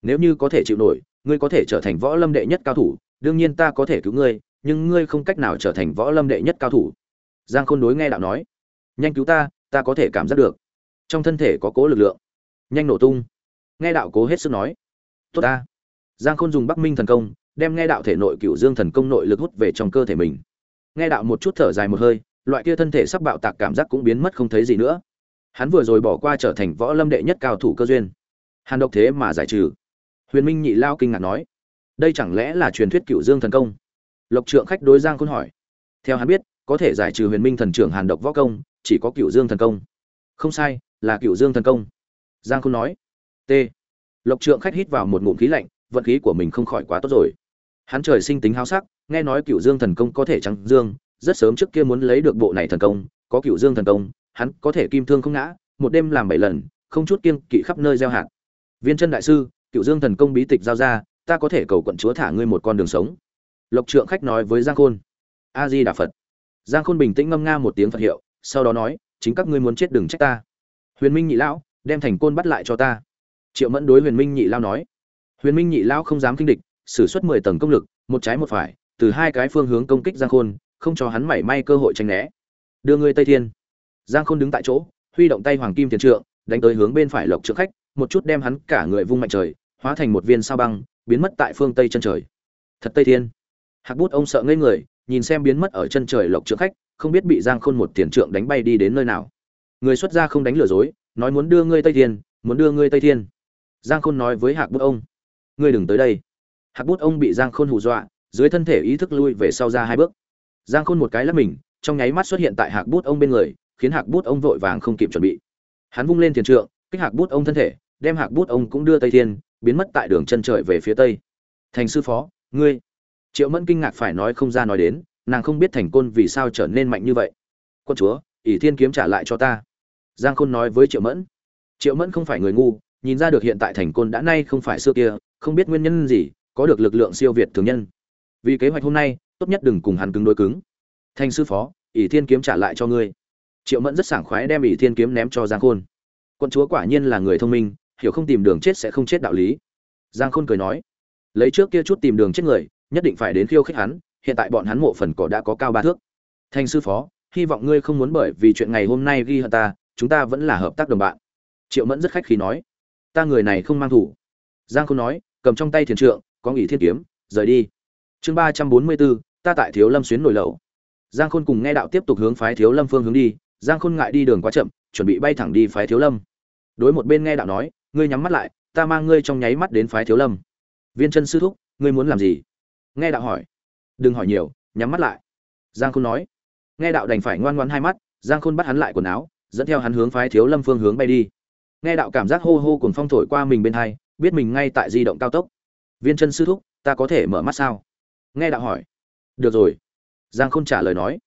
S1: Nếu như có thể chịu nổi, ngươi có thể trở thành võ lâm đệ nhất cao thủ, đương nhiên ta có thể cứu ngươi, nhưng ngươi không cách nào trở thành võ lâm đệ nhất cao thủ. Giang khôn đối nghe đạo nói, nhanh cứu ta ta có thể cảm giác được. Trong thân thể có cố lực lượng, nhanh nổ tung. Nghe đạo cố hết sức nói, tốt ta. Giang khôn dùng bắc minh thần công, đem nghe đạo thể nội cựu dương thần công nội lực hút về trong cơ thể mình. Nghe đạo một chút thở dài một hơi loại kia thân thể sắp bạo tạc cảm giác cũng biến mất không thấy gì nữa. Hắn vừa rồi bỏ qua trở thành võ lâm đệ nhất cao thủ cơ duyên. Hàn độc thế mà giải trừ. Huyền minh nhị lao kinh ngạc nói, đây chẳng lẽ là truyền thuyết cựu dương thần công? Lộc trượng khách đối giang khôn hỏi. Theo hắn biết, có thể giải trừ huyền minh thần trưởng hàn độc võ công, chỉ có cựu dương thần công. Không sai, là cựu dương thần công. Giang khôn nói. T. Lộc trượng khách hít vào một ngụm khí lạnh, vận khí của mình không khỏi quá tốt rồi. Hắn trời sinh tính háo sắc, nghe nói cựu dương thần công có thể trắng dương rất sớm trước kia muốn lấy được bộ này thần công, có cửu dương thần công, hắn có thể kim thương không ngã, một đêm làm bảy lần, không chút kiêng kỵ khắp nơi gieo hạt. Viên chân đại sư, cửu dương thần công bí tịch giao ra, ta có thể cầu quận chúa thả ngươi một con đường sống. Lộc trượng khách nói với giang khôn. A di đà phật. Giang khôn bình tĩnh ngâm nga một tiếng phật hiệu, sau đó nói, chính các ngươi muốn chết đừng trách ta. Huyền minh nhị lão, đem thành côn bắt lại cho ta. Triệu mẫn đối huyền minh nhị lão nói. Huyền minh nhị lão không dám kinh địch, sử xuất mười tầng công lực, một trái một phải, từ hai cái phương hướng công kích giang khôn không cho hắn mảy may cơ hội tranh né. Đưa ngươi tây thiên. Giang khôn đứng tại chỗ, huy động tay hoàng kim tiền trượng, đánh tới hướng bên phải lộc trượng khách, một chút đem hắn cả người vung mạnh trời, hóa thành một viên sao băng, biến mất tại phương tây chân trời. Thật tây thiên. Hạc bút ông sợ ngây người, nhìn xem biến mất ở chân trời lộc trượng khách, không biết bị giang khôn một tiền trượng đánh bay đi đến nơi nào. Người xuất gia không đánh lừa dối, nói muốn đưa ngươi tây thiên, muốn đưa ngươi tây thiên. Giang khôn nói với hạc bút ông, ngươi đừng tới đây. Hạc bút ông bị giang khôn hù dọa, dưới thân thể ý thức lui về sau ra hai bước giang khôn một cái lắp mình, trong nháy mắt xuất hiện tại hạc bút ông bên người, khiến hạc bút ông vội vàng không kịp chuẩn bị. Hắn vung lên thiền trượng, kích hạc bút ông thân thể, đem hạc bút ông cũng đưa tây thiên, biến mất tại đường chân trời về phía tây. Thành sư phó, ngươi. Triệu mẫn kinh ngạc phải nói không ra nói đến, nàng không biết thành côn vì sao trở nên mạnh như vậy. Quân chúa, ỷ thiên kiếm trả lại cho ta. Giang khôn nói với triệu mẫn. Triệu mẫn không phải người ngu, nhìn ra được hiện tại thành côn đã nay không phải xưa kia, không biết nguyên nhân gì, có được lực lượng siêu việt thường nhân. Vì kế hoạch hôm nay tốt nhất đừng cùng hắn cứng đối cứng. Thành sư phó, ỷ thiên kiếm trả lại cho ngươi. Triệu mẫn rất sảng khoái đem ỷ thiên kiếm ném cho giang khôn. Quân chúa quả nhiên là người thông minh, hiểu không tìm đường chết sẽ không chết đạo lý. Giang khôn cười nói, lấy trước kia chút tìm đường chết người, nhất định phải đến khiêu khích hắn, hiện tại bọn hắn mộ phần cỏ đã có cao ba thước. Thành sư phó, hy vọng ngươi không muốn bởi vì chuyện ngày hôm nay ghi hận ta, chúng ta vẫn là hợp tác đồng bạn. Triệu mẫn rất khách khí nói, ta người này không mang thủ. Giang khôn nói, cầm trong tay thiền trượng, có nghỉ thiên kiếm, rời đi. Chương ba trăm bốn mươi bốn ta tại thiếu lâm xuyến nổi lẩu giang khôn cùng nghe đạo tiếp tục hướng phái thiếu lâm phương hướng đi, giang khôn ngại đi đường quá chậm, chuẩn bị bay thẳng đi phái thiếu lâm. Đối một bên nghe đạo nói, ngươi nhắm mắt lại, ta mang ngươi trong nháy mắt đến phái thiếu lâm. Viên chân sư thúc, ngươi muốn làm gì? Nghe đạo hỏi. Đừng hỏi nhiều, nhắm mắt lại. Giang khôn nói. Nghe đạo đành phải ngoan ngoan hai mắt, giang khôn bắt hắn lại quần áo, dẫn theo hắn hướng phái thiếu lâm phương hướng bay đi. Nghe đạo cảm giác hô hô cùng phong thổi qua mình bên hai, biết mình ngay tại di động cao tốc. Viên chân sư thúc, ta có thể mở mắt sao? Nghe đạo hỏi được rồi. Giang khôn trả lời nói.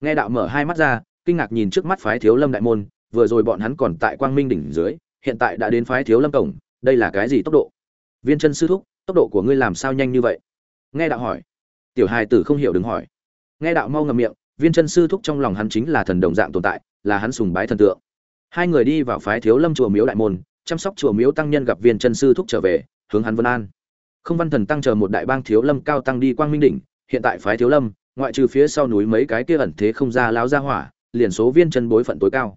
S1: Nghe đạo mở hai mắt ra, kinh ngạc nhìn trước mắt phái thiếu lâm đại môn, vừa rồi bọn hắn còn tại quang minh đỉnh dưới, hiện tại đã đến phái thiếu lâm cổng, đây là cái gì tốc độ? Viên chân sư thúc, tốc độ của ngươi làm sao nhanh như vậy? Nghe đạo hỏi. Tiểu hài tử không hiểu đừng hỏi. Nghe đạo mau ngầm miệng, viên chân sư thúc trong lòng hắn chính là thần đồng dạng tồn tại, là hắn sùng bái thần tượng. Hai người đi vào phái thiếu lâm chùa miếu đại môn, chăm sóc chùa miếu tăng nhân gặp viên chân sư thúc trở về, hướng hắn vân an. Không văn thần tăng chờ một đại bang thiếu lâm cao tăng đi quang minh đỉnh hiện tại phái thiếu lâm, ngoại trừ phía sau núi mấy cái kia ẩn thế không ra láo ra hỏa, liền số viên chân bối phận tối cao.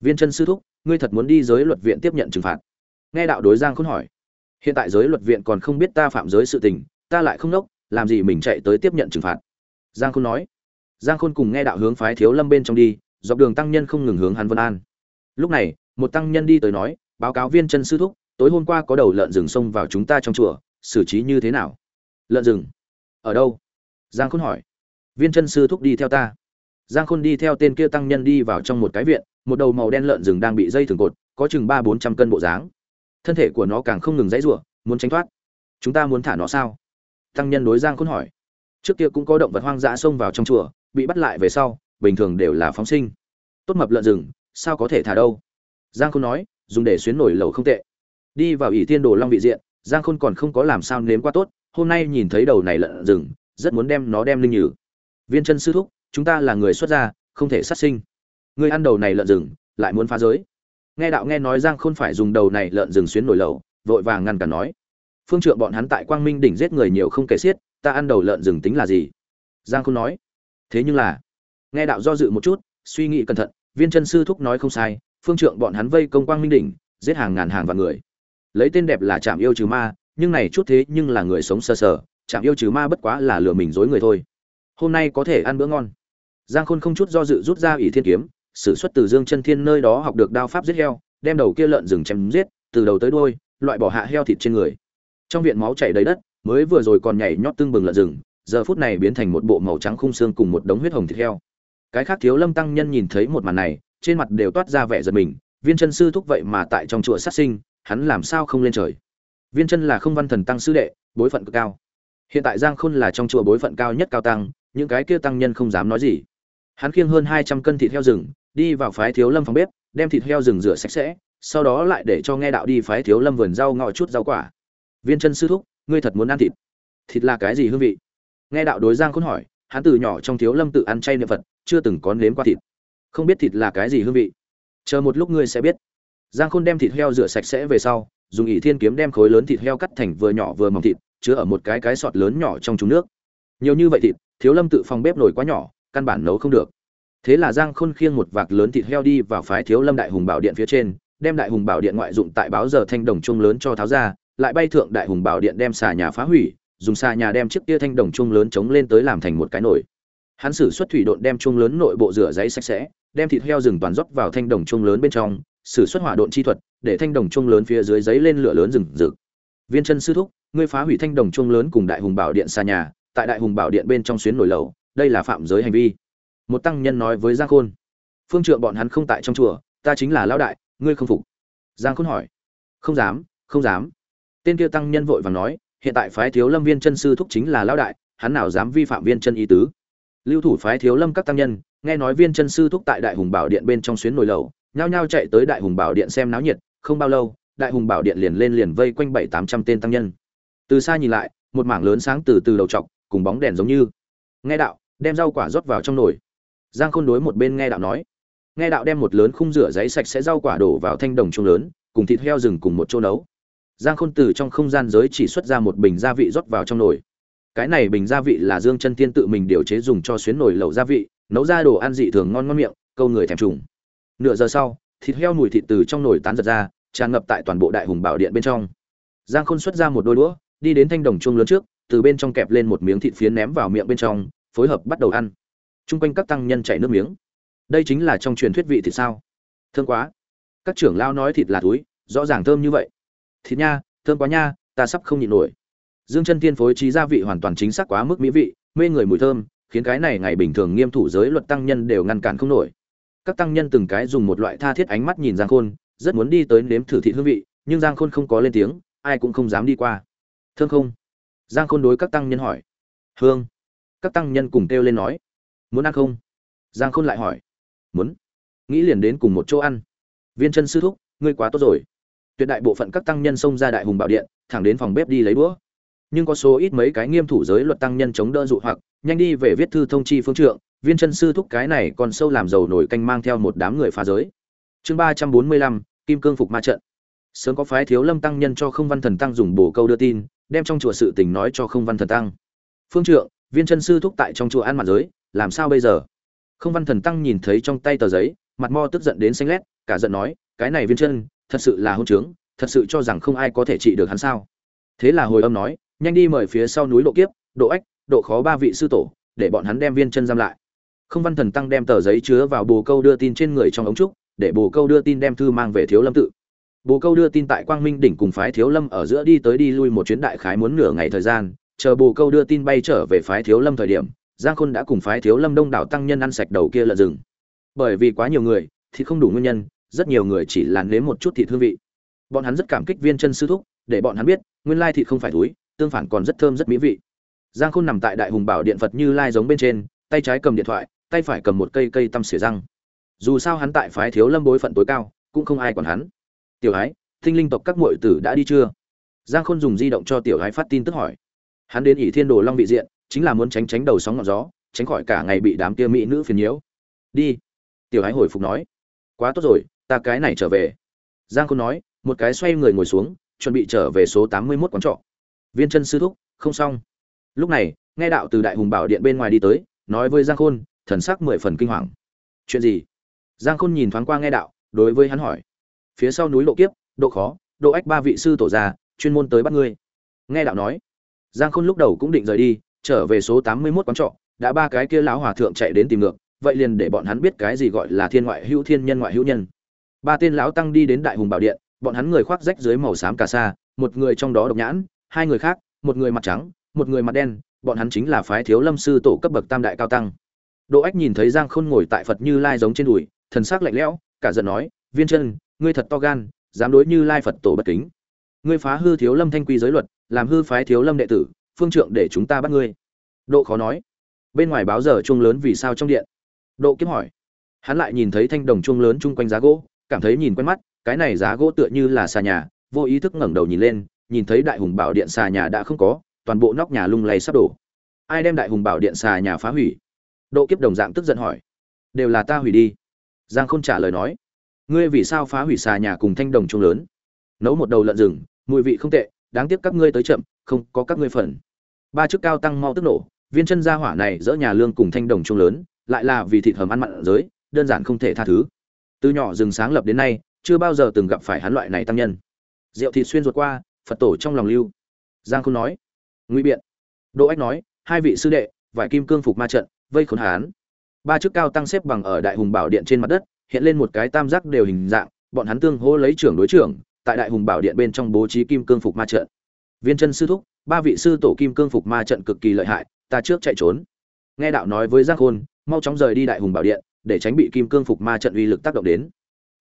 S1: Viên chân sư thúc, ngươi thật muốn đi giới luật viện tiếp nhận trừng phạt. Nghe đạo đối giang khôn hỏi. Hiện tại giới luật viện còn không biết ta phạm giới sự tình, ta lại không nốc, làm gì mình chạy tới tiếp nhận trừng phạt. Giang khôn nói. Giang khôn cùng nghe đạo hướng phái thiếu lâm bên trong đi, dọc đường tăng nhân không ngừng hướng hắn vân an. Lúc này, một tăng nhân đi tới nói, báo cáo viên chân sư thúc, tối hôm qua có đầu lợn rừng xông vào chúng ta trong chùa, xử trí như thế nào? Lợn rừng? Ở đâu? Giang khôn hỏi. Viên chân sư thúc đi theo ta. Giang khôn đi theo tên kia tăng nhân đi vào trong một cái viện, một đầu màu đen lợn rừng đang bị dây thừng cột, có chừng ba bốn trăm cân bộ dáng. Thân thể của nó càng không ngừng dãy rủa, muốn tránh thoát. Chúng ta muốn thả nó sao? Tăng nhân đối giang khôn hỏi. Trước kia cũng có động vật hoang dã xông vào trong chùa, bị bắt lại về sau, bình thường đều là phóng sinh. Tốt mập lợn rừng, sao có thể thả đâu? Giang khôn nói, dùng để xuyến nổi lẩu không tệ. Đi vào ỷ thiên đồ long vị diện, giang khôn còn không có làm sao nếm qua tốt, hôm nay nhìn thấy đầu này lợn rừng rất muốn đem nó đem linh nhử. Viên chân sư thúc, chúng ta là người xuất gia, không thể sát sinh. Ngươi ăn đầu này lợn rừng, lại muốn phá giới. Nghe đạo nghe nói giang khôn phải dùng đầu này lợn rừng xuyến nổi lẩu vội vàng ngăn cản nói. Phương trượng bọn hắn tại quang minh đỉnh giết người nhiều không kể xiết, ta ăn đầu lợn rừng tính là gì? Giang khôn nói. Thế nhưng là, nghe đạo do dự một chút, suy nghĩ cẩn thận, viên chân sư thúc nói không sai, phương trượng bọn hắn vây công quang minh đỉnh, giết hàng ngàn hàng vạn người. Lấy tên đẹp là chạm yêu trừ ma, nhưng này chút thế nhưng là người sống sơ sơ chạm yêu trừ ma bất quá là lừa mình dối người thôi. Hôm nay có thể ăn bữa ngon. Giang khôn không chút do dự rút ra ỷ thiên kiếm, sử xuất từ dương chân thiên nơi đó học được đao pháp giết heo, đem đầu kia lợn rừng chém giết, từ đầu tới đuôi, loại bỏ hạ heo thịt trên người. Trong viện máu chảy đầy đất, mới vừa rồi còn nhảy nhót tương bừng lợn rừng, giờ phút này biến thành một bộ màu trắng khung xương cùng một đống huyết hồng thịt heo. Cái khác thiếu lâm tăng nhân nhìn thấy một màn này, trên mặt đều toát ra vẻ giật mình, viên chân sư thúc vậy mà tại trong chùa sát sinh, hắn làm sao không lên trời? Viên chân là không văn thần tăng sư đệ, bối phận cực cao hiện tại giang khôn là trong chùa bối phận cao nhất cao tăng, những cái kia tăng nhân không dám nói gì. Hắn khiêng hơn hai trăm cân thịt heo rừng, đi vào phái thiếu lâm phòng bếp, đem thịt heo rừng rửa sạch sẽ, sau đó lại để cho nghe đạo đi phái thiếu lâm vườn rau ngọ chút rau quả. Viên chân sư thúc, ngươi thật muốn ăn thịt. Thịt là cái gì hương vị? Nghe đạo đối giang khôn hỏi, hắn từ nhỏ trong thiếu lâm tự ăn chay niệm phật, chưa từng có nếm qua thịt. Không biết thịt là cái gì hương vị. Chờ một lúc ngươi sẽ biết. Giang khôn đem thịt heo rửa sạch sẽ về sau, dùng ỷ thiên kiếm đem khối lớn thịt heo cắt thành vừa nhỏ vừa mỏng thịt chứa ở một cái cái sọt lớn nhỏ trong trúng nước. Nhiều như vậy thịt, thiếu lâm tự phòng bếp nổi quá nhỏ, căn bản nấu không được. Thế là giang khôn khiêng một vạc lớn thịt heo đi vào phái thiếu lâm đại hùng bảo điện phía trên, đem đại hùng bảo điện ngoại dụng tại báo giờ thanh đồng chung lớn cho tháo ra, lại bay thượng đại hùng bảo điện đem xà nhà phá hủy, dùng xà nhà đem chiếc kia thanh đồng chung lớn chống lên tới làm thành một cái nồi. Hắn sử xuất thủy độn đem chung lớn nội bộ rửa giấy sạch sẽ, đem thịt heo rừng toàn dốc vào thanh đồng chung lớn bên trong, sử xuất hỏa độn chi thuật, để thanh đồng chung lớn phía dưới giấy lên lửa lớn rừng rực. Viên chân sư thúc ngươi phá hủy thanh đồng chuông lớn cùng đại hùng bảo điện xa nhà, tại đại hùng bảo điện bên trong xuyến nổi lầu, đây là phạm giới hành vi. Một tăng nhân nói với giang khôn. Phương trượng bọn hắn không tại trong chùa, ta chính là lão đại, ngươi không phục. Giang khôn hỏi. Không dám không dám. Tên kia tăng nhân vội vàng nói, hiện tại phái thiếu lâm viên chân sư thúc chính là lão đại, hắn nào dám vi phạm viên chân ý tứ. Lưu thủ phái thiếu lâm các tăng nhân, nghe nói viên chân sư thúc tại đại hùng bảo điện bên trong xuyến nồi lầu, nhao nhao chạy tới đại hùng bảo điện xem náo nhiệt, không bao lâu, đại hùng bảo điện liền lên liền vây quanh bảy tám trăm tên tăng nhân từ xa nhìn lại, một mảng lớn sáng từ từ đầu trọc, cùng bóng đèn giống như. Nghe đạo, đem rau quả rót vào trong nồi. Giang khôn đối một bên nghe đạo nói. Nghe đạo đem một lớn khung rửa giấy sạch sẽ rau quả đổ vào thanh đồng chung lớn, cùng thịt heo rừng cùng một chỗ nấu. Giang khôn từ trong không gian giới chỉ xuất ra một bình gia vị rót vào trong nồi. Cái này bình gia vị là dương chân tiên tự mình điều chế dùng cho xuyến nồi lẩu gia vị, nấu ra đồ ăn dị thường ngon ngon miệng, câu người thèm trùng. Nửa giờ sau, thịt heo mùi thịt từ trong nồi tán giật ra, tràn ngập tại toàn bộ đại hùng bảo điện bên trong. Giang khôn xuất ra một đôi đũa đi đến thanh đồng chuông lớn trước, từ bên trong kẹp lên một miếng thịt phiến ném vào miệng bên trong, phối hợp bắt đầu ăn. Chung quanh các tăng nhân chảy nước miếng. Đây chính là trong truyền thuyết vị thịt sao? Thơm quá. Các trưởng lao nói thịt là túi, rõ ràng thơm như vậy. Thịt nha, thơm quá nha, ta sắp không nhịn nổi. Dương chân tiên phối trí gia vị hoàn toàn chính xác quá mức mỹ vị, mê người mùi thơm, khiến cái này ngày bình thường nghiêm thủ giới luật tăng nhân đều ngăn cản không nổi. Các tăng nhân từng cái dùng một loại tha thiết ánh mắt nhìn giang khôn, rất muốn đi tới nếm thử thịt hương vị, nhưng giang khôn không có lên tiếng, ai cũng không dám đi qua thương không? Giang khôn đối các tăng nhân hỏi. Hương. Các tăng nhân cùng kêu lên nói. Muốn ăn không? Giang khôn lại hỏi. Muốn. Nghĩ liền đến cùng một chỗ ăn. Viên chân sư thúc, ngươi quá tốt rồi. Tuyệt đại bộ phận các tăng nhân xông ra đại hùng bảo điện, thẳng đến phòng bếp đi lấy đũa. Nhưng có số ít mấy cái nghiêm thủ giới luật tăng nhân chống đỡ dụ hoặc, nhanh đi về viết thư thông chi phương trượng, viên chân sư thúc cái này còn sâu làm giàu nổi canh mang theo một đám người phá giới. Chương ba trăm bốn mươi lăm, kim cương phục ma trận. Sớm có phái thiếu lâm tăng nhân cho không văn thần tăng dùng bổ câu đưa tin đem trong chùa sự tình nói cho không văn thần tăng. Phương trượng, viên chân sư thúc tại trong chùa ăn mặt giới, làm sao bây giờ? Không văn thần tăng nhìn thấy trong tay tờ giấy, mặt mo tức giận đến xanh lét, cả giận nói, cái này viên chân, thật sự là hôn trướng, thật sự cho rằng không ai có thể trị được hắn sao? Thế là hồi âm nói, nhanh đi mời phía sau núi độ kiếp, độ ách, độ khó ba vị sư tổ, để bọn hắn đem viên chân giam lại. Không văn thần tăng đem tờ giấy chứa vào bồ câu đưa tin trên người trong ống trúc, để bồ câu đưa tin đem thư mang về thiếu lâm tự bồ câu đưa tin tại quang minh đỉnh cùng phái thiếu lâm ở giữa đi tới đi lui một chuyến đại khái muốn nửa ngày thời gian, chờ bồ câu đưa tin bay trở về phái thiếu lâm thời điểm, giang khôn đã cùng phái thiếu lâm đông đảo tăng nhân ăn sạch đầu kia lợn rừng. Bởi vì quá nhiều người, thì không đủ nguyên nhân, rất nhiều người chỉ làn nếm một chút thịt hương vị. Bọn hắn rất cảm kích viên chân sư thúc, để bọn hắn biết, nguyên lai thịt không phải túi tương phản còn rất thơm rất mỹ vị. Giang khôn nằm tại đại hùng bảo điện phật như lai giống bên trên, tay trái cầm điện thoại, tay phải cầm một cây cây tăm xỉa răng. Dù sao hắn tại phái thiếu lâm bối phận tối cao, cũng không ai còn hắn tiểu ái thinh linh tộc các muội tử đã đi chưa? Giang khôn dùng di động cho tiểu ái phát tin tức hỏi. Hắn đến ỷ thiên đồ long vị diện, chính là muốn tránh tránh đầu sóng ngọn gió, tránh khỏi cả ngày bị đám kia mỹ nữ phiền nhiễu. Đi. Tiểu ái hồi phục nói. Quá tốt rồi, ta cái này trở về. Giang khôn nói, một cái xoay người ngồi xuống, chuẩn bị trở về số tám mươi 81 quán trọ. Viên chân sư thúc, không xong. Lúc này, nghe đạo từ đại hùng bảo điện bên ngoài đi tới, nói với giang khôn, thần sắc mười phần kinh hoàng. Chuyện gì? Giang khôn nhìn thoáng qua nghe đạo, đối với hắn hỏi phía sau núi độ kiếp, độ khó, độ ách ba vị sư tổ già, chuyên môn tới bắt ngươi. Nghe đạo nói, giang khôn lúc đầu cũng định rời đi, trở về số tám mươi mốt quán trọ, đã ba cái kia lão hòa thượng chạy đến tìm ngược, vậy liền để bọn hắn biết cái gì gọi là thiên ngoại hữu thiên nhân ngoại hữu nhân. Ba tên lão tăng đi đến đại hùng bảo điện, bọn hắn người khoác rách dưới màu xám cà sa, một người trong đó độc nhãn, hai người khác, một người mặt trắng, một người mặt đen, bọn hắn chính là phái thiếu lâm sư tổ cấp bậc tam đại cao tăng. Đỗ ách nhìn thấy giang khôn ngồi tại phật như lai giống trên đùi, thần sắc lạnh lẽo, cả giận nói, viên chân ngươi thật to gan, dám đối như lai phật tổ bất kính. Ngươi phá hư thiếu lâm thanh quy giới luật, làm hư phái thiếu lâm đệ tử, phương trượng để chúng ta bắt ngươi. Độ khó nói. Bên ngoài báo giờ chuông lớn vì sao trong điện? Độ kiếp hỏi. Hắn lại nhìn thấy thanh đồng chuông lớn chung quanh giá gỗ, cảm thấy nhìn quen mắt, cái này giá gỗ tựa như là xà nhà, vô ý thức ngẩng đầu nhìn lên, nhìn thấy đại hùng bảo điện xà nhà đã không có, toàn bộ nóc nhà lung lay sắp đổ. Ai đem đại hùng bảo điện xà nhà phá hủy? Độ kiếp đồng dạng tức giận hỏi. Đều là ta hủy đi. Giang khôn trả lời nói ngươi vì sao phá hủy xà nhà cùng thanh đồng trung lớn? Nấu một đầu lợn rừng, mùi vị không tệ, đáng tiếc các ngươi tới chậm, không có các ngươi phần. Ba chức cao tăng mau tức nổ, viên chân gia hỏa này dỡ nhà lương cùng thanh đồng trung lớn, lại là vì thịt hầm ăn mặn giới, đơn giản không thể tha thứ. Từ nhỏ rừng sáng lập đến nay, chưa bao giờ từng gặp phải hắn loại này tăng nhân. Rượu thịt xuyên ruột qua, phật tổ trong lòng lưu. Giang không nói, ngụy biện. Đỗ ách nói, hai vị sư đệ, vải kim cương phục ma trận, vây khốn hán. Ba chức cao tăng xếp bằng ở đại hùng bảo điện trên mặt đất hiện lên một cái tam giác đều hình dạng, bọn hắn tương hô lấy trưởng đối trưởng, tại đại hùng bảo điện bên trong bố trí kim cương phục ma trận. Viên chân sư thúc, ba vị sư tổ kim cương phục ma trận cực kỳ lợi hại, ta trước chạy trốn. Nghe đạo nói với giang khôn, mau chóng rời đi đại hùng bảo điện, để tránh bị kim cương phục ma trận uy lực tác động đến.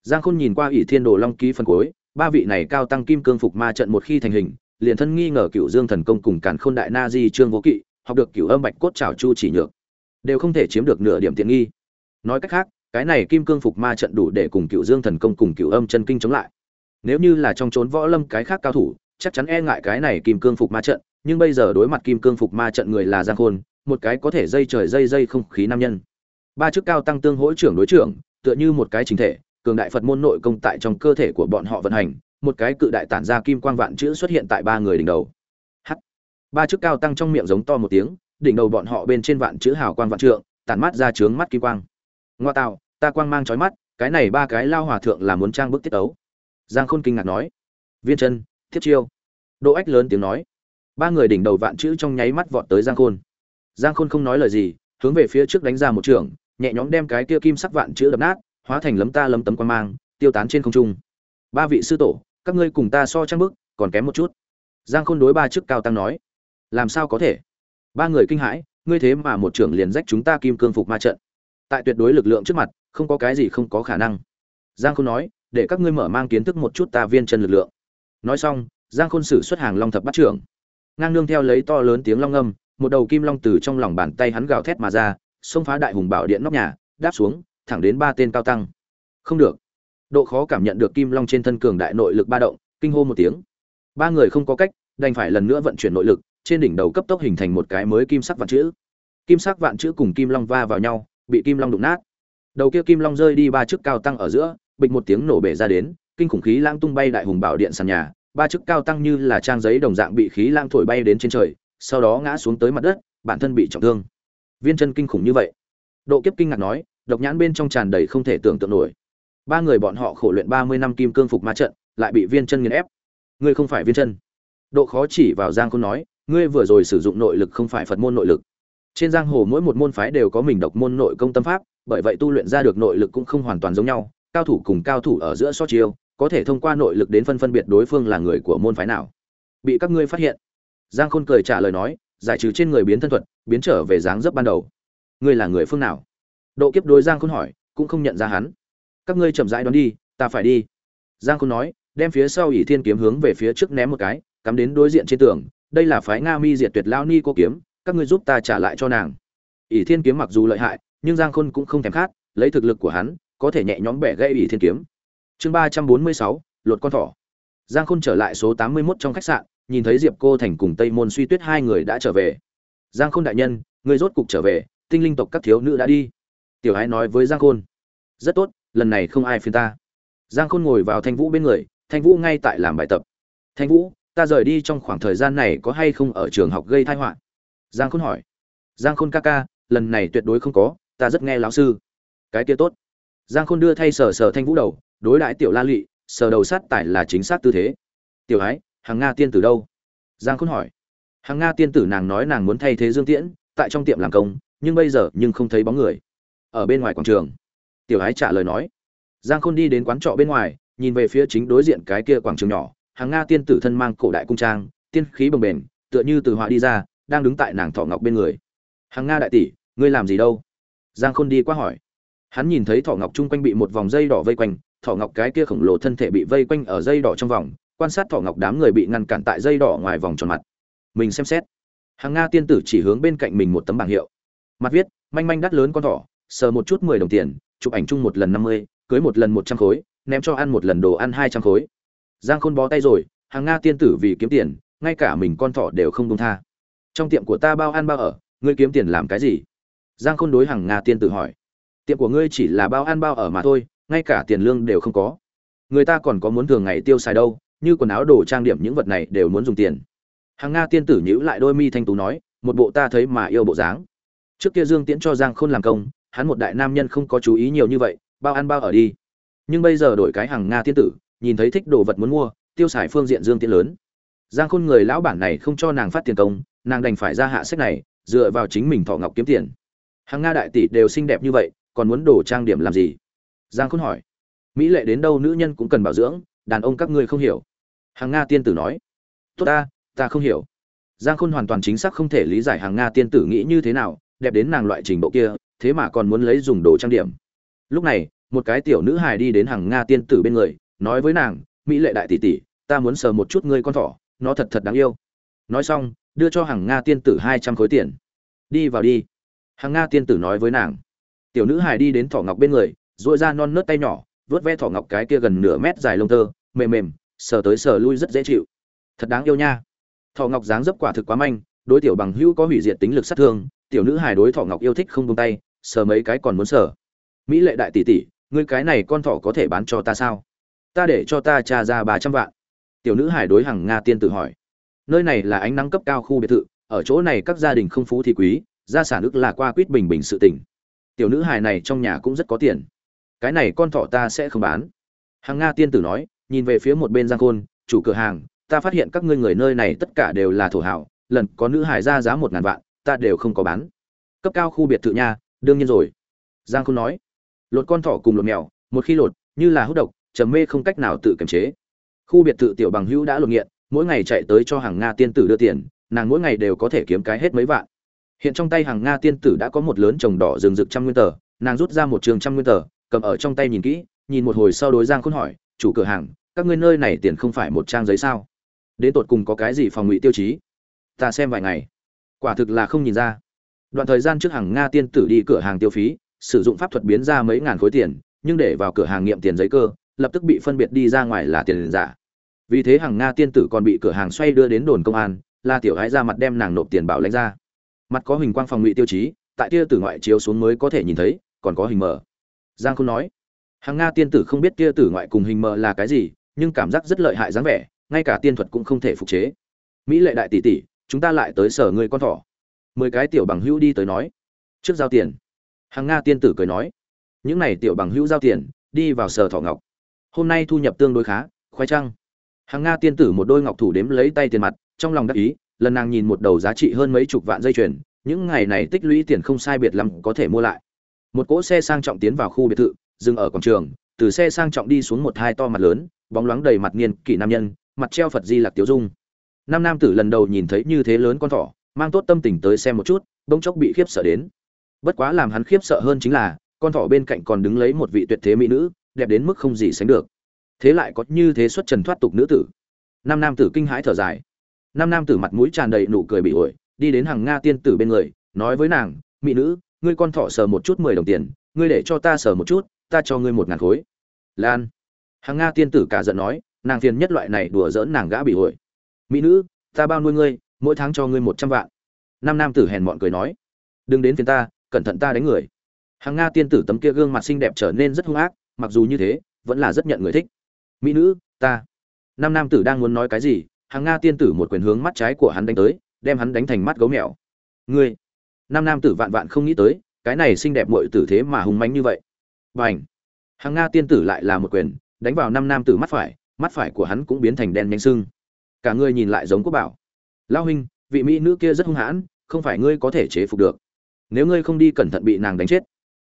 S1: Giang khôn nhìn qua ỷ thiên đồ long ký phần cuối, ba vị này cao tăng kim cương phục ma trận một khi thành hình, liền thân nghi ngờ cựu dương thần công cùng càn khôn đại na di trương vô kỵ, học được cựu âm bạch cốt trảo chu chỉ nhược. Đều không thể chiếm được nửa điểm tiện nghi. Nói cách khác cái này kim cương phục ma trận đủ để cùng cựu dương thần công cùng cựu âm chân kinh chống lại. Nếu như là trong trốn võ lâm cái khác cao thủ, chắc chắn e ngại cái này kim cương phục ma trận, nhưng bây giờ đối mặt kim cương phục ma trận người là giang khôn, một cái có thể dây trời dây dây không khí nam nhân. Ba chức cao tăng tương hỗ trưởng đối trưởng, tựa như một cái chính thể, cường đại phật môn nội công tại trong cơ thể của bọn họ vận hành, một cái cự đại tản ra kim quang vạn chữ xuất hiện tại ba người đỉnh đầu. H ba chức cao tăng trong miệng giống to một tiếng, đỉnh đầu bọn họ bên trên vạn chữ hào quang vạn trượng, tản mắt ra trướng mắt kim quang ngoa tạo ta quang mang trói mắt, cái này ba cái lao hòa thượng là muốn trang bức tiết ấu giang khôn kinh ngạc nói. Viên chân thiết chiêu. Đỗ ách lớn tiếng nói. Ba người đỉnh đầu vạn chữ trong nháy mắt vọt tới giang khôn. Giang khôn không nói lời gì, hướng về phía trước đánh ra một trường, nhẹ nhõm đem cái kia kim sắc vạn chữ đập nát, hóa thành lấm ta lấm tấm quan mang, tiêu tán trên không trung. Ba vị sư tổ, các ngươi cùng ta so trang bức, còn kém một chút. Giang khôn đối ba chức cao tăng nói. Làm sao có thể? Ba người kinh hãi, ngươi thế mà một trưởng liền rách chúng ta kim cương phục ma trận tại tuyệt đối lực lượng trước mặt, không có cái gì không có khả năng. Giang khôn nói, để các ngươi mở mang kiến thức một chút ta viên chân lực lượng. Nói xong, giang khôn sử xuất hàng long thập bắt trưởng. Ngang nương theo lấy to lớn tiếng long âm một đầu kim long từ trong lòng bàn tay hắn gào thét mà ra, xông phá đại hùng bảo điện nóc nhà, đáp xuống, thẳng đến ba tên cao tăng. Không được. Độ khó cảm nhận được kim long trên thân cường đại nội lực ba động, kinh hô một tiếng. Ba người không có cách, đành phải lần nữa vận chuyển nội lực, trên đỉnh đầu cấp tốc hình thành một cái mới kim sắc vạn chữ. Kim sắc vạn chữ cùng kim long va vào nhau bị kim long đụng nát. Đầu kia kim long rơi đi ba chiếc cao tăng ở giữa, bịch một tiếng nổ bể ra đến, kinh khủng khí lãng tung bay đại hùng bảo điện sàn nhà, ba chiếc cao tăng như là trang giấy đồng dạng bị khí lãng thổi bay đến trên trời, sau đó ngã xuống tới mặt đất, bản thân bị trọng thương. Viên chân kinh khủng như vậy. Độ kiếp kinh ngạc nói, độc nhãn bên trong tràn đầy không thể tưởng tượng nổi. Ba người bọn họ khổ luyện ba mươi năm kim cương phục ma trận, lại bị viên chân nghiền ép. Ngươi không phải viên chân. Độ khó chỉ vào giang khôn nói, ngươi vừa rồi sử dụng nội lực không phải phật môn nội lực trên giang hồ mỗi một môn phái đều có mình độc môn nội công tâm pháp, bởi vậy tu luyện ra được nội lực cũng không hoàn toàn giống nhau, cao thủ cùng cao thủ ở giữa so chiêu, có thể thông qua nội lực đến phân phân biệt đối phương là người của môn phái nào. Bị các ngươi phát hiện. Giang khôn cười trả lời nói, giải trừ trên người biến thân thuật, biến trở về dáng dấp ban đầu. Ngươi là người phương nào? Độ kiếp đối giang khôn hỏi, cũng không nhận ra hắn. Các ngươi chậm rãi đón đi, ta phải đi. Giang khôn nói, đem phía sau ỷ thiên kiếm hướng về phía trước ném một cái, cắm đến đối diện trên tường, đây là phái nga mi diệt tuyệt lao ni cô kiếm các ngươi giúp ta trả lại cho nàng. Ỷ thiên kiếm mặc dù lợi hại, nhưng giang khôn cũng không thèm khát, lấy thực lực của hắn, có thể nhẹ nhõm bẻ gãy ỷ thiên kiếm. Chương ba trăm bốn mươi sáu lột con thỏ. Giang khôn trở lại số tám mươi 81 trong khách sạn, nhìn thấy diệp cô thành cùng tây môn suy tuyết hai người đã trở về. Giang khôn đại nhân, người rốt cục trở về, tinh linh tộc các thiếu nữ đã đi. Tiểu ái nói với giang khôn. Rất tốt, lần này không ai phiền ta. Giang khôn ngồi vào thanh vũ bên người, thanh vũ ngay tại làm bài tập. Thanh vũ, ta rời đi trong khoảng thời gian này có hay không ở trường học gây thai họa? Giang khôn hỏi. Giang khôn ca ca, lần này tuyệt đối không có, ta rất nghe lão sư. Cái kia tốt. Giang khôn đưa thay sờ sờ thanh vũ đầu, đối đãi tiểu la lụy sờ đầu sát tải là chính xác tư thế. Tiểu ái, hàng nga tiên tử đâu? Giang khôn hỏi. Hàng nga tiên tử nàng nói nàng muốn thay thế dương tiễn, tại trong tiệm làm công, nhưng bây giờ nhưng không thấy bóng người. Ở bên ngoài quảng trường. Tiểu ái trả lời nói. Giang khôn đi đến quán trọ bên ngoài, nhìn về phía chính đối diện cái kia quảng trường nhỏ. Hàng nga tiên tử thân mang cổ đại cung trang, tiên khí bồng bềnh, tựa như từ họa đi ra đang đứng tại nàng thọ ngọc bên người. Hằng nga đại tỷ, ngươi làm gì đâu? Giang khôn đi qua hỏi. Hắn nhìn thấy thọ ngọc chung quanh bị một vòng dây đỏ vây quanh, thọ ngọc cái kia khổng lồ thân thể bị vây quanh ở dây đỏ trong vòng, quan sát thọ ngọc đám người bị ngăn cản tại dây đỏ ngoài vòng tròn mặt. Mình xem xét. Hàng nga tiên tử chỉ hướng bên cạnh mình một tấm bảng hiệu. Mặt viết, manh manh đắt lớn con thỏ, sờ một chút mười đồng tiền, chụp ảnh chung một lần năm mươi, cưới một lần một trăm khối, ném cho ăn một lần đồ ăn hai trăm khối. Giang khôn bó tay rồi hàng nga tiên tử vì kiếm tiền, ngay cả mình con thỏ đều không công tha trong tiệm của ta bao ăn bao ở, ngươi kiếm tiền làm cái gì? Giang khôn đối hàng nga tiên tử hỏi. Tiệm của ngươi chỉ là bao ăn bao ở mà thôi, ngay cả tiền lương đều không có. Người ta còn có muốn thường ngày tiêu xài đâu, như quần áo đồ trang điểm những vật này đều muốn dùng tiền. Hàng nga tiên tử nhíu lại đôi mi thanh tú nói, một bộ ta thấy mà yêu bộ dáng. Trước kia dương tiễn cho giang khôn làm công, hắn một đại nam nhân không có chú ý nhiều như vậy, bao ăn bao ở đi. Nhưng bây giờ đổi cái hàng nga tiên tử, nhìn thấy thích đồ vật muốn mua, tiêu xài phương diện dương tiễn lớn. Giang khôn người lão bản này không cho nàng phát tiền công nàng đành phải ra hạ sách này, dựa vào chính mình thọ ngọc kiếm tiền. Hàng nga đại tỷ đều xinh đẹp như vậy, còn muốn đổ trang điểm làm gì? Giang khôn hỏi. Mỹ lệ đến đâu nữ nhân cũng cần bảo dưỡng, đàn ông các ngươi không hiểu. Hàng nga tiên tử nói. Tốt ta ta không hiểu. Giang khôn hoàn toàn chính xác không thể lý giải hàng nga tiên tử nghĩ như thế nào, đẹp đến nàng loại trình độ kia, thế mà còn muốn lấy dùng đồ trang điểm. Lúc này, một cái tiểu nữ hài đi đến hàng nga tiên tử bên người, nói với nàng, mỹ lệ đại tỷ tỷ, ta muốn sờ một chút ngươi con thỏ, nó thật thật đáng yêu. Nói xong đưa cho hàng nga tiên tử hai trăm khối tiền. Đi vào đi. Hàng nga tiên tử nói với nàng. Tiểu nữ hải đi đến thỏ ngọc bên người dội ra non nớt tay nhỏ vớt ve thỏ ngọc cái kia gần nửa mét dài lông tơ, mềm mềm, sờ tới sờ lui rất dễ chịu. Thật đáng yêu nha. Thỏ ngọc dáng dấp quả thực quá manh, đối tiểu bằng hữu có hủy diệt tính lực sát thương, tiểu nữ hài đối thỏ ngọc yêu thích không tung tay, sờ mấy cái còn muốn sờ. Mỹ lệ đại tỷ tỷ, ngươi cái này con thỏ có thể bán cho ta sao? Ta để cho ta trả ra ba trăm vạn. Tiểu nữ hải đối hàng nga tiên tử hỏi nơi này là ánh nắng cấp cao khu biệt thự, ở chỗ này các gia đình không phú thì quý, gia sản ức là qua quýt bình bình sự tình tiểu nữ hài này trong nhà cũng rất có tiền. Cái này con thỏ ta sẽ không bán. Hàng nga tiên tử nói, nhìn về phía một bên giang khôn, chủ cửa hàng, ta phát hiện các ngươi người nơi này tất cả đều là thổ hảo lần có nữ hài ra giá một ngàn vạn, ta đều không có bán. Cấp cao khu biệt thự nha, đương nhiên rồi. Giang khôn nói, lột con thỏ cùng lột mèo, một khi lột, như là hút độc, trầm mê không cách nào tự kiềm chế. Khu biệt thự tiểu bằng hữu đã lột nghiện mỗi ngày chạy tới cho hàng nga tiên tử đưa tiền, nàng mỗi ngày đều có thể kiếm cái hết mấy vạn. Hiện trong tay hàng nga tiên tử đã có một lớn trồng đỏ rừng rực trăm nguyên tờ, nàng rút ra một trường trăm nguyên tờ, cầm ở trong tay nhìn kỹ, nhìn một hồi sau đối giang khôn hỏi, chủ cửa hàng, các ngươi nơi này tiền không phải một trang giấy sao? Đến tột cùng có cái gì phòng ngụy tiêu chí? Ta xem vài ngày. Quả thực là không nhìn ra. Đoạn thời gian trước hàng nga tiên tử đi cửa hàng tiêu phí, sử dụng pháp thuật biến ra mấy ngàn khối tiền, nhưng để vào cửa hàng nghiệm tiền giấy cơ, lập tức bị phân biệt đi ra ngoài là tiền giả vì thế hàng nga tiên tử còn bị cửa hàng xoay đưa đến đồn công an, la tiểu gái ra mặt đem nàng nộp tiền bảo lãnh ra. Mặt có hình quang phòng ngụy tiêu chí, tại tia tử ngoại chiếu xuống mới có thể nhìn thấy, còn có hình mờ. Giang không nói, hàng nga tiên tử không biết tia tử ngoại cùng hình mờ là cái gì, nhưng cảm giác rất lợi hại dáng vẻ, ngay cả tiên thuật cũng không thể phục chế. Mỹ lệ đại tỷ tỷ, chúng ta lại tới sở người con thỏ. Mười cái tiểu bằng hữu đi tới nói, trước giao tiền. Hàng nga tiên tử cười nói, những này tiểu bằng hữu giao tiền, đi vào sở thỏ ngọc. Hôm nay thu nhập tương đối khá, khoai trăng hàng nga tiên tử một đôi ngọc thủ đếm lấy tay tiền mặt, trong lòng đắc ý, lần nàng nhìn một đầu giá trị hơn mấy chục vạn dây chuyền, những ngày này tích lũy tiền không sai biệt lắm có thể mua lại. Một cỗ xe sang trọng tiến vào khu biệt thự, dừng ở quảng trường, từ xe sang trọng đi xuống một hai to mặt lớn, bóng loáng đầy mặt niên kỷ nam nhân, mặt treo phật di lạc tiểu dung. Nam nam tử lần đầu nhìn thấy như thế lớn con thỏ, mang tốt tâm tình tới xem một chút, bỗng chốc bị khiếp sợ đến. Bất quá làm hắn khiếp sợ hơn chính là, con thỏ bên cạnh còn đứng lấy một vị tuyệt thế mỹ nữ, đẹp đến mức không gì sánh được thế lại có như thế xuất trần thoát tục nữ tử. Năm nam tử kinh hãi thở dài. Năm nam tử mặt mũi tràn đầy nụ cười bị ổi, đi đến hàng nga tiên tử bên người, nói với nàng, mỹ nữ, ngươi con thỏ sờ một chút mười đồng tiền, ngươi để cho ta sờ một chút, ta cho ngươi một ngàn khối. Lan. Hàng nga tiên tử cả giận nói, nàng phiền nhất loại này đùa giỡn nàng gã bị ổi. Mỹ nữ, ta bao nuôi ngươi, mỗi tháng cho ngươi một trăm vạn. Năm nam tử hèn mọn cười nói, đừng đến phiền ta, cẩn thận ta đánh người. Hàng nga tiên tử tấm kia gương mặt xinh đẹp trở nên rất hung ác, mặc dù như thế, vẫn là rất nhận người thích mỹ nữ, ta. Năm nam tử đang muốn nói cái gì, hàng nga tiên tử một quyền hướng mắt trái của hắn đánh tới, đem hắn đánh thành mắt gấu mèo. Ngươi. Năm nam tử vạn vạn không nghĩ tới, cái này xinh đẹp muội tử thế mà hung mãnh như vậy. Và ảnh hàng nga tiên tử lại là một quyền, đánh vào năm nam tử mắt phải mắt phải của hắn cũng biến thành đen nhanh sưng. Cả ngươi nhìn lại giống quốc bảo. Lao huynh, vị mỹ nữ kia rất hung hãn, không phải ngươi có thể chế phục được. Nếu ngươi không đi cẩn thận bị nàng đánh chết.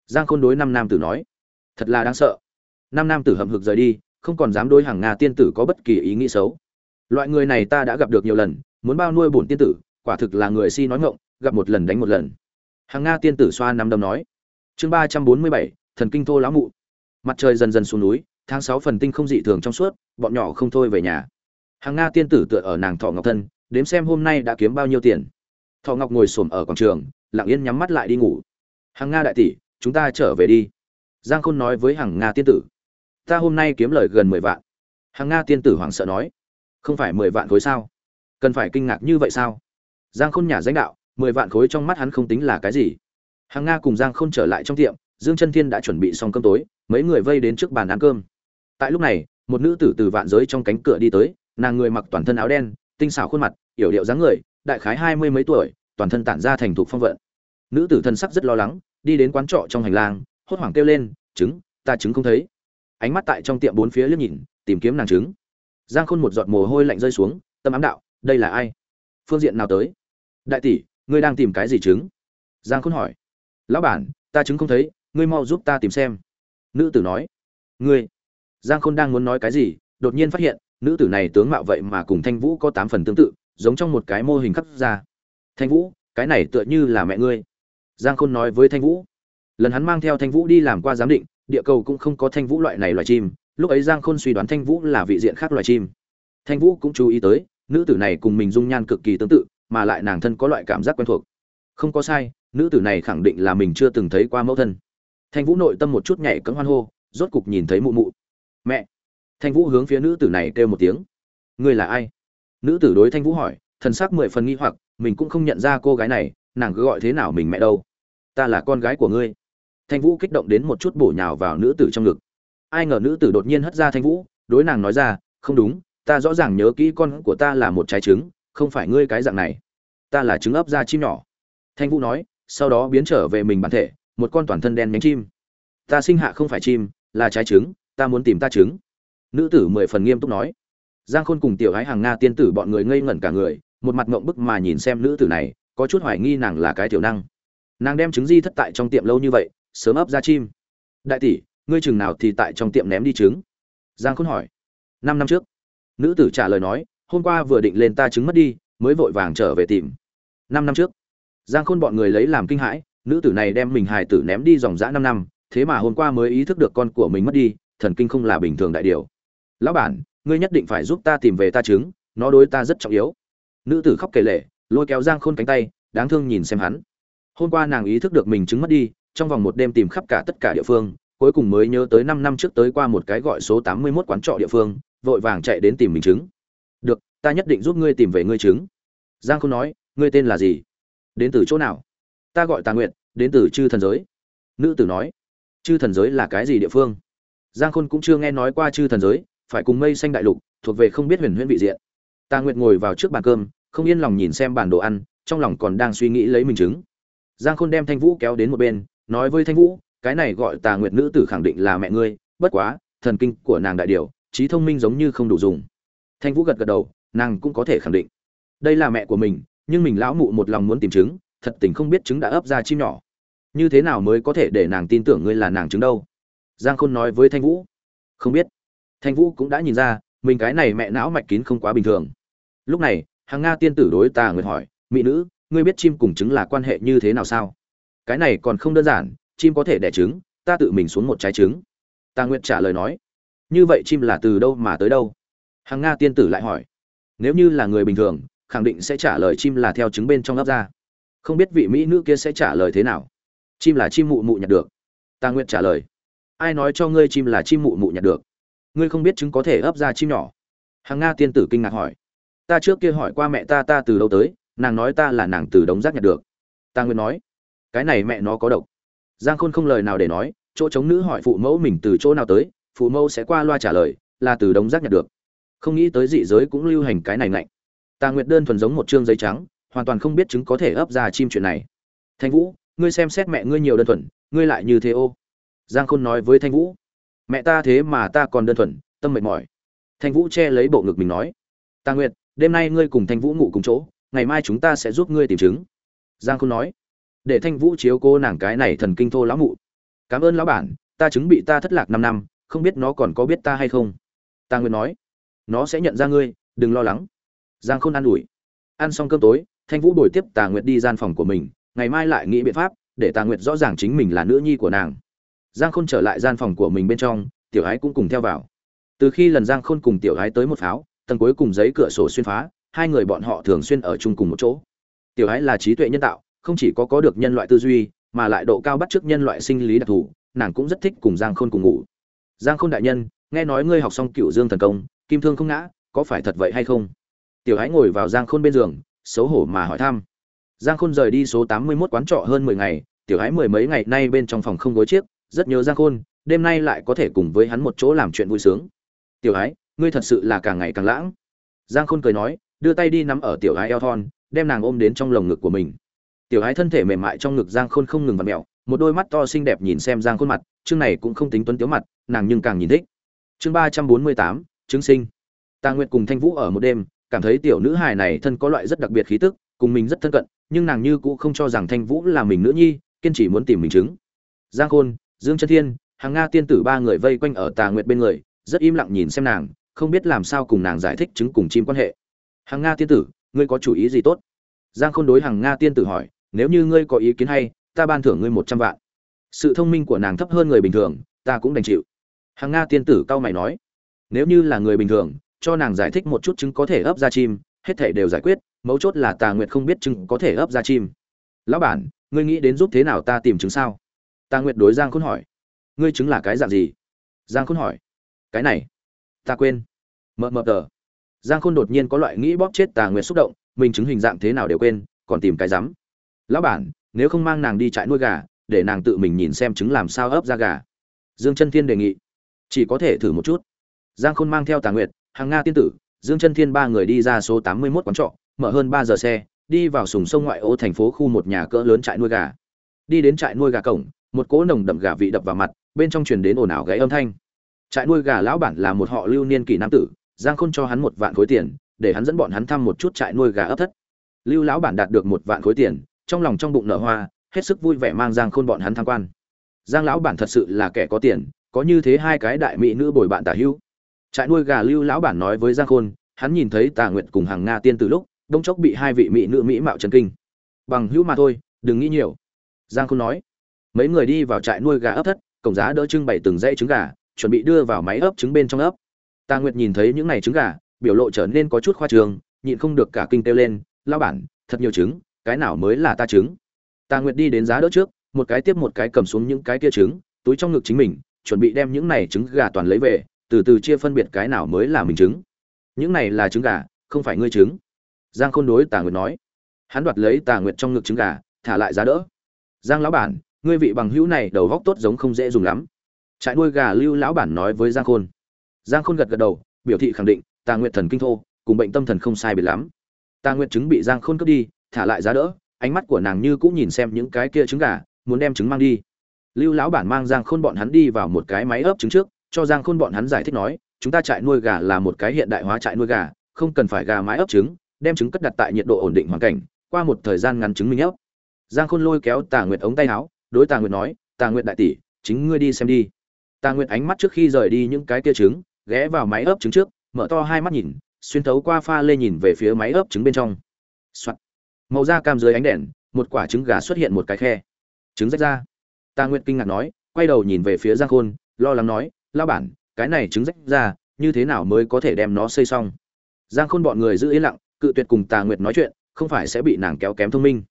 S1: Giang khôn đối năm nam tử nói. Thật là đáng sợ. Năm nam tử hậm hực rời đi không còn dám đối hàng nga tiên tử có bất kỳ ý nghĩ xấu. Loại người này ta đã gặp được nhiều lần, muốn bao nuôi bổn tiên tử, quả thực là người si nói ngộng gặp một lần đánh một lần. Hàng nga tiên tử xoa năm đâm nói. Chương ba trăm bốn mươi bảy, thần kinh thô lão mụ. Mặt trời dần dần xuống núi, tháng sáu phần tinh không dị thường trong suốt, bọn nhỏ không thôi về nhà. Hàng nga tiên tử tựa ở nàng thọ ngọc thân, đếm xem hôm nay đã kiếm bao nhiêu tiền. Thọ ngọc ngồi xổm ở quảng trường, lặng yên nhắm mắt lại đi ngủ. Hàng nga đại tỷ, chúng ta trở về đi. Giang khôn nói với hàng nga tiên tử ta hôm nay kiếm lời gần mười vạn. Hàng nga tiên tử hoảng sợ nói, không phải mười vạn khối sao? Cần phải kinh ngạc như vậy sao? Giang khôn nhà danh đạo, mười vạn khối trong mắt hắn không tính là cái gì. Hàng nga cùng giang khôn trở lại trong tiệm, dương chân thiên đã chuẩn bị xong cơm tối, mấy người vây đến trước bàn ăn cơm. Tại lúc này, một nữ tử từ vạn giới trong cánh cửa đi tới, nàng người mặc toàn thân áo đen, tinh xảo khuôn mặt, yểu điệu dáng người, đại khái hai mươi mấy tuổi, toàn thân tản ra thành thục phong vận. Nữ tử thân sắc rất lo lắng, đi đến quán trọ trong hành lang, hốt hoảng kêu lên, trứng, ta trứng không thấy ánh mắt tại trong tiệm bốn phía liếc nhìn, tìm kiếm nàng trứng. Giang khôn một giọt mồ hôi lạnh rơi xuống, tâm ám đạo, đây là ai? Phương diện nào tới? Đại tỷ, ngươi đang tìm cái gì trứng? Giang khôn hỏi. Lão bản, ta trứng không thấy, ngươi mau giúp ta tìm xem. Nữ tử nói. Ngươi? Giang khôn đang muốn nói cái gì, đột nhiên phát hiện, nữ tử này tướng mạo vậy mà cùng thanh vũ có tám phần tương tự, giống trong một cái mô hình khắc ra. Thanh vũ, cái này tựa như là mẹ ngươi. Giang khôn nói với thanh vũ. Lần hắn mang theo thanh vũ đi làm qua giám định địa cầu cũng không có thanh vũ loại này loài chim, lúc ấy giang khôn suy đoán thanh vũ là vị diện khác loài chim. Thanh vũ cũng chú ý tới, nữ tử này cùng mình dung nhan cực kỳ tương tự, mà lại nàng thân có loại cảm giác quen thuộc. Không có sai, nữ tử này khẳng định là mình chưa từng thấy qua mẫu thân. Thanh vũ nội tâm một chút nhảy cấm hoan hô, rốt cục nhìn thấy mụ mụ. Mẹ! Thanh vũ hướng phía nữ tử này kêu một tiếng. Ngươi là ai? Nữ tử đối thanh vũ hỏi, thần sắc mười phần nghi hoặc, mình cũng không nhận ra cô gái này, nàng cứ gọi thế nào mình mẹ đâu? Ta là con gái của ngươi thanh vũ kích động đến một chút bổ nhào vào nữ tử trong ngực. Ai ngờ nữ tử đột nhiên hất ra thanh vũ, đối nàng nói ra, không đúng, ta rõ ràng nhớ kỹ con của ta là một trái trứng, không phải ngươi cái dạng này. Ta là trứng ấp ra chim nhỏ. Thanh vũ nói, sau đó biến trở về mình bản thể, một con toàn thân đen nhánh chim. Ta sinh hạ không phải chim, là trái trứng, ta muốn tìm ta trứng. Nữ tử mười phần nghiêm túc nói. Giang khôn cùng tiểu gái hàng nga tiên tử bọn người ngây ngẩn cả người, một mặt ngộng bức mà nhìn xem nữ tử này, có chút hoài nghi nàng là cái tiểu năng. Nàng đem trứng di thất tại trong tiệm lâu như vậy sớm ấp ra chim. Đại tỷ, ngươi chừng nào thì tại trong tiệm ném đi trứng? Giang khôn hỏi. Năm năm trước. Nữ tử trả lời nói, hôm qua vừa định lên ta trứng mất đi, mới vội vàng trở về tìm. Năm năm trước. Giang khôn bọn người lấy làm kinh hãi, nữ tử này đem mình hài tử ném đi dòng dã năm năm, thế mà hôm qua mới ý thức được con của mình mất đi, thần kinh không là bình thường đại điều. Lão bản, ngươi nhất định phải giúp ta tìm về ta trứng, nó đối ta rất trọng yếu. Nữ tử khóc kể lệ lôi kéo giang khôn cánh tay, đáng thương nhìn xem hắn. Hôm qua nàng ý thức được mình trứng mất đi trong vòng một đêm tìm khắp cả tất cả địa phương, cuối cùng mới nhớ tới năm năm trước tới qua một cái gọi số tám mươi 81 quán trọ địa phương, vội vàng chạy đến tìm mình chứng được, ta nhất định giúp ngươi tìm về ngươi trứng. Giang khôn nói, ngươi tên là gì? Đến từ chỗ nào? Ta gọi tà Nguyệt, đến từ chư thần giới. Nữ tử nói, chư thần giới là cái gì địa phương? Giang khôn cũng chưa nghe nói qua chư thần giới, phải cùng mây xanh đại lục, thuộc về không biết huyền huyễn vị diện. Tà nguyệt ngồi vào trước bàn cơm, không yên lòng nhìn xem bản đồ ăn, trong lòng còn đang suy nghĩ lấy mình chứng giang khôn đem thanh vũ kéo đến một bên nói với thanh vũ, cái này gọi tà nguyệt nữ tử khẳng định là mẹ ngươi, bất quá, thần kinh của nàng đại điều, trí thông minh giống như không đủ dùng. Thanh vũ gật gật đầu, nàng cũng có thể khẳng định. Đây là mẹ của mình, nhưng mình lão mụ một lòng muốn tìm chứng, thật tình không biết chứng đã ấp ra chim nhỏ. Như thế nào mới có thể để nàng tin tưởng ngươi là nàng chứng đâu? Giang khôn nói với thanh vũ. Không biết. Thanh vũ cũng đã nhìn ra, mình cái này mẹ não mạch kín không quá bình thường. Lúc này, hàng nga tiên tử đối tà nguyệt hỏi, mỹ nữ, ngươi biết chim cùng trứng là quan hệ như thế nào sao? Cái này còn không đơn giản, chim có thể đẻ trứng, ta tự mình xuống một trái trứng. Ta nguyện trả lời nói, như vậy chim là từ đâu mà tới đâu? Hàng nga tiên tử lại hỏi, nếu như là người bình thường, khẳng định sẽ trả lời chim là theo trứng bên trong ấp ra. Không biết vị mỹ nữ kia sẽ trả lời thế nào? Chim là chim mụ mụ nhặt được. Ta nguyện trả lời, ai nói cho ngươi chim là chim mụ mụ nhặt được? Ngươi không biết trứng có thể ấp ra chim nhỏ. Hàng nga tiên tử kinh ngạc hỏi, ta trước kia hỏi qua mẹ ta ta từ đâu tới, nàng nói ta là nàng từ đống rác nhặt được. Ta nguyện nói cái này mẹ nó có độc. Giang khôn không lời nào để nói, chỗ chống nữ hỏi phụ mẫu mình từ chỗ nào tới, phụ mẫu sẽ qua loa trả lời, là từ đống rác nhặt được. Không nghĩ tới dị giới cũng lưu hành cái này ngạnh. Tà nguyệt đơn thuần giống một chương giấy trắng, hoàn toàn không biết chứng có thể ấp ra chim chuyện này. Thanh vũ, ngươi xem xét mẹ ngươi nhiều đơn thuần, ngươi lại như thế ô. Giang khôn nói với thanh vũ. Mẹ ta thế mà ta còn đơn thuần, tâm mệt mỏi. Thanh vũ che lấy bộ ngực mình nói. Tà nguyệt, đêm nay ngươi cùng thanh vũ ngủ cùng chỗ, ngày mai chúng ta sẽ giúp ngươi tìm chứng. Giang khôn nói để thanh vũ chiếu cô nàng cái này thần kinh thô lão mụ. Cảm ơn lão bản, ta chứng bị ta thất lạc năm năm, không biết nó còn có biết ta hay không. Ta nguyên nói, nó sẽ nhận ra ngươi, đừng lo lắng. Giang khôn an ủi, ăn xong cơm tối, thanh vũ đổi tiếp tà nguyệt đi gian phòng của mình, ngày mai lại nghĩ biện pháp để tà nguyệt rõ ràng chính mình là nữ nhi của nàng. Giang khôn trở lại gian phòng của mình bên trong, tiểu ái cũng cùng theo vào. Từ khi lần giang khôn cùng tiểu ái tới một pháo, tầng cuối cùng giấy cửa sổ xuyên phá, hai người bọn họ thường xuyên ở chung cùng một chỗ. Tiểu ái là trí tuệ nhân tạo không chỉ có có được nhân loại tư duy, mà lại độ cao bắt chước nhân loại sinh lý đặc thù, nàng cũng rất thích cùng giang khôn cùng ngủ. Giang khôn đại nhân, nghe nói ngươi học xong cựu dương thần công, kim thương không ngã, có phải thật vậy hay không? Tiểu ái ngồi vào giang khôn bên giường, xấu hổ mà hỏi thăm. Giang khôn rời đi số tám mươi 81 quán trọ hơn mười ngày, tiểu ái mười mấy ngày nay bên trong phòng không gối chiếc, rất nhớ giang khôn, đêm nay lại có thể cùng với hắn một chỗ làm chuyện vui sướng. Tiểu ái ngươi thật sự là càng ngày càng lãng. Giang khôn cười nói, đưa tay đi nắm ở tiểu ái eo thon, đem nàng ôm đến trong lồng ngực của mình tiểu ái thân thể mềm mại trong ngực giang khôn không ngừng vặn mẹo một đôi mắt to xinh đẹp nhìn xem giang khôn mặt, chương này cũng không tính tuấn tiếu mặt, nàng nhưng càng nhìn thích. Chương ba trăm bốn mươi tám chứng sinh. Tà nguyệt cùng thanh vũ ở một đêm, cảm thấy tiểu nữ hài này thân có loại rất đặc biệt khí tức, cùng mình rất thân cận, nhưng nàng như cũng không cho rằng thanh vũ là mình nữ nhi, kiên trì muốn tìm mình chứng. Giang khôn, dương chân thiên hàng nga tiên tử ba người vây quanh ở tà nguyệt bên người, rất im lặng nhìn xem nàng, không biết làm sao cùng nàng giải thích chứng cùng chim quan hệ. Hàng nga tiên tử, ngươi có chủ ý gì tốt? Giang khôn đối hàng nga tiên tử hỏi nếu như ngươi có ý kiến hay, ta ban thưởng ngươi một trăm vạn. Sự thông minh của nàng thấp hơn người bình thường, ta cũng đành chịu. Hàng nga tiên tử cao mày nói, nếu như là người bình thường, cho nàng giải thích một chút chứng có thể ấp ra chim, hết thể đều giải quyết, mấu chốt là tà nguyệt không biết chứng có thể ấp ra chim. Lão bản, ngươi nghĩ đến giúp thế nào ta tìm chứng sao? Tà nguyệt đối giang khôn hỏi, ngươi chứng là cái dạng gì? Giang khôn hỏi, cái này, ta quên. Mờ mờ tờ. Giang khôn đột nhiên có loại nghĩ bóp chết tà nguyệt xúc động, mình chứng hình dạng thế nào đều quên, còn tìm cái rắm lão bản, nếu không mang nàng đi trại nuôi gà, để nàng tự mình nhìn xem trứng làm sao ấp ra gà. Dương chân thiên đề nghị. Chỉ có thể thử một chút. Giang khôn mang theo tà nguyệt, hàng nga tiên tử, dương chân thiên ba người đi ra số tám mươi 81 quán trọ, mở hơn ba giờ xe, đi vào sùng sông ngoại ô thành phố khu một nhà cỡ lớn trại nuôi gà. Đi đến trại nuôi gà cổng, một cỗ nồng đậm gà vị đập vào mặt, bên trong truyền đến ồn ào gáy âm thanh. Trại nuôi gà lão bản là một họ lưu niên kỷ nam tử, giang khôn cho hắn một vạn khối tiền, để hắn dẫn bọn hắn thăm một chút trại nuôi gà ấp thất. Lưu lão bản đạt được một vạn khối tiền trong lòng trong bụng nở hoa, hết sức vui vẻ mang giang khôn bọn hắn tham quan. Giang lão bản thật sự là kẻ có tiền, có như thế hai cái đại mỹ nữ bồi bạn tả hữu. Trại nuôi gà lưu lão bản nói với giang khôn, hắn nhìn thấy tà nguyệt cùng hàng nga tiên từ lúc, đông chốc bị hai vị mỹ nữ mỹ mạo trần kinh. Bằng hữu mà thôi, đừng nghĩ nhiều. Giang khôn nói, mấy người đi vào trại nuôi gà ấp thất, cổng giá đỡ trưng bày từng dãy trứng gà, chuẩn bị đưa vào máy ấp trứng bên trong ấp. Tà nguyệt nhìn thấy những này trứng gà, biểu lộ trở nên có chút khoa trường nhịn không được cả kinh kêu lên lao bản, thật nhiều trứng cái nào mới là ta trứng? Tà nguyệt đi đến giá đỡ trước, một cái tiếp một cái cầm xuống những cái kia trứng, túi trong ngực chính mình, chuẩn bị đem những này trứng gà toàn lấy về, từ từ chia phân biệt cái nào mới là mình trứng. Những này là trứng gà, không phải ngươi trứng. Giang khôn đối tà nguyệt nói. Hắn đoạt lấy tà nguyệt trong ngực trứng gà, thả lại giá đỡ. Giang lão bản, ngươi vị bằng hữu này đầu góc tốt giống không dễ dùng lắm. Trại nuôi gà lưu lão bản nói với giang khôn. Giang khôn gật gật đầu, biểu thị khẳng định, tà nguyệt thần kinh thô, cùng bệnh tâm thần không sai biệt lắm. Tà nguyệt trứng bị giang khôn cướp đi thả lại giá đỡ, ánh mắt của nàng như cũng nhìn xem những cái kia trứng gà, muốn đem trứng mang đi. Lưu lão bản mang giang khôn bọn hắn đi vào một cái máy ấp trứng trước, cho giang khôn bọn hắn giải thích nói, chúng ta trại nuôi gà là một cái hiện đại hóa trại nuôi gà, không cần phải gà mái ấp trứng, đem trứng cất đặt tại nhiệt độ ổn định hoàn cảnh, qua một thời gian ngắn trứng minh ấp. Giang khôn lôi kéo tà nguyệt ống tay áo, đối tà nguyệt nói, tà nguyệt đại tỷ, chính ngươi đi xem đi. Tà nguyệt ánh mắt trước khi rời đi những cái kia trứng, ghé vào máy ấp trứng trước, mở to hai mắt nhìn, xuyên thấu qua pha lê nhìn về phía máy ấp trứng bên trong、Soạn màu da cam dưới ánh đèn, một quả trứng gà xuất hiện một cái khe. Trứng rách ra. Ta nguyệt kinh ngạc nói, quay đầu nhìn về phía giang khôn, lo lắng nói lao bản, cái này trứng rách ra, như thế nào mới có thể đem nó xây xong? Giang khôn bọn người giữ yên lặng, cự tuyệt cùng tà nguyệt nói chuyện, không phải sẽ bị nàng kéo kém thông minh.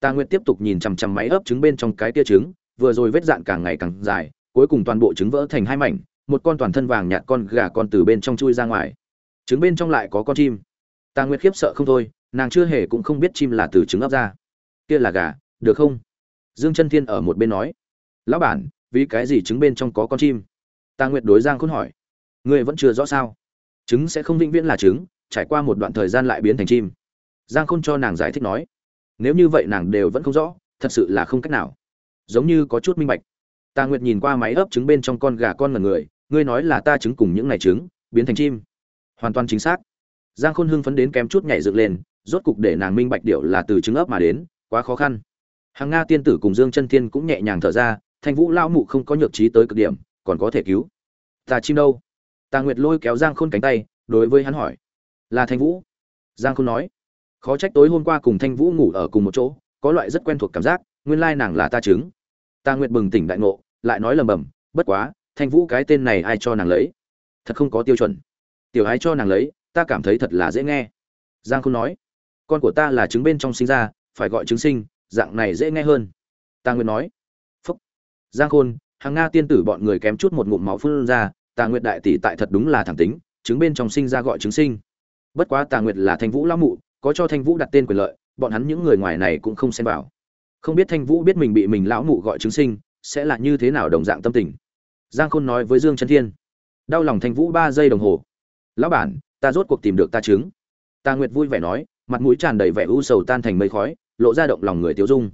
S1: Tà nguyệt tiếp tục nhìn chằm chằm máy ấp trứng bên trong cái tia trứng, vừa rồi vết dạn càng ngày càng dài, cuối cùng toàn bộ trứng vỡ thành hai mảnh, một con toàn thân vàng nhạt con gà con từ bên trong chui ra ngoài. Trứng bên trong lại có con chim. Tà nguyệt khiếp sợ không thôi nàng chưa hề cũng không biết chim là từ trứng ấp ra. Kia là gà, được không? Dương chân thiên ở một bên nói. Lão bản, vì cái gì trứng bên trong có con chim? Ta nguyệt đối giang khôn hỏi. Ngươi vẫn chưa rõ sao? Trứng sẽ không vĩnh viễn là trứng, trải qua một đoạn thời gian lại biến thành chim. Giang khôn cho nàng giải thích nói. Nếu như vậy nàng đều vẫn không rõ, thật sự là không cách nào. Giống như có chút minh bạch. Ta nguyệt nhìn qua máy ấp trứng bên trong con gà con mật người, ngươi nói là ta trứng cùng những ngày trứng, biến thành chim. Hoàn toàn chính xác. Giang khôn hưng phấn đến kém chút nhảy dựng lên rốt cục để nàng minh bạch điệu là từ trứng ấp mà đến, quá khó khăn. Hàng nga tiên tử cùng dương chân thiên cũng nhẹ nhàng thở ra, thanh vũ lão mụ không có nhược trí tới cực điểm, còn có thể cứu. Ta chim đâu? Tà nguyệt lôi kéo giang khôn cánh tay, đối với hắn hỏi. Là thanh vũ. Giang khôn nói. Khó trách tối hôm qua cùng thanh vũ ngủ ở cùng một chỗ, có loại rất quen thuộc cảm giác, nguyên lai nàng là ta trứng ta nguyệt bừng tỉnh đại ngộ, lại nói lầm bầm, bất quá, thanh vũ cái tên này ai cho nàng lấy? Thật không có tiêu chuẩn. Tiểu ái cho nàng lấy, ta cảm thấy thật là dễ nghe. Giang khôn nói con của ta là trứng bên trong sinh ra, phải gọi trứng sinh, dạng này dễ nghe hơn. Ta nguyệt nói. Phúc. Giang khôn hàng nga tiên tử bọn người kém chút một ngụm máu phun ra, tà nguyệt đại tỷ tại thật đúng là thẳng tính, trứng bên trong sinh ra gọi trứng sinh. Bất quá tà nguyệt là thanh vũ lão mụ, có cho thanh vũ đặt tên quyền lợi, bọn hắn những người ngoài này cũng không xem vào. Không biết thanh vũ biết mình bị mình lão mụ gọi trứng sinh, sẽ là như thế nào đồng dạng tâm tình. Giang khôn nói với dương trấn thiên. Đau lòng thanh vũ ba giây đồng hồ. Lão bản, ta rốt cuộc tìm được ta trứng. Ta nguyệt vui vẻ nói mặt mũi tràn đầy vẻ u sầu tan thành mây khói, lộ ra động lòng người tiêu dung.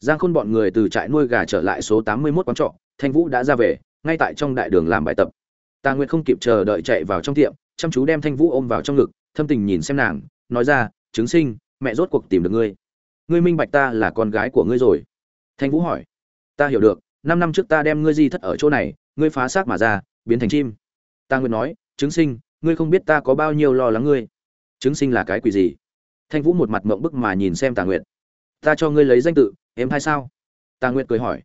S1: Giang khôn bọn người từ trại nuôi gà trở lại số tám mươi 81 quán trọ, thanh vũ đã ra về, ngay tại trong đại đường làm bài tập. Tà nguyệt không kịp chờ đợi chạy vào trong tiệm, chăm chú đem thanh vũ ôm vào trong ngực, thâm tình nhìn xem nàng, nói ra chứng sinh, mẹ rốt cuộc tìm được ngươi. Ngươi minh bạch ta là con gái của ngươi rồi. Thanh vũ hỏi, ta hiểu được, năm năm trước ta đem ngươi di thất ở chỗ này, ngươi phá xác mà ra, biến thành chim. Ta nguyệt nói chứng sinh, ngươi không biết ta có bao nhiêu lo lắng ngươi. Chứng sinh là cái quỷ gì? Thanh vũ một mặt mộng bức mà nhìn xem tà nguyệt. Ta cho ngươi lấy danh tự, em hay sao? Tà nguyệt cười hỏi.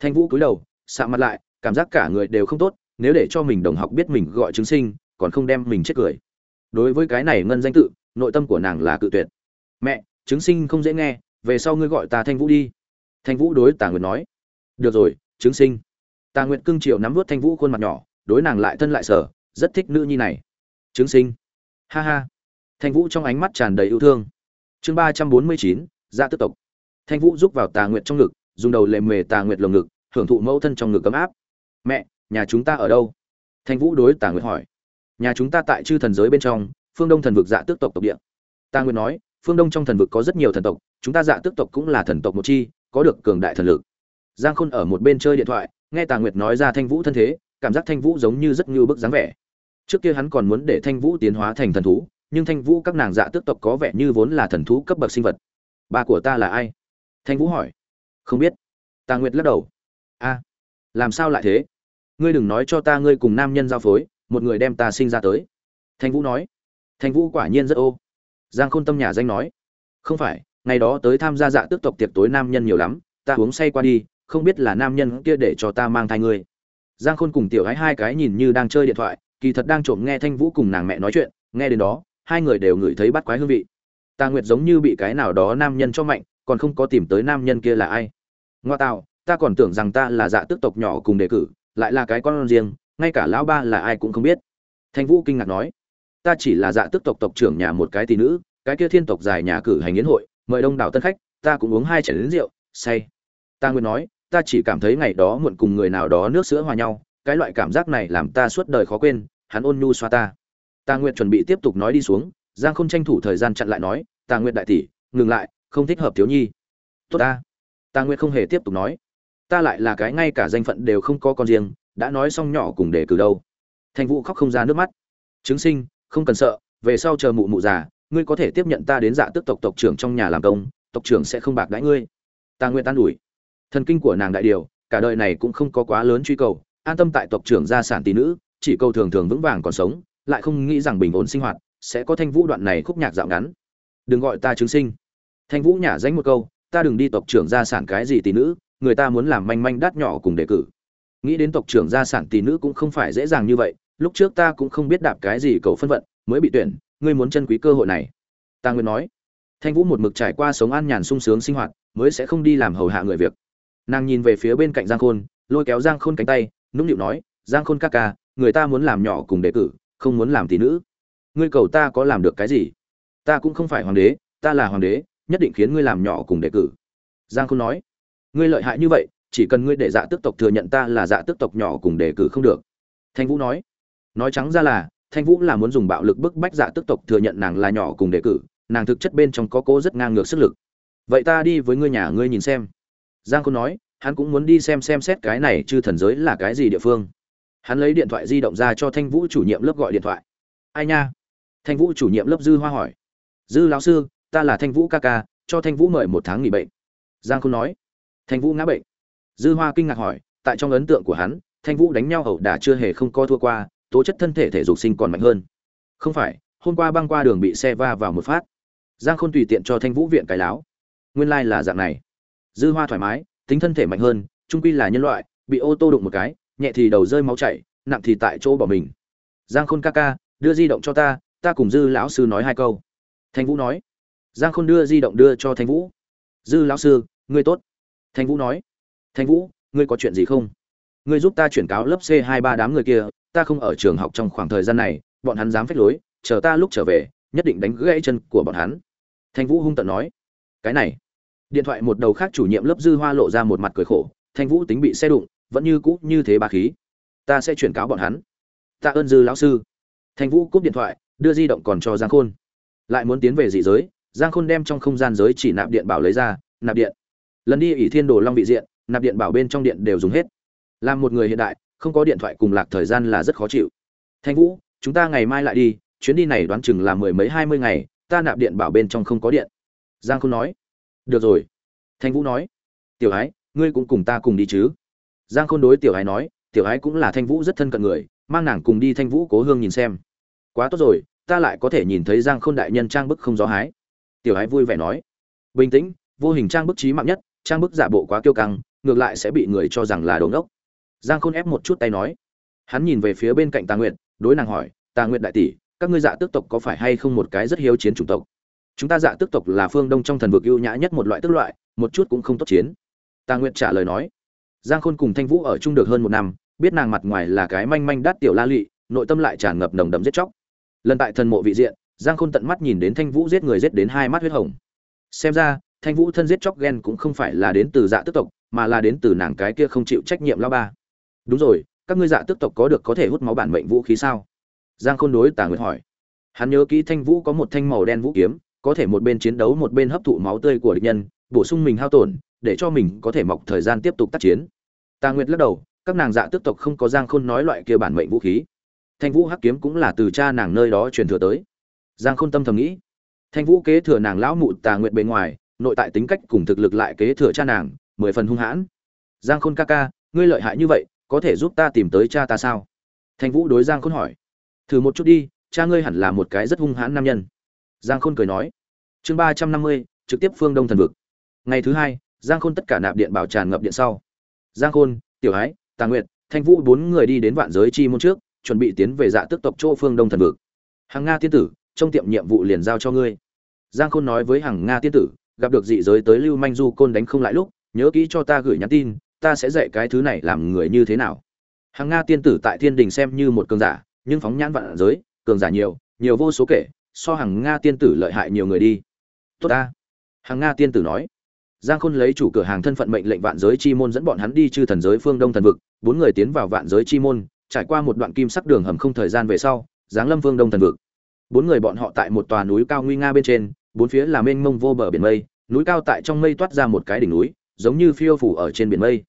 S1: Thanh vũ cúi đầu xạ mặt lại, cảm giác cả người đều không tốt, nếu để cho mình đồng học biết mình gọi chứng sinh, còn không đem mình chết cười. Đối với cái này ngân danh tự, nội tâm của nàng là cự tuyệt. Mẹ, chứng sinh không dễ nghe, về sau ngươi gọi ta thanh vũ đi. Thanh vũ đối tà nguyệt nói. Được rồi, chứng sinh. Tà nguyệt cưng chiều nắm vớt thanh vũ khuôn mặt nhỏ, đối nàng lại thân lại sở, rất thích nữ nhi này. Chứng sinh. Ha ha thanh vũ trong ánh mắt tràn đầy yêu thương. Chương ba trăm bốn mươi chín dạ tức tộc. Thanh vũ rúc vào tà nguyệt trong ngực, dùng đầu lệ mề tà nguyệt lồng ngực, hưởng thụ mẫu thân trong ngực ấm áp. Mẹ, nhà chúng ta ở đâu? Thanh vũ đối tà nguyệt hỏi. Nhà chúng ta tại chư thần giới bên trong, phương đông thần vực dạ tước tộc tộc địa. Tà Nguyệt nói, phương đông trong thần vực có rất nhiều thần tộc, chúng ta dạ tước tộc cũng là thần tộc một chi, có được cường đại thần lực. Giang khôn ở một bên chơi điện thoại, nghe tà nguyệt nói ra thanh vũ thân thế, cảm giác thanh vũ giống như rất như bức dáng vẻ. Trước kia hắn còn muốn để thanh vũ tiến hóa thành thần thú nhưng thanh vũ các nàng dạ tước tộc có vẻ như vốn là thần thú cấp bậc sinh vật. Ba của ta là ai? Thanh vũ hỏi. Không biết. Tà nguyệt lắc đầu. A, làm sao lại thế? Ngươi đừng nói cho ta ngươi cùng nam nhân giao phối, một người đem ta sinh ra tới. Thanh vũ nói. Thanh vũ quả nhiên rất ô. Giang khôn tâm nhà danh nói. Không phải, ngày đó tới tham gia dạ tước tộc tiệc tối nam nhân nhiều lắm, ta uống say qua đi, không biết là nam nhân kia để cho ta mang thai ngươi. Giang khôn cùng tiểu gái hai cái nhìn như đang chơi điện thoại, kỳ thật đang trộm nghe thanh vũ cùng nàng mẹ nói chuyện, nghe đến đó hai người đều ngửi thấy bắt quái hương vị. Ta nguyệt giống như bị cái nào đó nam nhân cho mạnh, còn không có tìm tới nam nhân kia là ai? Ngoa tạo, ta còn tưởng rằng ta là dạ tước tộc nhỏ cùng đề cử, lại là cái con riêng, ngay cả lão ba là ai cũng không biết. Thanh vũ kinh ngạc nói, ta chỉ là dạ tức tộc tộc trưởng nhà một cái tỷ nữ, cái kia thiên tộc dài nhà cử hành yến hội, mời đông đảo tân khách, ta cũng uống hai chén lính rượu, say. Ta nguyện nói, ta chỉ cảm thấy ngày đó muộn cùng người nào đó nước sữa hòa nhau, cái loại cảm giác này làm ta suốt đời khó quên, hắn ôn nhu xoa ta. Tà Nguyệt chuẩn bị tiếp tục nói đi xuống, giang Khôn tranh thủ thời gian chặn lại nói, "Tà Nguyệt đại tỷ, ngừng lại, không thích hợp thiếu nhi. Tốt a." Tà Nguyệt không hề tiếp tục nói. Ta lại là cái ngay cả danh phận đều không có con riêng, đã nói xong nhỏ cùng để cử đâu. Thanh vũ khóc không ra nước mắt. Chứng sinh, không cần sợ, về sau chờ mụ mụ già, ngươi có thể tiếp nhận ta đến dạ tức tộc tộc trưởng trong nhà làm công, tộc trưởng sẽ không bạc đãi ngươi. Tà Nguyệt tan ủi. Thần kinh của nàng đại điều, cả đời này cũng không có quá lớn truy cầu, an tâm tại tộc trưởng gia sản tỷ nữ, chỉ cầu thường thường vững vàng còn sống lại không nghĩ rằng bình ổn sinh hoạt sẽ có thanh vũ đoạn này khúc nhạc dạo ngắn. Đừng gọi ta chứng sinh. Thanh vũ nhả danh một câu, ta đừng đi tộc trưởng gia sản cái gì tỷ nữ, người ta muốn làm manh manh đắt nhỏ cùng đề cử. Nghĩ đến tộc trưởng gia sản tỷ nữ cũng không phải dễ dàng như vậy, lúc trước ta cũng không biết đạp cái gì cầu phân vận, mới bị tuyển, ngươi muốn chân quý cơ hội này. Ta nguyên nói. Thanh vũ một mực trải qua sống an nhàn sung sướng sinh hoạt, mới sẽ không đi làm hầu hạ người việc. Nàng nhìn về phía bên cạnh giang khôn, lôi kéo giang khôn cánh tay, nũng nịu nói, giang khôn ca ca, người ta muốn làm nhỏ cùng đề cử không muốn làm tỷ nữ. Ngươi cầu ta có làm được cái gì? Ta cũng không phải hoàng đế, ta là hoàng đế, nhất định khiến ngươi làm nhỏ cùng đề cử. Giang khôn nói. Ngươi lợi hại như vậy, chỉ cần ngươi để dạ tước tộc thừa nhận ta là dạ tước tộc nhỏ cùng đề cử không được. Thanh vũ nói. Nói trắng ra là, thanh vũ là muốn dùng bạo lực bức bách dạ tước tộc thừa nhận nàng là nhỏ cùng đề cử, nàng thực chất bên trong có cố rất ngang ngược sức lực. Vậy ta đi với ngươi nhà ngươi nhìn xem. Giang khôn nói, hắn cũng muốn đi xem xem xét cái này chư thần giới là cái gì địa phương hắn lấy điện thoại di động ra cho thanh vũ chủ nhiệm lớp gọi điện thoại. Ai nha? Thanh vũ chủ nhiệm lớp dư hoa hỏi. Dư lão sư, ta là thanh vũ ca ca, cho thanh vũ mời một tháng nghỉ bệnh. Giang khôn nói. Thanh vũ ngã bệnh. Dư hoa kinh ngạc hỏi, tại trong ấn tượng của hắn, thanh vũ đánh nhau ẩu đả chưa hề không co thua qua, tố chất thân thể thể dục sinh còn mạnh hơn. Không phải, hôm qua băng qua đường bị xe va vào một phát. Giang khôn tùy tiện cho thanh vũ viện cái láo. Nguyên lai là dạng này. Dư hoa thoải mái, tính thân thể mạnh hơn trung quy là nhân loại, bị ô tô đụng một cái nhẹ thì đầu rơi máu chảy, nặng thì tại chỗ bỏ mình. Giang khôn ca ca, đưa di động cho ta ta cùng dư lão sư nói hai câu. Thanh vũ nói. Giang khôn đưa di động đưa cho thanh vũ. Dư lão sư, ngươi tốt. Thanh vũ nói. Thanh vũ, ngươi có chuyện gì không? Ngươi giúp ta chuyển cáo lớp c hai ba đám người kia, ta không ở trường học trong khoảng thời gian này, bọn hắn dám phách lối, chờ ta lúc trở về, nhất định đánh gãy chân của bọn hắn. Thanh vũ hung tận nói. Cái này. Điện thoại một đầu khác chủ nhiệm lớp dư hoa lộ ra một mặt cười khổ, thanh vũ tính bị xe đụng vẫn như cũ như thế bà khí. Ta sẽ chuyển cáo bọn hắn. Tạ ơn dư lão sư. Thanh vũ cúp điện thoại, đưa di động còn cho giang khôn. Lại muốn tiến về dị giới, giang khôn đem trong không gian giới chỉ nạp điện bảo lấy ra, nạp điện. Lần đi ỷ thiên đồ long vị diện, nạp điện bảo bên trong điện đều dùng hết. Làm một người hiện đại, không có điện thoại cùng lạc thời gian là rất khó chịu. Thanh vũ, chúng ta ngày mai lại đi, chuyến đi này đoán chừng là mười mấy hai mươi ngày, ta nạp điện bảo bên trong không có điện. Giang khôn nói. Được rồi. Thanh vũ nói. Tiểu ái, ngươi cũng cùng ta cùng đi chứ giang khôn đối tiểu ái nói, tiểu ái cũng là thanh vũ rất thân cận người, mang nàng cùng đi thanh vũ cố hương nhìn xem. Quá tốt rồi, ta lại có thể nhìn thấy giang khôn đại nhân trang bức không gió hái. Tiểu ái vui vẻ nói, bình tĩnh, vô hình trang bức trí mạng nhất, trang bức giả bộ quá kiêu căng, ngược lại sẽ bị người cho rằng là đồ ngốc. Giang khôn ép một chút tay nói. Hắn nhìn về phía bên cạnh tà nguyệt, đối nàng hỏi, tà nguyệt đại tỷ, các ngươi dạ tước tộc có phải hay không một cái rất hiếu chiến chủng tộc? Chúng ta dạ tước tộc là phương đông trong thần vực ưu nhã nhất một loại tước loại, một chút cũng không tốt chiến. Tà nguyệt trả lời nói giang khôn cùng thanh vũ ở chung được hơn một năm, biết nàng mặt ngoài là cái manh manh đắt tiểu la lụy nội tâm lại tràn ngập nồng đậm giết chóc. Lần tại thần mộ vị diện, giang khôn tận mắt nhìn đến thanh vũ giết người giết đến hai mắt huyết hồng. Xem ra, thanh vũ thân giết chóc ghen cũng không phải là đến từ dạ tước tộc, mà là đến từ nàng cái kia không chịu trách nhiệm lao ba. Đúng rồi, các ngươi dạ tước tộc có được có thể hút máu bản mệnh vũ khí sao? Giang khôn đối tà nguyệt hỏi. Hắn nhớ kỹ thanh vũ có một thanh màu đen vũ kiếm, có thể một bên chiến đấu một bên hấp thụ máu tươi của địch nhân, bổ sung mình hao tổn, để cho mình có thể mọc thời gian tiếp tục tác chiến tà nguyệt lắc đầu, các nàng dạ tước tộc không có giang khôn nói loại kia bản mệnh vũ khí. Thanh vũ hắc kiếm cũng là từ cha nàng nơi đó truyền thừa tới. Giang khôn tâm thầm nghĩ, thanh vũ kế thừa nàng lão mụ tà nguyệt bên ngoài, nội tại tính cách cùng thực lực lại kế thừa cha nàng, mười phần hung hãn. Giang khôn ca ca, ngươi lợi hại như vậy, có thể giúp ta tìm tới cha ta sao? Thanh vũ đối giang khôn hỏi, thử một chút đi, cha ngươi hẳn là một cái rất hung hãn nam nhân. Giang khôn cười nói, chương ba trăm năm mươi, trực tiếp phương đông thần vực. Ngày thứ hai, giang khôn tất cả nạp điện bảo tràn ngập điện sau giang khôn, tiểu ái tà nguyệt, thanh vũ bốn người đi đến vạn giới chi môn trước, chuẩn bị tiến về dạ tức tộc chỗ phương đông thần vực. Hàng nga tiên tử, trong tiệm nhiệm vụ liền giao cho ngươi. Giang khôn nói với hàng nga tiên tử, gặp được dị giới tới lưu manh du côn đánh không lại lúc, nhớ kỹ cho ta gửi nhắn tin, ta sẽ dạy cái thứ này làm người như thế nào. Hàng nga tiên tử tại thiên đình xem như một cường giả, nhưng phóng nhãn vạn giới, cường giả nhiều nhiều vô số kể, so hàng nga tiên tử lợi hại nhiều người đi. Tốt ta. Hàng nga tiên tử nói giang khôn lấy chủ cửa hàng thân phận mệnh lệnh vạn giới chi môn dẫn bọn hắn đi chư thần giới phương đông thần vực, bốn người tiến vào vạn giới chi môn, trải qua một đoạn kim sắc đường hầm không thời gian về sau, giáng lâm phương đông thần vực. Bốn người bọn họ tại một tòa núi cao nguy nga bên trên, bốn phía là mênh mông vô bờ biển mây, núi cao tại trong mây toát ra một cái đỉnh núi, giống như phiêu phủ ở trên biển mây.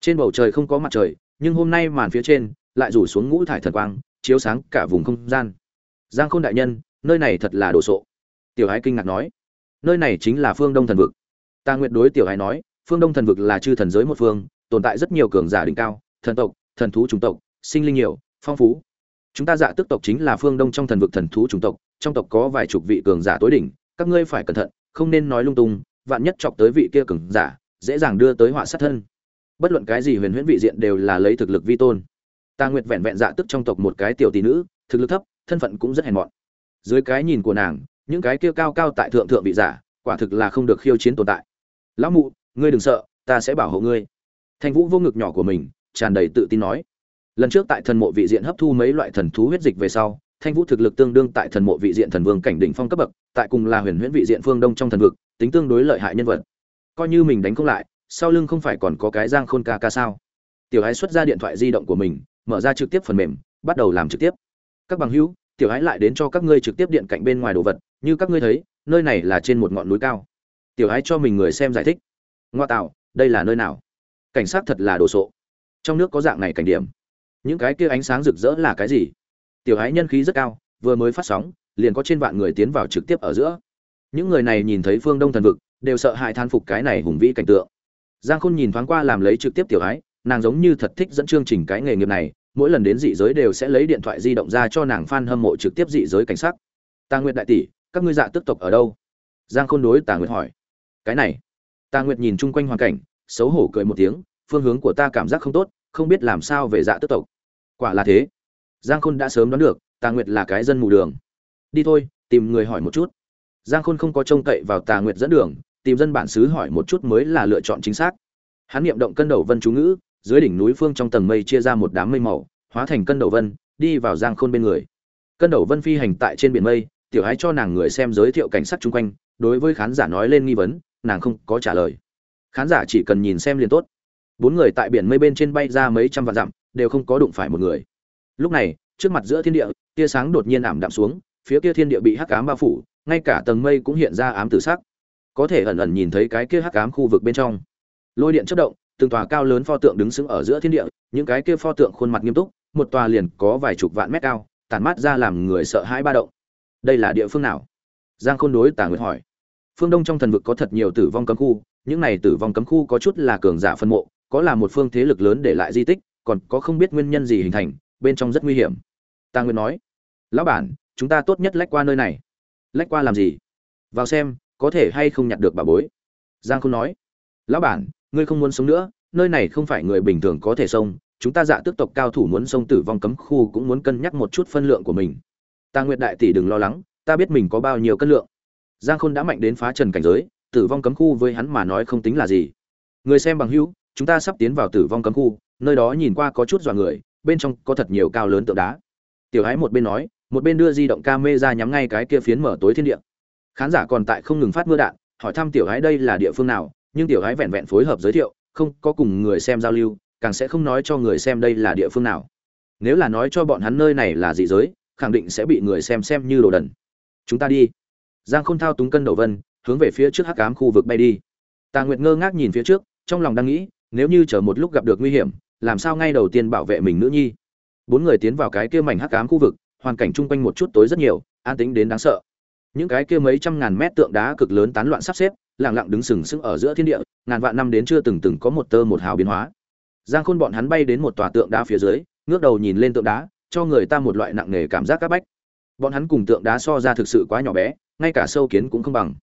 S1: Trên bầu trời không có mặt trời, nhưng hôm nay màn phía trên lại rủ xuống ngũ thải thần quang, chiếu sáng cả vùng không gian. Giang khôn đại nhân, nơi này thật là đồ sộ. Tiểu Hải kinh ngạc nói, nơi này chính là phương đông thần vực ta nguyện đối tiểu hài nói, phương đông thần vực là chư thần giới một phương, tồn tại rất nhiều cường giả đỉnh cao, thần tộc, thần thú chủng tộc, sinh linh nhiều, phong phú. Chúng ta dạ tức tộc chính là phương đông trong thần vực thần thú chủng tộc, trong tộc có vài chục vị cường giả tối đỉnh, các ngươi phải cẩn thận, không nên nói lung tung, vạn nhất chọc tới vị kia cường giả, dễ dàng đưa tới họa sát thân. Bất luận cái gì huyền huyễn vị diện đều là lấy thực lực vi tôn. Ta nguyệt vẹn vẹn dạ tức trong tộc một cái tiểu tỷ nữ, thực lực thấp, thân phận cũng rất hèn mọn. Dưới cái nhìn của nàng, những cái kia cao cao tại thượng thượng vị giả, quả thực là không được khiêu chiến tồn tại lão mụ, ngươi đừng sợ, ta sẽ bảo hộ ngươi. Thanh vũ vô ngực nhỏ của mình, tràn đầy tự tin nói. Lần trước tại thần mộ vị diện hấp thu mấy loại thần thú huyết dịch về sau, thanh vũ thực lực tương đương tại thần mộ vị diện thần vương cảnh đỉnh phong cấp bậc, tại cùng là huyền huyễn vị diện phương đông trong thần vực, tính tương đối lợi hại nhân vật. Coi như mình đánh không lại, sau lưng không phải còn có cái giang khôn ca ca sao? Tiểu hái xuất ra điện thoại di động của mình, mở ra trực tiếp phần mềm, bắt đầu làm trực tiếp. Các bằng hữu, tiểu hái lại đến cho các ngươi trực tiếp điện cạnh bên ngoài đồ vật, như các ngươi thấy, nơi này là trên một ngọn núi cao tiểu hái cho mình người xem giải thích. Ngoa tạo, đây là nơi nào? Cảnh sát thật là đồ sộ. Trong nước có dạng này cảnh điểm. Những cái kia ánh sáng rực rỡ là cái gì? Tiểu hái nhân khí rất cao, vừa mới phát sóng, liền có trên vạn người tiến vào trực tiếp ở giữa. Những người này nhìn thấy phương đông thần vực, đều sợ hãi than phục cái này hùng vĩ cảnh tượng. Giang khôn nhìn thoáng qua làm lấy trực tiếp tiểu hái, nàng giống như thật thích dẫn chương trình cái nghề nghiệp này, mỗi lần đến dị giới đều sẽ lấy điện thoại di động ra cho nàng fan hâm mộ trực tiếp dị giới cảnh sát tà nguyệt đại tỷ, các ngươi dạ tức tộc ở đâu? Giang khôn đối tà nguyệt hỏi cái này. Ta nguyệt nhìn chung quanh hoàn cảnh, xấu hổ cười một tiếng, phương hướng của ta cảm giác không tốt, không biết làm sao về dạ tức tộc. Quả là thế. Giang khôn đã sớm đoán được, tà nguyệt là cái dân mù đường. Đi thôi, tìm người hỏi một chút. Giang khôn không có trông cậy vào tà nguyệt dẫn đường, tìm dân bản xứ hỏi một chút mới là lựa chọn chính xác. Hắn niệm động cân đầu vân chú ngữ, dưới đỉnh núi phương trong tầng mây chia ra một đám mây màu, hóa thành cân đầu vân, đi vào giang khôn bên người. Cân đầu vân phi hành tại trên biển mây, tiểu hái cho nàng người xem giới thiệu cảnh sát chung quanh, đối với khán giả nói lên nghi vấn nàng không có trả lời. Khán giả chỉ cần nhìn xem liền tốt. Bốn người tại biển mây bên trên bay ra mấy trăm vạn dặm, đều không có đụng phải một người. Lúc này, trước mặt giữa thiên địa, tia sáng đột nhiên ảm đạm xuống, phía kia thiên địa bị hắc ám bao phủ, ngay cả tầng mây cũng hiện ra ám tử sắc. Có thể ẩn ẩn nhìn thấy cái kia hắc ám khu vực bên trong. Lôi điện chất động, từng tòa cao lớn pho tượng đứng sững ở giữa thiên địa, những cái kia pho tượng khuôn mặt nghiêm túc, một tòa liền có vài chục vạn mét cao, tản mát ra làm người sợ hãi ba động. Đây là địa phương nào? Giang khôn đối tà nguyệt hỏi phương đông trong thần vực có thật nhiều tử vong cấm khu, những này tử vong cấm khu có chút là cường giả phân mộ, có là một phương thế lực lớn để lại di tích, còn có không biết nguyên nhân gì hình thành, bên trong rất nguy hiểm. Ta nguyện nói, lão bản, chúng ta tốt nhất lách qua nơi này. Lách qua làm gì? Vào xem, có thể hay không nhặt được bà bối. Giang khôn nói, lão bản, ngươi không muốn sống nữa, nơi này không phải người bình thường có thể xông chúng ta dạ tước tộc cao thủ muốn xông tử vong cấm khu cũng muốn cân nhắc một chút phân lượng của mình. Ta nguyệt đại tỷ đừng lo lắng, ta biết mình có bao nhiêu cân lượng giang khôn đã mạnh đến phá trần cảnh giới, tử vong cấm khu với hắn mà nói không tính là gì. Người xem bằng hữu, chúng ta sắp tiến vào tử vong cấm khu, nơi đó nhìn qua có chút dọa người, bên trong có thật nhiều cao lớn tượng đá. Tiểu hái một bên nói, một bên đưa di động ca mê ra nhắm ngay cái kia phiến mở tối thiên địa. Khán giả còn tại không ngừng phát mưa đạn, hỏi thăm tiểu hái đây là địa phương nào, nhưng tiểu hái vẹn vẹn phối hợp giới thiệu, không có cùng người xem giao lưu, càng sẽ không nói cho người xem đây là địa phương nào. Nếu là nói cho bọn hắn nơi này là dị giới, khẳng định sẽ bị người xem xem như đồ đần. Chúng ta đi giang khôn thao túng cân đầu vân, hướng về phía trước hắc ám khu vực bay đi. Tà nguyệt ngơ ngác nhìn phía trước, trong lòng đang nghĩ, nếu như chờ một lúc gặp được nguy hiểm, làm sao ngay đầu tiên bảo vệ mình nữ nhi? Bốn người tiến vào cái kia mảnh hắc ám khu vực, hoàn cảnh chung quanh một chút tối rất nhiều, an tĩnh đến đáng sợ. Những cái kia mấy trăm ngàn mét tượng đá cực lớn tán loạn sắp xếp, lặng lặng đứng sừng sững ở giữa thiên địa, ngàn vạn năm đến chưa từng từng có một tơ một hào biến hóa. Giang khôn bọn hắn bay đến một tòa tượng đá phía dưới, ngước đầu nhìn lên tượng đá, cho người ta một loại nặng nề cảm giác các bách. Bọn hắn cùng tượng đá so ra thực sự quá nhỏ bé ngay cả sâu kiến cũng không bằng.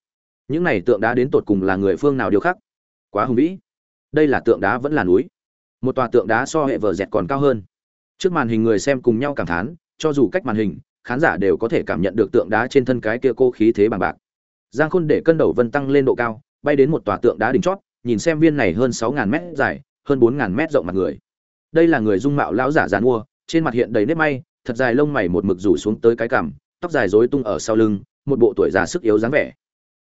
S1: Những này tượng đá đến tột cùng là người phương nào điều khác quá hùng vĩ. Đây là tượng đá vẫn là núi. Một tòa tượng đá so hệ vở dẹt còn cao hơn. Trước màn hình người xem cùng nhau cảm thán, cho dù cách màn hình, khán giả đều có thể cảm nhận được tượng đá trên thân cái kia cô khí thế bằng bạc. Giang khôn để cân đầu vân tăng lên độ cao, bay đến một tòa tượng đá đỉnh chót, nhìn xem viên này hơn sáu ngàn mét dài, hơn bốn ngàn mét rộng mặt người. Đây là người dung mạo lão giả giàn mua trên mặt hiện đầy nếp may, thật dài lông mày một mực rủ xuống tới cái cằm, tóc dài rối tung ở sau lưng một bộ tuổi già sức yếu dáng vẻ.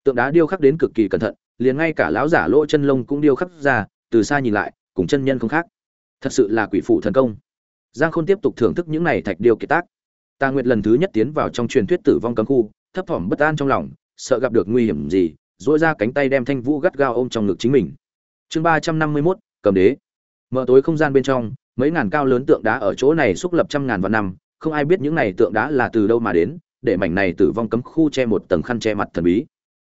S1: Tượng đá điêu khắc đến cực kỳ cẩn thận, liền ngay cả lão giả lỗ chân lông cũng điêu khắc ra, từ xa nhìn lại, cùng chân nhân không khác. Thật sự là quỷ phụ thần công. Giang khôn tiếp tục thưởng thức những này thạch điêu kiệt tác. Tà nguyệt lần thứ nhất tiến vào trong truyền thuyết tử vong cấm khu, thấp thỏm bất an trong lòng, sợ gặp được nguy hiểm gì dỗi ra cánh tay đem thanh vũ gắt gao ôm trong ngực chính mình. Chương ba trăm năm mươi mốt, cầm đế. Mở tối không gian bên trong, mấy ngàn cao lớn tượng đá ở chỗ này xúc lập trăm ngàn vạn năm, không ai biết những này tượng đá là từ đâu mà đến để mảnh này tử vong cấm khu che một tầng khăn che mặt thần bí.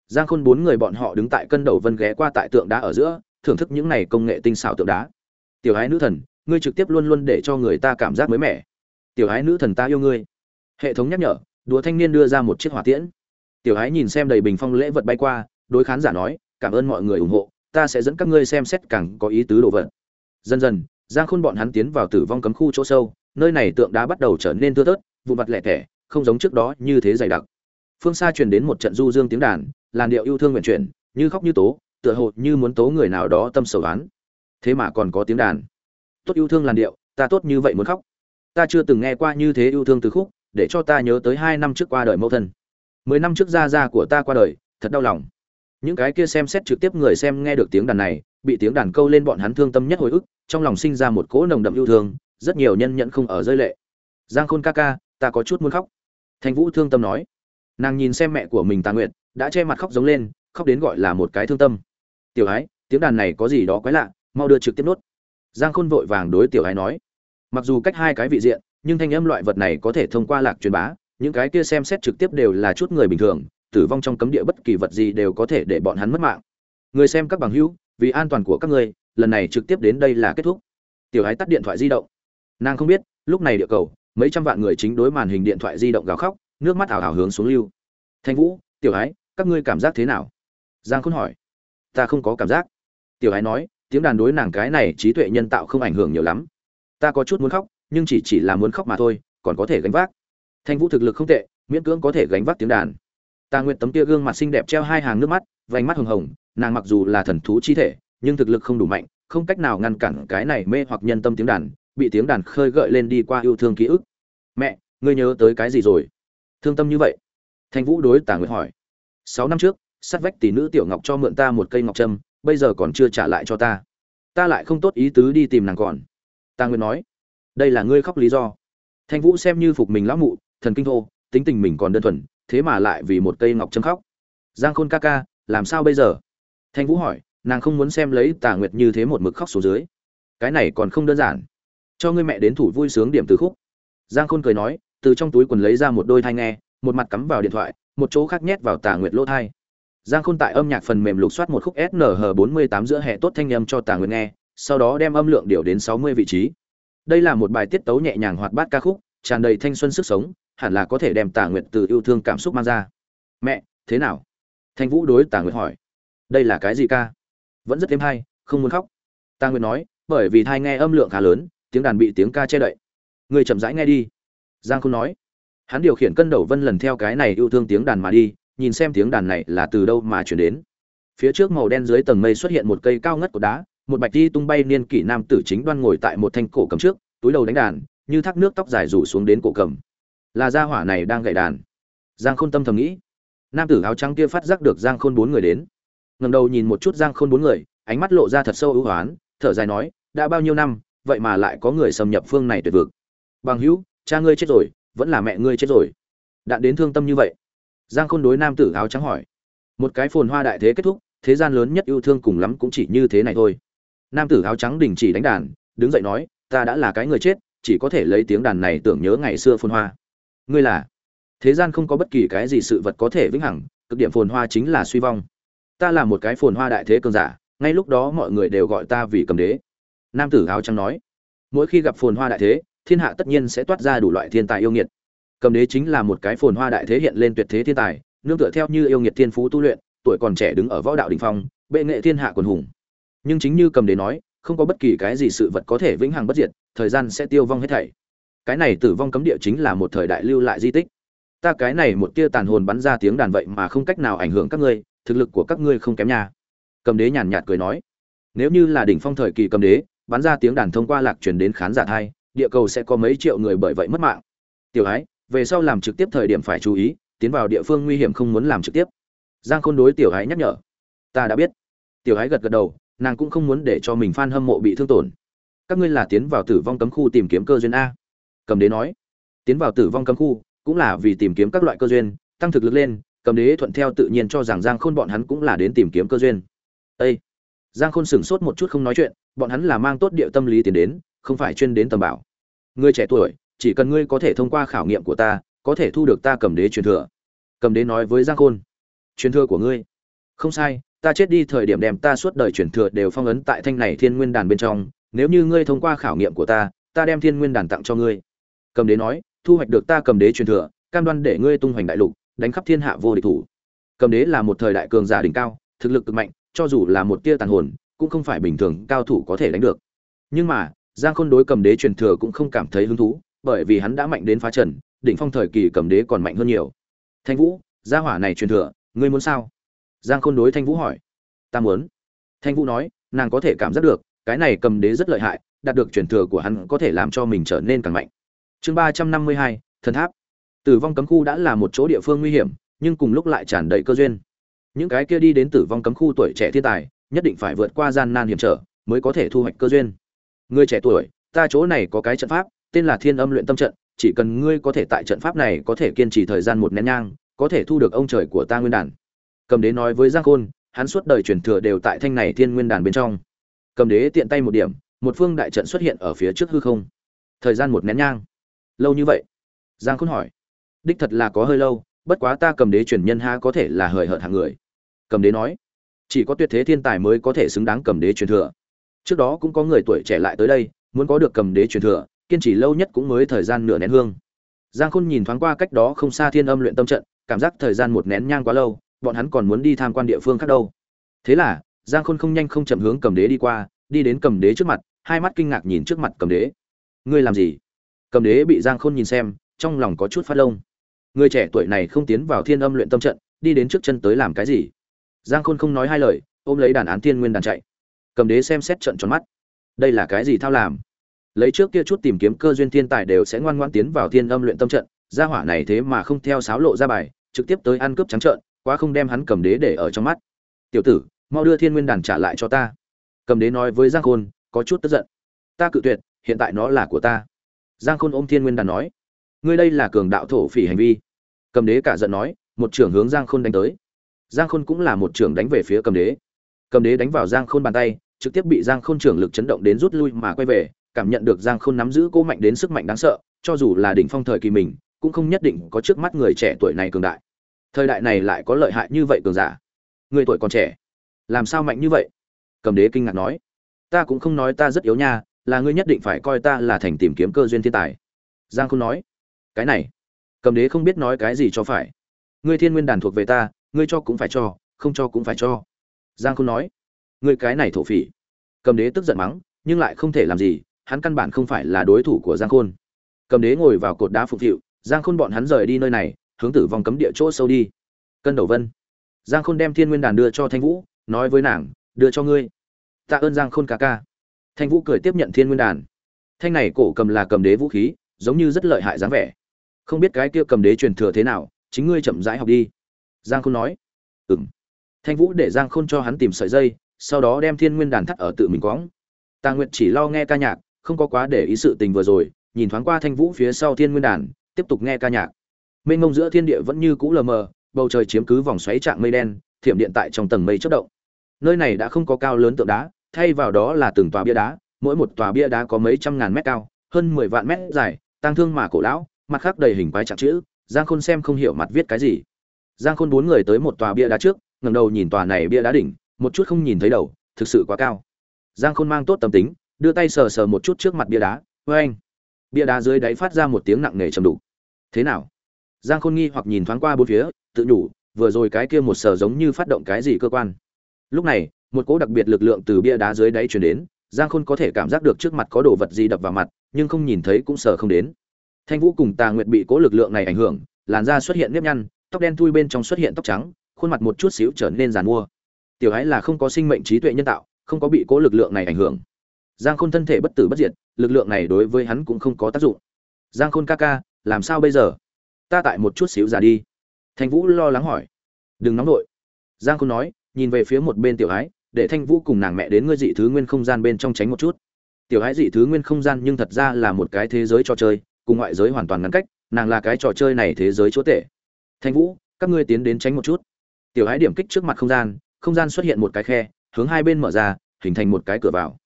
S1: Giang khôn bốn người bọn họ đứng tại cân đầu vân ghé qua tại tượng đá ở giữa, thưởng thức những này công nghệ tinh xảo tượng đá. Tiểu hái nữ thần, ngươi trực tiếp luôn luôn để cho người ta cảm giác mới mẻ. Tiểu hái nữ thần ta yêu ngươi. Hệ thống nhắc nhở, đùa thanh niên đưa ra một chiếc hỏa tiễn. Tiểu hái nhìn xem đầy bình phong lễ vật bay qua, đối khán giả nói, cảm ơn mọi người ủng hộ, ta sẽ dẫn các ngươi xem xét càng có ý tứ đồ vật. Dần dần, giang khôn bọn hắn tiến vào tử vong cấm khu chỗ sâu, nơi này tượng đá bắt đầu trở nên thưa thớt vụ mặt lẻ tẻ không giống trước đó như thế dày đặc. Phương xa truyền đến một trận du dương tiếng đàn, làn điệu yêu thương nguyện chuyển, như khóc như tố, tựa hồ như muốn tố người nào đó tâm sầu oán. Thế mà còn có tiếng đàn. Tốt yêu thương làn điệu, ta tốt như vậy muốn khóc. Ta chưa từng nghe qua như thế yêu thương từ khúc, để cho ta nhớ tới hai năm trước qua đời mẫu thân. Mười năm trước gia gia của ta qua đời, thật đau lòng. Những cái kia xem xét trực tiếp người xem nghe được tiếng đàn này, bị tiếng đàn câu lên bọn hắn thương tâm nhất hồi ức, trong lòng sinh ra một cỗ nồng đậm yêu thương, rất nhiều nhân nhận không ở rơi lệ. Giang khôn ca ca, ta có chút muốn khóc thanh vũ thương tâm nói. Nàng nhìn xem mẹ của mình tà nguyện đã che mặt khóc giống lên, khóc đến gọi là một cái thương tâm. Tiểu ái, tiếng đàn này có gì đó quái lạ, mau đưa trực tiếp nốt. Giang khôn vội vàng đối tiểu ái nói. Mặc dù cách hai cái vị diện, nhưng thanh âm loại vật này có thể thông qua lạc truyền bá, những cái kia xem xét trực tiếp đều là chút người bình thường, tử vong trong cấm địa bất kỳ vật gì đều có thể để bọn hắn mất mạng. Người xem các bằng hữu, vì an toàn của các ngươi, lần này trực tiếp đến đây là kết thúc. Tiểu ái tắt điện thoại di động. Nàng không biết, lúc này địa cầu mấy trăm vạn người chính đối màn hình điện thoại di động gào khóc, nước mắt ảo ảo hướng xuống lưu. Thanh vũ, tiểu ái, các ngươi cảm giác thế nào? Giang khôn hỏi. Ta không có cảm giác. Tiểu ái nói, tiếng đàn đối nàng cái này trí tuệ nhân tạo không ảnh hưởng nhiều lắm. Ta có chút muốn khóc, nhưng chỉ chỉ là muốn khóc mà thôi, còn có thể gánh vác. Thanh vũ thực lực không tệ, miễn cưỡng có thể gánh vác tiếng đàn. Ta nguyện tấm kia gương mặt xinh đẹp treo hai hàng nước mắt, vành mắt hồng hồng, nàng mặc dù là thần thú chi thể, nhưng thực lực không đủ mạnh, không cách nào ngăn cản cái này mê hoặc nhân tâm tiếng đàn bị tiếng đàn khơi gợi lên đi qua yêu thương ký ức. Mẹ, ngươi nhớ tới cái gì rồi? Thương tâm như vậy, thanh vũ đối tả nguyệt hỏi. Sáu năm trước sát vách tỷ nữ tiểu ngọc cho mượn ta một cây ngọc trâm, bây giờ còn chưa trả lại cho ta. Ta lại không tốt ý tứ đi tìm nàng còn. Ta nguyệt nói. Đây là ngươi khóc lý do. Thanh vũ xem như phục mình lão mụ, thần kinh thô, tính tình mình còn đơn thuần, thế mà lại vì một cây ngọc trâm khóc. Giang khôn ca ca, làm sao bây giờ? Thanh vũ hỏi, nàng không muốn xem lấy tà nguyệt như thế một mực khóc xuống dưới. Cái này còn không đơn giản cho ngươi mẹ đến thủ vui sướng điểm từ khúc. Giang khôn cười nói, từ trong túi quần lấy ra một đôi thai nghe, một mặt cắm vào điện thoại, một chỗ khác nhét vào tà nguyệt lỗ thai. Giang khôn tại âm nhạc phần mềm lục soát một khúc snh 48 giữa hệ tốt thanh âm cho tà nguyệt nghe, sau đó đem âm lượng điều đến 60 vị trí. Đây là một bài tiết tấu nhẹ nhàng hoạt bát ca khúc, tràn đầy thanh xuân sức sống, hẳn là có thể đem tà nguyệt từ yêu thương cảm xúc mang ra. Mẹ, thế nào? Thanh vũ đối tà nguyệt hỏi. Đây là cái gì ca? Vẫn rất thêm hay, không muốn khóc. Tà nguyệt nói, bởi vì thai nghe âm lượng khá lớn tiếng đàn bị tiếng ca che đậy. Người chậm rãi nghe đi. Giang khôn nói. Hắn điều khiển cân đầu vân lần theo cái này yêu thương tiếng đàn mà đi, nhìn xem tiếng đàn này là từ đâu mà chuyển đến. Phía trước màu đen dưới tầng mây xuất hiện một cây cao ngất của đá, một bạch đi tung bay niên kỷ nam tử chính đoan ngồi tại một thanh cổ cầm trước, túi đầu đánh đàn, như thác nước tóc dài rủ xuống đến cổ cầm. Là gia hỏa này đang gậy đàn. Giang khôn tâm thầm nghĩ. Nam tử áo trắng kia phát giác được giang khôn bốn người đến. Ngầm đầu nhìn một chút giang khôn bốn người, ánh mắt lộ ra thật sâu ưu hoán, thở dài nói, đã bao nhiêu năm vậy mà lại có người xâm nhập phương này tuyệt vực. Bằng hữu, cha ngươi chết rồi, vẫn là mẹ ngươi chết rồi. Đạn đến thương tâm như vậy. Giang khôn đối nam tử áo trắng hỏi. Một cái phồn hoa đại thế kết thúc, thế gian lớn nhất yêu thương cùng lắm cũng chỉ như thế này thôi. Nam tử áo trắng đình chỉ đánh đàn, đứng dậy nói, ta đã là cái người chết, chỉ có thể lấy tiếng đàn này tưởng nhớ ngày xưa phồn hoa. Ngươi là? Thế gian không có bất kỳ cái gì sự vật có thể vĩnh hằng, cực điểm phồn hoa chính là suy vong. Ta là một cái phồn hoa đại thế cường giả, ngay lúc đó mọi người đều gọi ta vì cầm đế nam tử áo trắng nói, mỗi khi gặp phồn hoa đại thế, thiên hạ tất nhiên sẽ toát ra đủ loại thiên tài yêu nghiệt. Cầm đế chính là một cái phồn hoa đại thế hiện lên tuyệt thế thiên tài, nương tựa theo như yêu nghiệt thiên phú tu luyện, tuổi còn trẻ đứng ở võ đạo đỉnh phong, bệ nghệ thiên hạ quần hùng. Nhưng chính như cầm đế nói, không có bất kỳ cái gì sự vật có thể vĩnh hằng bất diệt, thời gian sẽ tiêu vong hết thảy. Cái này tử vong cấm địa chính là một thời đại lưu lại di tích. Ta cái này một tia tàn hồn bắn ra tiếng đàn vậy mà không cách nào ảnh hưởng các ngươi, thực lực của các ngươi không kém nha. Cầm đế nhàn nhạt cười nói, nếu như là đỉnh phong thời kỳ cầm đế bắn ra tiếng đàn thông qua lạc truyền đến khán giả thai, địa cầu sẽ có mấy triệu người bởi vậy mất mạng. Tiểu ái, về sau làm trực tiếp thời điểm phải chú ý, tiến vào địa phương nguy hiểm không muốn làm trực tiếp. Giang khôn đối tiểu ái nhắc nhở. Ta đã biết. Tiểu ái gật gật đầu, nàng cũng không muốn để cho mình fan hâm mộ bị thương tổn. Các ngươi là tiến vào tử vong cấm khu tìm kiếm cơ duyên a. Cầm đế nói. Tiến vào tử vong cấm khu, cũng là vì tìm kiếm các loại cơ duyên, tăng thực lực lên, cầm đế thuận theo tự nhiên cho rằng giang khôn bọn hắn cũng là đến tìm kiếm cơ duyên. Ê! Giang khôn sửng sốt một chút không nói chuyện, bọn hắn là mang tốt địa tâm lý tiến đến, không phải chuyên đến tầm bảo. Ngươi trẻ tuổi, chỉ cần ngươi có thể thông qua khảo nghiệm của ta, có thể thu được ta cầm đế truyền thừa. Cầm đế nói với giang khôn. Truyền thừa của ngươi. Không sai, ta chết đi thời điểm đem ta suốt đời truyền thừa đều phong ấn tại thanh này thiên nguyên đàn bên trong, nếu như ngươi thông qua khảo nghiệm của ta ta đem thiên nguyên đàn tặng cho ngươi. Cầm đế nói, thu hoạch được ta cầm đế truyền thừa, cam đoan để ngươi tung hoành đại lục, đánh khắp thiên hạ vô địch thủ. Cầm đế là một thời đại cường giả đỉnh cao, thực lực cực mạnh cho dù là một tia tàn hồn, cũng không phải bình thường cao thủ có thể đánh được. Nhưng mà, giang khôn đối cầm đế truyền thừa cũng không cảm thấy hứng thú, bởi vì hắn đã mạnh đến phá trần, đỉnh phong thời kỳ cầm đế còn mạnh hơn nhiều. Thanh vũ, gia hỏa này truyền thừa, ngươi muốn sao? Giang khôn đối thanh vũ hỏi. Ta muốn. Thanh vũ nói, nàng có thể cảm giác được, cái này cầm đế rất lợi hại, đạt được truyền thừa của hắn có thể làm cho mình trở nên càng mạnh. Chương ba trăm năm mươi hai, thần tháp. Tử vong cấm khu đã là một chỗ địa phương nguy hiểm, nhưng cùng lúc lại tràn đầy cơ duyên những cái kia đi đến tử vong cấm khu tuổi trẻ thiên tài, nhất định phải vượt qua gian nan hiểm trở, mới có thể thu hoạch cơ duyên. Người trẻ tuổi, ta chỗ này có cái trận pháp, tên là thiên âm luyện tâm trận, chỉ cần ngươi có thể tại trận pháp này có thể kiên trì thời gian một nén nhang, có thể thu được ông trời của ta nguyên đàn. Cầm đế nói với giang khôn, hắn suốt đời truyền thừa đều tại thanh này thiên nguyên đàn bên trong. Cầm đế tiện tay một điểm, một phương đại trận xuất hiện ở phía trước hư không. Thời gian một nén nhang. Lâu như vậy? Giang khôn hỏi. Đích thật là có hơi lâu, bất quá ta cầm đế truyền nhân ha có thể là hời hợt hàng người cầm đế nói. Chỉ có tuyệt thế thiên tài mới có thể xứng đáng cầm đế truyền thừa. Trước đó cũng có người tuổi trẻ lại tới đây, muốn có được cầm đế truyền thừa, kiên trì lâu nhất cũng mới thời gian nửa nén hương. Giang khôn nhìn thoáng qua cách đó không xa thiên âm luyện tâm trận, cảm giác thời gian một nén nhang quá lâu, bọn hắn còn muốn đi tham quan địa phương khác đâu. Thế là, giang khôn không nhanh không chậm hướng cầm đế đi qua, đi đến cầm đế trước mặt, hai mắt kinh ngạc nhìn trước mặt cầm đế. Ngươi làm gì? Cầm đế bị giang khôn nhìn xem, trong lòng có chút phát lông. Người trẻ tuổi này không tiến vào thiên âm luyện tâm trận, đi đến trước chân tới làm cái gì? Giang khôn không nói hai lời, ôm lấy đàn án thiên nguyên đàn chạy. Cầm đế xem xét trận tròn mắt. Đây là cái gì thao làm? Lấy trước kia chút tìm kiếm cơ duyên thiên tài đều sẽ ngoan ngoãn tiến vào thiên âm luyện tâm trận, gia hỏa này thế mà không theo sáo lộ ra bài, trực tiếp tới ăn cướp trắng trợn, quá không đem hắn cầm đế để ở trong mắt. Tiểu tử, mau đưa thiên nguyên đàn trả lại cho ta. Cầm đế nói với giang khôn, có chút tức giận. Ta cự tuyệt, hiện tại nó là của ta. Giang khôn ôm thiên nguyên đàn nói. Ngươi đây là cường đạo thổ phỉ hành vi. Cầm đế cả giận nói, một trưởng hướng giang khôn đánh tới giang khôn cũng là một trưởng đánh về phía cầm đế. Cầm đế đánh vào giang khôn bàn tay, trực tiếp bị giang khôn trưởng lực chấn động đến rút lui mà quay về, cảm nhận được giang khôn nắm giữ cô mạnh đến sức mạnh đáng sợ, cho dù là đỉnh phong thời kỳ mình, cũng không nhất định có trước mắt người trẻ tuổi này cường đại. Thời đại này lại có lợi hại như vậy cường giả? Người tuổi còn trẻ, làm sao mạnh như vậy? Cầm đế kinh ngạc nói. Ta cũng không nói ta rất yếu nha, là ngươi nhất định phải coi ta là thành tìm kiếm cơ duyên thiên tài. Giang Khôn nói. Cái này, cầm đế không biết nói cái gì cho phải. Ngươi thiên nguyên đàn thuộc về ta ngươi cho cũng phải cho, không cho cũng phải cho. Giang không nói, ngươi cái này thổ phỉ. Cầm đế tức giận mắng, nhưng lại không thể làm gì, hắn căn bản không phải là đối thủ của giang khôn. Cầm đế ngồi vào cột đá phục vụ giang khôn bọn hắn rời đi nơi này, hướng tử vong cấm địa chỗ sâu đi. Cân đầu vân. Giang khôn đem thiên nguyên đàn đưa cho thanh vũ, nói với nàng, đưa cho ngươi. Tạ ơn giang khôn ca ca. Thanh vũ cười tiếp nhận thiên nguyên đàn. Thanh này cổ cầm là cầm đế vũ khí, giống như rất lợi hại dáng vẻ. Không biết cái kia cầm đế truyền thừa thế nào, chính ngươi chậm rãi học đi giang khôn nói. Ừ m thanh vũ để giang khôn cho hắn tìm sợi dây, sau đó đem thiên nguyên đàn thắt ở tự mình quõng. Tà nguyệt chỉ lo nghe ca nhạc, không có quá để ý sự tình vừa rồi, nhìn thoáng qua thanh vũ phía sau thiên nguyên đàn, tiếp tục nghe ca nhạc. Mênh mông giữa thiên địa vẫn như cũ lờ mờ, bầu trời chiếm cứ vòng xoáy trạng mây đen, thiểm điện tại trong tầng mây chất động. Nơi này đã không có cao lớn tượng đá, thay vào đó là từng tòa bia đá, mỗi một tòa bia đá có mấy trăm ngàn mét cao, hơn mười vạn mét dài, tang thương mà cổ lão, mặt khác đầy hình quái trạng chữ, giang khôn xem không hiểu mặt viết cái gì giang khôn bốn người tới một tòa bia đá trước, ngẩng đầu nhìn tòa này bia đá đỉnh, một chút không nhìn thấy đầu, thực sự quá cao. Giang khôn mang tốt tâm tính, đưa tay sờ sờ một chút trước mặt bia đá vê anh bia đá dưới đáy phát ra một tiếng nặng nề trầm đục. Thế nào? Giang khôn nghi hoặc nhìn thoáng qua bốn phía, tự nhủ, vừa rồi cái kia một sờ giống như phát động cái gì cơ quan. Lúc này, một cỗ đặc biệt lực lượng từ bia đá dưới đáy truyền đến, giang khôn có thể cảm giác được trước mặt có đồ vật gì đập vào mặt, nhưng không nhìn thấy cũng sờ không đến. Thanh vũ cùng tà nguyệt bị cỗ lực lượng này ảnh hưởng, làn da xuất hiện nếp nhăn tóc đen thui bên trong xuất hiện tóc trắng, khuôn mặt một chút xíu trở nên giàn mua. Tiểu ái là không có sinh mệnh trí tuệ nhân tạo, không có bị cố lực lượng này ảnh hưởng. Giang khôn thân thể bất tử bất diệt, lực lượng này đối với hắn cũng không có tác dụng. Giang khôn ca ca, làm sao bây giờ? Ta tại một chút xíu già đi. Thanh vũ lo lắng hỏi. Đừng nóng nổi giang khôn nói, nhìn về phía một bên tiểu ái để thanh vũ cùng nàng mẹ đến ngươi dị thứ nguyên không gian bên trong tránh một chút. Tiểu ái dị thứ nguyên không gian nhưng thật ra là một cái thế giới trò chơi, cùng ngoại giới hoàn toàn ngắn cách, nàng là cái trò chơi này thế giới chúa tể thanh vũ, các ngươi tiến đến tránh một chút. Tiểu ái điểm kích trước mặt không gian không gian xuất hiện một cái khe, hướng hai bên mở ra, hình thành một cái cửa vào.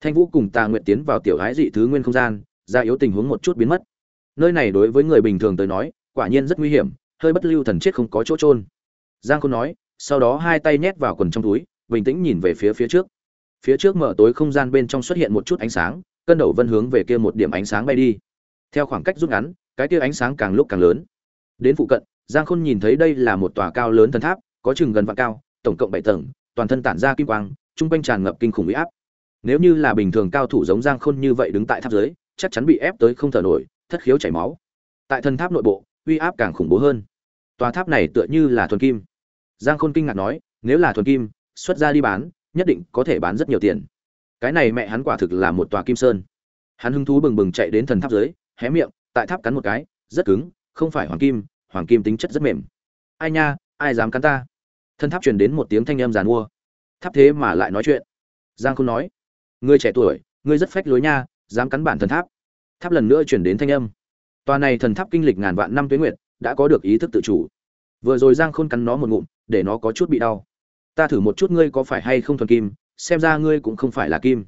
S1: Thanh vũ cùng tà nguyện tiến vào tiểu ái dị thứ nguyên không gian, ra yếu tình huống một chút biến mất. Nơi này đối với người bình thường tới nói, quả nhiên rất nguy hiểm, hơi bất lưu thần chết không có chỗ trôn giang khôn nói, sau đó hai tay nhét vào quần trong túi, bình tĩnh nhìn về phía phía trước. Phía trước mở tối không gian bên trong xuất hiện một chút ánh sáng cân đầu vân hướng về kia một điểm ánh sáng bay đi. Theo khoảng cách rút ngắn, cái kia ánh sáng càng lúc càng lớn. Đến phụ cận giang khôn nhìn thấy đây là một tòa cao lớn thần tháp, có chừng gần vạn cao, tổng cộng bảy tầng, toàn thân tản ra kim quang trung quanh tràn ngập kinh khủng uy áp. Nếu như là bình thường cao thủ giống giang khôn như vậy đứng tại tháp dưới, chắc chắn bị ép tới không thở nổi, thất khiếu chảy máu. Tại thần tháp nội bộ, uy áp càng khủng bố hơn. Tòa tháp này tựa như là thuần kim. Giang khôn kinh ngạc nói, nếu là thuần kim, xuất ra đi bán, nhất định có thể bán rất nhiều tiền. Cái này mẹ hắn quả thực là một tòa kim sơn. Hắn hứng thú bừng bừng chạy đến thần tháp dưới, hé miệng, tại tháp cắn một cái, rất cứng, không phải hoàng kim hoàng kim tính chất rất mềm. Ai nha, ai dám cắn ta? Thân tháp truyền đến một tiếng thanh âm giàn mua. Tháp thế mà lại nói chuyện. Giang khôn nói, ngươi trẻ tuổi, ngươi rất phách lối nha, dám cắn bản thần tháp. Tháp lần nữa chuyển đến thanh âm. Tòa này thần tháp kinh lịch ngàn vạn năm tuyến nguyệt, đã có được ý thức tự chủ. Vừa rồi giang khôn cắn nó một ngụm, để nó có chút bị đau. Ta thử một chút ngươi có phải hay không thuần kim, xem ra ngươi cũng không phải là kim.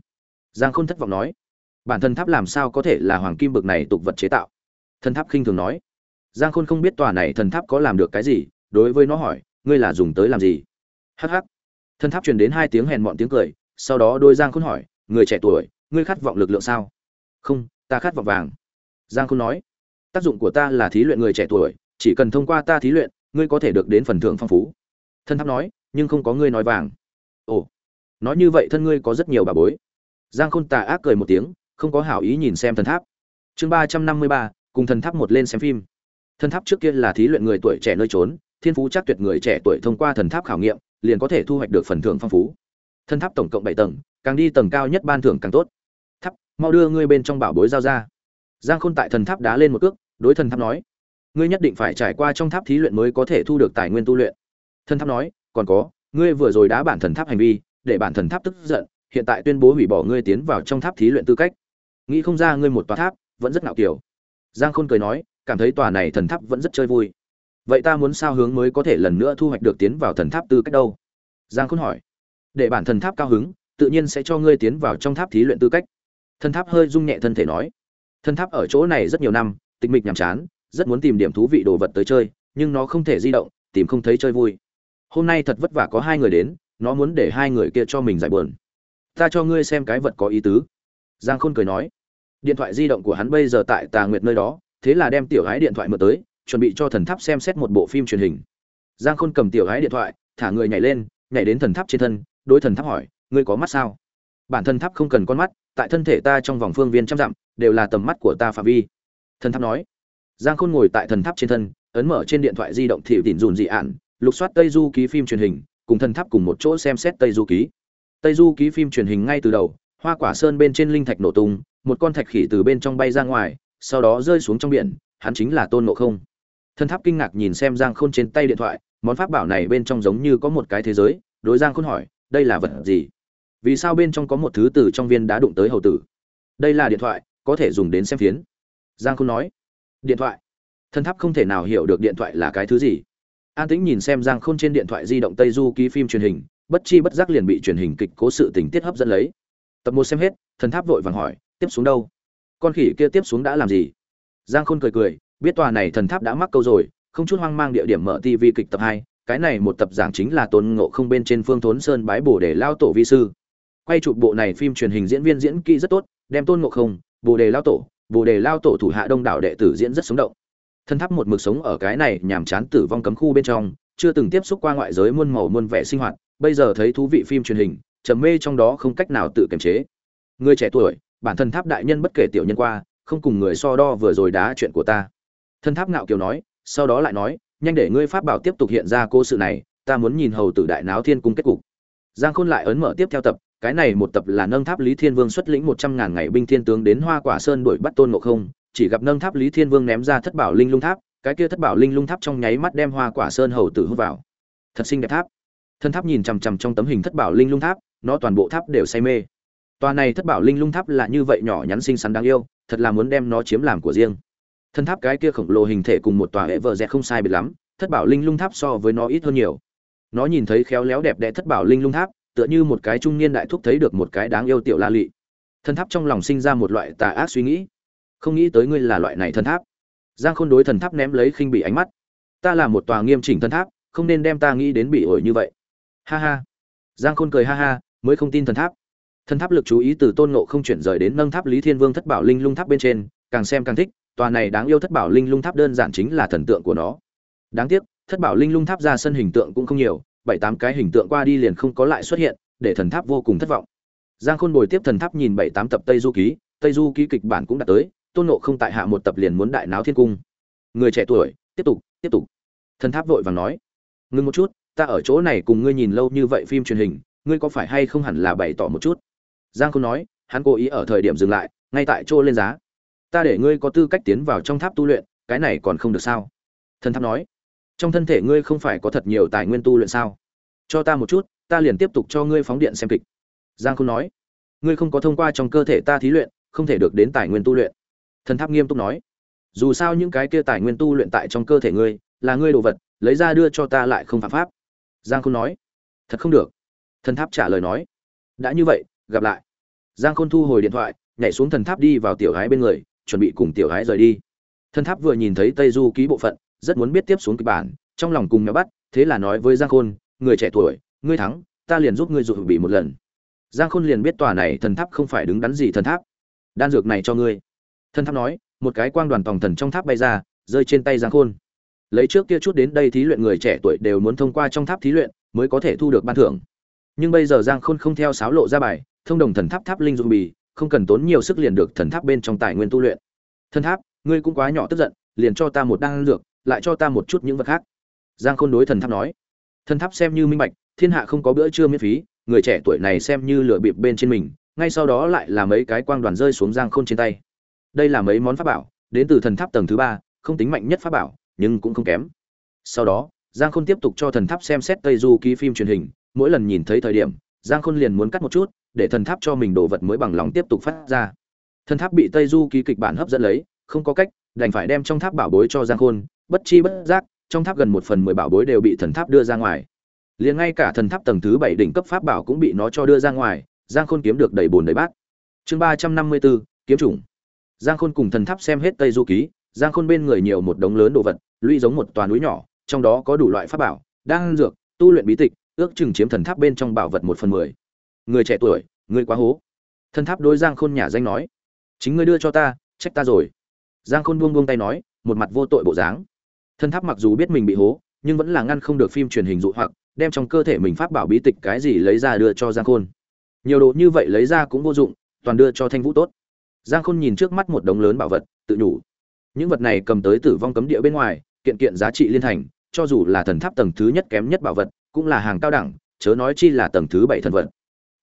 S1: Giang khôn thất vọng nói, bản thân tháp làm sao có thể là hoàng kim bực này tục vật chế tạo? Thần tháp khinh thường nói giang khôn không biết tòa này thần tháp có làm được cái gì, đối với nó hỏi, ngươi là dùng tới làm gì? Hh thần tháp truyền đến hai tiếng hèn mọn tiếng cười, sau đó đôi giang khôn hỏi, người trẻ tuổi, ngươi khát vọng lực lượng sao? Không, ta khát vọng vàng. Giang khôn nói, tác dụng của ta là thí luyện người trẻ tuổi, chỉ cần thông qua ta thí luyện, ngươi có thể được đến phần thưởng phong phú. Thân tháp nói, nhưng không có ngươi nói vàng. Ồ, nói như vậy thân ngươi có rất nhiều bà bối. Giang khôn tà ác cười một tiếng, không có hảo ý nhìn xem thần tháp. Chương ba trăm năm mươi ba, cùng thần tháp một lên xem phim thần tháp trước kia là thí luyện người tuổi trẻ nơi trốn, thiên phú chắc tuyệt người trẻ tuổi thông qua thần tháp khảo nghiệm, liền có thể thu hoạch được phần thưởng phong phú. Thần tháp tổng cộng bảy tầng, càng đi tầng cao nhất ban thưởng càng tốt. Tháp, mau đưa ngươi bên trong bảo bối giao ra. Giang khôn tại thần tháp đá lên một cước, đối thần tháp nói, ngươi nhất định phải trải qua trong tháp thí luyện mới có thể thu được tài nguyên tu luyện. Thần tháp nói, còn có, ngươi vừa rồi đá bản thần tháp hành vi, để bản thần tháp tức giận, hiện tại tuyên bố hủy bỏ ngươi tiến vào trong tháp thí luyện tư cách. Nghĩ không ra ngươi một tòa tháp, vẫn rất ngạo kiểu giang khôn cười nói cảm thấy tòa này thần tháp vẫn rất chơi vui. Vậy ta muốn sao hướng mới có thể lần nữa thu hoạch được tiến vào thần tháp tư cách đâu? Giang khôn hỏi. Để bản thần tháp cao hứng, tự nhiên sẽ cho ngươi tiến vào trong tháp thí luyện tư cách. Thần tháp hơi rung nhẹ thân thể nói. Thần tháp ở chỗ này rất nhiều năm, tịch mịch nhàm chán, rất muốn tìm điểm thú vị đồ vật tới chơi, nhưng nó không thể di động, tìm không thấy chơi vui. Hôm nay thật vất vả có hai người đến, nó muốn để hai người kia cho mình giải buồn. Ta cho ngươi xem cái vật có ý tứ. Giang khôn cười nói. Điện thoại di động của hắn bây giờ tại tà nguyệt nơi đó thế là đem tiểu gái điện thoại mở tới, chuẩn bị cho thần tháp xem xét một bộ phim truyền hình. Giang khôn cầm tiểu gái điện thoại, thả người nhảy lên, nhảy đến thần tháp trên thân, đối thần tháp hỏi, ngươi có mắt sao? Bản thân tháp không cần con mắt, tại thân thể ta trong vòng phương viên trăm dặm, đều là tầm mắt của ta phạm vi. Thần tháp nói. Giang khôn ngồi tại thần tháp trên thân, ấn mở trên điện thoại di động thị tỉnh dùn dị ạn lục soát tây du ký phim truyền hình, cùng thần tháp cùng một chỗ xem xét tây du ký. Tây du ký phim truyền hình ngay từ đầu, hoa quả sơn bên trên linh thạch nổ tung, một con thạch khỉ từ bên trong bay ra ngoài sau đó rơi xuống trong biển, hắn chính là tôn ngộ không. Thần tháp kinh ngạc nhìn xem giang khôn trên tay điện thoại, món pháp bảo này bên trong giống như có một cái thế giới, đối giang khôn hỏi, đây là vật gì? Vì sao bên trong có một thứ từ trong viên đá đụng tới hầu tử? Đây là điện thoại, có thể dùng đến xem phiến. Giang khôn nói. Điện thoại? Thần tháp không thể nào hiểu được điện thoại là cái thứ gì. An tĩnh nhìn xem giang khôn trên điện thoại di động tây du ký phim truyền hình, bất chi bất giác liền bị truyền hình kịch cố sự tình tiết hấp dẫn lấy. Tập một xem hết thần tháp vội vàng hỏi, tiếp xuống đâu? Con khỉ kia tiếp xuống đã làm gì? Giang khôn cười cười, biết tòa này thần tháp đã mắc câu rồi, không chút hoang mang địa điểm mở tv kịch tập hai, cái này một tập giảng chính là tôn ngộ không bên trên phương thốn sơn bái bổ để lao tổ vi sư. Quay chụp bộ này phim truyền hình diễn viên diễn kỹ rất tốt, đem tôn ngộ không bồ đề lao tổ bồ đề lao tổ thủ hạ đông đảo đệ tử diễn rất sống động. Thân tháp một mực sống ở cái này nhàm chán tử vong cấm khu bên trong, chưa từng tiếp xúc qua ngoại giới muôn màu muôn vẻ sinh hoạt, bây giờ thấy thú vị phim truyền hình, trầm mê trong đó không cách nào tự kiềm chế. Người trẻ tuổi bản thân tháp đại nhân bất kể tiểu nhân qua, không cùng người so đo vừa rồi đá chuyện của ta. Thân tháp ngạo kiều nói, sau đó lại nói, nhanh để ngươi pháp bảo tiếp tục hiện ra cô sự này, ta muốn nhìn hầu tử đại náo thiên cung kết cục. Giang khôn lại ấn mở tiếp theo tập, cái này một tập là nâng tháp lý thiên vương xuất lĩnh một trăm ngàn ngày binh thiên tướng đến hoa quả sơn đuổi bắt tôn ngộ không, chỉ gặp nâng tháp lý thiên vương ném ra thất bảo linh lung tháp, cái kia thất bảo linh lung tháp trong nháy mắt đem hoa quả sơn hầu tử hút vào. Thật xinh đẹp tháp. Thân tháp nhìn chằm chằm trong tấm hình thất bảo linh lung tháp, nó toàn bộ tháp đều say mê tòa này thất bảo linh lung tháp là như vậy nhỏ nhắn xinh xắn đáng yêu, thật là muốn đem nó chiếm làm của riêng. Thân tháp cái kia khổng lồ hình thể cùng một tòa hệ vợ dẹt không sai biệt lắm, thất bảo linh lung tháp so với nó ít hơn nhiều. Nó nhìn thấy khéo léo đẹp đẽ thất bảo linh lung tháp, tựa như một cái trung niên đại thúc thấy được một cái đáng yêu tiểu la lị. Thân tháp trong lòng sinh ra một loại tà ác suy nghĩ. Không nghĩ tới ngươi là loại này thân tháp. Giang khôn đối thần tháp ném lấy khinh bị ánh mắt. Ta là một tòa nghiêm chỉnh thân tháp, không nên đem ta nghĩ đến bị ổi như vậy. Ha ha. Giang khôn cười ha ha, mới không tin thần tháp thần tháp lực chú ý từ tôn nộ không chuyển rời đến nâng tháp lý thiên vương thất bảo linh lung tháp bên trên, càng xem càng thích, tòa này đáng yêu thất bảo linh lung tháp đơn giản chính là thần tượng của nó. Đáng tiếc, thất bảo linh lung tháp ra sân hình tượng cũng không nhiều, bảy tám cái hình tượng qua đi liền không có lại xuất hiện, để thần tháp vô cùng thất vọng. Giang khôn bồi tiếp thần tháp nhìn bảy tám tập tây du ký, tây du ký kịch bản cũng đã tới, tôn nộ không tại hạ một tập liền muốn đại náo thiên cung. Người trẻ tuổi, tiếp tục tiếp tục. Thần tháp vội vàng nói ngừng một chút, ta ở chỗ này cùng ngươi nhìn lâu như vậy phim truyền hình, ngươi có phải hay không hẳn là bày tỏ một chút? Giang khôn nói, hắn cố ý ở thời điểm dừng lại, ngay tại chỗ lên giá. Ta để ngươi có tư cách tiến vào trong tháp tu luyện, cái này còn không được sao? Thần tháp nói, trong thân thể ngươi không phải có thật nhiều tài nguyên tu luyện sao? Cho ta một chút, ta liền tiếp tục cho ngươi phóng điện xem kịch. Giang khôn nói, ngươi không có thông qua trong cơ thể ta thí luyện, không thể được đến tài nguyên tu luyện. Thần tháp nghiêm túc nói, dù sao những cái kia tài nguyên tu luyện tại trong cơ thể ngươi, là ngươi đồ vật, lấy ra đưa cho ta lại không phạm pháp. Giang khôn nói, thật không được. Thần tháp trả lời nói, đã như vậy, gặp lại giang khôn thu hồi điện thoại, nhảy xuống thần tháp đi vào tiểu gái bên người, chuẩn bị cùng tiểu gái rời đi. Thần tháp vừa nhìn thấy tây du ký bộ phận, rất muốn biết tiếp xuống kịch bản, trong lòng cùng mèo bắt, thế là nói với giang khôn, người trẻ tuổi, ngươi thắng, ta liền giúp ngươi dụ bị một lần. Giang khôn liền biết tòa này thần tháp không phải đứng đắn gì thần tháp. Đan dược này cho ngươi. Thần tháp nói, một cái quang đoàn tòng thần trong tháp bay ra, rơi trên tay giang khôn. Lấy trước kia chút đến đây thí luyện người trẻ tuổi đều muốn thông qua trong tháp thí luyện, mới có thể thu được ban thưởng. Nhưng bây giờ giang khôn không theo sáo lộ ra bài thông đồng thần tháp tháp linh dung bì, không cần tốn nhiều sức liền được thần tháp bên trong tài nguyên tu luyện. Thần tháp, ngươi cũng quá nhỏ tức giận, liền cho ta một đan dược, lại cho ta một chút những vật khác. Giang khôn đối thần tháp nói. Thần tháp xem như minh bạch, thiên hạ không có bữa trưa miễn phí, người trẻ tuổi này xem như lửa bịp bên trên mình, ngay sau đó lại là mấy cái quang đoàn rơi xuống giang khôn trên tay. Đây là mấy món pháp bảo, đến từ thần tháp tầng thứ ba, không tính mạnh nhất pháp bảo, nhưng cũng không kém. Sau đó, giang khôn tiếp tục cho thần tháp xem xét tây du ký phim truyền hình, mỗi lần nhìn thấy thời điểm, giang khôn liền muốn cắt một chút để thần tháp cho mình đồ vật mới bằng lòng tiếp tục phát ra. Thần tháp bị tây du ký kịch bản hấp dẫn lấy, không có cách, đành phải đem trong tháp bảo bối cho giang khôn. Bất chi bất giác, trong tháp gần một phần mười bảo bối đều bị thần tháp đưa ra ngoài. Liền ngay cả thần tháp tầng thứ bảy đỉnh cấp pháp bảo cũng bị nó cho đưa ra ngoài, giang khôn kiếm được đầy bồn đầy bát. Chương ba trăm năm mươi bốn, kiếm chủng. Giang khôn cùng thần tháp xem hết tây du ký, giang khôn bên người nhiều một đống lớn đồ vật, lũy giống một toàn núi nhỏ, trong đó có đủ loại pháp bảo, đan dược, tu luyện bí tịch, ước chừng chiếm thần tháp bên trong bảo vật một phần mười người trẻ tuổi, người quá hố. Thần tháp đối giang khôn nhà danh nói, chính ngươi đưa cho ta, trách ta rồi. Giang khôn buông buông tay nói, một mặt vô tội bộ dáng. Thần tháp mặc dù biết mình bị hố, nhưng vẫn là ngăn không được phim truyền hình dụ hoặc, đem trong cơ thể mình pháp bảo bí tịch cái gì lấy ra đưa cho giang khôn. Nhiều đồ như vậy lấy ra cũng vô dụng, toàn đưa cho thanh vũ tốt. Giang khôn nhìn trước mắt một đống lớn bảo vật, tự nhủ, những vật này cầm tới tử vong cấm địa bên ngoài, kiện kiện giá trị liên thành, cho dù là thần tháp tầng thứ nhất kém nhất bảo vật, cũng là hàng cao đẳng, chớ nói chi là tầng thứ bảy thần vật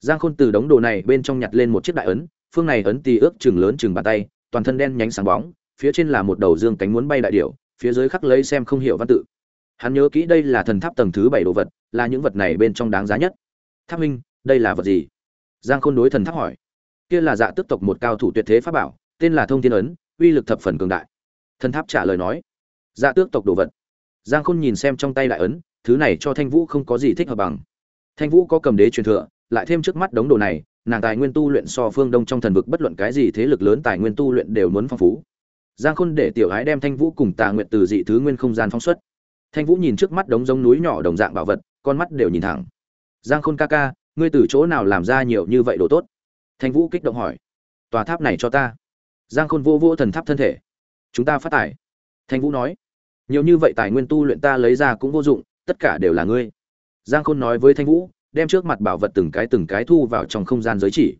S1: giang khôn từ đống đồ này bên trong nhặt lên một chiếc đại ấn, phương này ấn tì ước chừng lớn chừng bàn tay, toàn thân đen nhánh sáng bóng, phía trên là một đầu dương cánh muốn bay đại điểu, phía dưới khắc lấy xem không hiểu văn tự. Hắn nhớ kỹ đây là thần tháp tầng thứ bảy đồ vật, là những vật này bên trong đáng giá nhất. Tháp minh, đây là vật gì? Giang khôn đối thần tháp hỏi. Kia là dạ tức tộc một cao thủ tuyệt thế pháp bảo, tên là thông thiên ấn, uy lực thập phần cường đại. Thần tháp trả lời nói. Dạ tước tộc đồ vật. Giang khôn nhìn xem trong tay đại ấn, thứ này cho thanh vũ không có gì thích hợp bằng. Thanh vũ có cầm đế truyền thừa lại thêm trước mắt đống đồ này, nàng tài nguyên tu luyện so phương đông trong thần vực bất luận cái gì thế lực lớn tài nguyên tu luyện đều muốn phong phú. Giang khôn để tiểu gái đem thanh vũ cùng tà nguyện từ dị thứ nguyên không gian phóng xuất. Thanh vũ nhìn trước mắt đống giống núi nhỏ đồng dạng bảo vật, con mắt đều nhìn thẳng. Giang khôn ca ca, ngươi từ chỗ nào làm ra nhiều như vậy đồ tốt? Thanh vũ kích động hỏi. Tòa tháp này cho ta. Giang khôn vô vô thần tháp thân thể. Chúng ta phát tài. Thanh vũ nói. Nhiều như vậy tài nguyên tu luyện ta lấy ra cũng vô dụng, tất cả đều là ngươi. Giang khôn nói với thanh vũ đem trước mặt bảo vật từng cái từng cái thu vào trong không gian giới chỉ.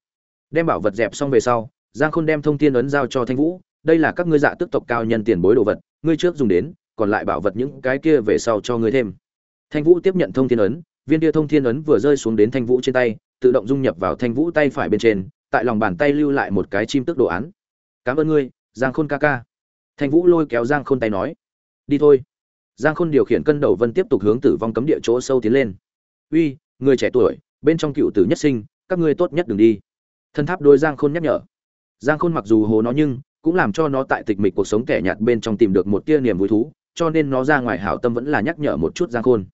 S1: Đem bảo vật dẹp xong về sau, giang khôn đem thông tin ấn giao cho thanh vũ, đây là các ngươi dạ tức tộc cao nhân tiền bối đồ vật, ngươi trước dùng đến, còn lại bảo vật những cái kia về sau cho ngươi thêm. Thanh vũ tiếp nhận thông thiên ấn, viên kia thông thiên ấn vừa rơi xuống đến thanh vũ trên tay, tự động dung nhập vào thanh vũ tay phải bên trên, tại lòng bàn tay lưu lại một cái chim tức đồ án. Cảm ơn ngươi, giang khôn ca ca. Thanh vũ lôi kéo giang khôn tay nói, đi thôi. Giang khôn điều khiển cân đầu vân tiếp tục hướng tử vong cấm địa chỗ sâu tiến lên. Uy người trẻ tuổi, bên trong cựu tử nhất sinh, các ngươi tốt nhất đừng đi. Thân tháp đôi giang khôn nhắc nhở. Giang khôn mặc dù hồ nó nhưng cũng làm cho nó tại tịch mịch cuộc sống kẻ nhạt bên trong tìm được một tia niềm vui thú, cho nên nó ra ngoài hảo tâm vẫn là nhắc nhở một chút giang khôn.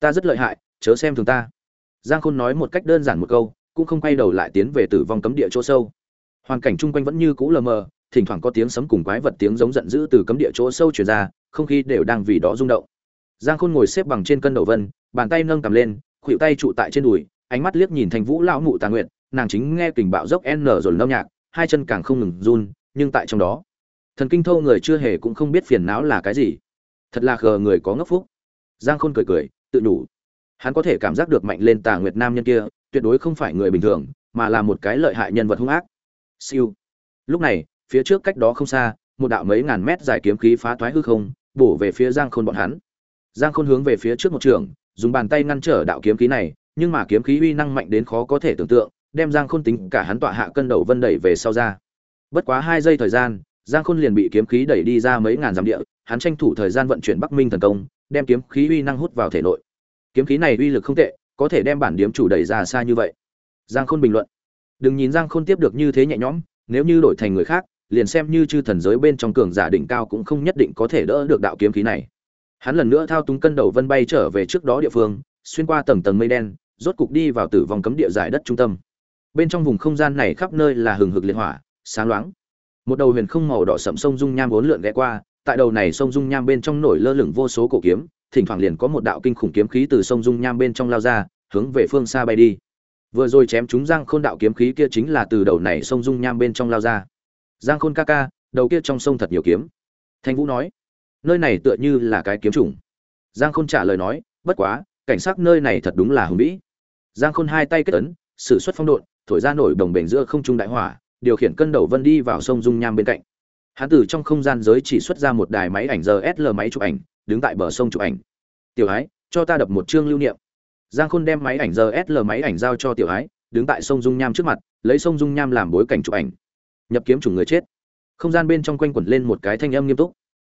S1: Ta rất lợi hại, chớ xem thường ta. Giang khôn nói một cách đơn giản một câu, cũng không quay đầu lại tiến về tử vong cấm địa chỗ sâu. Hoàn cảnh chung quanh vẫn như cũ lờ mờ, thỉnh thoảng có tiếng sấm cùng quái vật tiếng giống giận dữ từ cấm địa chỗ sâu truyền ra, không khí đều đang vì đó rung động. Giang khôn ngồi xếp bằng trên cân đầu vân, bàn tay nâng cầm lên khuỷu tay trụ tại trên đùi, ánh mắt liếc nhìn thành vũ lão mụ tà nguyện nàng chính nghe kình bạo dốc n rồi lâu nhạc, hai chân càng không ngừng run, nhưng tại trong đó, thần kinh thâu người chưa hề cũng không biết phiền não là cái gì. Thật là khờ người có ngốc phúc. Giang khôn cười cười, tự đủ hắn có thể cảm giác được mạnh lên tà nguyệt nam nhân kia, tuyệt đối không phải người bình thường, mà là một cái lợi hại nhân vật hung ác. Siêu. Lúc này, phía trước cách đó không xa, một đạo mấy ngàn mét dài kiếm khí phá toái hư không, bổ về phía giang khôn bọn hắn. Giang khôn hướng về phía trước một trường dùng bàn tay ngăn trở đạo kiếm khí này, nhưng mà kiếm khí uy năng mạnh đến khó có thể tưởng tượng, đem giang khôn tính cả hắn tọa hạ cân đầu vân đẩy về sau ra. Bất quá hai giây thời gian, giang khôn liền bị kiếm khí đẩy đi ra mấy ngàn dặm địa, hắn tranh thủ thời gian vận chuyển bắc minh thần công, đem kiếm khí uy năng hút vào thể nội. Kiếm khí này uy lực không tệ, có thể đem bản điếm chủ đẩy ra xa như vậy. Giang khôn bình luận. Đừng nhìn giang khôn tiếp được như thế nhẹ nhõm, nếu như đổi thành người khác, liền xem như chư thần giới bên trong cường giả đỉnh cao cũng không nhất định có thể đỡ được đạo kiếm khí này hắn lần nữa thao túng cân đầu vân bay trở về trước đó địa phương, xuyên qua tầng tầng mây đen, rốt cục đi vào tử vong cấm địa giải đất trung tâm. Bên trong vùng không gian này khắp nơi là hừng hực liệt hỏa, sáng loáng. Một đầu huyền không màu đỏ sậm sông dung nham bốn lượn ghé qua, tại đầu này sông dung nham bên trong nổi lơ lửng vô số cổ kiếm, thỉnh thoảng liền có một đạo kinh khủng kiếm khí từ sông dung nham bên trong lao ra, hướng về phương xa bay đi. Vừa rồi chém chúng giang khôn đạo kiếm khí kia chính là từ đầu này sông dung nham bên trong lao ra. Giang khôn ca ca, đầu kia trong sông thật nhiều kiếm. Thanh vũ nói nơi này tựa như là cái kiếm trùng. giang khôn trả lời nói, bất quá, cảnh sắc nơi này thật đúng là hùng vĩ. Giang khôn hai tay kết ấn, sử xuất phong độn, thổi ra nổi đồng bể giữa không trung đại hỏa, điều khiển cân đầu vân đi vào sông dung nham bên cạnh. Hắn từ trong không gian giới chỉ xuất ra một đài máy ảnh giờ sl máy chụp ảnh, đứng tại bờ sông chụp ảnh. Tiểu ái, cho ta đập một chương lưu niệm. Giang khôn đem máy ảnh giờ sl máy ảnh giao cho tiểu ái, đứng tại sông dung nham trước mặt, lấy sông dung nham làm bối cảnh chụp ảnh. Nhập kiếm chủ người chết. Không gian bên trong quanh quẩn lên một cái thanh âm nghiêm túc.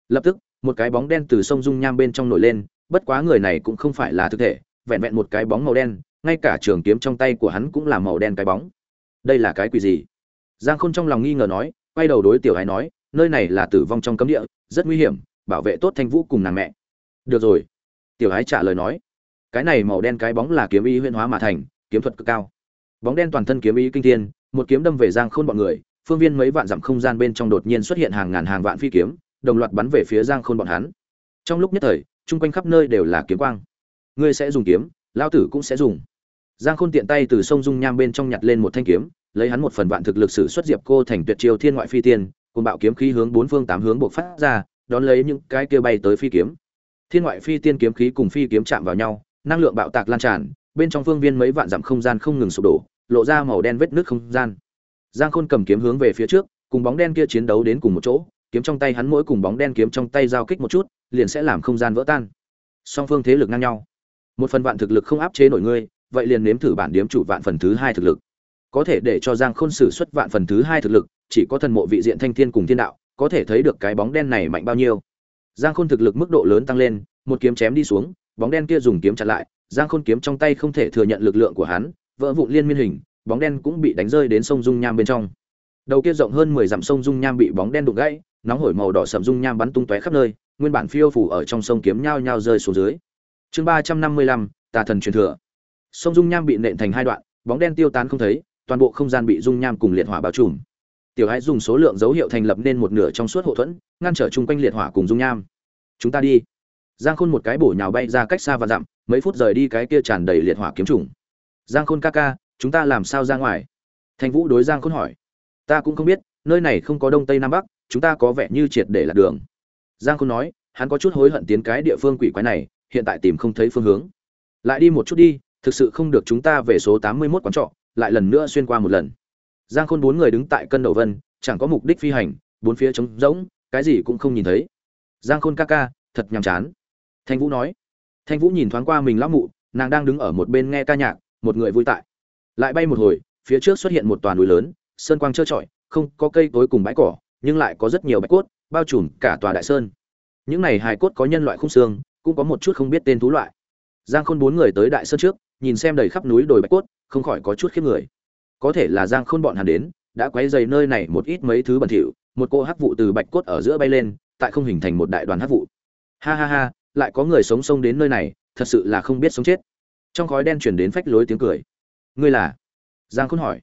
S1: Lập tức một cái bóng đen từ sông dung nham bên trong nổi lên, bất quá người này cũng không phải là thực thể, vẹn vẹn một cái bóng màu đen, ngay cả trường kiếm trong tay của hắn cũng là màu đen cái bóng. Đây là cái quỷ gì? Giang khôn trong lòng nghi ngờ nói, quay đầu đối tiểu ái nói, nơi này là tử vong trong cấm địa, rất nguy hiểm, bảo vệ tốt thanh vũ cùng nàng mẹ. Được rồi. Tiểu ái trả lời nói, cái này màu đen cái bóng là kiếm ý huyễn hóa mà thành, kiếm thuật cực cao. Bóng đen toàn thân kiếm ý kinh thiên, một kiếm đâm về giang khôn bọn người, phương viên mấy vạn dặm không gian bên trong đột nhiên xuất hiện hàng ngàn hàng vạn phi kiếm đồng loạt bắn về phía giang khôn bọn hắn. Trong lúc nhất thời, chung quanh khắp nơi đều là kiếm quang. Ngươi sẽ dùng kiếm lao tử cũng sẽ dùng. Giang khôn tiện tay từ sông dung nham bên trong nhặt lên một thanh kiếm, lấy hắn một phần vạn thực lực sử xuất diệp cô thành tuyệt chiêu thiên ngoại phi tiên cùng bạo kiếm khí hướng bốn phương tám hướng buộc phát ra, đón lấy những cái kia bay tới phi kiếm. Thiên ngoại phi tiên kiếm khí cùng phi kiếm chạm vào nhau, năng lượng bạo tạc lan tràn, bên trong phương viên mấy vạn dặm không gian không ngừng sụp đổ, lộ ra màu đen vết nước không gian. Giang khôn cầm kiếm hướng về phía trước, cùng bóng đen kia chiến đấu đến cùng một chỗ kiếm trong tay hắn mỗi cùng bóng đen kiếm trong tay giao kích một chút, liền sẽ làm không gian vỡ tan. Song phương thế lực ngang nhau. Một phần vạn thực lực không áp chế nổi ngươi, vậy liền nếm thử bản điếm chủ vạn phần thứ hai thực lực. Có thể để cho giang khôn sử xuất vạn phần thứ hai thực lực, chỉ có thần mộ vị diện thanh thiên cùng thiên đạo, có thể thấy được cái bóng đen này mạnh bao nhiêu. Giang khôn thực lực mức độ lớn tăng lên, một kiếm chém đi xuống, bóng đen kia dùng kiếm chặn lại, giang khôn kiếm trong tay không thể thừa nhận lực lượng của hắn, vỡ vụn liên miên hình, bóng đen cũng bị đánh rơi đến sông dung nham bên trong. Đầu kia rộng hơn mười dặm sông dung nham bị bóng đen đụng gãy nóng hổi màu đỏ sầm dung nham bắn tung tóe khắp nơi, nguyên bản phiêu phủ ở trong sông kiếm nhao nhao rơi xuống dưới. Chương ba trăm năm mươi lăm, tà thần truyền thừa. Sông dung nham bị nện thành hai đoạn, bóng đen tiêu tán không thấy, toàn bộ không gian bị dung nham cùng liệt hỏa bao trùm. Tiểu Hải dùng số lượng dấu hiệu thành lập nên một nửa trong suốt hộ thuẫn, ngăn trở chung quanh liệt hỏa cùng dung nham. Chúng ta đi. Giang khôn một cái bổ nhào bay ra cách xa và dặm, mấy phút rời đi cái kia tràn đầy liệt hỏa kiếm trùng. Giang khôn ca ca, chúng ta làm sao ra ngoài? Thành vũ đối giang khôn hỏi. Ta cũng không biết, nơi này không có đông tây nam bắc chúng ta có vẻ như triệt để lạc đường. Giang khôn nói, hắn có chút hối hận tiến cái địa phương quỷ quái này, hiện tại tìm không thấy phương hướng. Lại đi một chút đi, thực sự không được chúng ta về số tám mươi 81 quán trọ, lại lần nữa xuyên qua một lần. Giang khôn bốn người đứng tại cân đầu vân, chẳng có mục đích phi hành, bốn phía trống rỗng, cái gì cũng không nhìn thấy. Giang khôn ca ca, thật nhàm chán. Thanh vũ nói. Thanh vũ nhìn thoáng qua mình lão mụ, nàng đang đứng ở một bên nghe ca nhạc, một người vui tại. Lại bay một hồi, phía trước xuất hiện một toàn núi lớn, sơn quang trơ trọi, không có cây cối cùng bãi cỏ nhưng lại có rất nhiều bạch cốt, bao trùm cả tòa đại sơn. Những này hài cốt có nhân loại khung xương, cũng có một chút không biết tên thú loại. Giang khôn bốn người tới đại sơn trước, nhìn xem đầy khắp núi đồi bạch cốt, không khỏi có chút khiếp người. Có thể là giang khôn bọn hắn đến, đã quấy dày nơi này một ít mấy thứ bẩn thỉu, một cô hắc vụ từ bạch cốt ở giữa bay lên, tại không hình thành một đại đoàn hắc vụ. Ha ha ha, lại có người sống sông đến nơi này, thật sự là không biết sống chết. Trong khói đen chuyển đến phách lối tiếng cười. Ngươi là? Giang khôn hỏi.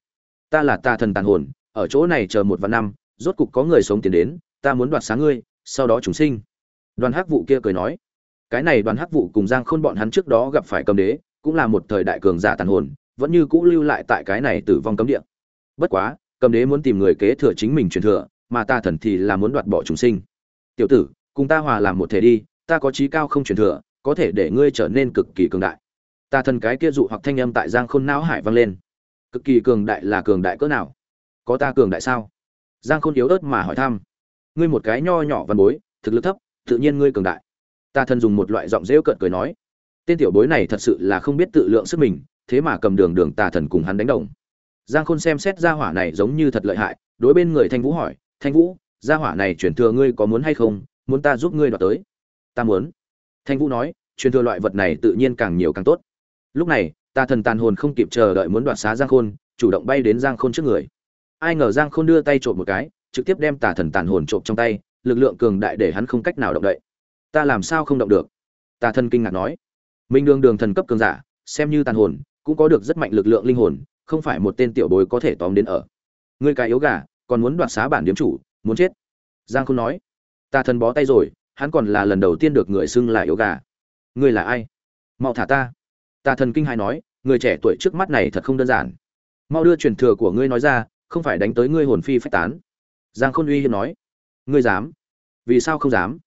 S1: Ta là tà thần tàn hồn, ở chỗ này chờ một vạn năm rốt cục có người sống tiến đến, ta muốn đoạt sáng ngươi, sau đó chúng sinh. Đoàn hắc vụ kia cười nói. Cái này đoàn hắc vụ cùng giang khôn bọn hắn trước đó gặp phải cầm đế, cũng là một thời đại cường giả tàn hồn, vẫn như cũ lưu lại tại cái này tử vong cấm địa. Bất quá cầm đế muốn tìm người kế thừa chính mình truyền thừa, mà ta thần thì là muốn đoạt bỏ chúng sinh. Tiểu tử, cùng ta hòa làm một thể đi, ta có trí cao không truyền thừa, có thể để ngươi trở nên cực kỳ cường đại. Ta thần cái kia dụ hoặc thanh âm tại giang khôn não hải vang lên. Cực kỳ cường đại là cường đại cỡ nào? Có ta cường đại sao? Giang khôn yếu ớt mà hỏi thăm. Ngươi một cái nho nhỏ văn bối, thực lực thấp, tự nhiên ngươi cường đại. Ta thần dùng một loại giọng rêu cợt cười nói. Tên tiểu bối này thật sự là không biết tự lượng sức mình, thế mà cầm đường đường tà thần cùng hắn đánh đồng. Giang khôn xem xét ra hỏa này giống như thật lợi hại, đối bên người thanh vũ hỏi, thanh vũ, gia hỏa này truyền thừa ngươi có muốn hay không? Muốn ta giúp ngươi đoạt tới? Ta muốn. Thanh vũ nói, truyền thừa loại vật này tự nhiên càng nhiều càng tốt. Lúc này ta thần tàn hồn không kịp chờ đợi muốn đoạt xá giang khôn, chủ động bay đến giang khôn trước người ai ngờ giang khôn đưa tay trộm một cái, trực tiếp đem tà thần tàn hồn trộm trong tay, lực lượng cường đại để hắn không cách nào động đậy. Ta làm sao không động được? Tà thần kinh ngạc nói. Minh đường đường thần cấp cường giả, xem như tàn hồn, cũng có được rất mạnh lực lượng linh hồn, không phải một tên tiểu bối có thể tóm đến ở. Ngươi cái yếu gà, còn muốn đoạt xá bản điếm chủ, muốn chết. Giang khôn nói. Tà thần bó tay rồi, hắn còn là lần đầu tiên được người xưng là yếu gà. Ngươi là ai? Mau thả ta. Tà thần kinh hãi nói, người trẻ tuổi trước mắt này thật không đơn giản. Mau đưa truyền thừa của ngươi nói ra không phải đánh tới ngươi hồn phi phách tán. Giang khôn uy hiếp nói, ngươi dám? Vì sao không dám?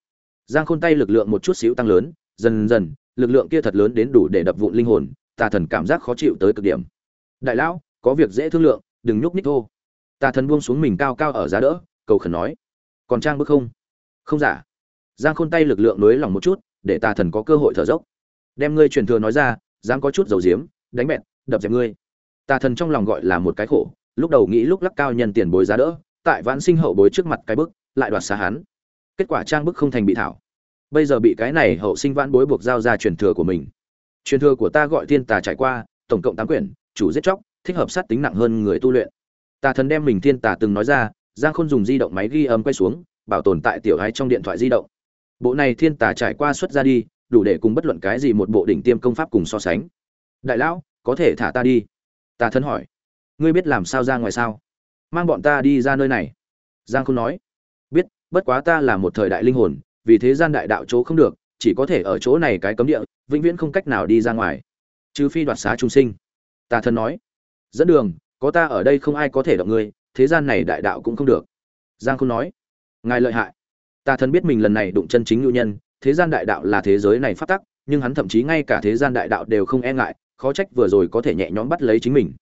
S1: Giang khôn tay lực lượng một chút xíu tăng lớn, dần dần, lực lượng kia thật lớn đến đủ để đập vụn linh hồn, tà thần cảm giác khó chịu tới cực điểm. Đại lão, có việc dễ thương lượng, đừng nhúc nhích thô. Tà thần buông xuống mình cao cao ở giá đỡ, cầu khẩn nói, còn trang bức không? Không giả giang khôn tay lực lượng nối lòng một chút, để tà thần có cơ hội thở dốc. Đem ngươi truyền thừa nói ra, dám có chút dầu diếm, đánh bẹt, đập dẹp ngươi. Tà thần trong lòng gọi là một cái khổ lúc đầu nghĩ lúc lắc cao nhân tiền bối giá đỡ, tại vãn sinh hậu bối trước mặt cái bức, lại đoạt xa hắn. Kết quả trang bức không thành bị thảo. Bây giờ bị cái này hậu sinh vãn bối buộc giao ra truyền thừa của mình. Truyền thừa của ta gọi thiên tà trải qua, tổng cộng tám quyển, chủ giết chóc, thích hợp sát tính nặng hơn người tu luyện. Tà thần đem mình thiên tà từng nói ra, giang khôn dùng di động máy ghi âm quay xuống, bảo tồn tại tiểu ái trong điện thoại di động. Bộ này thiên tà trải qua xuất ra đi, đủ để cùng bất luận cái gì một bộ đỉnh tiêm công pháp cùng so sánh. Đại lão, có thể thả ta đi? Tà thần hỏi ngươi biết làm sao ra ngoài sao? Mang bọn ta đi ra nơi này. Giang khôn nói. Biết, bất quá ta là một thời đại linh hồn, vì thế gian đại đạo chỗ không được, chỉ có thể ở chỗ này cái cấm địa, vĩnh viễn không cách nào đi ra ngoài. Trừ phi đoạt xá trung sinh. Tà thần nói. Dẫn đường, có ta ở đây không ai có thể động ngươi, thế gian này đại đạo cũng không được. Giang khôn nói. Ngài lợi hại. Tà thần biết mình lần này đụng chân chính ngự nhân, thế gian đại đạo là thế giới này phát tắc, nhưng hắn thậm chí ngay cả thế gian đại đạo đều không e ngại, khó trách vừa rồi có thể nhẹ nhõm bắt lấy chính mình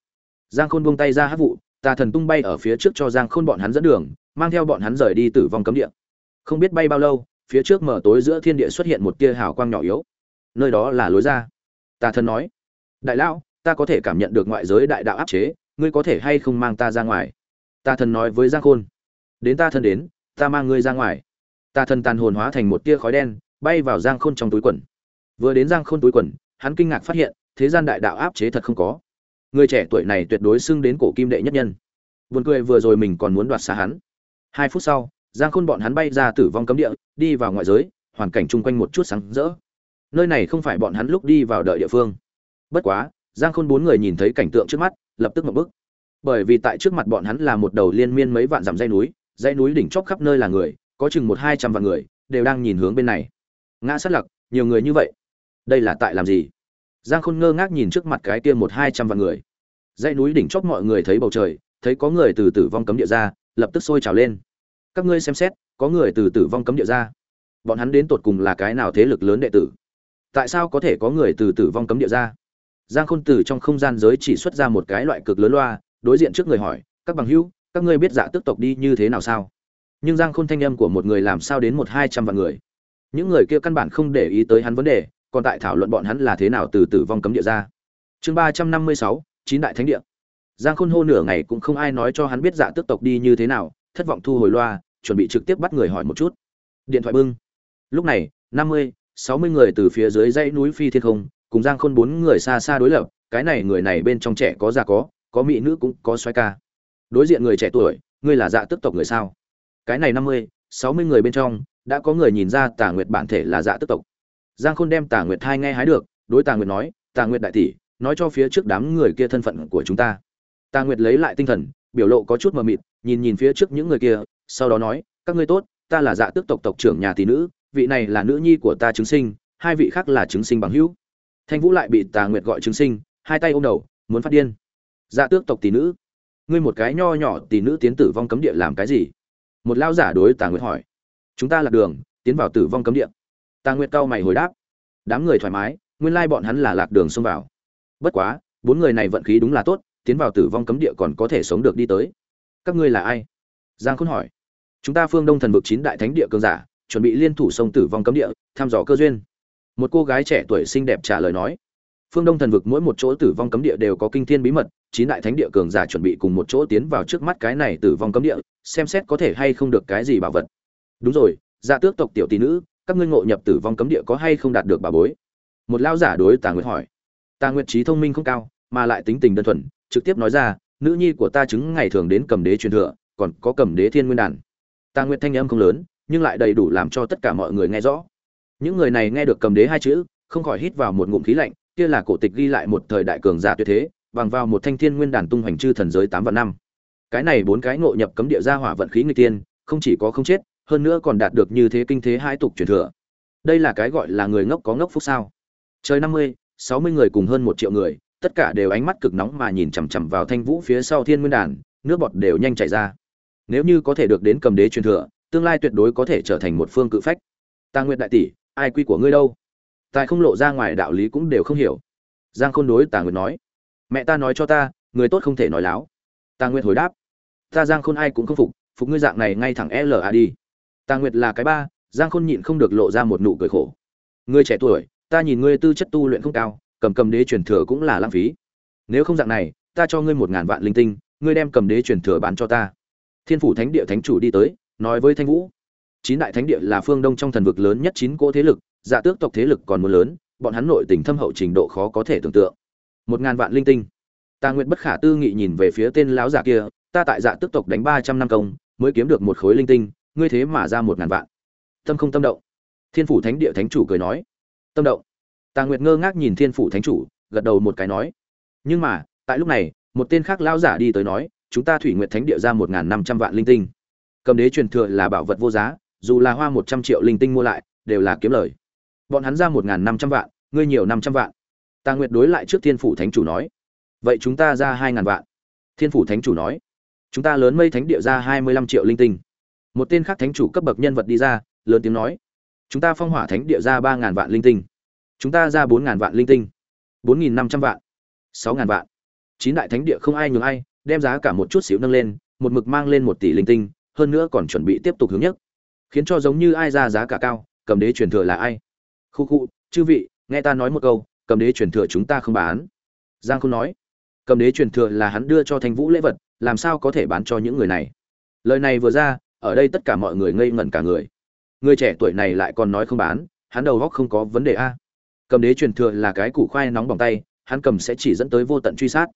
S1: giang khôn buông tay ra hát vụ, tà thần tung bay ở phía trước cho giang khôn bọn hắn dẫn đường, mang theo bọn hắn rời đi tử vong cấm địa. Không biết bay bao lâu, phía trước mở tối giữa thiên địa xuất hiện một tia hào quang nhỏ yếu. Nơi đó là lối ra. Tà thần nói, đại lão, ta có thể cảm nhận được ngoại giới đại đạo áp chế, ngươi có thể hay không mang ta ra ngoài? Tà thần nói với giang khôn, đến ta thân đến, ta mang ngươi ra ngoài. Tà thần tàn hồn hóa thành một tia khói đen, bay vào giang khôn trong túi quần. Vừa đến giang khôn túi quần, hắn kinh ngạc phát hiện, thế gian đại đạo áp chế thật không có người trẻ tuổi này tuyệt đối xưng đến cổ kim đệ nhất nhân. Buồn cười vừa rồi mình còn muốn đoạt xa hắn. Hai phút sau, giang khôn bọn hắn bay ra tử vong cấm địa, đi vào ngoại giới, hoàn cảnh chung quanh một chút sáng rỡ. Nơi này không phải bọn hắn lúc đi vào đợi địa phương. Bất quá, giang khôn bốn người nhìn thấy cảnh tượng trước mắt, lập tức một bức. Bởi vì tại trước mặt bọn hắn là một đầu liên miên mấy vạn dặm dây núi, dãy núi đỉnh chóp khắp nơi là người, có chừng một hai trăm vạn người, đều đang nhìn hướng bên này. Ngã sát lặc, nhiều người như vậy. Đây là tại làm gì? Giang khôn ngơ ngác nhìn trước mặt cái kia một hai trăm vạn người. Dãy núi đỉnh chót mọi người thấy bầu trời, thấy có người từ tử vong cấm địa ra, lập tức sôi trào lên. Các ngươi xem xét, có người từ tử vong cấm địa ra. Bọn hắn đến tột cùng là cái nào thế lực lớn đệ tử? Tại sao có thể có người từ tử vong cấm địa ra? Giang khôn từ trong không gian giới chỉ xuất ra một cái loại cực lớn loa, đối diện trước người hỏi, các bằng hữu, các ngươi biết dạ tức tộc đi như thế nào sao? Nhưng giang khôn thanh âm của một người làm sao đến một hai trăm vạn người? Những người kia căn bản không để ý tới hắn vấn đề còn tại thảo luận bọn hắn là thế nào từ tử vong cấm địa ra. Chương ba trăm năm mươi sáu, chín đại thánh địa. Giang khôn hô nửa ngày cũng không ai nói cho hắn biết dạ tức tộc đi như thế nào, thất vọng thu hồi loa, chuẩn bị trực tiếp bắt người hỏi một chút. Điện thoại bưng. Lúc này, năm mươi, sáu mươi người từ phía dưới dãy núi phi thiên không, cùng giang khôn bốn người xa xa đối lập, cái này người này bên trong trẻ có già có có mỹ nữ cũng có xoay ca. Đối diện người trẻ tuổi, ngươi là dạ tức tộc người sao? Cái này năm mươi, sáu mươi người bên trong, đã có người nhìn ra tà nguyệt bản thể là dạ tức tộc giang khôn đem tà nguyệt thai nghe hái được, đối tà nguyệt nói, tà nguyệt đại tỷ, nói cho phía trước đám người kia thân phận của chúng ta. Tà nguyệt lấy lại tinh thần, biểu lộ có chút mờ mịt, nhìn nhìn phía trước những người kia, sau đó nói, các ngươi tốt, ta là dạ tước tộc tộc trưởng nhà tỷ nữ, vị này là nữ nhi của ta chứng sinh, hai vị khác là chứng sinh bằng hữu. Thanh vũ lại bị tà nguyệt gọi chứng sinh, hai tay ôm đầu, muốn phát điên. Dạ tước tộc tỷ nữ, ngươi một cái nho nhỏ tỷ nữ tiến tử vong cấm địa làm cái gì? Một lao giả đối tà nguyệt hỏi. Chúng ta là đường, tiến vào tử vong cấm địa tà nguyệt cao mày hồi đáp. Đám người thoải mái, nguyên lai bọn hắn là lạc đường xông vào. Bất quá, bốn người này vận khí đúng là tốt, tiến vào tử vong cấm địa còn có thể sống được đi tới. Các ngươi là ai? Giang khôn hỏi. Chúng ta phương đông thần vực chín đại thánh địa cường giả, chuẩn bị liên thủ sông tử vong cấm địa, thăm dò cơ duyên. Một cô gái trẻ tuổi xinh đẹp trả lời nói. Phương đông thần vực mỗi một chỗ tử vong cấm địa đều có kinh thiên bí mật, chín đại thánh địa cường giả chuẩn bị cùng một chỗ tiến vào trước mắt cái này tử vong cấm địa, xem xét có thể hay không được cái gì bảo vật. Đúng rồi dạ tước tộc tiểu tỷ nữ các ngươi ngộ nhập tử vong cấm địa có hay không đạt được bà bối? Một lao giả đối tà nguyệt hỏi. Tà nguyệt trí thông minh không cao, mà lại tính tình đơn thuần, trực tiếp nói ra, nữ nhi của ta chứng ngày thường đến cầm đế truyền thừa, còn có cầm đế thiên nguyên đàn. Tà nguyệt thanh âm không lớn, nhưng lại đầy đủ làm cho tất cả mọi người nghe rõ. Những người này nghe được cầm đế hai chữ, không khỏi hít vào một ngụm khí lạnh, kia là cổ tịch ghi lại một thời đại cường giả tuyệt thế, bằng vào một thanh thiên nguyên đàn tung hoành chư thần giới tám vạn năm. Cái này bốn cái ngộ nhập cấm địa gia hỏa vận khí người tiên không chỉ có không chết hơn nữa còn đạt được như thế kinh thế hai tục truyền thừa. Đây là cái gọi là người ngốc có ngốc phúc sao. Trời năm mươi, sáu mươi người cùng hơn một triệu người, tất cả đều ánh mắt cực nóng mà nhìn chằm chằm vào thanh vũ phía sau thiên nguyên đàn, nước bọt đều nhanh chảy ra. Nếu như có thể được đến cầm đế truyền thừa, tương lai tuyệt đối có thể trở thành một phương cự phách. Ta nguyện đại tỷ, ai quy của ngươi đâu? Tài không lộ ra ngoài đạo lý cũng đều không hiểu. Giang khôn đối tà nguyệt nói. Mẹ ta nói cho ta, người tốt không thể nói láo. Tà nguyệt hồi đáp. Ta giang khôn ai cũng không phục phục ngươi dạng này ngay thẳng l a đi tà nguyệt là cái ba, giang khôn nhịn không được lộ ra một nụ cười khổ. Ngươi trẻ tuổi, ta nhìn ngươi tư chất tu luyện không cao, cầm cầm đế truyền thừa cũng là lãng phí. Nếu không dạng này, ta cho ngươi một ngàn vạn linh tinh, ngươi đem cầm đế truyền thừa bán cho ta. Thiên phủ thánh địa thánh chủ đi tới, nói với thanh vũ. Chín đại thánh địa là phương đông trong thần vực lớn nhất chín cỗ thế lực dạ tước tộc thế lực còn muốn lớn, bọn hắn nội tình thâm hậu trình độ khó có thể tưởng tượng. Một ngàn vạn linh tinh. Ta nguyện bất khả tư nghị nhìn về phía tên lão giả kia, ta tại dạ tước tộc đánh ba trăm năm công, mới kiếm được một khối linh tinh ngươi thế mà ra một ngàn vạn. Tâm không tâm động. Thiên phủ thánh địa thánh chủ cười nói. Tâm động. Tà nguyệt ngơ ngác nhìn thiên phủ thánh chủ, gật đầu một cái nói. Nhưng mà, tại lúc này, một tên khác lão giả đi tới nói, chúng ta thủy nguyệt thánh địa ra một n năm trăm vạn linh tinh. Cầm đế truyền thừa là bảo vật vô giá, dù là hoa một trăm triệu linh tinh mua lại, đều là kiếm lời. Bọn hắn ra một n năm trăm vạn, ngươi nhiều năm trăm vạn. Tà nguyệt đối lại trước thiên phủ thánh chủ nói. Vậy chúng ta ra hai ngàn vạn. Thiên phủ thánh chủ nói. Chúng ta lớn mây thánh địa ra hai mươi lăm triệu linh tinh một tên khác thánh chủ cấp bậc nhân vật đi ra, lớn tiếng nói, chúng ta phong hỏa thánh địa ra ba ngàn vạn linh tinh. Chúng ta ra bốn ngàn vạn linh tinh. bốn nghìn năm trăm vạn, sáu ngàn vạn. Chín đại thánh địa không ai nhường ai, đem giá cả một chút xíu nâng lên, một mực mang lên một tỷ linh tinh, hơn nữa còn chuẩn bị tiếp tục hướng nhất khiến cho giống như ai ra giá cả cao, cầm đế truyền thừa là ai? Khu khu, chư vị, nghe ta nói một câu, cầm đế truyền thừa chúng ta không bán. Giang không nói, cầm đế truyền thừa là hắn đưa cho thanh vũ lễ vật, làm sao có thể bán cho những người này? Lời này vừa ra ở đây tất cả mọi người ngây ngẩn cả người. Người trẻ tuổi này lại còn nói không bán, hắn đầu góc không có vấn đề a. Cầm đế truyền thừa là cái củ khoai nóng bỏng tay, hắn cầm sẽ chỉ dẫn tới vô tận truy sát.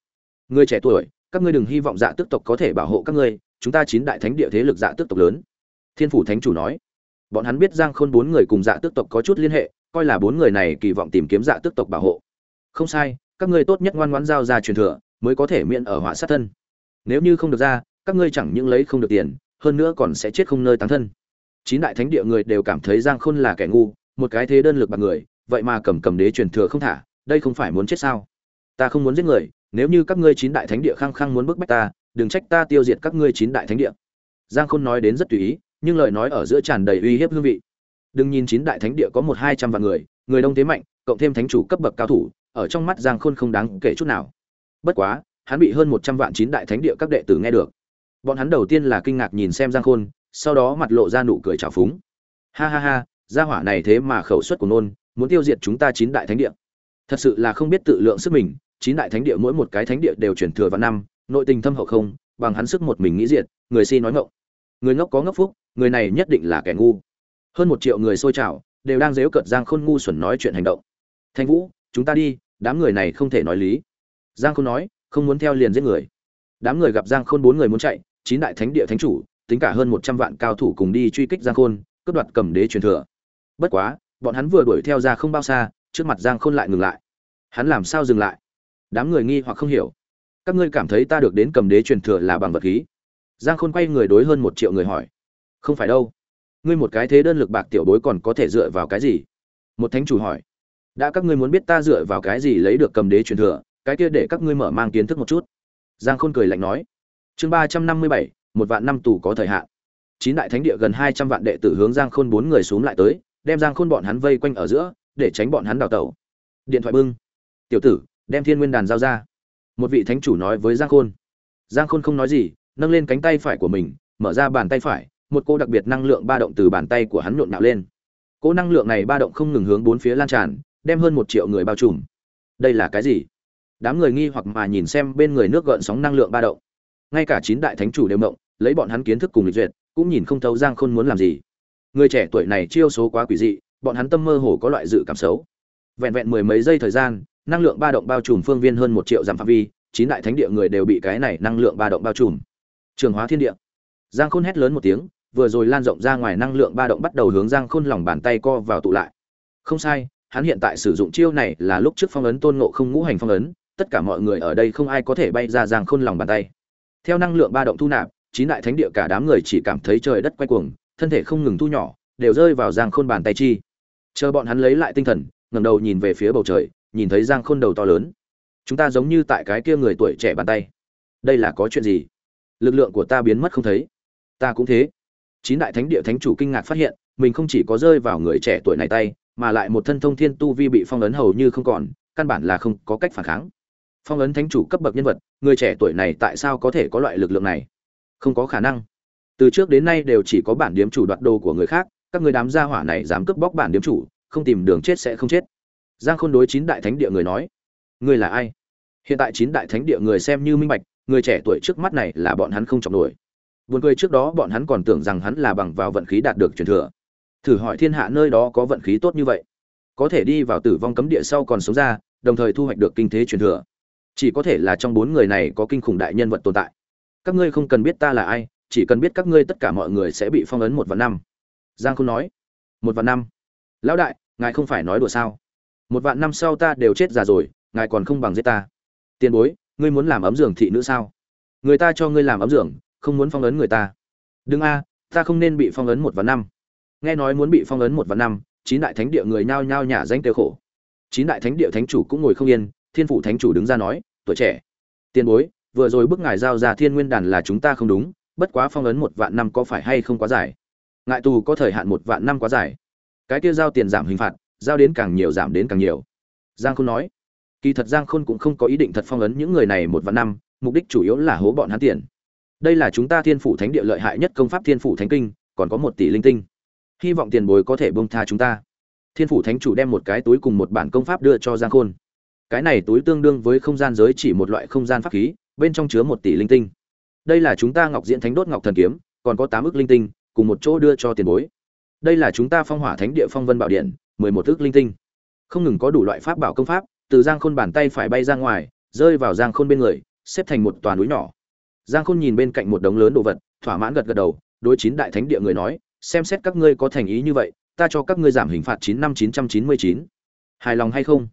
S1: Người trẻ tuổi, các ngươi đừng hy vọng dạ tước tộc có thể bảo hộ các ngươi, chúng ta chín đại thánh địa thế lực dạ tước tộc lớn. Thiên phủ thánh chủ nói. Bọn hắn biết giang khôn bốn người cùng dạ tước tộc có chút liên hệ, coi là bốn người này kỳ vọng tìm kiếm dạ tước tộc bảo hộ. Không sai, các ngươi tốt nhất ngoan ngoãn giao ra truyền thừa, mới có thể miễn ở họa sát thân. Nếu như không được ra, các ngươi chẳng những lấy không được tiền hơn nữa còn sẽ chết không nơi tán thân. Chín đại thánh địa người đều cảm thấy giang khôn là kẻ ngu, một cái thế đơn lực bạc người, vậy mà cầm cầm đế truyền thừa không thả, đây không phải muốn chết sao? Ta không muốn giết người, nếu như các ngươi chín đại thánh địa khăng khăng muốn bức bách ta, đừng trách ta tiêu diệt các ngươi chín đại thánh địa. Giang khôn nói đến rất tùy ý, nhưng lời nói ở giữa tràn đầy uy hiếp hương vị. Đừng nhìn chín đại thánh địa có một hai trăm vạn người người đông thế mạnh, cộng thêm thánh chủ cấp bậc cao thủ, ở trong mắt giang khôn không đáng kể chút nào. Bất quá, hắn bị hơn một trăm vạn chín đại thánh địa các đệ tử nghe được bọn hắn đầu tiên là kinh ngạc nhìn xem giang khôn, sau đó mặt lộ ra nụ cười trào phúng. Ha ha ha, gia hỏa này thế mà khẩu suất của nôn, muốn tiêu diệt chúng ta chín đại thánh địa. Thật sự là không biết tự lượng sức mình, chín đại thánh địa mỗi một cái thánh địa đều chuyển thừa vào năm, nội tình thâm hậu không, bằng hắn sức một mình nghĩ diệt, người si nói ngộng người ngốc có ngốc phúc, người này nhất định là kẻ ngu. Hơn một triệu người xôi trào, đều đang dếu cợt giang khôn ngu xuẩn nói chuyện hành động. Thanh vũ, chúng ta đi, đám người này không thể nói lý. Giang khôn nói, không muốn theo liền giết người. Đám người gặp giang khôn bốn người muốn chạy chín đại thánh địa thánh chủ, tính cả hơn một trăm vạn cao thủ cùng đi truy kích giang khôn, cướp đoạt cầm đế truyền thừa. Bất quá, bọn hắn vừa đuổi theo ra không bao xa, trước mặt giang khôn lại ngừng lại. Hắn làm sao dừng lại? Đám người nghi hoặc không hiểu. Các ngươi cảm thấy ta được đến cầm đế truyền thừa là bằng vật khí? Giang khôn quay người đối hơn một triệu người hỏi. Không phải đâu. Ngươi một cái thế đơn lực bạc tiểu bối còn có thể dựa vào cái gì? Một thánh chủ hỏi. Đã các ngươi muốn biết ta dựa vào cái gì lấy được cầm đế truyền thừa, cái kia để các ngươi mở mang kiến thức một chút. Giang khôn cười lạnh nói chương ba trăm năm mươi bảy, một vạn năm tù có thời hạn. Chín đại thánh địa gần hai trăm vạn đệ tử hướng giang khôn bốn người xuống lại tới, đem giang khôn bọn hắn vây quanh ở giữa, để tránh bọn hắn đào tẩu. Điện thoại bưng. Tiểu tử, đem thiên nguyên đàn giao ra. Một vị thánh chủ nói với giang khôn. Giang khôn không nói gì, nâng lên cánh tay phải của mình, mở ra bàn tay phải, một cô đặc biệt năng lượng ba động từ bàn tay của hắn nhộn nạo lên. Cỗ năng lượng này ba động không ngừng hướng bốn phía lan tràn, đem hơn một triệu người bao trùm. Đây là cái gì? Đám người nghi hoặc mà nhìn xem bên người nước gợn sóng năng lượng ba động ngay cả chín đại thánh chủ đều mộng, lấy bọn hắn kiến thức cùng lịch duyệt, cũng nhìn không thấu giang khôn muốn làm gì. Người trẻ tuổi này chiêu số quá quỷ dị, bọn hắn tâm mơ hồ có loại dự cảm xấu. Vẹn vẹn mười mấy giây thời gian, năng lượng ba động bao trùm phương viên hơn một triệu dặm phạm vi, chín đại thánh địa người đều bị cái này năng lượng ba động bao trùm. Trường hóa thiên địa. Giang khôn hét lớn một tiếng, vừa rồi lan rộng ra ngoài năng lượng ba động bắt đầu hướng giang khôn lòng bàn tay co vào tụ lại. Không sai, hắn hiện tại sử dụng chiêu này là lúc trước phong ấn tôn ngộ không ngũ hành phong ấn, tất cả mọi người ở đây không ai có thể bay ra giang khôn lòng bàn tay theo năng lượng ba động thu nạp, chín đại thánh địa cả đám người chỉ cảm thấy trời đất quay cuồng, thân thể không ngừng thu nhỏ, đều rơi vào giang khôn bàn tay chi. Chờ bọn hắn lấy lại tinh thần, ngẩng đầu nhìn về phía bầu trời, nhìn thấy giang khôn đầu to lớn. Chúng ta giống như tại cái kia người tuổi trẻ bàn tay. Đây là có chuyện gì? Lực lượng của ta biến mất không thấy. Ta cũng thế. Chín đại thánh địa thánh chủ kinh ngạc phát hiện, mình không chỉ có rơi vào người trẻ tuổi này tay, mà lại một thân thông thiên tu vi bị phong ấn hầu như không còn, căn bản là không có cách phản kháng phong ấn thánh chủ cấp bậc nhân vật, người trẻ tuổi này tại sao có thể có loại lực lượng này? Không có khả năng. Từ trước đến nay đều chỉ có bản điếm chủ đoạt đồ của người khác, các người đám gia hỏa này dám cướp bóc bản điếm chủ, không tìm đường chết sẽ không chết. Giang khôn đối chín đại thánh địa người nói người là ai? Hiện tại chín đại thánh địa người xem như minh bạch, người trẻ tuổi trước mắt này là bọn hắn không chọc nổi. Buồn cười trước đó bọn hắn còn tưởng rằng hắn là bằng vào vận khí đạt được truyền thừa. Thử hỏi thiên hạ nơi đó có vận khí tốt như vậy? Có thể đi vào tử vong cấm địa sau còn sống ra, đồng thời thu hoạch được kinh thế truyền thừa chỉ có thể là trong bốn người này có kinh khủng đại nhân vật tồn tại. Các ngươi không cần biết ta là ai, chỉ cần biết các ngươi tất cả mọi người sẽ bị phong ấn một vạn năm. Giang không nói. Một vạn năm? Lão đại, ngài không phải nói đùa sao? Một vạn năm sau ta đều chết già rồi, ngài còn không bằng giết ta. Tiền bối, ngươi muốn làm ấm giường thị nữ sao? Người ta cho ngươi làm ấm giường, không muốn phong ấn người ta. Đừng a, ta không nên bị phong ấn một vạn năm. Nghe nói muốn bị phong ấn một vạn năm, chín đại thánh địa người nhao nhao nhả danh tiêu khổ. Chín đại thánh địa thánh chủ cũng ngồi không yên thiên phủ thánh chủ đứng ra nói, tuổi trẻ, tiền bối, vừa rồi bức ngài giao ra thiên nguyên đàn là chúng ta không đúng, bất quá phong ấn một vạn năm có phải hay không quá dài? Ngại tù có thời hạn một vạn năm quá dài. Cái kia giao tiền giảm hình phạt, giao đến càng nhiều giảm đến càng nhiều. Giang khôn nói. Kỳ thật giang khôn cũng không có ý định thật phong ấn những người này một vạn năm, mục đích chủ yếu là hố bọn hắn tiền. Đây là chúng ta thiên phủ thánh địa lợi hại nhất công pháp thiên phủ thánh kinh, còn có một tỷ linh tinh. Hy vọng tiền bối có thể bông tha chúng ta. Thiên phủ thánh chủ đem một cái túi cùng một bản công pháp đưa cho giang khôn cái này túi tương đương với không gian giới chỉ một loại không gian pháp khí, bên trong chứa một tỷ linh tinh. Đây là chúng ta ngọc diễn thánh đốt ngọc thần kiếm, còn có tám ước linh tinh, cùng một chỗ đưa cho tiền bối. Đây là chúng ta phong hỏa thánh địa phong vân bảo điện, mười một ước linh tinh. Không ngừng có đủ loại pháp bảo công pháp, từ giang khôn bàn tay phải bay ra ngoài, rơi vào giang khôn bên người, xếp thành một toàn núi nhỏ. Giang khôn nhìn bên cạnh một đống lớn đồ vật, thỏa mãn gật gật đầu, đối chín đại thánh địa người nói, xem xét các ngươi có thành ý như vậy, ta cho các ngươi giảm hình phạt chín năm chín trăm chín mươi chín. Hài lòng hay không?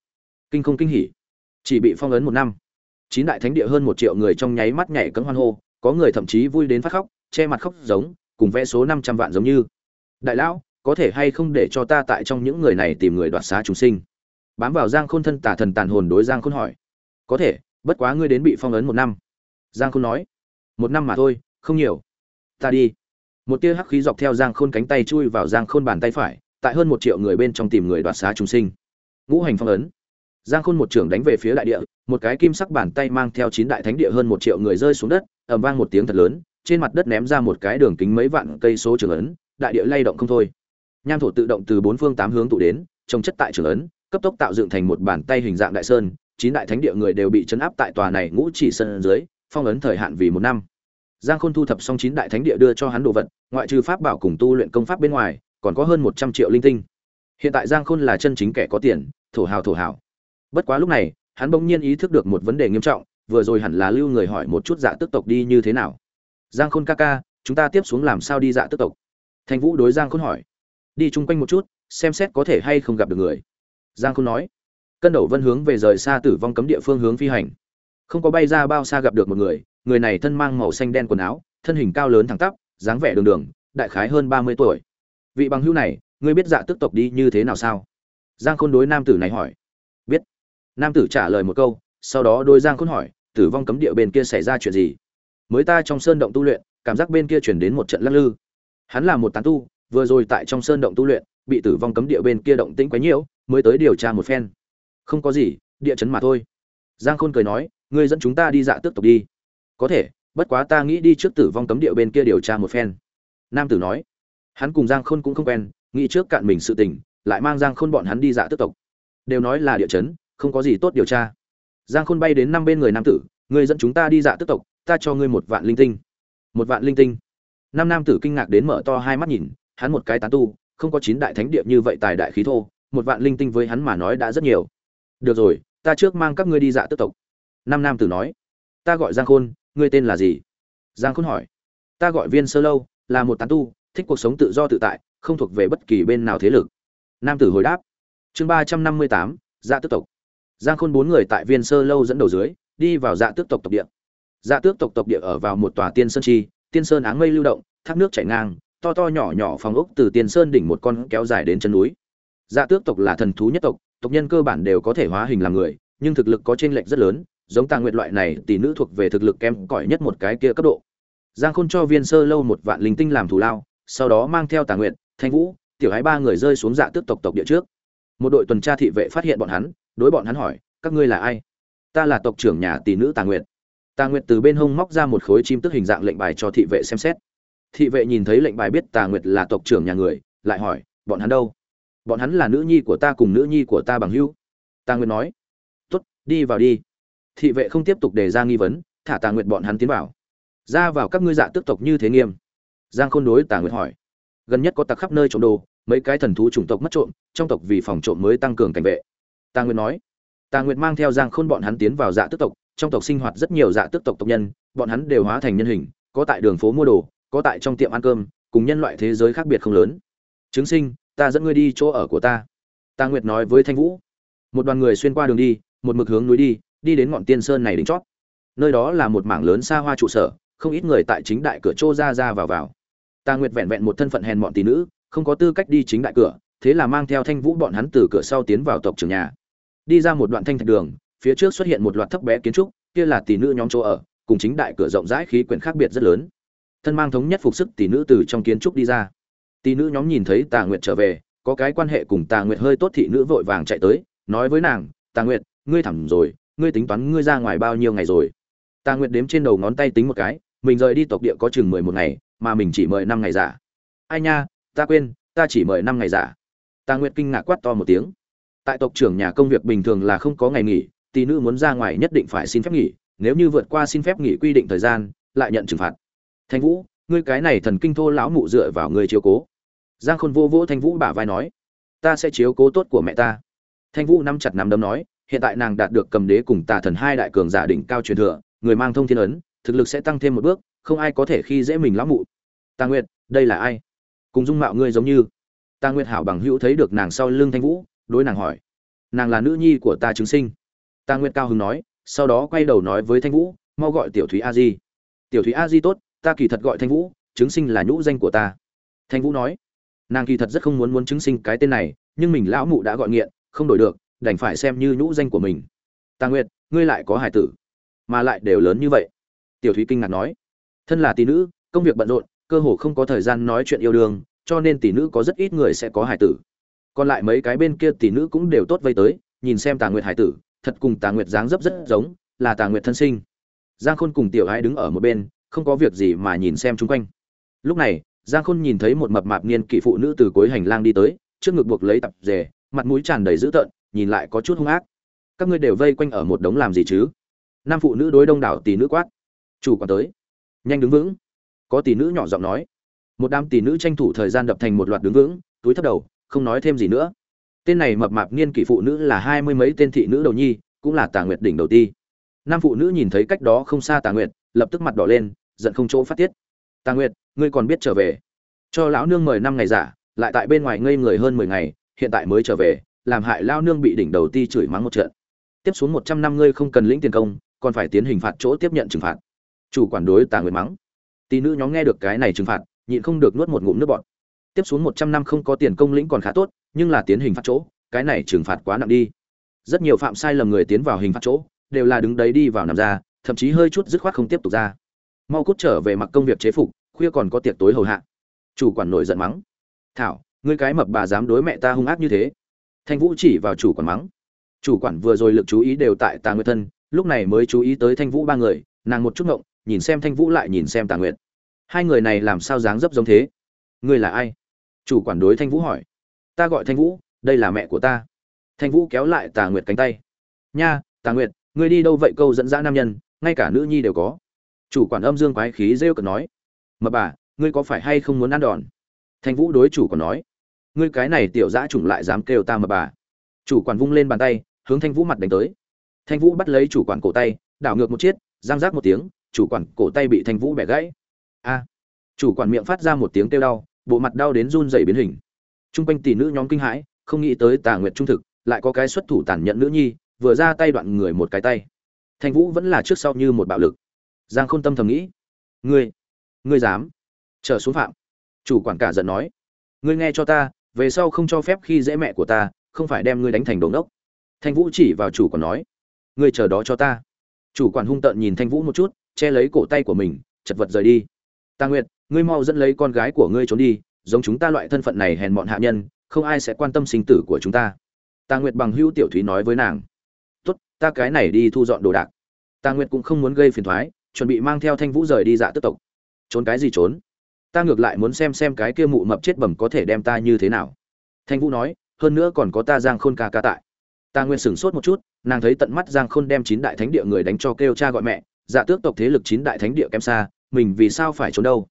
S1: Kinh không kinh hỉ. Chỉ bị phong ấn một năm. Chín đại thánh địa hơn một triệu người trong nháy mắt nhảy cấm hoan hô, có người thậm chí vui đến phát khóc, che mặt khóc giống, cùng vẽ số năm trăm vạn giống như. Đại lão, có thể hay không để cho ta tại trong những người này tìm người đoạt xá chúng sinh? Bám vào giang khôn thân tả thần tàn hồn đối giang khôn hỏi. Có thể, bất quá ngươi đến bị phong ấn một năm. Giang khôn nói. Một năm mà thôi, không nhiều. Ta đi. Một tia hắc khí dọc theo giang khôn cánh tay chui vào giang khôn bàn tay phải, tại hơn một triệu người bên trong tìm người đoạt xá chúng sinh. Ngũ hành phong ấn giang khôn một trưởng đánh về phía đại địa, một cái kim sắc bàn tay mang theo chín đại thánh địa hơn một triệu người rơi xuống đất, ầm vang một tiếng thật lớn, trên mặt đất ném ra một cái đường kính mấy vạn cây số trường ấn, đại địa lay động không thôi. Nham thổ tự động từ bốn phương tám hướng tụ đến, trồng chất tại trường ấn, cấp tốc tạo dựng thành một bàn tay hình dạng đại sơn, chín đại thánh địa người đều bị chấn áp tại tòa này ngũ chỉ sơn dưới, phong ấn thời hạn vì một năm. Giang khôn thu thập xong chín đại thánh địa đưa cho hắn đồ vật, ngoại trừ pháp bảo cùng tu luyện công pháp bên ngoài, còn có hơn một trăm triệu linh tinh. Hiện tại giang khôn là chân chính kẻ có tiền, thổ hào thổ hào bất quá lúc này, hắn bỗng nhiên ý thức được một vấn đề nghiêm trọng, vừa rồi hẳn là lưu người hỏi một chút dạ tức tộc đi như thế nào. Giang khôn ca ca, chúng ta tiếp xuống làm sao đi dạ tức tộc? Thành vũ đối giang khôn hỏi. Đi chung quanh một chút, xem xét có thể hay không gặp được người. Giang khôn nói. Cân đầu vân hướng về rời xa tử vong cấm địa phương hướng phi hành. Không có bay ra bao xa gặp được một người người này thân mang màu xanh đen quần áo, thân hình cao lớn thẳng tắp, dáng vẻ đường đường, đại khái hơn ba mươi tuổi. Vị bằng hữu này, ngươi biết dạ tức tộc đi như thế nào sao? Giang khôn đối nam tử này hỏi nam tử trả lời một câu, sau đó đôi giang khôn hỏi, tử vong cấm địa bên kia xảy ra chuyện gì? Mới ta trong sơn động tu luyện, cảm giác bên kia chuyển đến một trận lắc lư. Hắn là một tán tu, vừa rồi tại trong sơn động tu luyện, bị tử vong cấm địa bên kia động tĩnh quấy nhiễu, mới tới điều tra một phen. Không có gì, địa chấn mà thôi. Giang khôn cười nói, ngươi dẫn chúng ta đi dạ tước tộc đi. Có thể, bất quá ta nghĩ đi trước tử vong cấm địa bên kia điều tra một phen. Nam tử nói. Hắn cùng giang khôn cũng không quen, nghĩ trước cạn mình sự tình, lại mang giang khôn bọn hắn đi dạ tước tộc. Đều nói là địa chấn không có gì tốt điều tra. Giang khôn bay đến năm bên người nam tử, ngươi dẫn chúng ta đi dạ tức tộc, ta cho ngươi một vạn linh tinh. Một vạn linh tinh. Năm nam tử kinh ngạc đến mở to hai mắt nhìn, hắn một cái tán tu, không có chín đại thánh địa như vậy tài đại khí thô, một vạn linh tinh với hắn mà nói đã rất nhiều. Được rồi, ta trước mang các ngươi đi dạ tức tộc. Năm nam tử nói. Ta gọi giang khôn, ngươi tên là gì? Giang khôn hỏi. Ta gọi viên sơ lâu, là một tán tu, thích cuộc sống tự do tự tại, không thuộc về bất kỳ bên nào thế lực. Nam tử hồi đáp. Chương ba trăm năm mươi tám dạ tức tộc giang khôn bốn người tại viên sơ lâu dẫn đầu dưới đi vào dạ tước tộc tộc địa. Dạ tước tộc tộc địa ở vào một tòa tiên sơn chi tiên sơn áng mây lưu động thác nước chảy ngang to to nhỏ nhỏ phòng ốc từ tiên sơn đỉnh một con kéo dài đến chân núi. Dạ tước tộc là thần thú nhất tộc tộc nhân cơ bản đều có thể hóa hình làm người nhưng thực lực có chênh lệch rất lớn giống tàng nguyệt loại này tỷ nữ thuộc về thực lực kém cỏi nhất một cái kia cấp độ. Giang khôn cho viên sơ lâu một vạn linh tinh làm thù lao sau đó mang theo tàng nguyện, thanh vũ tiểu hái ba người rơi xuống dạ tước tộc tộc địa trước. Một đội tuần tra thị vệ phát hiện bọn hắn đối bọn hắn hỏi, các ngươi là ai? Ta là tộc trưởng nhà tỷ nữ Tà nguyệt. Tà nguyệt từ bên hông móc ra một khối chim tức hình dạng lệnh bài cho thị vệ xem xét. Thị vệ nhìn thấy lệnh bài biết tà nguyệt là tộc trưởng nhà người, lại hỏi, bọn hắn đâu? Bọn hắn là nữ nhi của ta cùng nữ nhi của ta bằng hữu. Tà nguyệt nói, tốt, đi vào đi. Thị vệ không tiếp tục đề ra nghi vấn, thả tà nguyệt bọn hắn tiến vào. Ra vào các ngươi dạ tức tộc như thế nghiêm. Giang khôn đối tà nguyệt hỏi, gần nhất có tặc khắp nơi trộm đồ, mấy cái thần thú chủng tộc mất trộm, trong tộc vì phòng trộm mới tăng cường cảnh vệ tà nguyệt nói. Tà nguyệt mang theo giang khôn bọn hắn tiến vào dạ tức tộc, trong tộc sinh hoạt rất nhiều dạ tức tộc tộc nhân, bọn hắn đều hóa thành nhân hình, có tại đường phố mua đồ, có tại trong tiệm ăn cơm, cùng nhân loại thế giới khác biệt không lớn. Trứng sinh, ta dẫn ngươi đi chỗ ở của ta. Tà nguyệt nói với thanh vũ. Một đoàn người xuyên qua đường đi, một mực hướng núi đi đi đến ngọn tiên sơn này đỉnh chót. Nơi đó là một mảng lớn xa hoa trụ sở, không ít người tại chính đại cửa trô ra ra vào vào. Tà nguyệt vẹn vẹn một thân phận hèn mọn tỷ nữ, không có tư cách đi chính đại cửa, thế là mang theo thanh vũ bọn hắn từ cửa sau tiến vào tộc trưởng nhà đi ra một đoạn thanh thạch đường, phía trước xuất hiện một loạt thấp bé kiến trúc, kia là tỷ nữ nhóm chỗ ở, cùng chính đại cửa rộng rãi khí quyển khác biệt rất lớn. Thân mang thống nhất phục sức tỷ nữ từ trong kiến trúc đi ra. Tỷ nữ nhóm nhìn thấy tà nguyệt trở về, có cái quan hệ cùng tà nguyệt hơi tốt thị nữ vội vàng chạy tới, nói với nàng, tà nguyệt, ngươi thẳng rồi, ngươi tính toán ngươi ra ngoài bao nhiêu ngày rồi? Tà nguyệt đếm trên đầu ngón tay tính một cái, mình rời đi tộc địa có chừng mười một ngày, mà mình chỉ mời năm ngày giả. Ai nha, ta quên, ta chỉ mời năm ngày giả. Tà nguyệt kinh ngạc quát to một tiếng tại tộc trưởng nhà công việc bình thường là không có ngày nghỉ, tỷ nữ muốn ra ngoài nhất định phải xin phép nghỉ, nếu như vượt qua xin phép nghỉ quy định thời gian, lại nhận trừng phạt. Thanh vũ, ngươi cái này thần kinh thô lão mụ dựa vào người chiếu cố. Giang khôn vô vỗ thanh vũ bả vai nói, ta sẽ chiếu cố tốt của mẹ ta. Thanh vũ nắm chặt nắm đấm nói, hiện tại nàng đạt được cầm đế cùng tà thần hai đại cường giả đỉnh cao truyền thừa, người mang thông thiên ấn, thực lực sẽ tăng thêm một bước, không ai có thể khi dễ mình lão mụ. Tà nguyệt, đây là ai? Cùng dung mạo ngươi giống như. Tà nguyệt hảo bằng hữu thấy được nàng sau lưng thanh vũ đối nàng hỏi, nàng là nữ nhi của ta chứng sinh. Ta nguyệt cao hứng nói, sau đó quay đầu nói với thanh vũ, mau gọi tiểu thúy a di. Tiểu thúy a di tốt, ta kỳ thật gọi thanh vũ, chứng sinh là nhũ danh của ta. Thanh vũ nói, nàng kỳ thật rất không muốn muốn chứng sinh cái tên này, nhưng mình lão mụ đã gọi nghiện, không đổi được, đành phải xem như nhũ danh của mình. Ta nguyệt, ngươi lại có hải tử, mà lại đều lớn như vậy. Tiểu thúy kinh ngạc nói, thân là tỷ nữ, công việc bận rộn, cơ hồ không có thời gian nói chuyện yêu đương, cho nên tỷ nữ có rất ít người sẽ có hải tử còn lại mấy cái bên kia tỷ nữ cũng đều tốt vây tới, nhìn xem tà nguyệt hải tử, thật cùng tà nguyệt dáng dấp rất giống, là tà nguyệt thân sinh. Giang khôn cùng tiểu hai đứng ở một bên, không có việc gì mà nhìn xem chung quanh. Lúc này, giang khôn nhìn thấy một mập mạp niên kỷ phụ nữ từ cuối hành lang đi tới, trước ngực buộc lấy tập rề mặt mũi tràn đầy dữ tợn, nhìn lại có chút hung ác. Các ngươi đều vây quanh ở một đống làm gì chứ? Nam phụ nữ đối đông đảo tỷ nữ quát. Chủ quản tới. Nhanh đứng vững. Có tỷ nữ nhỏ giọng nói. Một đám tỷ nữ tranh thủ thời gian đập thành một loạt đứng vững, túi thấp đầu không nói thêm gì nữa. Tên này mập mạp niên kỷ phụ nữ là hai mươi mấy tên thị nữ đầu nhi, cũng là tà nguyệt đỉnh đầu ti. Nam phụ nữ nhìn thấy cách đó không xa tà nguyệt, lập tức mặt đỏ lên, giận không chỗ phát tiết. Tà nguyệt, ngươi còn biết trở về? Cho lão nương mời năm ngày giả, lại tại bên ngoài ngây người hơn mười ngày, hiện tại mới trở về, làm hại lao nương bị đỉnh đầu ti chửi mắng một trận. Tiếp xuống một trăm năm ngươi không cần lĩnh tiền công, còn phải tiến hình phạt chỗ tiếp nhận trừng phạt. Chủ quản đối tà nguyệt mắng. Tỷ nữ nhóm nghe được cái này trừng phạt, nhịn không được nuốt một ngụm nước bọt tiếp xuống một trăm năm không có tiền công lĩnh còn khá tốt, nhưng là tiến hình phạt chỗ, cái này trừng phạt quá nặng đi. Rất nhiều phạm sai lầm người tiến vào hình phạt chỗ, đều là đứng đấy đi vào nằm ra, thậm chí hơi chút dứt khoát không tiếp tục ra. Mau cút trở về mặc công việc chế phục, khuya còn có tiệc tối hầu hạ. Chủ quản nổi giận mắng. Thảo, ngươi cái mập bà dám đối mẹ ta hung ác như thế. Thanh vũ chỉ vào chủ quản mắng. Chủ quản vừa rồi lực chú ý đều tại tà nguyệt thân, lúc này mới chú ý tới thanh vũ ba người, nàng một chút ngộng, nhìn xem thanh vũ lại nhìn xem tà nguyệt. Hai người này làm sao dáng dấp giống thế? Ngươi là ai? Chủ quản đối thanh vũ hỏi. Ta gọi thanh vũ, đây là mẹ của ta. Thanh vũ kéo lại tà nguyệt cánh tay. Nha, tà nguyệt, ngươi đi đâu vậy câu dẫn dã nam nhân, ngay cả nữ nhi đều có. Chủ quản âm dương quái khí rêu cực nói. Mà bà, ngươi có phải hay không muốn ăn đòn? Thanh vũ đối chủ còn nói. Ngươi cái này tiểu dã chủng lại dám kêu ta mà bà. Chủ quản vung lên bàn tay, hướng thanh vũ mặt đánh tới. Thanh vũ bắt lấy chủ quản cổ tay, đảo ngược một chiếc, giang rác một tiếng, chủ quản cổ tay bị thanh vũ bẻ gãy. A. Chủ quản miệng phát ra một tiếng kêu đau bộ mặt đau đến run rẩy biến hình. Trung quanh tỷ nữ nhóm kinh hãi, không nghĩ tới tà nguyệt trung thực, lại có cái xuất thủ tàn nhẫn nữ nhi, vừa ra tay đoạn người một cái tay. Thanh vũ vẫn là trước sau như một bạo lực. Giang khôn tâm thầm nghĩ, ngươi ngươi dám trở xuống phạm? Chủ quản cả giận nói, ngươi nghe cho ta, về sau không cho phép khi dễ mẹ của ta, không phải đem ngươi đánh thành đống đốc. Thanh vũ chỉ vào chủ quản nói, ngươi chờ đó cho ta. Chủ quản hung tợn nhìn thanh vũ một chút, che lấy cổ tay của mình, chật vật rời đi. Ta nguyệt ngươi mau dẫn lấy con gái của ngươi trốn đi, giống chúng ta loại thân phận này hèn mọn hạ nhân, không ai sẽ quan tâm sinh tử của chúng ta. Tà nguyệt bằng hữu tiểu thúy nói với nàng. Tốt, ta cái này đi thu dọn đồ đạc. Tà nguyệt cũng không muốn gây phiền thoái, chuẩn bị mang theo thanh vũ rời đi dạ tức tộc. Trốn cái gì trốn? Ta ngược lại muốn xem xem cái kia mụ mập chết bẩm có thể đem ta như thế nào. Thanh vũ nói, hơn nữa còn có ta giang khôn ca ca tại. Ta nguyên sửng sốt một chút, nàng thấy tận mắt giang khôn đem chín đại thánh địa người đánh cho kêu cha gọi mẹ dạ tước tộc thế lực chín đại thánh địa kém xa, mình vì sao phải trốn đâu?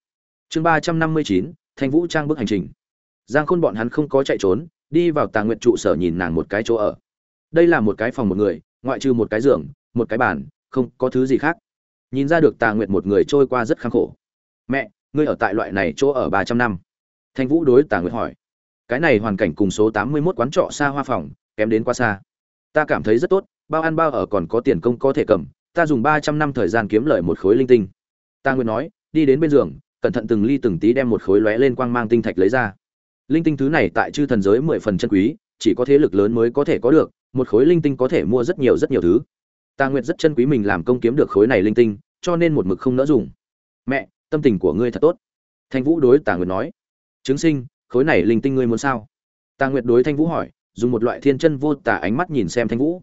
S1: Chương ba trăm năm mươi chín, thanh vũ trang bước hành trình. Giang khôn bọn hắn không có chạy trốn, đi vào tà nguyện trụ sở nhìn nàng một cái chỗ ở. Đây là một cái phòng một người, ngoại trừ một cái giường, một cái bàn, không có thứ gì khác. Nhìn ra được tà nguyện một người trôi qua rất kháng khổ. Mẹ, ngươi ở tại loại này chỗ ở ba trăm năm. Thanh vũ đối tà nguyện hỏi. Cái này hoàn cảnh cùng số tám mươi mốt quán trọ xa hoa phòng, kém đến quá xa. Ta cảm thấy rất tốt, bao ăn bao ở còn có tiền công có thể cầm, ta dùng ba trăm năm thời gian kiếm lợi một khối linh tinh. Ta nguyện nói, đi đến bên giường cẩn thận từng ly từng tí đem một khối lóe lên quang mang tinh thạch lấy ra. Linh tinh thứ này tại chư thần giới mười phần chân quý, chỉ có thế lực lớn mới có thể có được, một khối linh tinh có thể mua rất nhiều rất nhiều thứ. Ta nguyện rất chân quý mình làm công kiếm được khối này linh tinh, cho nên một mực không nỡ dùng. Mẹ, tâm tình của ngươi thật tốt. Thanh vũ đối tà nguyệt nói. Chứng sinh, khối này linh tinh ngươi muốn sao? Tà nguyệt đối thanh vũ hỏi, dùng một loại thiên chân vô tả ánh mắt nhìn xem thanh vũ.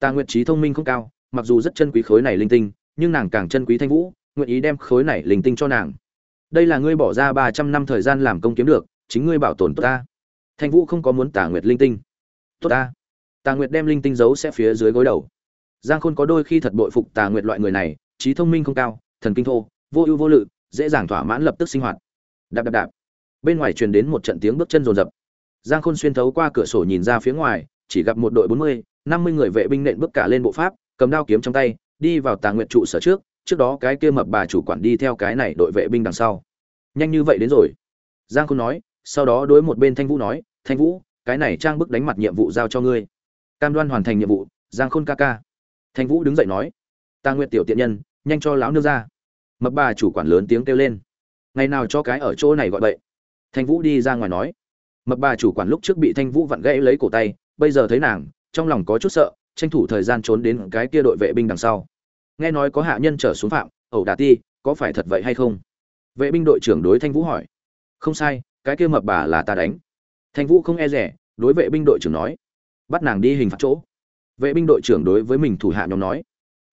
S1: Tà nguyệt trí thông minh không cao, mặc dù rất chân quý khối này linh tinh, nhưng nàng càng chân quý thanh vũ, nguyện ý đem khối này linh tinh cho nàng đây là ngươi bỏ ra ba trăm năm thời gian làm công kiếm được, chính ngươi bảo tồn tốt ta. Thanh vũ không có muốn tà nguyệt linh tinh. Tốt ta. Tà nguyệt đem linh tinh giấu sẽ phía dưới gối đầu. Giang khôn có đôi khi thật bội phục tà nguyệt loại người này, trí thông minh không cao, thần kinh thô, vô ưu vô lự, dễ dàng thỏa mãn lập tức sinh hoạt. Đạp đạp đạp. Bên ngoài truyền đến một trận tiếng bước chân rồn rập. Giang khôn xuyên thấu qua cửa sổ nhìn ra phía ngoài, chỉ gặp một đội bốn mươi, năm mươi người vệ binh nện bước cả lên bộ pháp, cầm đao kiếm trong tay, đi vào tà nguyệt trụ sở trước trước đó cái kia mập bà chủ quản đi theo cái này đội vệ binh đằng sau. Nhanh như vậy đến rồi. Giang khôn nói, sau đó đối một bên thanh vũ nói, thanh vũ, cái này trang bức đánh mặt nhiệm vụ giao cho ngươi. Cam đoan hoàn thành nhiệm vụ, giang khôn ca ca. Thanh vũ đứng dậy nói, ta nguyện tiểu tiện nhân, nhanh cho lão nương ra. Mập bà chủ quản lớn tiếng kêu lên, ngày nào cho cái ở chỗ này gọi bậy. Thanh vũ đi ra ngoài nói, mập bà chủ quản lúc trước bị thanh vũ vặn gãy lấy cổ tay, bây giờ thấy nàng, trong lòng có chút sợ, tranh thủ thời gian trốn đến cái kia đội vệ binh đằng sau nghe nói có hạ nhân trở xuống phạm, ẩu đà ti, có phải thật vậy hay không? Vệ binh đội trưởng đối thanh vũ hỏi. Không sai, cái kia mập bà là ta đánh. Thanh vũ không e rẻ, đối vệ binh đội trưởng nói. Bắt nàng đi hình phạt chỗ. Vệ binh đội trưởng đối với mình thủ hạ nhóm nói.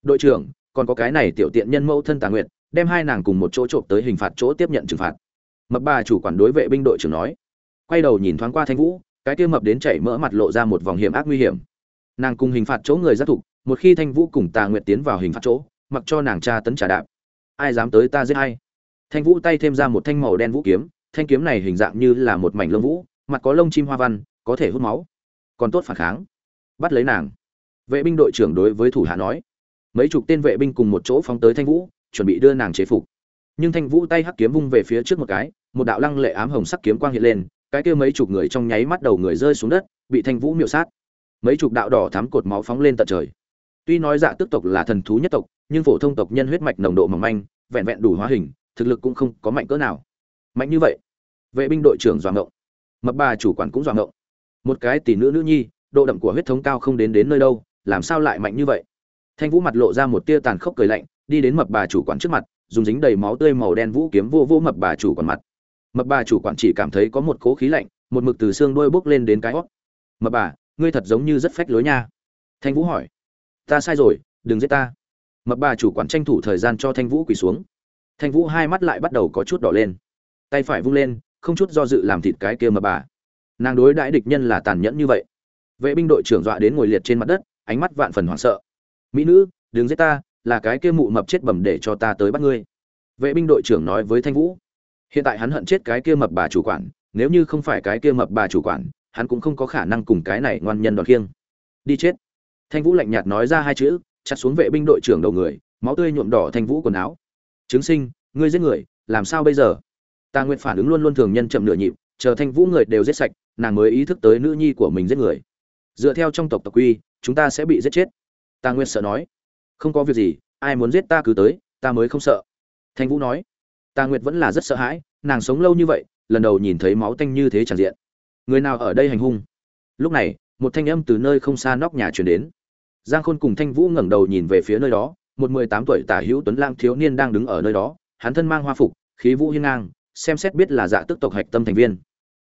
S1: Đội trưởng, còn có cái này tiểu tiện nhân mẫu thân tà nguyện đem hai nàng cùng một chỗ trộm tới hình phạt chỗ tiếp nhận trừng phạt. Mập bà chủ quản đối vệ binh đội trưởng nói. Quay đầu nhìn thoáng qua thanh vũ, cái kia mập đến chảy mỡ mặt lộ ra một vòng hiểm ác nguy hiểm. Nàng cùng hình phạt chỗ người giác thục một khi thanh vũ cùng tà nguyệt tiến vào hình phạt chỗ, mặc cho nàng tra tấn trả đạp. Ai dám tới ta giết hay thanh vũ tay thêm ra một thanh màu đen vũ kiếm, thanh kiếm này hình dạng như là một mảnh lông vũ, mặt có lông chim hoa văn, có thể hút máu. Còn tốt phản kháng. Bắt lấy nàng. Vệ binh đội trưởng đối với thủ hạ nói. Mấy chục tên vệ binh cùng một chỗ phóng tới thanh vũ, chuẩn bị đưa nàng chế phục. Nhưng thanh vũ tay hắc kiếm vung về phía trước một cái, một đạo lăng lệ ám hồng sắc kiếm quang hiện lên, cái kia mấy chục người trong nháy mắt đầu người rơi xuống đất, bị thanh vũ miệu sát. Mấy chục đạo đỏ thắm cột máu phóng lên tận trời tuy nói dạ tước tộc là thần thú nhất tộc, nhưng phổ thông tộc nhân huyết mạch nồng độ mỏng manh, vẹn vẹn đủ hóa hình, thực lực cũng không có mạnh cỡ nào. Mạnh như vậy, vệ binh đội trưởng doạng ngộng, mập bà chủ quản cũng doạng ngộng. Một cái tỷ nữ nữ nhi, độ đậm của huyết thống cao không đến đến nơi đâu, làm sao lại mạnh như vậy? Thanh vũ mặt lộ ra một tia tàn khốc cười lạnh, đi đến mập bà chủ quản trước mặt, dùng dính đầy máu tươi màu đen vũ kiếm vô vô mập bà chủ quản mặt. Mập bà chủ quản chỉ cảm thấy có một cố khí lạnh, một mực từ xương đôi bốc lên đến cái hót. Mập bà, ngươi thật giống như rất phách lối nha. Thanh vũ hỏi ta sai rồi, đừng giết ta. Mập bà chủ quản tranh thủ thời gian cho thanh vũ quỳ xuống. Thanh vũ hai mắt lại bắt đầu có chút đỏ lên. Tay phải vung lên, không chút do dự làm thịt cái kia mập bà. Nàng đối đãi địch nhân là tàn nhẫn như vậy. Vệ binh đội trưởng dọa đến ngồi liệt trên mặt đất, ánh mắt vạn phần hoảng sợ. Mỹ nữ, đừng giết ta, là cái kia mụ mập chết bầm để cho ta tới bắt ngươi. Vệ binh đội trưởng nói với thanh vũ. Hiện tại hắn hận chết cái kia mập bà chủ quản, nếu như không phải cái kia mập bà chủ quản, hắn cũng không có khả năng cùng cái này ngoan nhân đòn khiêng. Đi chết thanh vũ lạnh nhạt nói ra hai chữ, chặt xuống vệ binh đội trưởng đầu người, máu tươi nhuộm đỏ thanh vũ quần áo. Chứng sinh, ngươi giết người, làm sao bây giờ? Tà nguyện phản ứng luôn luôn thường nhân chậm nửa nhịp, chờ thanh vũ người đều giết sạch, nàng mới ý thức tới nữ nhi của mình giết người. Dựa theo trong tộc tộc quy, chúng ta sẽ bị giết chết. Tà nguyện sợ nói. Không có việc gì, ai muốn giết ta cứ tới, ta mới không sợ. Thanh vũ nói. Tà nguyệt vẫn là rất sợ hãi, nàng sống lâu như vậy, lần đầu nhìn thấy máu tanh như thế tràn diện. Người nào ở đây hành hung? Lúc này, một thanh âm từ nơi không xa nóc nhà truyền đến giang khôn cùng thanh vũ ngẩng đầu nhìn về phía nơi đó, một mười tám tuổi tả hữu tuấn lang thiếu niên đang đứng ở nơi đó, hắn thân mang hoa phục, khí vũ hiên ngang, xem xét biết là dạ tức tộc hạch tâm thành viên.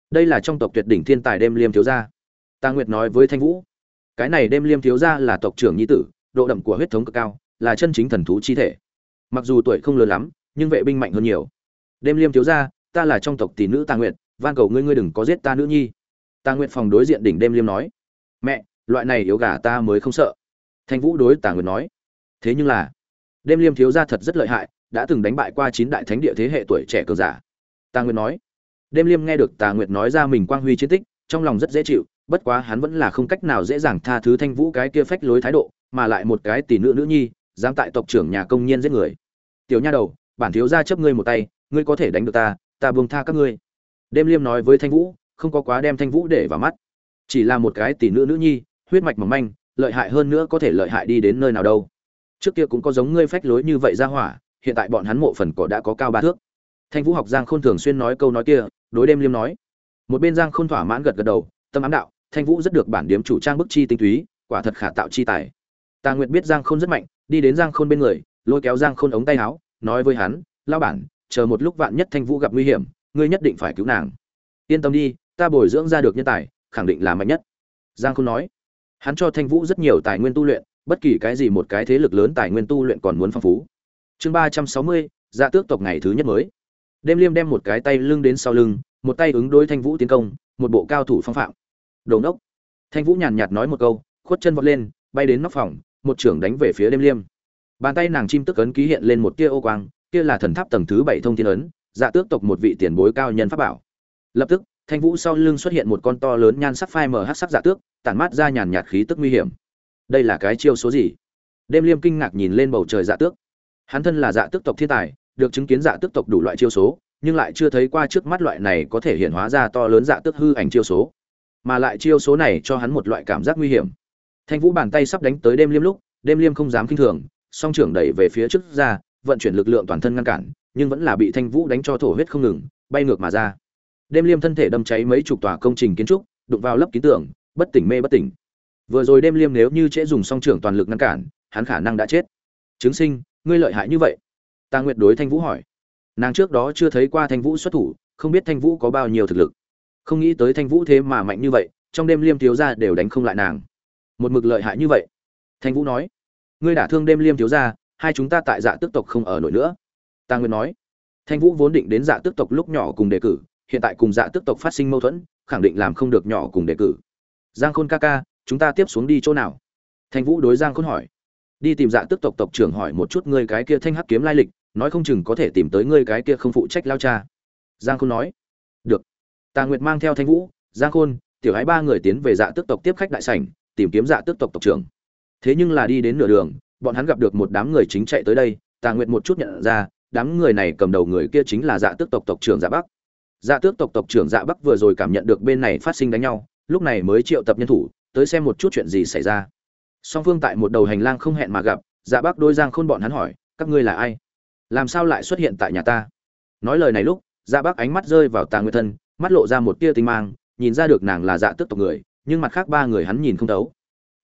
S1: Đây là trong tộc tuyệt đỉnh thiên tài đêm liêm thiếu gia. Ta nguyệt nói với thanh vũ, cái này đêm liêm thiếu gia là tộc trưởng nhi tử, độ đậm của huyết thống cực cao, là chân chính thần thú chi thể. Mặc dù tuổi không lớn lắm, nhưng vệ binh mạnh hơn nhiều. Đêm liêm thiếu gia, ta là trong tộc tỷ nữ tà nguyệt, van cầu ngươi ngươi đừng có giết ta nữ nhi. Tà nguyệt phòng đối diện đỉnh đêm liêm nói, mẹ, loại này yếu gà ta mới không sợ thanh vũ đối tà nguyệt nói, thế nhưng là, đêm liêm thiếu gia thật rất lợi hại, đã từng đánh bại qua chín đại thánh địa thế hệ tuổi trẻ cờ giả. Tà nguyệt nói, đêm liêm nghe được tà nguyệt nói ra mình quang huy chiến tích, trong lòng rất dễ chịu, bất quá hắn vẫn là không cách nào dễ dàng tha thứ thanh vũ cái kia phách lối thái độ, mà lại một cái tỷ nữ nữ nhi, dám tại tộc trưởng nhà công nhân giết người. Tiểu nha đầu, bản thiếu gia chấp ngươi một tay, ngươi có thể đánh được ta ta buông tha các ngươi. Đêm liêm nói với thanh vũ, không có quá đem thanh vũ để vào mắt. Chỉ là một cái tỷ nữ nữ nhi, huyết mạch mỏng manh lợi hại hơn nữa có thể lợi hại đi đến nơi nào đâu. Trước kia cũng có giống ngươi phách lối như vậy ra hỏa, hiện tại bọn hắn mộ phần cỏ đã có cao ba thước. Thanh vũ học giang khôn thường xuyên nói câu nói kia, đối đêm liêm nói. Một bên giang khôn thỏa mãn gật gật đầu, tâm ám đạo, thanh vũ rất được bản điếm chủ trang bức chi tinh túy, quả thật khả tạo chi tài. Tà nguyệt biết giang khôn rất mạnh, đi đến giang khôn bên người, lôi kéo giang khôn ống tay áo, nói với hắn lao bản, chờ một lúc vạn nhất thanh vũ gặp nguy hiểm, ngươi nhất định phải cứu nàng. Yên tâm đi, ta bồi dưỡng ra được nhân tài, khẳng định là mạnh nhất. Giang khôn nói hắn cho thanh vũ rất nhiều tài nguyên tu luyện, bất kỳ cái gì một cái thế lực lớn tài nguyên tu luyện còn muốn phong phú. Chương ba trăm sáu mươi dạ tước tộc ngày thứ nhất mới. Đêm liêm đem một cái tay lưng đến sau lưng, một tay ứng đối thanh vũ tiến công, một bộ cao thủ phong phạm. Đồn đốc thanh vũ nhàn nhạt nói một câu, khuất chân vọt lên, bay đến nóc phòng, một trưởng đánh về phía đêm liêm. Bàn tay nàng chim tức ấn ký hiện lên một tia ô quang, kia là thần tháp tầng thứ bảy thông thiên ấn dạ tước tộc một vị tiền bối cao nhân pháp bảo. Lập tức thanh vũ sau lưng xuất hiện một con to lớn nhan sắc phai mờ hắc sắc giả tước, tản mát ra nhàn nhạt khí tức nguy hiểm. Đây là cái chiêu số gì? Đêm liêm kinh ngạc nhìn lên bầu trời dạ tước. Hắn thân là dạ tước tộc thiên tài, được chứng kiến dạ tước tộc đủ loại chiêu số, nhưng lại chưa thấy qua trước mắt loại này có thể hiện hóa ra to lớn dạ tước hư ảnh chiêu số. Mà lại chiêu số này cho hắn một loại cảm giác nguy hiểm. Thanh vũ bàn tay sắp đánh tới đêm liêm lúc, đêm liêm không dám kinh thường, song trưởng đẩy về phía trước ra, vận chuyển lực lượng toàn thân ngăn cản, nhưng vẫn là bị thanh vũ đánh cho thổ huyết không ngừng, bay ngược mà ra đêm liêm thân thể đâm cháy mấy chục tòa công trình kiến trúc, đụng vào lấp ký tưởng bất tỉnh mê bất tỉnh. Vừa rồi đêm liêm nếu như trễ dùng song trưởng toàn lực ngăn cản, hắn khả năng đã chết. Chứng sinh, ngươi lợi hại như vậy. Ta nguyệt đối thanh vũ hỏi. Nàng trước đó chưa thấy qua thanh vũ xuất thủ, không biết thanh vũ có bao nhiêu thực lực. Không nghĩ tới thanh vũ thế mà mạnh như vậy, trong đêm liêm thiếu ra đều đánh không lại nàng. Một mực lợi hại như vậy. Thanh vũ nói. Ngươi đả thương đêm liêm thiếu ra hai chúng ta tại dạ tước tộc không ở nổi nữa. Ta nguyệt nói. Thanh vũ vốn định đến dạ tước tộc lúc nhỏ cùng đề cử hiện tại cùng dạ tước tộc phát sinh mâu thuẫn, khẳng định làm không được nhỏ cùng đề cử. Giang khôn ca ca, chúng ta tiếp xuống đi chỗ nào? Thanh vũ đối giang khôn hỏi. Đi tìm dạ tước tộc tộc trưởng hỏi một chút ngươi cái kia thanh hắc kiếm lai lịch, nói không chừng có thể tìm tới ngươi cái kia không phụ trách lao cha. Giang khôn nói. Được. Tà nguyệt mang theo thanh vũ, giang khôn, tiểu hái ba người tiến về dạ tước tộc tiếp khách đại sảnh, tìm kiếm dạ tước tộc tộc trưởng. Thế nhưng là đi đến nửa đường, bọn hắn gặp được một đám người chính chạy tới đây, tà nguyệt một chút nhận ra, đám người này cầm đầu người kia chính là dạ tước tộc tộc trưởng dạ bắc dạ tước tộc tộc trưởng dạ bắc vừa rồi cảm nhận được bên này phát sinh đánh nhau, lúc này mới triệu tập nhân thủ, tới xem một chút chuyện gì xảy ra. Song phương tại một đầu hành lang không hẹn mà gặp dạ bắc đôi giang khôn bọn hắn hỏi, các ngươi là ai? Làm sao lại xuất hiện tại nhà ta? Nói lời này lúc dạ bắc ánh mắt rơi vào tà nguyệt thân, mắt lộ ra một tia tinh mang, nhìn ra được nàng là dạ tước tộc người, nhưng mặt khác ba người hắn nhìn không thấu.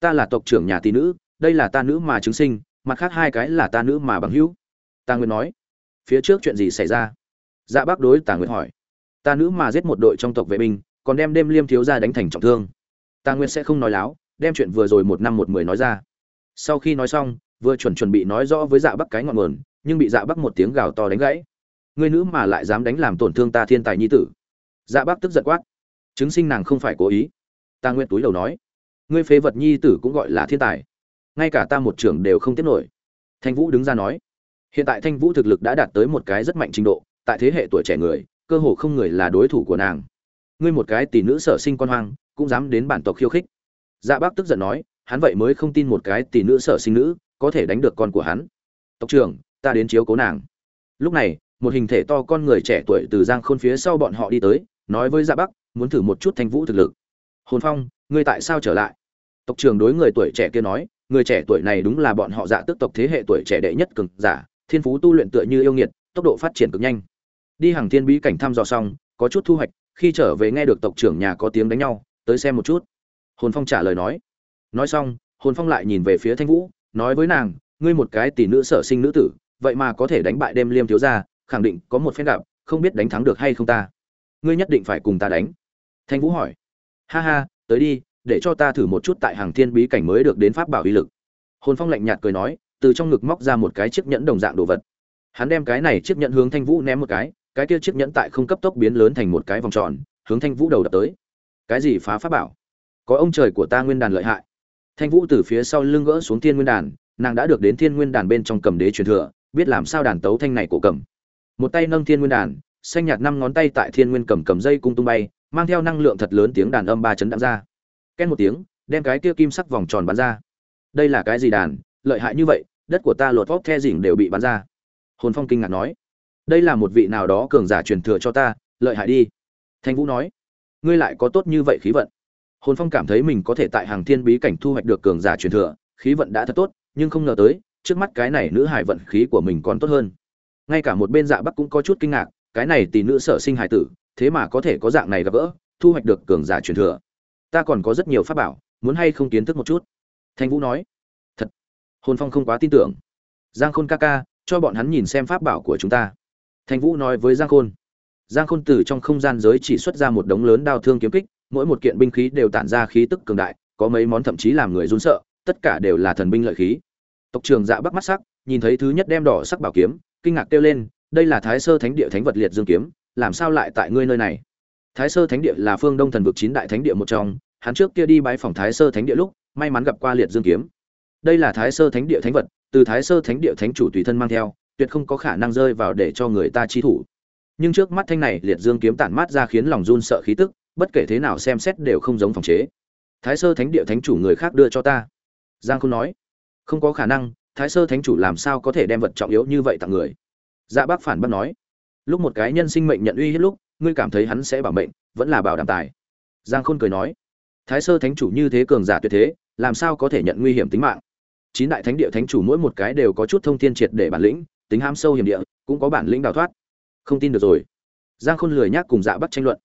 S1: Ta là tộc trưởng nhà tỷ nữ, đây là ta nữ mà chứng sinh, mặt khác hai cái là ta nữ mà bằng hữu. Tà nguyệt nói. Phía trước chuyện gì xảy ra? Dạ bác đối tà nguyệt hỏi ta nữ mà giết một đội trong tộc vệ binh, còn đem đêm liêm thiếu ra đánh thành trọng thương. Ta nguyên sẽ không nói láo, đem chuyện vừa rồi một năm một mười nói ra. Sau khi nói xong, vừa chuẩn chuẩn bị nói rõ với dạ bắc cái ngọn nguồn, nhưng bị dạ bắc một tiếng gào to đánh gãy. Người nữ mà lại dám đánh làm tổn thương ta thiên tài nhi tử. Dạ bắc tức giận quát. Chứng sinh nàng không phải cố ý. Ta nguyện túi đầu nói. Ngươi phế vật nhi tử cũng gọi là thiên tài. Ngay cả ta một trưởng đều không tiếp nổi. Thanh vũ đứng ra nói. Hiện tại thanh vũ thực lực đã đạt tới một cái rất mạnh trình độ, tại thế hệ tuổi trẻ người cơ hồ không người là đối thủ của nàng. Ngươi một cái tỷ nữ sở sinh con hoang, cũng dám đến bản tộc khiêu khích. Dạ bác tức giận nói, hắn vậy mới không tin một cái tỷ nữ sở sinh nữ có thể đánh được con của hắn. Tộc trưởng, ta đến chiếu cố nàng. Lúc này, một hình thể to con người trẻ tuổi từ giang khôn phía sau bọn họ đi tới, nói với dạ bắc muốn thử một chút thanh vũ thực lực. Hồn phong, ngươi tại sao trở lại? Tộc trưởng đối người tuổi trẻ kia nói, người trẻ tuổi này đúng là bọn họ dạ tức tộc thế hệ tuổi trẻ đệ nhất cực giả, thiên phú tu luyện tựa như yêu nghiệt, tốc độ phát triển cực nhanh đi hàng thiên bí cảnh thăm dò xong, có chút thu hoạch, khi trở về nghe được tộc trưởng nhà có tiếng đánh nhau, tới xem một chút. Hồn phong trả lời nói. Nói xong, hồn phong lại nhìn về phía thanh vũ, nói với nàng, ngươi một cái tỷ nữ sở sinh nữ tử, vậy mà có thể đánh bại đêm liêm thiếu gia, khẳng định có một phen gặp, không biết đánh thắng được hay không ta? Ngươi nhất định phải cùng ta đánh. Thanh vũ hỏi. Ha ha, tới đi, để cho ta thử một chút tại hàng thiên bí cảnh mới được đến pháp bảo uy lực. Hồn phong lạnh nhạt cười nói, từ trong ngực móc ra một cái chiếc nhẫn đồng dạng đồ vật. Hắn đem cái này chiếc nhẫn hướng thanh vũ ném một cái cái kia chiếc nhẫn tại không cấp tốc biến lớn thành một cái vòng tròn, hướng thanh vũ đầu đập tới. Cái gì phá pháp bảo? Có ông trời của ta nguyên đàn lợi hại. Thanh vũ từ phía sau lưng gỡ xuống thiên nguyên đàn, nàng đã được đến thiên nguyên đàn bên trong cầm đế truyền thừa, biết làm sao đàn tấu thanh này cổ cầm. Một tay nâng thiên nguyên đàn, xanh nhạt năm ngón tay tại thiên nguyên cầm cầm dây cung tung bay, mang theo năng lượng thật lớn tiếng đàn âm ba chấn đạn ra. Két một tiếng, đem cái kia kim sắc vòng tròn bắn ra. Đây là cái gì đàn? Lợi hại như vậy, đất của ta lột vóc the dỉnh đều bị bắn ra. Hồn phong kinh ngạc nói đây là một vị nào đó cường giả truyền thừa cho ta, lợi hại đi. Thanh vũ nói. Ngươi lại có tốt như vậy khí vận. Hồn phong cảm thấy mình có thể tại hàng thiên bí cảnh thu hoạch được cường giả truyền thừa, khí vận đã thật tốt, nhưng không ngờ tới, trước mắt cái này nữ hải vận khí của mình còn tốt hơn. Ngay cả một bên dạ bắc cũng có chút kinh ngạc, cái này tỷ nữ sở sinh hải tử, thế mà có thể có dạng này gặp gỡ, thu hoạch được cường giả truyền thừa. Ta còn có rất nhiều pháp bảo, muốn hay không kiến thức một chút? Thanh vũ nói. Thật. Hồn phong không quá tin tưởng. Giang khôn ca ca, cho bọn hắn nhìn xem pháp bảo của chúng ta thanh vũ nói với giang khôn. Giang khôn từ trong không gian giới chỉ xuất ra một đống lớn đao thương kiếm kích, mỗi một kiện binh khí đều tản ra khí tức cường đại, có mấy món thậm chí làm người run sợ, tất cả đều là thần binh lợi khí. Tộc trường dạ bắc mắt sắc, nhìn thấy thứ nhất đem đỏ sắc bảo kiếm, kinh ngạc kêu lên, đây là thái sơ thánh địa thánh vật liệt dương kiếm, làm sao lại tại ngươi nơi này? Thái sơ thánh địa là phương đông thần vực chín đại thánh địa một trong, hắn trước kia đi bái phòng thái sơ thánh địa lúc, may mắn gặp qua liệt dương kiếm. Đây là thái sơ thánh địa thánh vật, từ thái sơ thánh địa thánh chủ tùy thân mang theo tuyệt không có khả năng rơi vào để cho người ta chi thủ. Nhưng trước mắt thanh này, liệt dương kiếm tản mát ra khiến lòng run sợ khí tức, bất kể thế nào xem xét đều không giống phòng chế. Thái sơ thánh địa thánh chủ người khác đưa cho ta. Giang Khôn nói, không có khả năng, thái sơ thánh chủ làm sao có thể đem vật trọng yếu như vậy tặng người? Dạ bác phản bác nói, lúc một cái nhân sinh mệnh nhận uy hiếp lúc, ngươi cảm thấy hắn sẽ bảo mệnh, vẫn là bảo đảm tài. Giang khôn cười nói, thái sơ thánh chủ như thế cường giả tuyệt thế, làm sao có thể nhận nguy hiểm tính mạng? Chín đại thánh địa thánh chủ mỗi một cái đều có chút thông thiên triệt để bản lĩnh tính ham sâu hiểm địa, cũng có bản lĩnh đào thoát. Không tin được rồi. Giang khôn lười nhác cùng dạ bắt tranh luận.